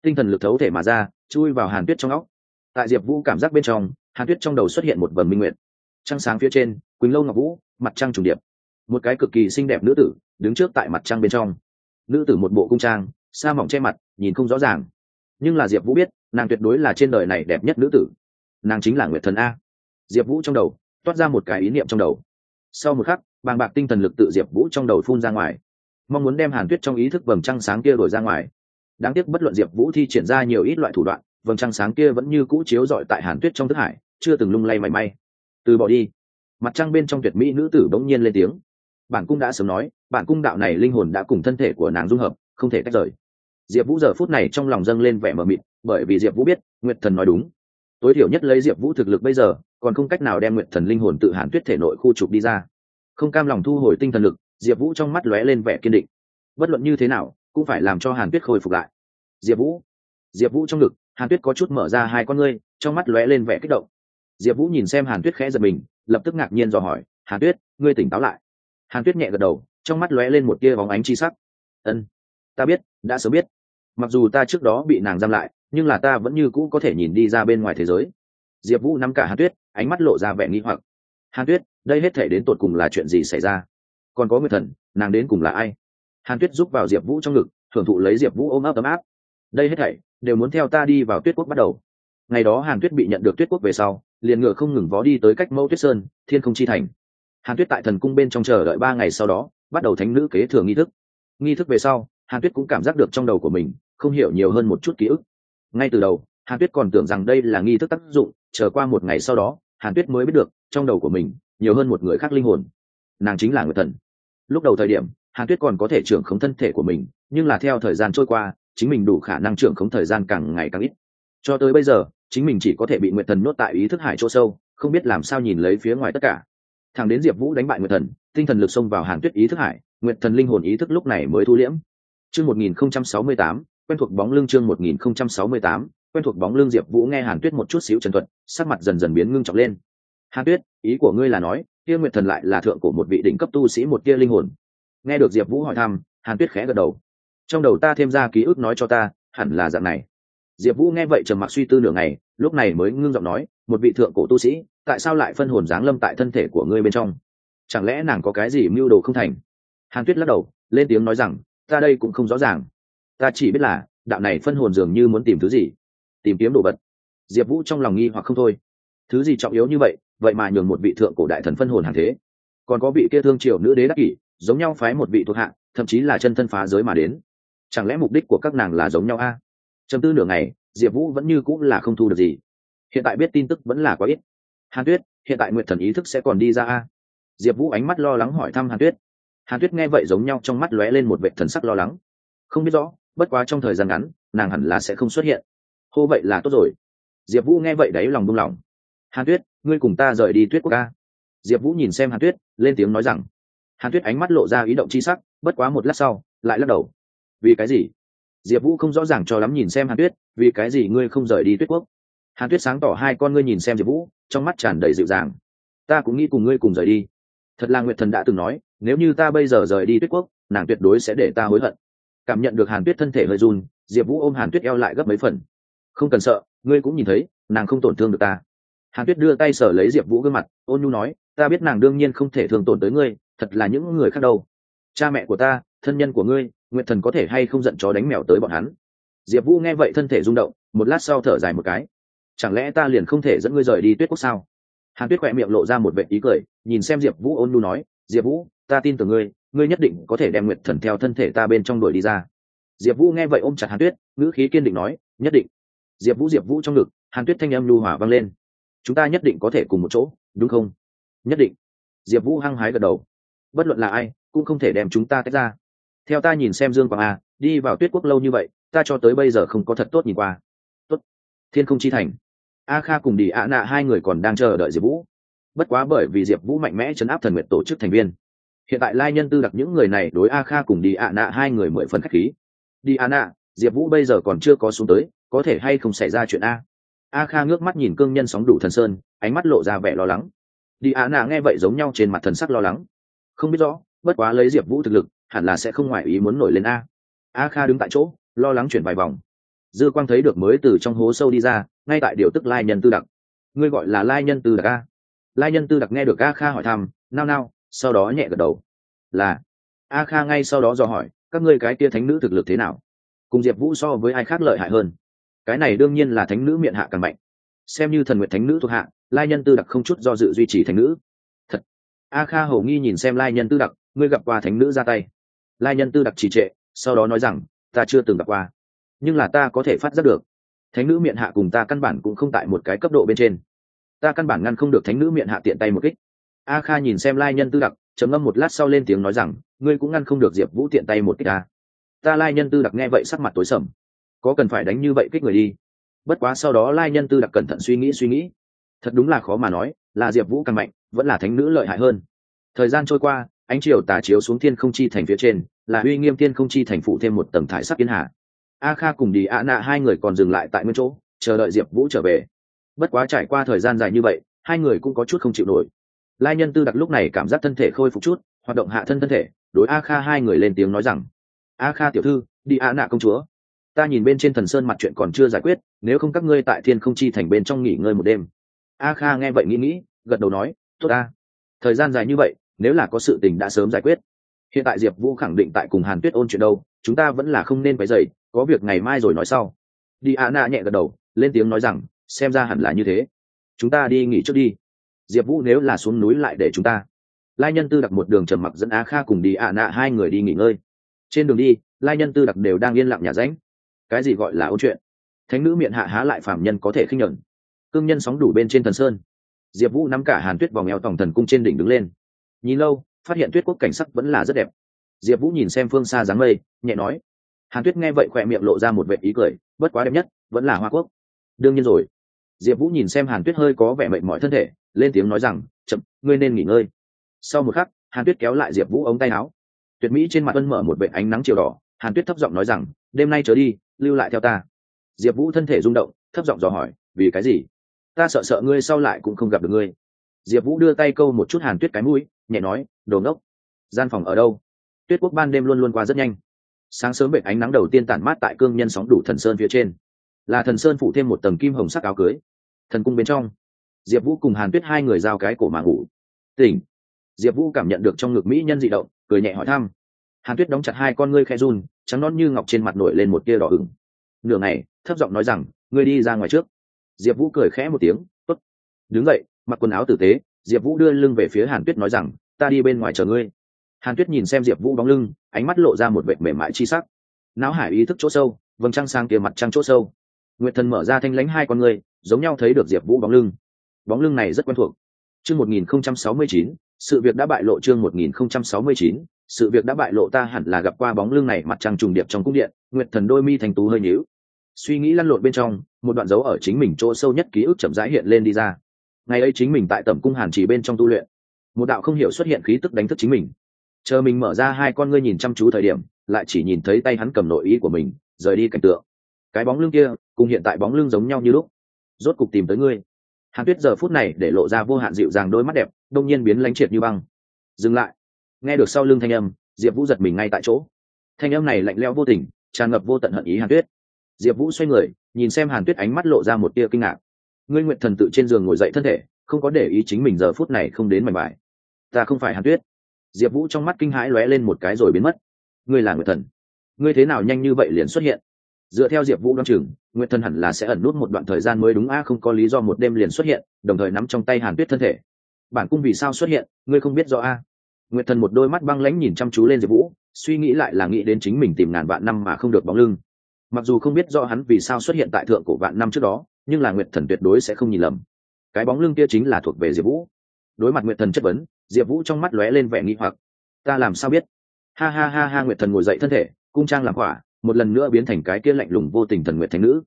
Tinh thần lực thấu thể mà ra, chui vào hàn tuyết trong óc. Tại diệp vũ cảm giác bên trong, hàn tuyết trong đầu xuất hiện một vần minh nguyện trăng sáng phía trên, quỳnh lâu ngọc vũ, mặt trăng trùng điệp. Một cái cực kỳ xinh đẹp nữ tử đứng trước tại mặt trăng bên trong. Nữ tử một bộ cung trang, sa mỏng che mặt, nhìn không rõ ràng. Nhưng là diệp vũ biết, nàng tuyệt đối là trên đời này đẹp nhất nữ tử. Nàng chính là nguyệt thần a. Diệp vũ trong đầu toát ra một cái ý niệm trong đầu. Sau một khắc, bàng bạc tinh thần lực tự diệp vũ trong đầu phun ra ngoài. Mong muốn đem hàn tuyết trong ý thức vầng trăng sáng kia đổi ra ngoài. Đáng tiếc bất luận diệp vũ thi triển ra nhiều ít loại thủ đoạn, vầng trăng sáng kia vẫn như cũ chiếu rọi tại hàn tuyết trong thức hải, chưa từng lung lay mảy may từ bỏ đi. Mặt trăng bên trong tuyệt mỹ nữ tử bỗng nhiên lên tiếng. Bản cung đã sớm nói, bản cung đạo này linh hồn đã cùng thân thể của nàng dung hợp, không thể tách rời. Diệp vũ giờ phút này trong lòng dâng lên vẻ mờ mịt, bởi vì diệp vũ biết, nguyệt thần nói đúng. Tối thiểu nhất lấy diệp vũ thực lực bây giờ, còn không cách nào đem nguyệt thần linh hồn tự hàn tuyết thể nội khu trục đi ra. Không cam lòng thu hồi tinh thần lực, diệp vũ trong mắt lóe lên vẻ kiên định. Bất luận như thế nào, cũng phải làm cho hàn tuyết khôi phục lại. Diệp vũ diệp vũ trong ngực, hàn tuyết có chút mở ra hai con ngươi, trong mắt lóe lên vẻ kích động diệp vũ nhìn xem hàn tuyết khẽ giật mình, lập tức ngạc nhiên dò hỏi, hàn tuyết, ngươi tỉnh táo lại. Hàn tuyết nhẹ gật đầu, trong mắt lóe lên một tia bóng ánh chi sắc. Ân, ta biết, đã sớm biết. Mặc dù ta trước đó bị nàng giam lại, nhưng là ta vẫn như cũ có thể nhìn đi ra bên ngoài thế giới. Diệp vũ nắm cả hàn tuyết, ánh mắt lộ ra vẻ nghi hoặc. Hàn tuyết, đây hết thể đến tột cùng là chuyện gì xảy ra? Còn có người thần, nàng đến cùng là ai? Hàn tuyết giúp vào diệp vũ trong ngực, thưởng thụ lấy diệp vũ ôm ấp ấm áp. Đây hết thảy đều muốn theo ta đi vào tuyết quốc bắt đầu. Ngày đó hàn tuyết bị nhận được tuyết quốc về sau liền ngựa không ngừng vó đi tới cách mẫu tuyết sơn, thiên không chi thành. Hàn tuyết tại thần cung bên trong chờ đợi ba ngày sau đó, bắt đầu thánh nữ kế thừa nghi thức. Nghi thức về sau, hàn tuyết cũng cảm giác được trong đầu của mình, không hiểu nhiều hơn một chút ký ức. Ngay từ đầu, hàn tuyết còn tưởng rằng đây là nghi thức tác dụng, chờ qua một ngày sau đó, hàn tuyết mới biết được, trong đầu của mình, nhiều hơn một người khác linh hồn. Nàng chính là người thần. Lúc đầu thời điểm, hàn tuyết còn có thể trưởng khống thân thể của mình, nhưng là theo thời gian trôi qua, chính mình đủ khả năng trưởng khống thời gian càng ngày càng ít. Cho tới bây giờ chính mình chỉ có thể bị nguyệt thần nhốt tại ý thức hải chỗ sâu, không biết làm sao nhìn lấy phía ngoài tất cả. Thằng đến diệp vũ đánh bại nguyệt thần, tinh thần lực xông vào hàn tuyết ý thức hải, nguyệt thần linh hồn ý thức lúc này mới thu liễm. Chương một nghìn không trăm sáu mươi tám, quen thuộc bóng lưng chương một nghìn không trăm sáu mươi tám, quen thuộc bóng lưng diệp vũ nghe hàn tuyết một chút xíu trần thuật, sắc mặt dần dần biến ngưng trọng lên. Hàn tuyết, ý của ngươi là nói, kia nguyệt thần lại là thượng của một vị đỉnh cấp tu sĩ một kia linh hồn. Nghe được diệp vũ hỏi thăm, hàn tuyết khẽ gật đầu. Trong đầu ta thêm ra ký ức nói cho ta, hẳn là dạng này diệp vũ nghe vậy trầm mặc suy tư nửa ngày, lúc này mới ngưng giọng nói, một vị thượng cổ tu sĩ, tại sao lại phân hồn giáng lâm tại thân thể của ngươi bên trong? Chẳng lẽ nàng có cái gì mưu đồ không thành? Hàn tuyết lắc đầu, lên tiếng nói rằng, ta đây cũng không rõ ràng. Ta chỉ biết là, đạo này phân hồn dường như muốn tìm thứ gì? Tìm kiếm đồ vật. Diệp vũ trong lòng nghi hoặc không thôi. Thứ gì trọng yếu như vậy vậy mà nhường một vị thượng cổ đại thần phân hồn hàng thế. Còn có vị kia thương triều nữ đế đắc kỷ, giống nhau phái một vị thuộc hạ, thậm chí là chân thân phá giới mà đến. Chẳng lẽ mục đích của các nàng là giống nhau a? Chấm tư nửa ngày, diệp vũ vẫn như cũng là không thu được gì. Hiện tại biết tin tức vẫn là quá ít. Hàn tuyết, hiện tại nguyện thần ý thức sẽ còn đi ra a? Diệp vũ ánh mắt lo lắng hỏi thăm hàn tuyết. Hàn tuyết nghe vậy giống nhau, trong mắt lóe lên một vệ thần sắc lo lắng. Không biết rõ, bất quá trong thời gian ngắn, nàng hẳn là sẽ không xuất hiện. Hô vậy là tốt rồi. Diệp vũ nghe vậy đấy lòng buông lỏng. Hàn tuyết, ngươi cùng ta rời đi tuyết quốc ca diệp vũ nhìn xem hàn tuyết, lên tiếng nói rằng. Hàn tuyết ánh mắt lộ ra ý động c h i sắc, bất quá một lát sau, lại lắc đầu. Vì cái gì? Diệp vũ không rõ ràng cho lắm nhìn xem hàn tuyết, vì cái gì ngươi không rời đi tuyết quốc? Hàn tuyết sáng tỏ hai con ngươi nhìn xem diệp vũ, trong mắt tràn đầy dịu dàng. Ta cũng nghĩ cùng ngươi cùng rời đi. Thật là nguyệt thần đã từng nói, nếu như ta bây giờ rời đi tuyết quốc, nàng tuyệt đối sẽ để ta hối hận. Cảm nhận được hàn tuyết thân thể hơi run, diệp vũ ôm hàn tuyết eo lại gấp mấy phần. Không cần sợ, ngươi cũng nhìn thấy, nàng không tổn thương được ta. Hàn tuyết đưa tay sở lấy diệp vũ gương mặt, ôn nhu nói, ta biết nàng đương nhiên không thể thường tổn tới ngươi, thật là những người khác đâu. Cha mẹ của ta, thân nhân của ngươi nguyện thần có thể hay không giận chó đánh mèo tới bọn hắn? Diệp vũ nghe vậy thân thể rung động, một lát sau thở dài một cái. Chẳng lẽ ta liền không thể dẫn ngươi rời đi tuyết quốc sao? Hàn tuyết khỏe miệng lộ ra một vệ ý cười, nhìn xem diệp vũ ôn nu nói, diệp vũ, ta tin tưởng ngươi ngươi nhất định có thể đem nguyệt thần theo thân thể ta bên trong đuổi đi ra. Diệp vũ nghe vậy ôm chặt hàn tuyết, ngữ khí kiên định nói, nhất định. Diệp vũ diệp vũ trong ngực, hàn tuyết thanh âm lưu hỏa vang lên. Chúng ta nhất định có thể cùng một chỗ, đúng không? Nhất định. Diệp vũ hăng hái gật đầu. Bất luận là ai, cũng không thể đem chúng ta tách ra theo ta nhìn xem dương quang a, đi vào tuyết quốc lâu như vậy, ta cho tới bây giờ không có thật tốt nhìn qua. Tốt. Thiên không chi thành. A kha cùng đi ạ nạ hai người còn đang chờ đợi diệp vũ. Bất quá bởi vì diệp vũ mạnh mẽ chấn áp thần nguyện tổ chức thành viên. Hiện tại lai nhân tư đặc những người này đối a kha cùng đi ạ nạ hai người mười phần k h á c h khí. Đi ạ nạ, diệp vũ bây giờ còn chưa có xuống tới, có thể hay không xảy ra chuyện a? A kha ngước mắt nhìn cương nhân sóng đủ thần sơn, ánh mắt lộ ra vẻ lo lắng. Đi ạ nạ nghe vậy giống nhau trên mặt thần sắc lo lắng. Không biết rõ, bất quá lấy diệp vũ thực lực hẳn là sẽ không ngoại ý muốn nổi lên a. A kha đứng tại chỗ, lo lắng chuyển vài vòng. Dư quang thấy được mới từ trong hố sâu đi ra, ngay tại điều tức lai nhân tư đặc. Ngươi gọi là lai nhân tư đặc a? Lai nhân tư đặc nghe được a kha hỏi thăm, nao nao, sau đó nhẹ gật đầu. Là. A kha ngay sau đó dò hỏi, các ngươi cái kia thánh nữ thực lực thế nào? Cùng diệp vũ so với ai khác lợi hại hơn? Cái này đương nhiên là thánh nữ miệng hạ càng mạnh. Xem như thần nguyện thánh nữ thuộc hạ, lai nhân tư đặc không chút do dự duy trì thánh nữ. Thật. A kha hầu nghi nhìn xem lai nhân tư đặc, ngươi gặp qua thánh nữ ra tay lai nhân tư đặc trì trệ, sau đó nói rằng, ta chưa từng gặp qua, nhưng là ta có thể phát giác được, thánh nữ miệng hạ cùng ta căn bản cũng không tại một cái cấp độ bên trên. Ta căn bản ngăn không được thánh nữ miệng hạ tiện tay một kích. A kha nhìn xem lai nhân tư đặc, trầm ngâm một lát sau lên tiếng nói rằng, ngươi cũng ngăn không được diệp vũ tiện tay một kích ta ta lai nhân tư đặc nghe vậy sắc mặt tối sầm. Có cần phải đánh như vậy kích người đi? Bất quá sau đó lai nhân tư đặc cẩn thận suy nghĩ suy nghĩ. Thật đúng là khó mà nói, là diệp vũ càng mạnh, vẫn là thánh nữ lợi hại hơn. Thời gian trôi qua ánh chiều tà chiếu xuống thiên không chi thành phía trên, là uy nghiêm thiên không chi thành phụ thêm một tầng thải sắc yên hạ a kha cùng đi a nạ hai người còn dừng lại tại nguyên chỗ, chờ đợi diệp vũ trở về. Bất quá trải qua thời gian dài như vậy, hai người cũng có chút không chịu nổi. Lai nhân tư đặc lúc này cảm giác thân thể khôi phục chút, hoạt động hạ thân thân thể, đối a kha hai người lên tiếng nói rằng, a kha tiểu thư đi a nạ công chúa, ta nhìn bên trên thần sơn mặt chuyện còn chưa giải quyết, nếu không các ngươi tại thiên không chi thành bên trong nghỉ ngơi một đêm. A kha nghe vậy nghĩ nghĩ, gật đầu nói, tốt a thời gian dài như vậy nếu là có sự tình đã sớm giải quyết. Hiện tại diệp vũ khẳng định tại cùng hàn tuyết ôn chuyện đâu, chúng ta vẫn là không nên phải dậy có việc ngày mai rồi nói sau. Đi a na nhẹ gật đầu, lên tiếng nói rằng, xem ra hẳn là như thế. Chúng ta đi nghỉ trước đi. Diệp vũ nếu là xuống núi lại để chúng ta. Lai nhân tư đặc một đường trầm mặc dẫn a kha cùng đi a nạ hai người đi nghỉ ngơi. Trên đường đi, lai nhân tư đặc đều đang yên lặng nhà ránh cái gì gọi là ôn chuyện? Thánh nữ miệng hạ há lại phạm nhân có thể khinh nhuận cương nhân sóng đủ bên trên thần sơn. Diệp vũ nắm cả hàn tuyết vòng eo tổng thần cung trên đỉnh đứng lên nhìn lâu, phát hiện tuyết quốc cảnh sắc vẫn là rất đẹp. Diệp vũ nhìn xem phương xa dáng mây, nhẹ nói, hàn tuyết nghe vậy khỏe miệng lộ ra một vệ ý cười, bất quá đẹp nhất, vẫn là hoa quốc. Đương nhiên rồi. Diệp vũ nhìn xem hàn tuyết hơi có vẻ mệnh mọi thân thể, lên tiếng nói rằng, chậm, ngươi nên nghỉ ngơi. Sau một khắc, hàn tuyết kéo lại diệp vũ ống tay áo. Tuyệt mỹ trên mặt vân mở một vệ ánh nắng chiều đỏ, hàn tuyết thấp giọng nói rằng, đêm nay trở đi, lưu lại theo ta. Diệp vũ thân thể rung động, thấp giọng dò hỏi, vì cái gì? Ta sợ sợ ngươi sau lại cũng không gặp được ngươi. Diệp vũ đưa tay câu một chút hàn tuyết cái mũi nhẹ nói, đồ ngốc, gian phòng ở đâu? Tuyết quốc ban đêm luôn luôn qua rất nhanh. Sáng sớm bệnh ánh nắng đầu tiên tản mát tại cương nhân sóng đủ thần sơn phía trên. Là thần sơn phủ thêm một tầng kim hồng sắc áo cưới. Thần cung bên trong, diệp vũ cùng hàn tuyết hai người giao cái cổ mà ngủ. Tỉnh. Diệp vũ cảm nhận được trong ngực mỹ nhân dị động, cười nhẹ hỏi thăm. Hàn tuyết đóng chặt hai con ngươi khe run, trắng non như ngọc trên mặt nổi lên một tia đỏ ửng. Nửa ngày, thấp giọng nói rằng, ngươi đi ra ngoài trước. Diệp vũ cười khẽ một tiếng t ố t đứng dậy, mặc quần áo tử tế diệp vũ đưa lưng về phía hàn tuyết nói rằng, ta đi bên ngoài chờ ngươi. Hàn tuyết nhìn xem diệp vũ bóng lưng, ánh mắt lộ ra một vệ mềm mại chi sắc. Não hải ý thức chỗ sâu, vầng trăng sang kia mặt trăng chỗ sâu. Nguyệt thần mở ra thanh lãnh hai con người giống nhau thấy được diệp vũ bóng lưng. Bóng lưng này rất quen thuộc. Chương một nghìn không trăm sáu mươi chín, sự việc đã bại lộ chương một nghìn không trăm sáu mươi chín, sự việc đã bại lộ ta hẳn là gặp qua bóng lưng này mặt trăng trùng điệp trong cung điện, nguyệt thần đôi mi thành tú hơi nhíu. Suy nghĩ lăn lộn bên trong, một đoạn dấu ở chính mình chỗ sâu nhất ký ức chậm rãi hiện lên đi ra ngày ấy chính mình tại tẩm cung hàn chỉ bên trong tu luyện. Một đạo không hiểu xuất hiện khí tức đánh thức chính mình. Chờ mình mở ra hai con ngươi nhìn chăm chú thời điểm, lại chỉ nhìn thấy tay hắn cầm nội ý của mình, rời đi cảnh tượng. Cái bóng lưng kia, cùng hiện tại bóng lưng giống nhau như lúc. Rốt cục tìm tới ngươi. Hàn tuyết giờ phút này để lộ ra vô hạn dịu dàng đôi mắt đẹp, đông nhiên biến lánh triệt như băng. Dừng lại. Nghe được sau lưng thanh âm, diệp vũ giật mình ngay tại chỗ. Thanh âm này lạnh lẽo vô tình, tràn ngập vô tận hận ý hàn tuyết. Diệp vũ xoay người, nhìn xem hàn tuyết ánh mắt lộ ra một tia kinh ngạc ngươi nguyện thần tự trên giường ngồi dậy thân thể, không có để ý chính mình giờ phút này không đến mảnh bài. Ta không phải hàn tuyết. Diệp vũ trong mắt kinh hãi lóe lên một cái rồi biến mất. Ngươi là nguyệt thần. Ngươi thế nào nhanh như vậy liền xuất hiện? Dựa theo diệp vũ đ o á n chừng nguyệt thần hẳn là sẽ ẩn nút một đoạn thời gian mới đúng. A, không có lý do một đêm liền xuất hiện, đồng thời nắm trong tay hàn tuyết thân thể. Bản cung vì sao xuất hiện, ngươi không biết rõ, a? Nguyệt thần một đôi mắt băng lãnh nhìn chăm chú lên diệp vũ, suy nghĩ lại là nghĩ đến chính mình tìm ngàn vạn năm mà không được bóng lưng. Mặc dù không biết do hắn vì sao xuất hiện tại thượng cổ vạn năm trước đó nhưng là nguyệt thần tuyệt đối sẽ không nhìn lầm. Cái bóng lưng kia chính là thuộc về diệp vũ. Đối mặt nguyệt thần chất vấn, diệp vũ trong mắt lóe lên vẻ nghi hoặc. Ta làm sao biết? Ha ha ha ha, nguyệt thần ngồi dậy thân thể, cung trang làm quả, một lần nữa biến thành cái kia lạnh lùng vô tình thần nguyệt thành nữ.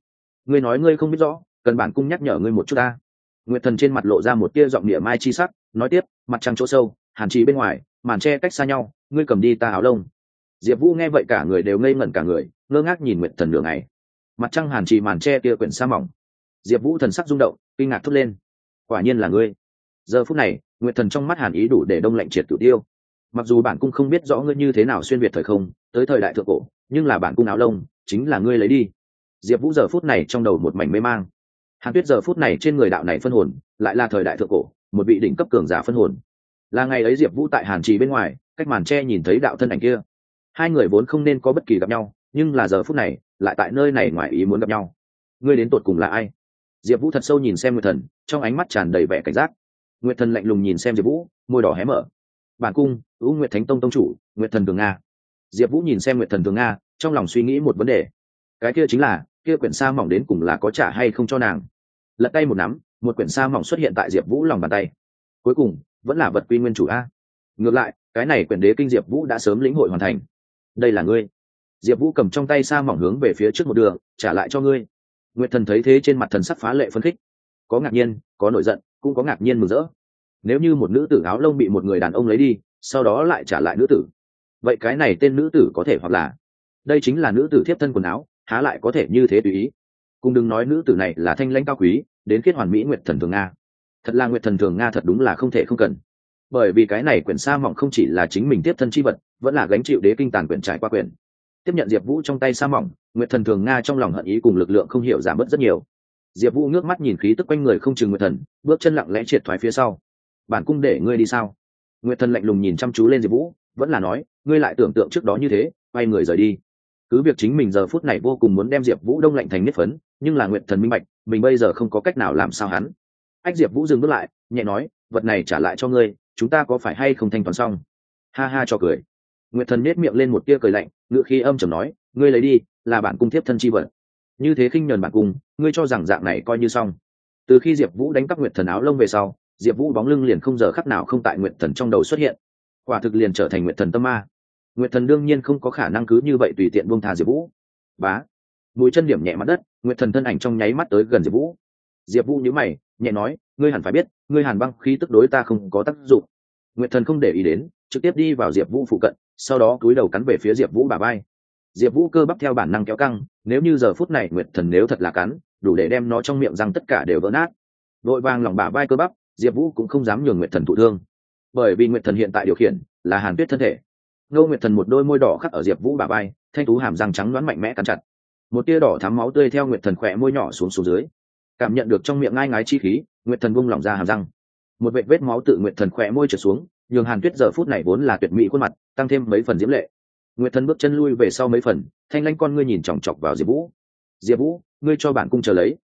Ngươi nói ngươi không biết rõ, cần bản cung nhắc nhở ngươi một chút ta. Nguyệt thần trên mặt lộ ra một tia giọng địa mai chi sắc, nói tiếp, mặt trăng chỗ sâu, hàn trì bên ngoài, màn tre cách xa nhau, ngươi cầm đi ta áo lông. Diệp vũ nghe vậy cả người đều ngây ngẩn cả người, ngơ ngác nhìn nguyệt thần đường này mặt trăng hàn trì màn tre kia quyển sa mỏng diệp vũ thần sắc rung động, kinh ngạc thốt lên. Quả nhiên là ngươi. Giờ phút này, nguyệt thần trong mắt hàn ý đủ để đông lạnh triệt cửu tiêu. Mặc dù bản cung không biết rõ ngươi như thế nào xuyên việt thời không, tới thời đại thượng cổ, nhưng là bản cung áo lông, chính là ngươi lấy đi. Diệp vũ giờ phút này trong đầu một mảnh mê mang. Hàn tuyết giờ phút này trên người đạo này phân hồn, lại là thời đại thượng cổ, một vị đỉnh cấp cường giả phân hồn. Là ngày ấy diệp vũ tại hàn trì bên ngoài, cách màn tre nhìn thấy đạo thân ảnh kia. Hai người vốn không nên có bất kỳ gặp nhau, nhưng là giờ phút này, lại tại nơi này ngoài ý muốn gặp nhau. Ngươi đến tột cùng là ai? Diệp vũ thật sâu nhìn xem nguyệt thần, trong ánh mắt tràn đầy vẻ cảnh giác. Nguyệt thần lạnh lùng nhìn xem diệp vũ, môi đỏ hé mở. Bản cung ưu nguyệt thánh tông tông chủ, nguyệt thần thường nga. Diệp vũ nhìn xem nguyệt thần thường nga, trong lòng suy nghĩ một vấn đề. Cái kia chính là, kia quyển sa mỏng đến cùng là có trả hay không cho nàng? Lật tay một nắm, một quyển sa mỏng xuất hiện tại diệp vũ lòng bàn tay. Cuối cùng, vẫn là vật quy nguyên chủ a. Ngược lại, cái này quyển đế kinh diệp vũ đã sớm lĩnh hội hoàn thành. Đây là ngươi. Diệp vũ cầm trong tay sa mỏng hướng về phía trước một đường, trả lại cho ngươi nguyệt thần thấy thế trên mặt thần sắc phá lệ phân khích. Có ngạc nhiên, có nổi giận, cũng có ngạc nhiên mừng rỡ. Nếu như một nữ tử áo lông bị một người đàn ông lấy đi, sau đó lại trả lại nữ tử. Vậy cái này tên nữ tử có thể hoặc là đây chính là nữ tử thiếp thân quần áo, há lại có thể như thế tùy ý. Cùng đừng nói nữ tử này là thanh lãnh cao quý, đến kết hoàn mỹ nguyệt thần thường nga. Thật là nguyệt thần thường nga thật đúng là không thể không cần. Bởi vì cái này quyển sa mỏng không chỉ là chính mình tiếp thân chi vật, vẫn là gánh chịu đế kinh tàn quyển trải qua quyển tiếp nhận diệp vũ trong tay sa mỏng, nguyệt thần thường nga trong lòng hận ý cùng lực lượng không hiểu giảm bớt rất nhiều. Diệp vũ ngước mắt nhìn khí tức quanh người không chừng nguyệt thần, bước chân lặng lẽ triệt thoái phía sau. Bản cung để ngươi đi sao? Nguyệt thần lạnh lùng nhìn chăm chú lên diệp vũ, vẫn là nói, ngươi lại tưởng tượng trước đó như thế, quay người rời đi. Cứ việc chính mình giờ phút này vô cùng muốn đem diệp vũ đông lạnh thành nếp phấn, nhưng là nguyệt thần minh bạch, mình bây giờ không có cách nào làm sao hắn. Ách diệp vũ dừng bước lại, nhẹ nói, vật này trả lại cho ngươi, chúng ta có phải hay không thanh toán xong? Ha ha cho cười nguyệt thần nết miệng lên một tia cười lạnh ngựa khi âm chầm nói, ngươi lấy đi, là bản cung tiếp thân chi vật. Như thế khinh nhờn bản cung, ngươi cho rằng dạng này coi như xong. Từ khi diệp vũ đánh cắp nguyệt thần áo lông về sau, diệp vũ bóng lưng liền không giờ khắc nào không tại nguyệt thần trong đầu xuất hiện. Quả thực liền trở thành nguyệt thần tâm ma. Nguyệt thần đương nhiên không có khả năng cứ như vậy tùy tiện buông thà diệp vũ. Bá. Mũi chân điểm nhẹ mặt đất, nguyệt thần thân ảnh trong nháy mắt tới gần diệp vũ. Diệp vũ nhíu mày, nhẹ nói, ngươi hẳn phải biết, ngươi hàn băng khí tức đối ta không có tác dụng nguyệt thần không để ý đến, trực tiếp đi vào diệp vũ phụ cận, sau đó cúi đầu cắn về phía diệp vũ bà bay diệp vũ cơ bắp theo bản năng kéo căng, nếu như giờ phút này nguyệt thần nếu thật là cắn, đủ để đem nó trong miệng răng tất cả đều vỡ nát. Vội vàng lòng bà vai cơ bắp, diệp vũ cũng không dám nhường nguyệt thần thụ thương. Bởi vì nguyệt thần hiện tại điều khiển là hàn tuyết thân thể. Ngô nguyệt thần một đôi môi đỏ khắc ở diệp vũ bà vai, thanh tú hàm răng trắng đoán mạnh mẽ cắn chặt. Một tia đỏ thắm máu tươi theo nguyệt thần khỏe môi nhỏ xuống xuống dưới. Cảm nhận được trong miệng ngai ngái chi khí, nguyệt thần bung lỏng ra hàm răng một vệt vết máu tự nguyện thần khỏe môi trở xuống, nhường hàn tuyết giờ phút này vốn là tuyệt mỹ khuôn mặt, tăng thêm mấy phần diễm lệ. Nguyện thần bước chân lui về sau mấy phần, thanh lanh con ngươi nhìn chòng chọc vào diệp vũ. Diệp vũ, ngươi cho bản cung chờ lấy.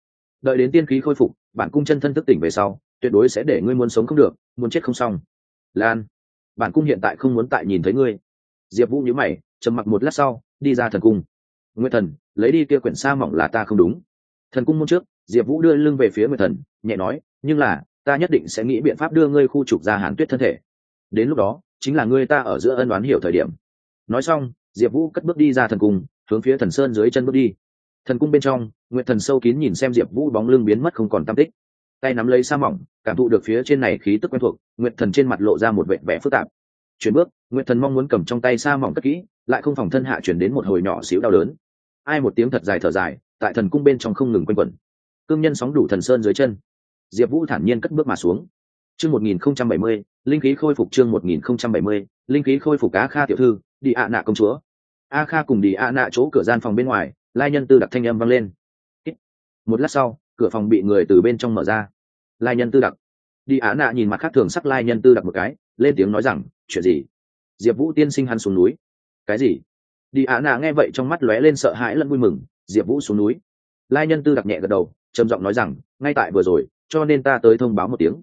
Đợi đến tiên khí khôi phục, bản cung chân thân thức tỉnh về sau, tuyệt đối sẽ để ngươi muốn sống không được, muốn chết không xong. Lan, bản cung hiện tại không muốn tại nhìn thấy ngươi. Diệp vũ nhớ mày, trầm mặc một lát sau, đi ra thần cung. Nguyệt thần, lấy đi kia quyển sa mỏng là ta không đúng. Thần cung môn trước, diệp vũ đưa lưng về phía nguyệt thần, nhẹ nói, nhưng là ta nhất định sẽ nghĩ biện pháp đưa ngươi khu trục ra hàn tuyết thân thể. Đến lúc đó, chính là ngươi ta ở giữa ân đoán hiểu thời điểm. Nói xong, diệp vũ cất bước đi ra thần cung, hướng phía thần sơn dưới chân bước đi. Thần cung bên trong, nguyệt thần sâu kín nhìn xem diệp vũ bóng lưng biến mất không còn tam tích. Tay nắm lấy sa mỏng, cảm thụ được phía trên này khí tức quen thuộc, nguyệt thần trên mặt lộ ra một vệ vẻ phức tạp. Chuyển bước, nguyệt thần mong muốn cầm trong tay sa mỏng cất kỹ, lại không phòng thân hạ chuyển đến một hồi nhỏ xíu đau đớn. Ai một tiếng thật dài thở dài, tại thần cung bên trong không ngừng quanh quẩn. Cương nhân sóng đủ thần sơn dưới chân diệp vũ thản nhiên cất bước mà xuống. Chương một nghìn không trăm bảy mươi, linh khí khôi phục chương một nghìn không trăm bảy mươi, linh khí khôi phục á kha tiểu thư, đi ạ nạ công chúa. A kha cùng đi ạ nạ chỗ cửa gian phòng bên ngoài, lai nhân tư đặc thanh âm vang lên. Một lát sau, cửa phòng bị người từ bên trong mở ra. Lai nhân tư đặc. Đi ạ nạ nhìn mặt khác thường sắc lai nhân tư đặt một cái, lên tiếng nói rằng, chuyện gì? Diệp vũ tiên sinh hắn xuống núi. Cái gì? Đi ạ nạ nghe vậy trong mắt lóe lên sợ hãi lẫn vui mừng. Diệp vũ xuống núi lai nhân tư đặc nhẹ gật đầu, trầm giọng nói rằng, ngay tại vừa rồi, cho nên ta tới thông báo một tiếng.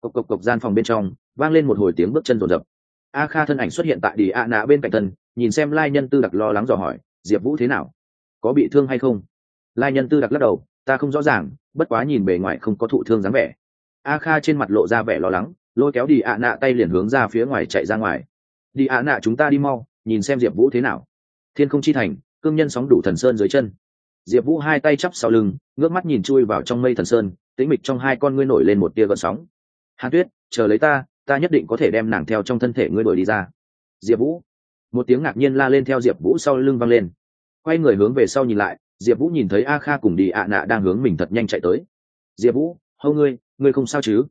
Cộc cộc cộc gian phòng bên trong, vang lên một hồi tiếng bước chân rồn rập a kha thân ảnh xuất hiện tại đi a nạ bên cạnh thân, nhìn xem lai nhân tư đặc lo lắng dò hỏi, diệp vũ thế nào? Có bị thương hay không? Lai nhân tư đặc lắc đầu, ta không rõ ràng, bất quá nhìn bề ngoài không có thụ thương dáng vẻ. A kha trên mặt lộ ra vẻ lo lắng, lôi kéo đi ạ nạ tay liền hướng ra phía ngoài chạy ra ngoài. Đi ạ nạ chúng ta đi mau, nhìn xem diệp vũ thế nào. Thiên không chi thành, cương nhân sóng đủ thần sơn dưới chân diệp vũ hai tay chắp sau lưng, ngước mắt nhìn chui vào trong mây thần sơn, tĩnh mịch trong hai con ngươi nổi lên một tia gợn sóng. Hàn tuyết, chờ lấy ta ta nhất định có thể đem nàng theo trong thân thể ngươi đổi đi ra. Diệp vũ. Một tiếng ngạc nhiên la lên theo diệp vũ sau lưng văng lên. Quay người hướng về sau nhìn lại, diệp vũ nhìn thấy a kha cùng đi ạ nạ đang hướng mình thật nhanh chạy tới. Diệp vũ hâu ngươi ngươi không sao chứ?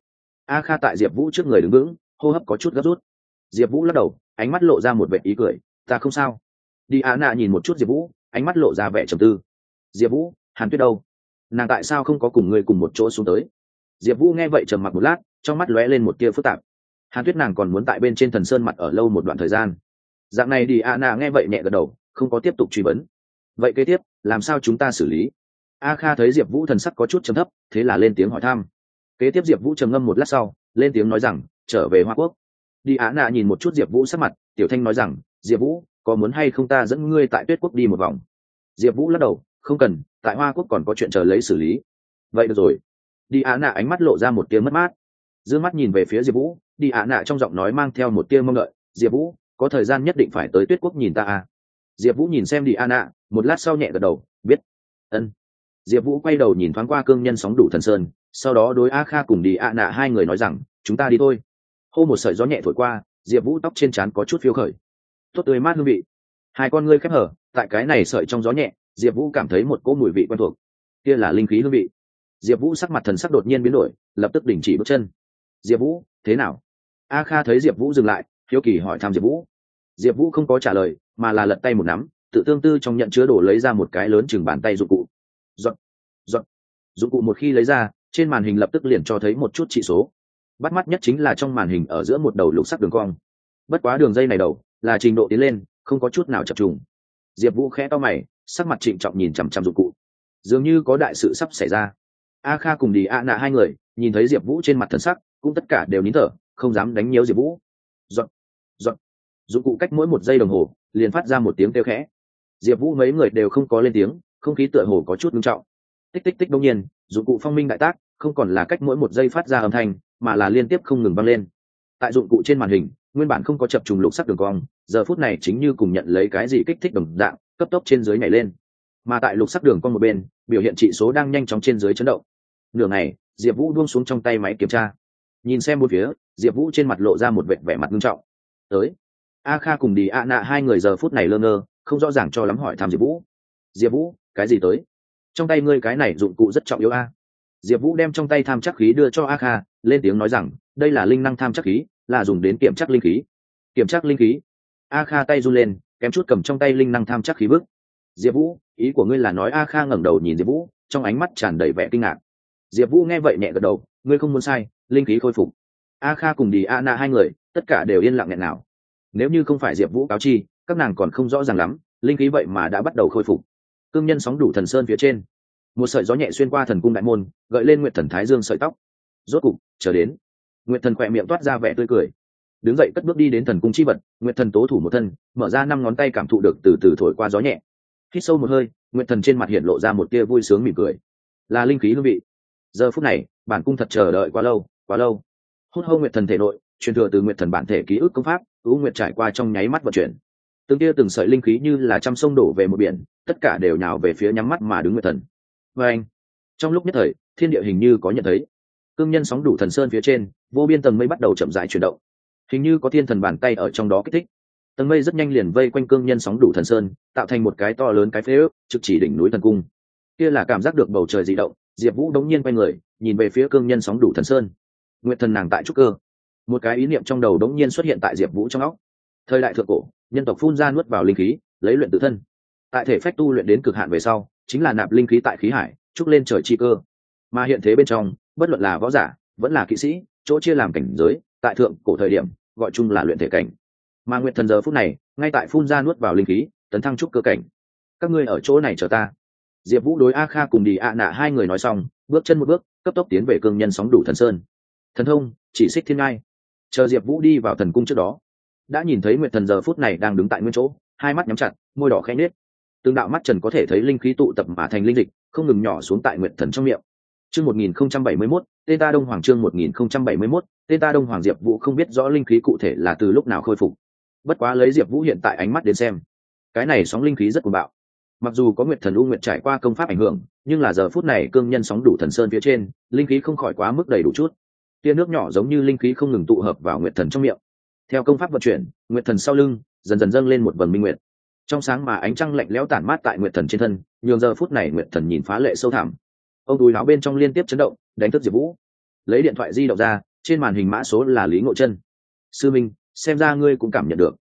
A kha tại diệp vũ trước người đứng vững, hô hấp có chút gấp rút. Diệp vũ lắc đầu, ánh mắt lộ ra một vệ ý cười. Ta không sao. Đi ạ nạ nhìn một chút diệp vũ, ánh mắt lộ ra vẻ trầm tư diệp vũ hàn tuyết đâu nàng tại sao không có cùng ngươi cùng một chỗ xuống tới diệp vũ nghe vậy trầm mặc một lát trong mắt lóe lên một tia phức tạp hàn tuyết nàng còn muốn tại bên trên thần sơn mặt ở lâu một đoạn thời gian dạng này đi a nà nghe vậy nhẹ gật đầu không có tiếp tục truy vấn vậy kế tiếp làm sao chúng ta xử lý a kha thấy diệp vũ thần sắc có chút trầm thấp thế là lên tiếng hỏi thăm kế tiếp diệp vũ trầm ngâm một lát sau lên tiếng nói rằng trở về hoa quốc đi á nạ nhìn một chút diệp vũ sắc mặt tiểu thanh nói rằng diệp vũ có muốn hay không ta dẫn ngươi tại tuyết quốc đi một vòng diệp vũ lắc đầu không cần, tại hoa quốc còn có chuyện chờ lấy xử lý. Vậy được rồi. Đi á nạ ánh mắt lộ ra một tiếng mất mát. D ư ơ n g mắt nhìn về phía diệp vũ. Đi á nạ trong giọng nói mang theo một tia mong đợi. Diệp vũ, có thời gian nhất định phải tới tuyết quốc nhìn ta à? Diệp vũ nhìn xem đi a nạ, một lát sau nhẹ gật đầu, biết. Ân. Diệp vũ quay đầu nhìn thoáng qua cương nhân sóng đủ thần sơn, sau đó đối a kha cùng đi a nạ hai người nói rằng, chúng ta đi thôi. Hô một sợi gió nhẹ thổi qua, diệp vũ tóc trên trán có chút phiêu khởi. Tốt tươi mát hương vị. Hai con ngươi khép hở, tại cái này sợi trong gió nhẹ diệp vũ cảm thấy một cỗ mùi vị quen thuộc. Kia là linh khí hương vị. Diệp vũ sắc mặt thần sắc đột nhiên biến đổi, lập tức đình chỉ bước chân. Diệp vũ, thế nào? A kha thấy diệp vũ dừng lại, hiếu kỳ hỏi thăm diệp vũ. Diệp vũ không có trả lời, mà là lật tay một nắm, tự tương tư trong nhận chứa đổ lấy ra một cái lớn chừng bàn tay dụng cụ. Dọn dọn dụng cụ một khi lấy ra, trên màn hình lập tức liền cho thấy một chút trị số. Bắt mắt nhất chính là trong màn hình ở giữa một đầu lục sắc đường cong. Bất quá đường dây này đầu, là trình độ tiến lên, không có chút nào chập trùng. Diệp vũ khẽ to mày sắc mặt trịnh trọng nhìn chằm chằm dụng cụ. Dường như có đại sự sắp xảy ra. A kha cùng đi a nạ hai người, nhìn thấy diệp vũ trên mặt thần sắc, cũng tất cả đều nín thở, không dám đánh nhiều diệp vũ. Dọn dọn dụng cụ cách mỗi một giây đồng hồ, liền phát ra một tiếng kêu khẽ. Diệp vũ mấy người đều không có lên tiếng, không khí tựa hồ có chút nghiêm trọng. Tích tích tích đông nhiên, dụng cụ phong minh đại tác, không còn là cách mỗi một giây phát ra âm thanh, mà là liên tiếp không ngừng vang lên. Tại dụng cụ trên màn hình, nguyên bản không có chập trùng lục sắc đường cong, giờ phút này chính như cùng nhận lấy cái gì kích thích đồng dạng cấp tốc trên dưới nhảy lên. Mà tại lục sắc đường con một bên, biểu hiện trị số đang nhanh chóng trên dưới chấn động. Nửa ngày, diệp vũ buông xuống trong tay máy kiểm tra. Nhìn xem một phía, diệp vũ trên mặt lộ ra một vẻ vẻ mặt nghiêm trọng. Tới. A kha cùng đi a nạ hai người giờ phút này lơ ngơ, không rõ ràng cho lắm hỏi thăm diệp vũ. Diệp vũ, cái gì tới? Trong tay ngươi cái này dụng cụ rất trọng yếu a. Diệp vũ đem trong tay tham chắc khí đưa cho a kha, lên tiếng nói rằng, đây là linh năng tham chắc khí, là dùng đến kiểm chắc linh khí. Kiểm tra linh khí. A kha tay run lên kém chút cầm trong tay linh năng tham chắc khí bước diệp vũ, ý của ngươi là nói a kha ngẩng đầu nhìn diệp vũ, trong ánh mắt tràn đầy vẻ kinh ngạc. Diệp vũ nghe vậy nhẹ gật đầu, ngươi không muốn sai, linh khí khôi phục. A kha cùng đi a na hai người, tất cả đều yên lặng nghẹn nào nếu như không phải diệp vũ cáo chi, các nàng còn không rõ ràng lắm, linh khí vậy mà đã bắt đầu khôi phục. Cương nhân sóng đủ thần sơn phía trên. Một sợi gió nhẹ xuyên qua thần cung đại môn, gợi lên nguyện thần thái dương sợi tóc. Rốt cục, chờ đến. Nguyện thần khỏe miệng toát ra vẻ tươi cười đứng dậy cất bước đi đến thần cung chi vật nguyện thần tố thủ một thân, mở ra năm ngón tay cảm thụ được từ từ thổi qua gió nhẹ. Hít sâu một hơi nguyện thần trên mặt hiện lộ ra một tia vui sướng mỉm cười. Là linh khí hương vị. Giờ phút này, bản cung thật chờ đợi quá lâu quá lâu. Hút hâu nguyện thần thể nội, truyền thừa từ nguyện thần bản thể ký ức công pháp ưu nguyện trải qua trong nháy mắt vận chuyển. Từng tia từng sợi linh khí như là trăm sông đổ về một biển, tất cả đều nhào về phía nhắm mắt mà đứng nguyện thần. Và anh, trong lúc nhất thời, thiên địa hình như có nhận thấy. Cương nhân sóng đủ thần sơn phía trên, vô biên tầng mây bắt đầu chậm rãi chuyển động hình như có thiên thần bàn tay ở trong đó kích thích. Tầng mây rất nhanh liền vây quanh cương nhân sóng đủ thần sơn, tạo thành một cái to lớn cái phế ước, trực chỉ đỉnh núi thần cung. Kia là cảm giác được bầu trời dị động, diệp vũ đống nhiên quay người, nhìn về phía cương nhân sóng đủ thần sơn. Nguyện thần nàng tại trúc cơ. Một cái ý niệm trong đầu đống nhiên xuất hiện tại diệp vũ trong óc. Thời đại thượng cổ, nhân tộc phun ra nuốt vào linh khí, lấy luyện tự thân. Tại thể phách tu luyện đến cực hạn về sau, chính là nạp linh khí tại khí hải, trúc lên trời chi cơ. Mà hiện thế bên trong, bất luận là võ giả, vẫn là kỵ sĩ, chỗ chia làm cảnh giới, tại thượng cổ thời điểm gọi chung là luyện thể cảnh. Mà nguyệt thần giờ phút này, ngay tại phun ra nuốt vào linh khí, tấn thăng trúc cơ cảnh. Các ngươi ở chỗ này chờ ta. Diệp vũ đối a kha cùng đi ạ nạ hai người nói xong, bước chân một bước, cấp tốc tiến về cương nhân sóng đủ thần sơn. Thần thông, chỉ xích thiên ngai. Chờ diệp vũ đi vào thần cung trước đó, đã nhìn thấy nguyệt thần giờ phút này đang đứng tại nguyên chỗ, hai mắt nhắm chặt, môi đỏ khẽ nết tương đạo mắt trần có thể thấy linh khí tụ tập mà thành linh dịch, không ngừng nhỏ xuống tại nguyệt thần trong miệng. Chương một nghìn không trăm bảy mươi mốt, tên ta đông hoàng trương một nghìn không trăm bảy mươi mốt tên ta đông hoàng diệp vũ không biết rõ linh khí cụ thể là từ lúc nào khôi phục. Bất quá lấy diệp vũ hiện tại ánh mắt đến xem, cái này sóng linh khí rất cuồng bạo. Mặc dù có nguyệt thần u nguyệt trải qua công pháp ảnh hưởng, nhưng là giờ phút này cương nhân sóng đủ thần sơn phía trên, linh khí không khỏi quá mức đầy đủ chút. Tia nước nhỏ giống như linh khí không ngừng tụ hợp vào nguyệt thần trong miệng. Theo công pháp vận chuyển, nguyệt thần sau lưng dần dần dâng lên một vần minh nguyệt. Trong sáng mà ánh trăng lạnh lẽo tản mát tại nguyệt thần trên thân, nhường giờ phút này nguyệt thần nhìn phá lệ sâu thẳm. Ông túi áo bên trong liên tiếp chấn động, đánh thức diệp vũ. Lấy điện thoại di động ra trên màn hình mã số là lý ngộ chân sư minh, xem ra ngươi cũng cảm nhận được.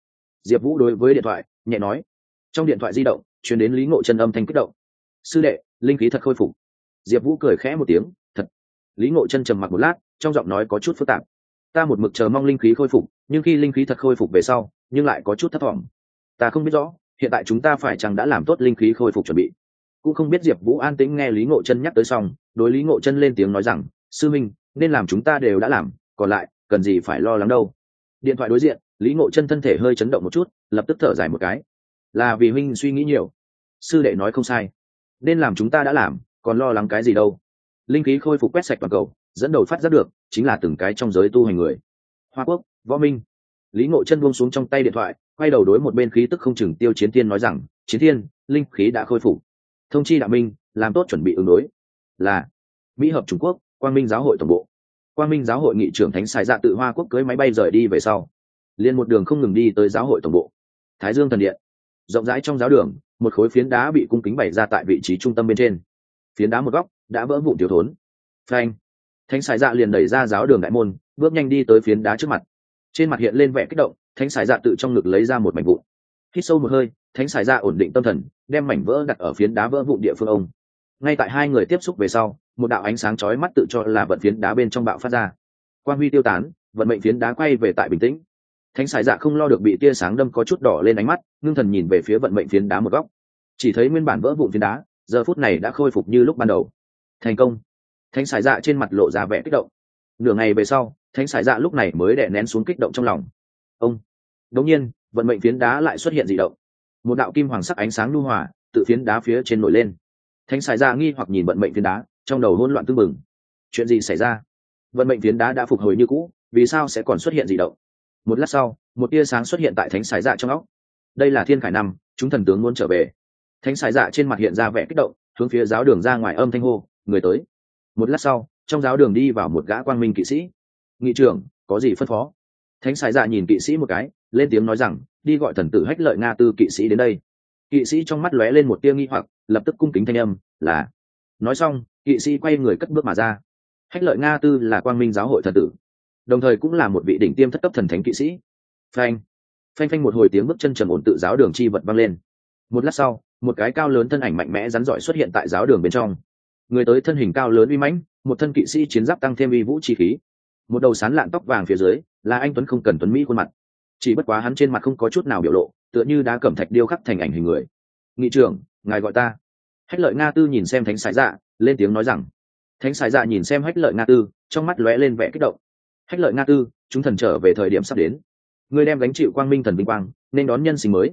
Diệp vũ đối với điện thoại, nhẹ nói. Trong điện thoại di động chuyển đến lý ngộ chân âm thanh kích động. Sư đệ, linh khí thật khôi phục. Diệp vũ cười khẽ một tiếng, thật. Lý ngộ chân trầm mặc một lát, trong giọng nói có chút phức tạp. Ta một mực chờ mong linh khí khôi phục, nhưng khi linh khí thật khôi phục về sau, nhưng lại có chút thất vọng. Ta không biết rõ, hiện tại chúng ta phải chăng đã làm tốt linh khí khôi phục chuẩn bị? Cũng không biết diệp vũ an tĩnh nghe lý ngộ chân nhắc tới xong, đối lý ngộ chân lên tiếng nói rằng, sư minh nên làm chúng ta đều đã làm, còn lại, cần gì phải lo lắng đâu. Điện thoại đối diện, lý ngộ chân thân thể hơi chấn động một chút, lập tức thở dài một cái. Là vì huynh suy nghĩ nhiều. Sư đệ nói không sai. Nên làm chúng ta đã làm, còn lo lắng cái gì đâu. Linh khí khôi phục quét sạch toàn cầu, dẫn đầu phát giác được, chính là từng cái trong giới tu hành người. Hoa quốc, võ minh. Lý ngộ chân buông xuống trong tay điện thoại, quay đầu đối một bên khí tức không chừng tiêu chiến thiên nói rằng, chiến thiên, linh khí đã khôi phục. Thông chi đạo minh, làm tốt chuẩn bị ứng đối. Là, mỹ hợp trung quốc, quang minh giáo hội tổng bộ quang minh giáo hội nghị trưởng thánh xài dạ tự hoa quốc cưới máy bay rời đi về sau, liền một đường không ngừng đi tới giáo hội tổng bộ. Thái dương thần điện, rộng rãi trong giáo đường, một khối phiến đá bị cung kính bày ra tại vị trí trung tâm bên trên. Phiến đá một góc đã vỡ vụn thiếu thốn. Phanh! Thánh xài dạ liền đẩy ra giáo đường đại môn, bước nhanh đi tới phiến đá trước mặt. Trên mặt hiện lên vẻ kích động, thánh xài dạ tự trong ngực lấy ra một mảnh vụn. Hít sâu một hơi, thánh xài dạ ổn định tâm thần, đem mảnh vỡ đặt ở phiến đá vỡ vụn địa phương ông. Ngay tại hai người tiếp xúc về sau một đạo ánh sáng chói mắt tự cho là vận phiến đá bên trong bạo phát ra. Quan huy tiêu tán, vận mệnh phiến đá quay về tại bình tĩnh. Thánh sải dạ không lo được bị tia sáng đâm có chút đỏ lên ánh mắt, ngưng thần nhìn về phía vận mệnh phiến đá một góc. Chỉ thấy nguyên bản vỡ vụn phiến đá, giờ phút này đã khôi phục như lúc ban đầu. Thành công. Thánh sải dạ trên mặt lộ ra vẻ kích động. Nửa ngày về sau, thánh sải dạ lúc này mới đè nén xuống kích động trong lòng. Ông. Đống nhiên, vận mệnh phiến đá lại xuất hiện dị động. Một đạo kim hoàng sắc ánh sáng lưu hòa tự phiến đá phía trên nổi lên. Thánh sải dạ nghi hoặc nhìn vận mệnh phiến đá trong đầu hỗn loạn tương mừng chuyện gì xảy ra? Vận mệnh phiến đá đã phục hồi như cũ, vì sao sẽ còn xuất hiện dị động? Một lát sau, một tia sáng xuất hiện tại thánh sái dạ trong óc. Đây là thiên khải năm, chúng thần tướng muốn trở về. Thánh sái dạ trên mặt hiện ra vẻ kích động, hướng phía giáo đường ra ngoài âm thanh hô, người tới. Một lát sau, trong giáo đường đi vào một gã quang minh kỵ sĩ. Nghị trưởng, có gì phân phó? Thánh sải dạ nhìn kỵ sĩ một cái, lên tiếng nói rằng, đi gọi thần tử hách lợi nga tư kỵ sĩ đến đây. Kỵ sĩ trong mắt lóe lên một tia nghi hoặc, lập tức cung kính thanh âm, là, nói xong kỵ sĩ quay người cất bước mà ra. Hách lợi nga tư là quang minh giáo hội thần tử, đồng thời cũng là một vị đỉnh tiêm thất cấp thần thánh kỵ sĩ. Phanh phanh phanh một hồi tiếng bước chân trầm ổn tự giáo đường chi vật vang lên. Một lát sau, một cái cao lớn thân ảnh mạnh mẽ rắn giỏi xuất hiện tại giáo đường bên trong. Người tới thân hình cao lớn uy mãnh, một thân kỵ sĩ chiến giáp tăng thêm uy vũ chi khí. Một đầu sán lạn tóc vàng phía dưới, là anh tuấn không cần tuấn mỹ khuôn mặt. Chỉ bất quá hắn trên mặt không có chút nào biểu lộ, tựa như đã cẩm thạch điêu khắc thành ảnh hình người. Nghị trưởng, ngài gọi ta. Hách lợi nga tư nhìn xem thánh sái dạ lên tiếng nói rằng, thánh sái dạ nhìn xem hách lợi nga tư, trong mắt lóe lên vẻ kích động. Hách lợi nga tư, chúng thần trở về thời điểm sắp đến. Ngươi đem gánh chịu quang minh thần vinh quang, nên đón nhân sinh mới.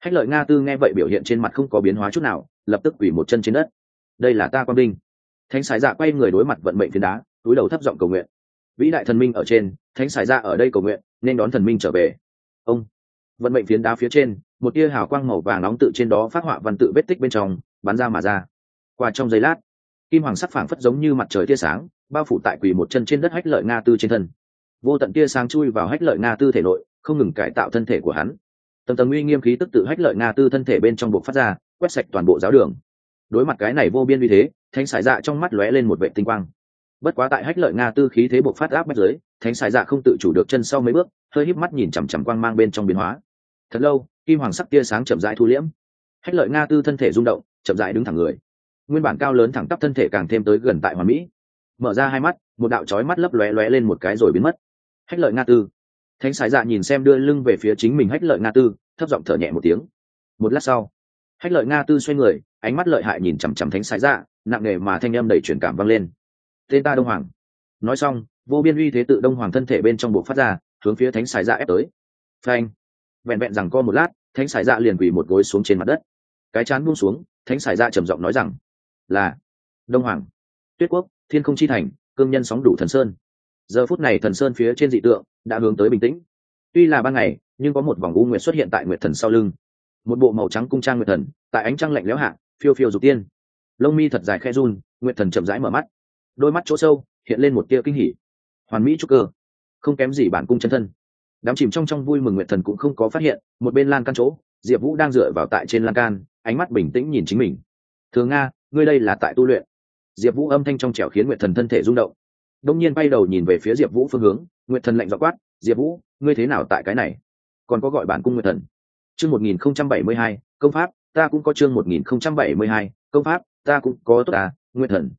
Hách lợi nga tư nghe vậy biểu hiện trên mặt không có biến hóa chút nào, lập tức quỳ một chân trên đất. Đây là ta quang minh. Thánh xài dạ quay người đối mặt vận mệnh phiến đá, túi đầu thấp giọng cầu nguyện. Vĩ đại thần minh ở trên, thánh xài dạ ở đây cầu nguyện, nên đón thần minh trở về. Ông, vận mệnh phiến đá phía trên, một tia hào quang màu vàng nóng tự trên đó phát họa văn tự vết tích bên trong, bắn ra mà ra. Qua trong giây lát kim hoàng sắc phảng phất giống như mặt trời tia sáng, bao phủ tại quỳ một chân trên đất hách lợi nga tư trên thân. Vô tận tia sáng chui vào hách lợi nga tư thể nội, không ngừng cải tạo thân thể của hắn. Tầng tầng uy nghiêm khí tức tự hách lợi nga tư thân thể bên trong buộc phát ra, quét sạch toàn bộ giáo đường. Đối mặt cái này vô biên uy thế, thánh sải dạ trong mắt lóe lên một vệ tinh quang. Bất quá tại hách lợi nga tư khí thế buộc phát áp bách giới thánh sải dạ không tự chủ được chân sau mấy bước, hơi híp mắt nhìn chằm chằm quang mang bên trong biến hóa. Thật lâu, kim hoàng sắc tia sáng chậm rãi thu liễm. Hách lợi nga tư thân thể rung động, chậm rãi đứng thẳng người nguyên bản cao lớn thẳng tắp thân thể càng thêm tới gần tại hoàn mỹ. Mở ra hai mắt, một đạo trói mắt lấp lóe lóe lên một cái rồi biến mất. Hách lợi nga tư. Thánh sái dạ nhìn xem đưa lưng về phía chính mình hách lợi nga tư, thấp giọng thở nhẹ một tiếng. Một lát sau, hách lợi nga tư xoay người, ánh mắt lợi hại nhìn chằm chằm thánh sái dạ nặng nề mà thanh âm đầy truyền cảm vang lên. Tên ta đông hoàng. Nói xong, vô biên uy thế tự đông hoàng thân thể bên trong buộc phát ra, hướng phía thánh sái dạ ép tới. Phanh. Vẹn vẹn rằng co một lát, thánh sải dạ liền quỳ một gối xuống trên mặt đất. Cái chán buông xuống, thánh sải dạ trầm giọng nói rằng là đông hoàng, tuyết quốc, thiên không chi thành, cương nhân sóng đủ thần sơn. Giờ phút này thần sơn phía trên dị tượng đã hướng tới bình tĩnh. Tuy là ban ngày, nhưng có một vòng u nguyệt xuất hiện tại nguyệt thần sau lưng. Một bộ màu trắng cung trang nguyệt thần, tại ánh trăng lạnh lẽo hạ, phiêu phiêu dục tiên. Lông mi thật dài khe run, nguyệt thần chậm rãi mở mắt. Đôi mắt chỗ sâu, hiện lên một tia kinh hỉ. Hoàn mỹ trúc cơ, không kém gì bản cung chân thân. Đám chìm trong trong vui mừng nguyệt thần cũng không có phát hiện, một bên lan căn chỗ, diệp vũ đang dựa vào tại trên lan can, ánh mắt bình tĩnh nhìn chính mình. Thường nga ngươi đây là tại tu luyện. Diệp vũ âm thanh trong trẻo khiến nguyệt thần thân thể rung động. Đông nhiên bay đầu nhìn về phía diệp vũ phương hướng, nguyệt thần lạnh dọ quát, diệp vũ, ngươi thế nào tại cái này? Còn có gọi bản cung nguyệt thần. Chương một nghìn không trăm bảy mươi hai, công pháp, ta cũng có chương một nghìn không trăm bảy mươi hai, công pháp, ta cũng có tốt à nguyệt thần.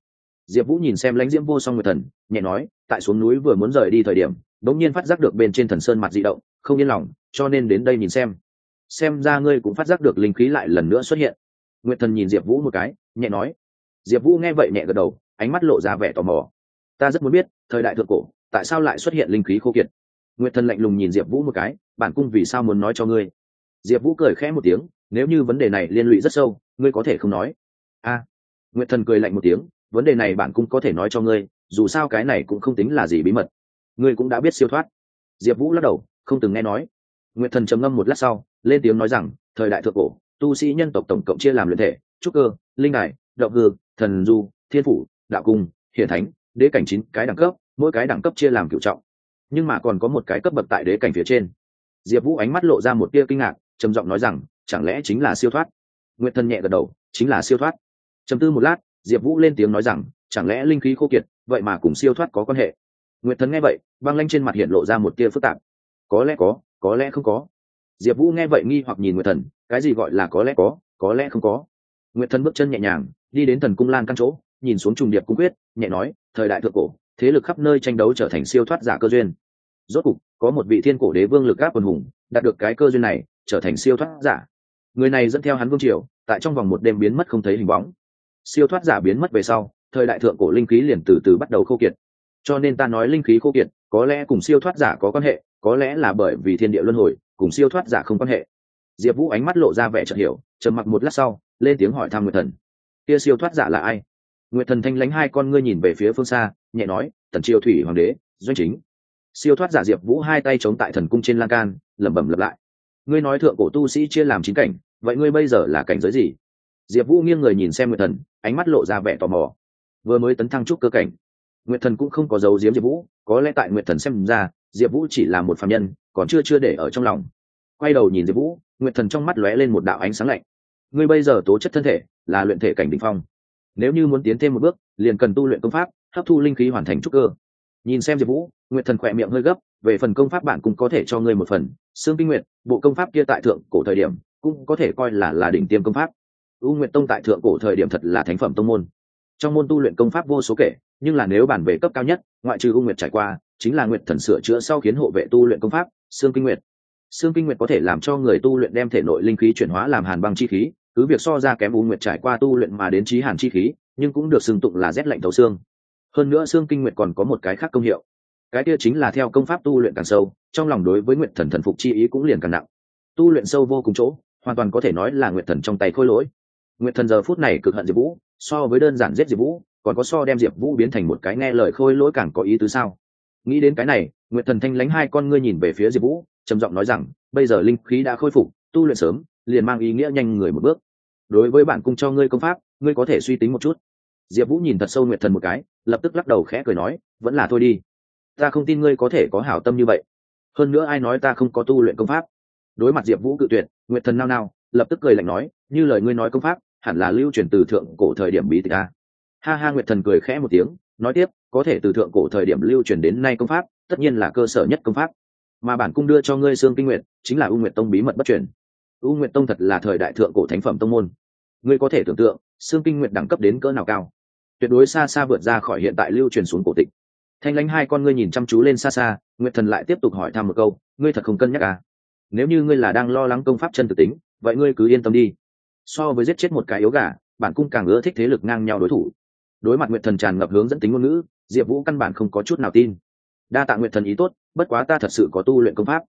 Diệp vũ nhìn xem lãnh diễm vô song nguyệt thần, nhẹ nói, tại xuống núi vừa muốn rời đi thời điểm, đống nhiên phát giác được bên trên thần sơn mặt dị động, không yên lòng, cho nên đến đây nhìn xem. Xem ra ngươi cũng phát giác được linh khí lại lần nữa xuất hiện nguyệt thần nhìn diệp vũ một cái, nhẹ nói. Diệp vũ nghe vậy nhẹ gật đầu, ánh mắt lộ ra vẻ tò mò. Ta rất muốn biết, thời đại thượng cổ, tại sao lại xuất hiện linh khí khô kiệt? Nguyệt thần lạnh lùng nhìn diệp vũ một cái, bản cung vì sao muốn nói cho ngươi? Diệp vũ cười khẽ một tiếng, nếu như vấn đề này liên lụy rất sâu, ngươi có thể không nói. A. Nguyệt thần cười lạnh một tiếng, vấn đề này bản cung có thể nói cho ngươi, dù sao cái này cũng không tính là gì bí mật. Ngươi cũng đã biết siêu thoát. Diệp vũ lắc đầu, không từng nghe nói. Nguyệt thần trầm ngâm một lát sau, lên tiếng nói rằng, thời đại thượng cổ tu sĩ nhân tộc tổng cộng chia làm luyện thể, trúc cơ, linh đài, động hư, thần du, thiên phủ, đạo cung, hiển thánh, đế cảnh chín cái đẳng cấp, mỗi cái đẳng cấp chia làm cựu trọng. Nhưng mà còn có một cái cấp bậc tại đế cảnh phía trên. Diệp vũ ánh mắt lộ ra một tia kinh ngạc, trầm giọng nói rằng, chẳng lẽ chính là siêu thoát? Nguyện thần nhẹ gật đầu, chính là siêu thoát. Trầm tư một lát, diệp vũ lên tiếng nói rằng, chẳng lẽ linh khí khô kiệt, vậy mà cùng siêu thoát có quan hệ? Nguyện thần nghe vậy, băng lanh trên mặt hiện lộ ra một tia phức tạp. Có lẽ có có lẽ không có diệp vũ nghe vậy nghi hoặc nhìn nguyệt thần, cái gì gọi là có lẽ có có lẽ không có. Nguyệt thần bước chân nhẹ nhàng, đi đến thần cung lan căn chỗ, nhìn xuống trùng điệp cung quyết, nhẹ nói, thời đại thượng cổ, thế lực khắp nơi tranh đấu trở thành siêu thoát giả cơ duyên. Rốt cục, có một vị thiên cổ đế vương lực gáp quần hùng, đạt được cái cơ duyên này, trở thành siêu thoát giả. Người này dẫn theo hắn vương triều, tại trong vòng một đêm biến mất không thấy hình bóng. Siêu thoát giả biến mất về sau, thời đại thượng cổ linh khí liền từ từ bắt đầu khô kiệt. Cho nên ta nói linh khí khô kiệt, có lẽ cùng siêu thoát giả có quan hệ, có lẽ là bởi vì thiên địa luân hồi cùng siêu thoát giả không quan hệ. Diệp vũ ánh mắt lộ ra vẻ chợt hiểu, trầm mặc một lát sau, lên tiếng hỏi thăm nguyệt thần. Kia siêu thoát giả là ai? Nguyệt thần thanh lánh hai con ngươi nhìn về phía phương xa, nhẹ nói, tần triều thủy hoàng đế, doanh chính. Siêu thoát giả diệp vũ hai tay chống tại thần cung trên lan can, lẩm bẩm lặp lại, ngươi nói thượng cổ tu sĩ chia làm chín cảnh, vậy ngươi bây giờ là cảnh giới gì? Diệp vũ nghiêng người nhìn xem nguyệt thần, ánh mắt lộ ra vẻ tò mò. Vừa mới tấn thăng trúc cơ cảnh, nguyệt thần cũng không có dấu diếm diệp vũ, có lẽ tại nguyệt thần xem ra, diệp vũ chỉ là một phạm nhân còn chưa chưa để ở trong lòng. Quay đầu nhìn diệp vũ, nguyệt thần trong mắt lóe lên một đạo ánh sáng lạnh. Ngươi bây giờ tố chất thân thể, là luyện thể cảnh đ ỉ n h phong. Nếu như muốn tiến thêm một bước, liền cần tu luyện công pháp, hấp thu linh khí hoàn thành trúc cơ. Nhìn xem diệp vũ, nguyệt thần khỏe miệng hơi gấp, về phần công pháp bạn cũng có thể cho ngươi một phần. Xương kinh nguyệt, bộ công pháp kia tại thượng cổ thời điểm, cũng có thể coi là là đỉnh tiêm công pháp. U nguyện tông tại thượng cổ thời điểm thật là thánh phẩm tông môn. Trong môn tu luyện công pháp vô số kể, nhưng là nếu bản về cấp cao nhất, ngoại trừ u nguyệt trải qua, chính là nguyệt thần sửa chữa sau khiến hộ vệ tu luyện công pháp xương kinh nguyệt. Xương kinh nguyệt có thể làm cho người tu luyện đem thể nội linh khí chuyển hóa làm hàn băng chi khí, cứ việc so ra kém u nguyệt trải qua tu luyện mà đến trí hàn chi khí, nhưng cũng được xưng tụng là rét lạnh thấu xương. Hơn nữa xương kinh nguyệt còn có một cái khác công hiệu. Cái kia chính là theo công pháp tu luyện càng sâu, trong lòng đối với nguyệt thần thần phục chi ý cũng liền càng nặng. Tu luyện sâu vô cùng chỗ, hoàn toàn có thể nói là nguyệt thần trong tay khôi lỗi. Nguyệt thần giờ phút này cực hận diệp vũ, so với đơn giản giết diệp vũ, còn có so đem diệp vũ biến thành một cái nghe lời khôi lỗi càng có ý tứ sao? Nghĩ đến cái này nguyệt thần thanh lánh hai con ngươi nhìn về phía diệp vũ, trầm giọng nói rằng, bây giờ linh khí đã khôi phục, tu luyện sớm, liền mang ý nghĩa nhanh người một bước. Đối với bản cung cho ngươi công pháp, ngươi có thể suy tính một chút. Diệp vũ nhìn thật sâu nguyệt thần một cái, lập tức lắc đầu khẽ cười nói, vẫn là thôi đi. Ta không tin ngươi có thể có hảo tâm như vậy. Hơn nữa ai nói ta không có tu luyện công pháp? Đối mặt diệp vũ cự tuyệt, nguyệt thần nao nao, lập tức cười lạnh nói, như lời ngươi nói công pháp, hẳn là lưu truyền từ thượng cổ thời điểm bí tịch a. Ha ha, nguyệt thần cười khẽ một tiếng nói tiếp, có thể từ thượng cổ thời điểm lưu truyền đến nay công pháp, tất nhiên là cơ sở nhất công pháp. Mà bản cung đưa cho ngươi xương kinh nguyện chính là u nguyện tông bí mật bất truyền. U nguyện tông thật là thời đại thượng cổ thánh phẩm tông môn. Ngươi có thể tưởng tượng, xương kinh nguyện đẳng cấp đến cỡ nào cao. Tuyệt đối xa xa vượt ra khỏi hiện tại lưu truyền xuống cổ tịch. Thanh lãnh hai con ngươi nhìn chăm chú lên xa xa, nguyệt thần lại tiếp tục hỏi thăm một câu, ngươi thật không cân nhắc à? Nếu như ngươi là đang lo lắng công pháp chân thực tính, vậy ngươi cứ yên tâm đi. So với giết chết một cái yếu gà, bản cung càng ưa thích thế lực ngang nhau đối thủ đối mặt nguyệt thần tràn ngập hướng dẫn tính ngôn ngữ, diệp vũ căn bản không có chút nào tin. Đa tạ nguyệt thần ý tốt, bất quá ta thật sự có tu luyện công pháp.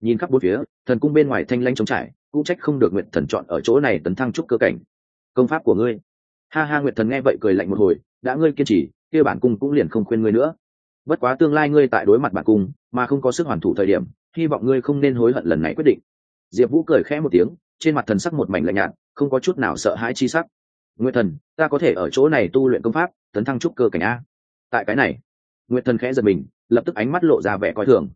Nhìn khắp bốn phía, thần cung bên ngoài thanh lanh trống trải, cũng trách không được nguyệt thần chọn ở chỗ này tấn thăng trúc cơ cảnh. Công pháp của ngươi. Ha ha nguyệt thần nghe vậy cười lạnh một hồi, đã ngươi kiên trì, kia bản cung cũng liền không khuyên ngươi nữa. Bất quá tương lai ngươi tại đối mặt bản cung, mà không có sức hoàn thủ thời điểm, hy vọng ngươi không nên hối hận lần này quyết định. Diệp vũ cười khẽ một tiếng, trên mặt thần sắc một mảnh lạnh nhạt, không có chút nào sợ hãi chi sắc nguyệt thần, ta có thể ở chỗ này tu luyện công pháp, tấn thăng trúc cơ cảnh a. Tại cái này, nguyệt thần khẽ giật mình, lập tức ánh mắt lộ ra vẻ coi thường.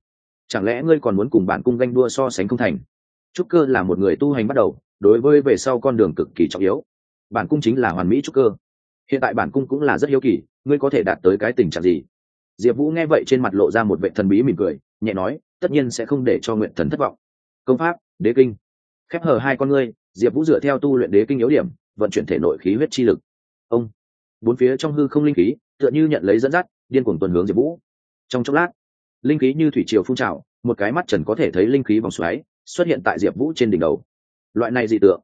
Chẳng lẽ ngươi còn muốn cùng bản cung ganh đua so sánh không thành? Trúc cơ là một người tu hành bắt đầu, đối với về sau con đường cực kỳ trọng yếu. Bản cung chính là hoàn mỹ trúc cơ. Hiện tại bản cung cũng là rất hiếu kỳ, ngươi có thể đạt tới cái tình trạng gì? Diệp vũ nghe vậy trên mặt lộ ra một vệ thần bí mỉm cười, nhẹ nói, tất nhiên sẽ không để cho nguyện thần thất vọng. Công pháp, đế kinh. Khép hờ hai con ngươi, diệp vũ dựa theo tu luyện đế kinh yếu điểm vận chuyển thể nội khí huyết chi lực. Ông, bốn phía trong hư không linh khí, tựa như nhận lấy dẫn dắt, điên cuồng tuần hướng diệp vũ. Trong chốc lát, linh khí như thủy triều phun trào, một cái mắt trần có thể thấy linh khí vòng xoáy, xuất hiện tại diệp vũ trên đỉnh đầu. Loại này dị tượng,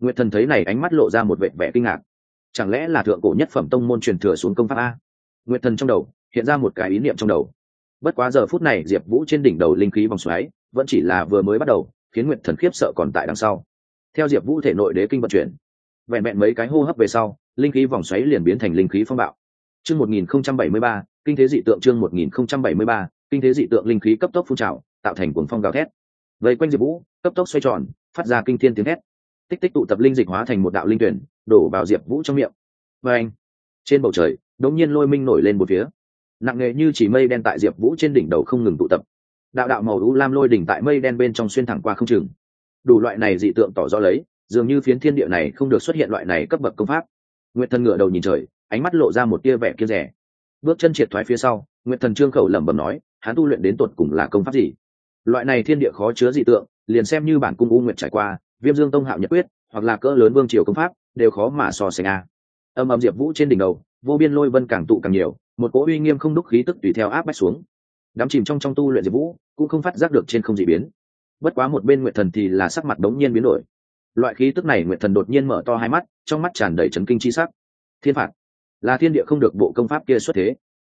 nguyệt thần thấy này ánh mắt lộ ra một vệ vẻ kinh ngạc. Chẳng lẽ là thượng cổ nhất phẩm tông môn truyền thừa xuống công pháp a? Nguyệt thần trong đầu, hiện ra một cái ý niệm trong đầu. Bất quá giờ phút này, diệp vũ trên đỉnh đầu linh khí vòng xoáy, vẫn chỉ là vừa mới bắt đầu, khiến nguyệt thần khiếp sợ còn tại đằng sau. Theo diệp vũ thể nội đế kinh vận chuyển vẹn vẹn mấy cái hô hấp về sau, linh khí vòng xoáy liền biến thành linh khí phong bạo. Chương một nghìn không trăm bảy mươi ba, kinh thế dị tượng chương một nghìn không trăm bảy mươi ba, kinh thế dị tượng linh khí cấp tốc phun trào, tạo thành cuồng phong gào thét. Vây quanh diệp vũ, cấp tốc xoay tròn, phát ra kinh thiên tiếng thét. Tích tích tụ tập linh dịch hóa thành một đạo linh tuyển, đổ vào diệp vũ trong miệng. Và anh trên bầu trời đống nhiên lôi minh nổi lên một phía. Nặng nề như chỉ mây đen tại diệp vũ trên đỉnh đầu không ngừng tụ tập. Đạo đạo màu u lam lôi đỉnh tại mây đen bên trong xuyên thẳng qua không chừng. Đủ loại này dị tượng tỏ rõ lấy dường như phiến thiên địa này không được xuất hiện loại này cấp bậc công pháp. Nguyệt thần ngựa đầu nhìn trời, ánh mắt lộ ra một tia vẻ kia rẻ. Bước chân triệt thoái phía sau, nguyệt thần trương khẩu lẩm bẩm nói, hắn tu luyện đến tột cùng là công pháp gì? Loại này thiên địa khó chứa dị tượng, liền xem như bản cung u nguyện trải qua, viêm dương tông hạo nhật quyết, hoặc là cỡ lớn vương triều công pháp, đều khó mà so sánh a. Âm âm diệp vũ trên đỉnh đầu, vô biên lôi vân càng tụ càng nhiều, một cỗ uy nghiêm không đúc khí tức tùy theo áp bách xuống. Đắm chìm trong trong tu luyện diệp vũ, cũng không phát giác được trên không dị biến. Bất quá một bên nguyệt thần thì là sắc mặt đống nhiên biến đổi loại khí tức này nguyệt thần đột nhiên mở to hai mắt, trong mắt tràn đầy trấn kinh chi sắc. Thiên phạt. Là thiên địa không được bộ công pháp kia xuất thế.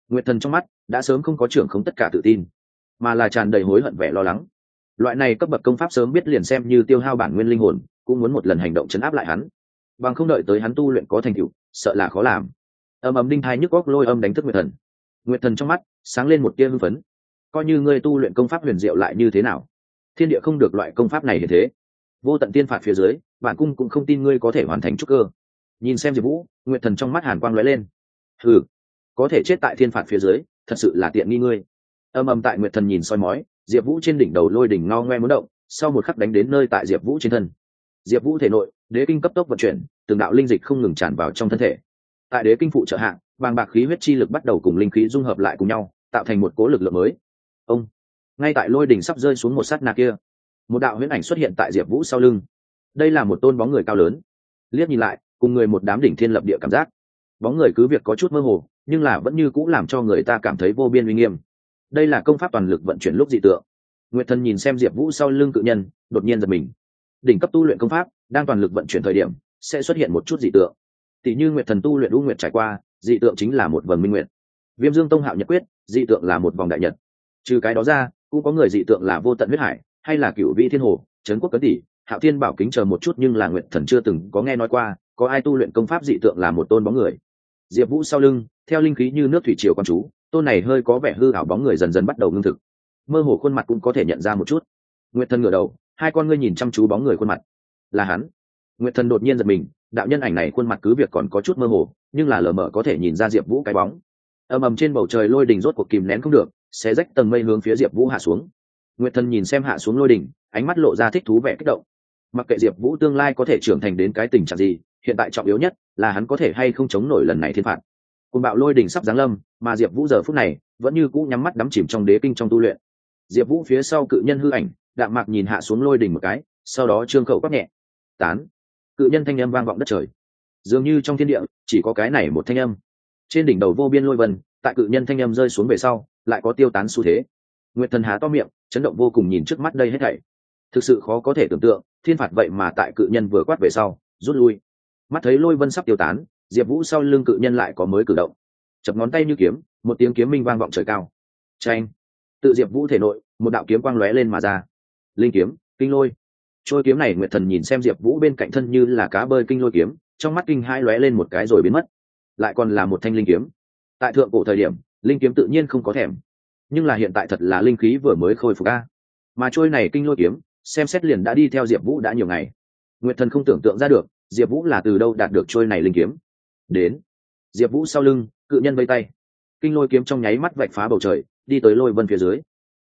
Nguyệt thần trong mắt đã sớm không có trưởng không tất cả tự tin, mà là tràn đầy hối hận vẻ lo lắng. Loại này cấp bậc công pháp sớm biết liền xem như tiêu hao bản nguyên linh hồn, cũng muốn một lần hành động chấn áp lại hắn. Bằng không đợi tới hắn tu luyện có thành tựu, sợ là khó làm. Ầm ầm đinh thai nhức góc lôi âm đánh thức nguyệt thần. Nguyệt thần trong mắt sáng lên một tia hưng phấn. Coi như ngươi tu luyện công pháp huyền diệu lại như thế nào? Thiên địa không được loại công pháp này như thế vô tận tiên phạt phía dưới, bản cung cũng không tin ngươi có thể hoàn thành trúc cơ. Nhìn xem diệp vũ, nguyệt thần trong mắt hàn quang lóe lên. Ừ có thể chết tại thiên phạt phía dưới, thật sự là tiện nghi ngươi. Âm âm tại nguyệt thần nhìn soi mói, diệp vũ trên đỉnh đầu lôi đỉnh ngao ngoe muốn động, sau một khắc đánh đến nơi tại diệp vũ trên thân. Diệp vũ thể nội, đế kinh cấp tốc vận chuyển, từng đạo linh dịch không ngừng tràn vào trong thân thể. Tại đế kinh phụ trợ hạng vàng bạc khí huyết chi lực bắt đầu cùng linh khí dung hợp lại cùng nhau, tạo thành một cố lực lượng mới. Ông, ngay tại lôi đỉnh sắp rơi xuống một sát na kia một đạo huyễn ảnh xuất hiện tại diệp vũ sau lưng. Đây là một tôn bóng người cao lớn. Liếc nhìn lại, cùng người một đám đỉnh thiên lập địa cảm giác. Bóng người cứ việc có chút mơ hồ, nhưng là vẫn như cũng làm cho người ta cảm thấy vô biên uy nghiêm. Đây là công pháp toàn lực vận chuyển lúc dị tượng. Nguyệt thần nhìn xem diệp vũ sau lưng cự nhân, đột nhiên giật mình. Đỉnh cấp tu luyện công pháp, đang toàn lực vận chuyển thời điểm, sẽ xuất hiện một chút dị tượng. Tỷ như nguyệt thần tu luyện u nguyệt trải qua, dị tượng chính là một vần minh nguyệt. Viêm dương tông hạo nhật quyết, dị tượng là một vòng đại nhật. Trừ cái đó ra, cũng có người dị tượng là vô tận huyết hải hay là cựu vị thiên hồ, trấn quốc cấn tỷ, hạo thiên bảo kính chờ một chút nhưng là nguyện thần chưa từng có nghe nói qua, có ai tu luyện công pháp dị tượng là một tôn bóng người. Diệp vũ sau lưng, theo linh khí như nước thủy triều con chú, tôn này hơi có vẻ hư ảo bóng người dần dần bắt đầu ngưng thực. Mơ hồ khuôn mặt cũng có thể nhận ra một chút. Nguyện thần ngửa đầu, hai con ngươi nhìn chăm chú bóng người khuôn mặt. Là hắn. Nguyện thần đột nhiên giật mình, đạo nhân ảnh này khuôn mặt cứ việc còn có chút mơ hồ, nhưng là lờ mờ có thể nhìn ra diệp vũ cái bóng. Ầm ầm trên bầu trời lôi đình rốt cuộc kìm nén không được, xé rách tầng mây hướng phía diệp vũ hạ xuống nguyệt thần nhìn xem hạ xuống lôi đỉnh, ánh mắt lộ ra thích thú vẻ kích động. Mặc kệ diệp vũ tương lai có thể trưởng thành đến cái tình trạng gì hiện tại trọng yếu nhất là hắn có thể hay không chống nổi lần này thiên phạt. Côn bạo lôi đỉnh sắp giáng lâm mà diệp vũ giờ phút này vẫn như cũ nhắm mắt đắm chìm trong đế kinh trong tu luyện. Diệp vũ phía sau cự nhân hư ảnh đạm mạc nhìn hạ xuống lôi đỉnh một cái sau đó trương khẩu quắc nhẹ. Tán. Cự nhân thanh âm vang vọng đất trời. Dường như trong thiên địa chỉ có cái này một thanh âm. Trên đỉnh đầu vô biên lôi vân tại cự nhân thanh âm rơi xuống về sau lại có tiêu tán xu thế. Nguyệt thần há to miệng chấn động vô cùng nhìn trước mắt đây hết thảy. Thực sự khó có thể tưởng tượng, thiên phạt vậy mà tại cự nhân vừa quát về sau, rút lui. Mắt thấy lôi vân sắp tiêu tán, diệp vũ sau lưng cự nhân lại có mới cử động. Chập ngón tay như kiếm, một tiếng kiếm minh vang vọng trời cao. Tranh tự diệp vũ thể nội, một đạo kiếm quang lóe lên mà ra. Linh kiếm, kinh lôi. Trôi kiếm này nguyệt thần nhìn xem diệp vũ bên cạnh thân như là cá bơi kinh lôi kiếm, trong mắt kinh hai lóe lên một cái rồi biến mất. Lại còn là một thanh linh kiếm. Tại thượng cổ thời điểm, linh kiếm tự nhiên không có thèm nhưng là hiện tại thật là linh khí vừa mới khôi phục a. Mà trôi này kinh lôi kiếm, xem xét liền đã đi theo diệp vũ đã nhiều ngày. Nguyệt thần không tưởng tượng ra được, diệp vũ là từ đâu đạt được trôi này linh kiếm. Đến, diệp vũ sau lưng, cự nhân vây tay. Kinh lôi kiếm trong nháy mắt vạch phá bầu trời, đi tới lôi vân phía dưới.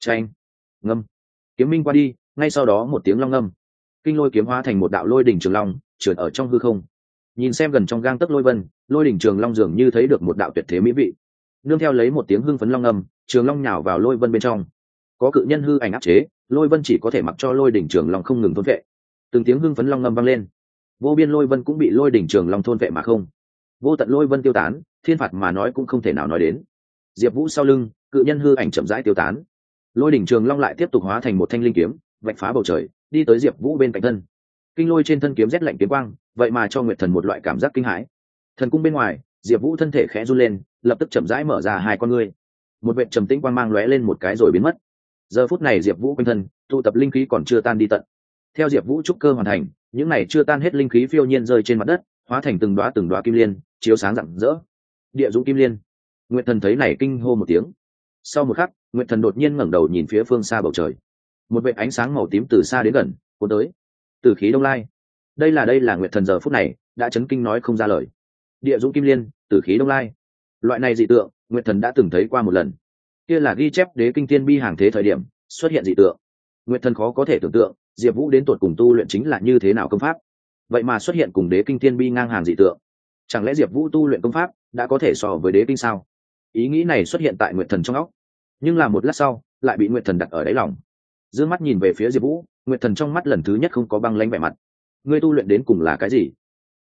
Tranh ngâm. Kiếm minh qua đi, ngay sau đó một tiếng long ngâm. Kinh lôi kiếm hóa thành một đạo lôi đỉnh trường long, trượt ở trong hư không. Nhìn xem gần trong gang tấc lôi vân, lôi đỉnh trường long dường như thấy được một đạo tuyệt thế mỹ vị. Nương theo lấy một tiếng hưng phấn long ngâm trường long nhào vào lôi vân bên trong. Có cự nhân hư ảnh áp chế, lôi vân chỉ có thể mặc cho lôi đỉnh trường long không ngừng thôn vệ. Từng tiếng hưng phấn long ngâm vang lên. Vô biên lôi vân cũng bị lôi đỉnh trường long thôn vệ mà không. Vô tận lôi vân tiêu tán, thiên phạt mà nói cũng không thể nào nói đến. Diệp vũ sau lưng, cự nhân hư ảnh chậm rãi tiêu tán. Lôi đỉnh trường long lại tiếp tục hóa thành một thanh linh kiếm, vạch phá bầu trời, đi tới diệp vũ bên cạnh thân. Kinh lôi trên thân kiếm rét lạnh kiếm quang, vậy mà cho nguyệt thần một loại cảm giác kinh hãi. Thần cung bên ngoài, diệp vũ thân thể khẽ run lên, lập tức chậm rãi mở ra hai con ngươi một vệ trầm tĩnh quang mang lóe lên một cái rồi biến mất. Giờ phút này diệp vũ quanh thân, tụ tập linh khí còn chưa tan đi tận. Theo diệp vũ trúc cơ hoàn thành, những này chưa tan hết linh khí phiêu nhiên rơi trên mặt đất, hóa thành từng đoá từng đoá kim liên, chiếu sáng rạng rỡ. Địa dũng kim liên. Nguyệt thần thấy này kinh hô một tiếng. Sau một khắc, nguyệt thần đột nhiên ngẩng đầu nhìn phía phương xa bầu trời. Một vệ ánh sáng màu tím từ xa đến gần, cuốn tới. Từ khí đông lai. Đây là đây là nguyệt thần giờ phút này đã chấn kinh nói không ra lời. Địa dũng kim liên, từ khí đông lai loại này dị tượng, nguyệt thần đã từng thấy qua một lần. Kia là ghi chép đế kinh tiên bi hàng thế thời điểm, xuất hiện dị tượng. Nguyệt thần khó có thể tưởng tượng, diệp vũ đến tột cùng tu luyện chính là như thế nào công pháp. Vậy mà xuất hiện cùng đế kinh tiên bi ngang hàng dị tượng. Chẳng lẽ diệp vũ tu luyện công pháp đã có thể so với đế kinh sao? Ý nghĩ này xuất hiện tại nguyệt thần trong óc. Nhưng là một lát sau, lại bị nguyệt thần đặt ở đáy lòng. D ư ơ n g mắt nhìn về phía diệp vũ, nguyệt thần trong mắt lần thứ nhất không có băng lanh vẻ mặt. Ngươi tu luyện đến cùng là cái gì?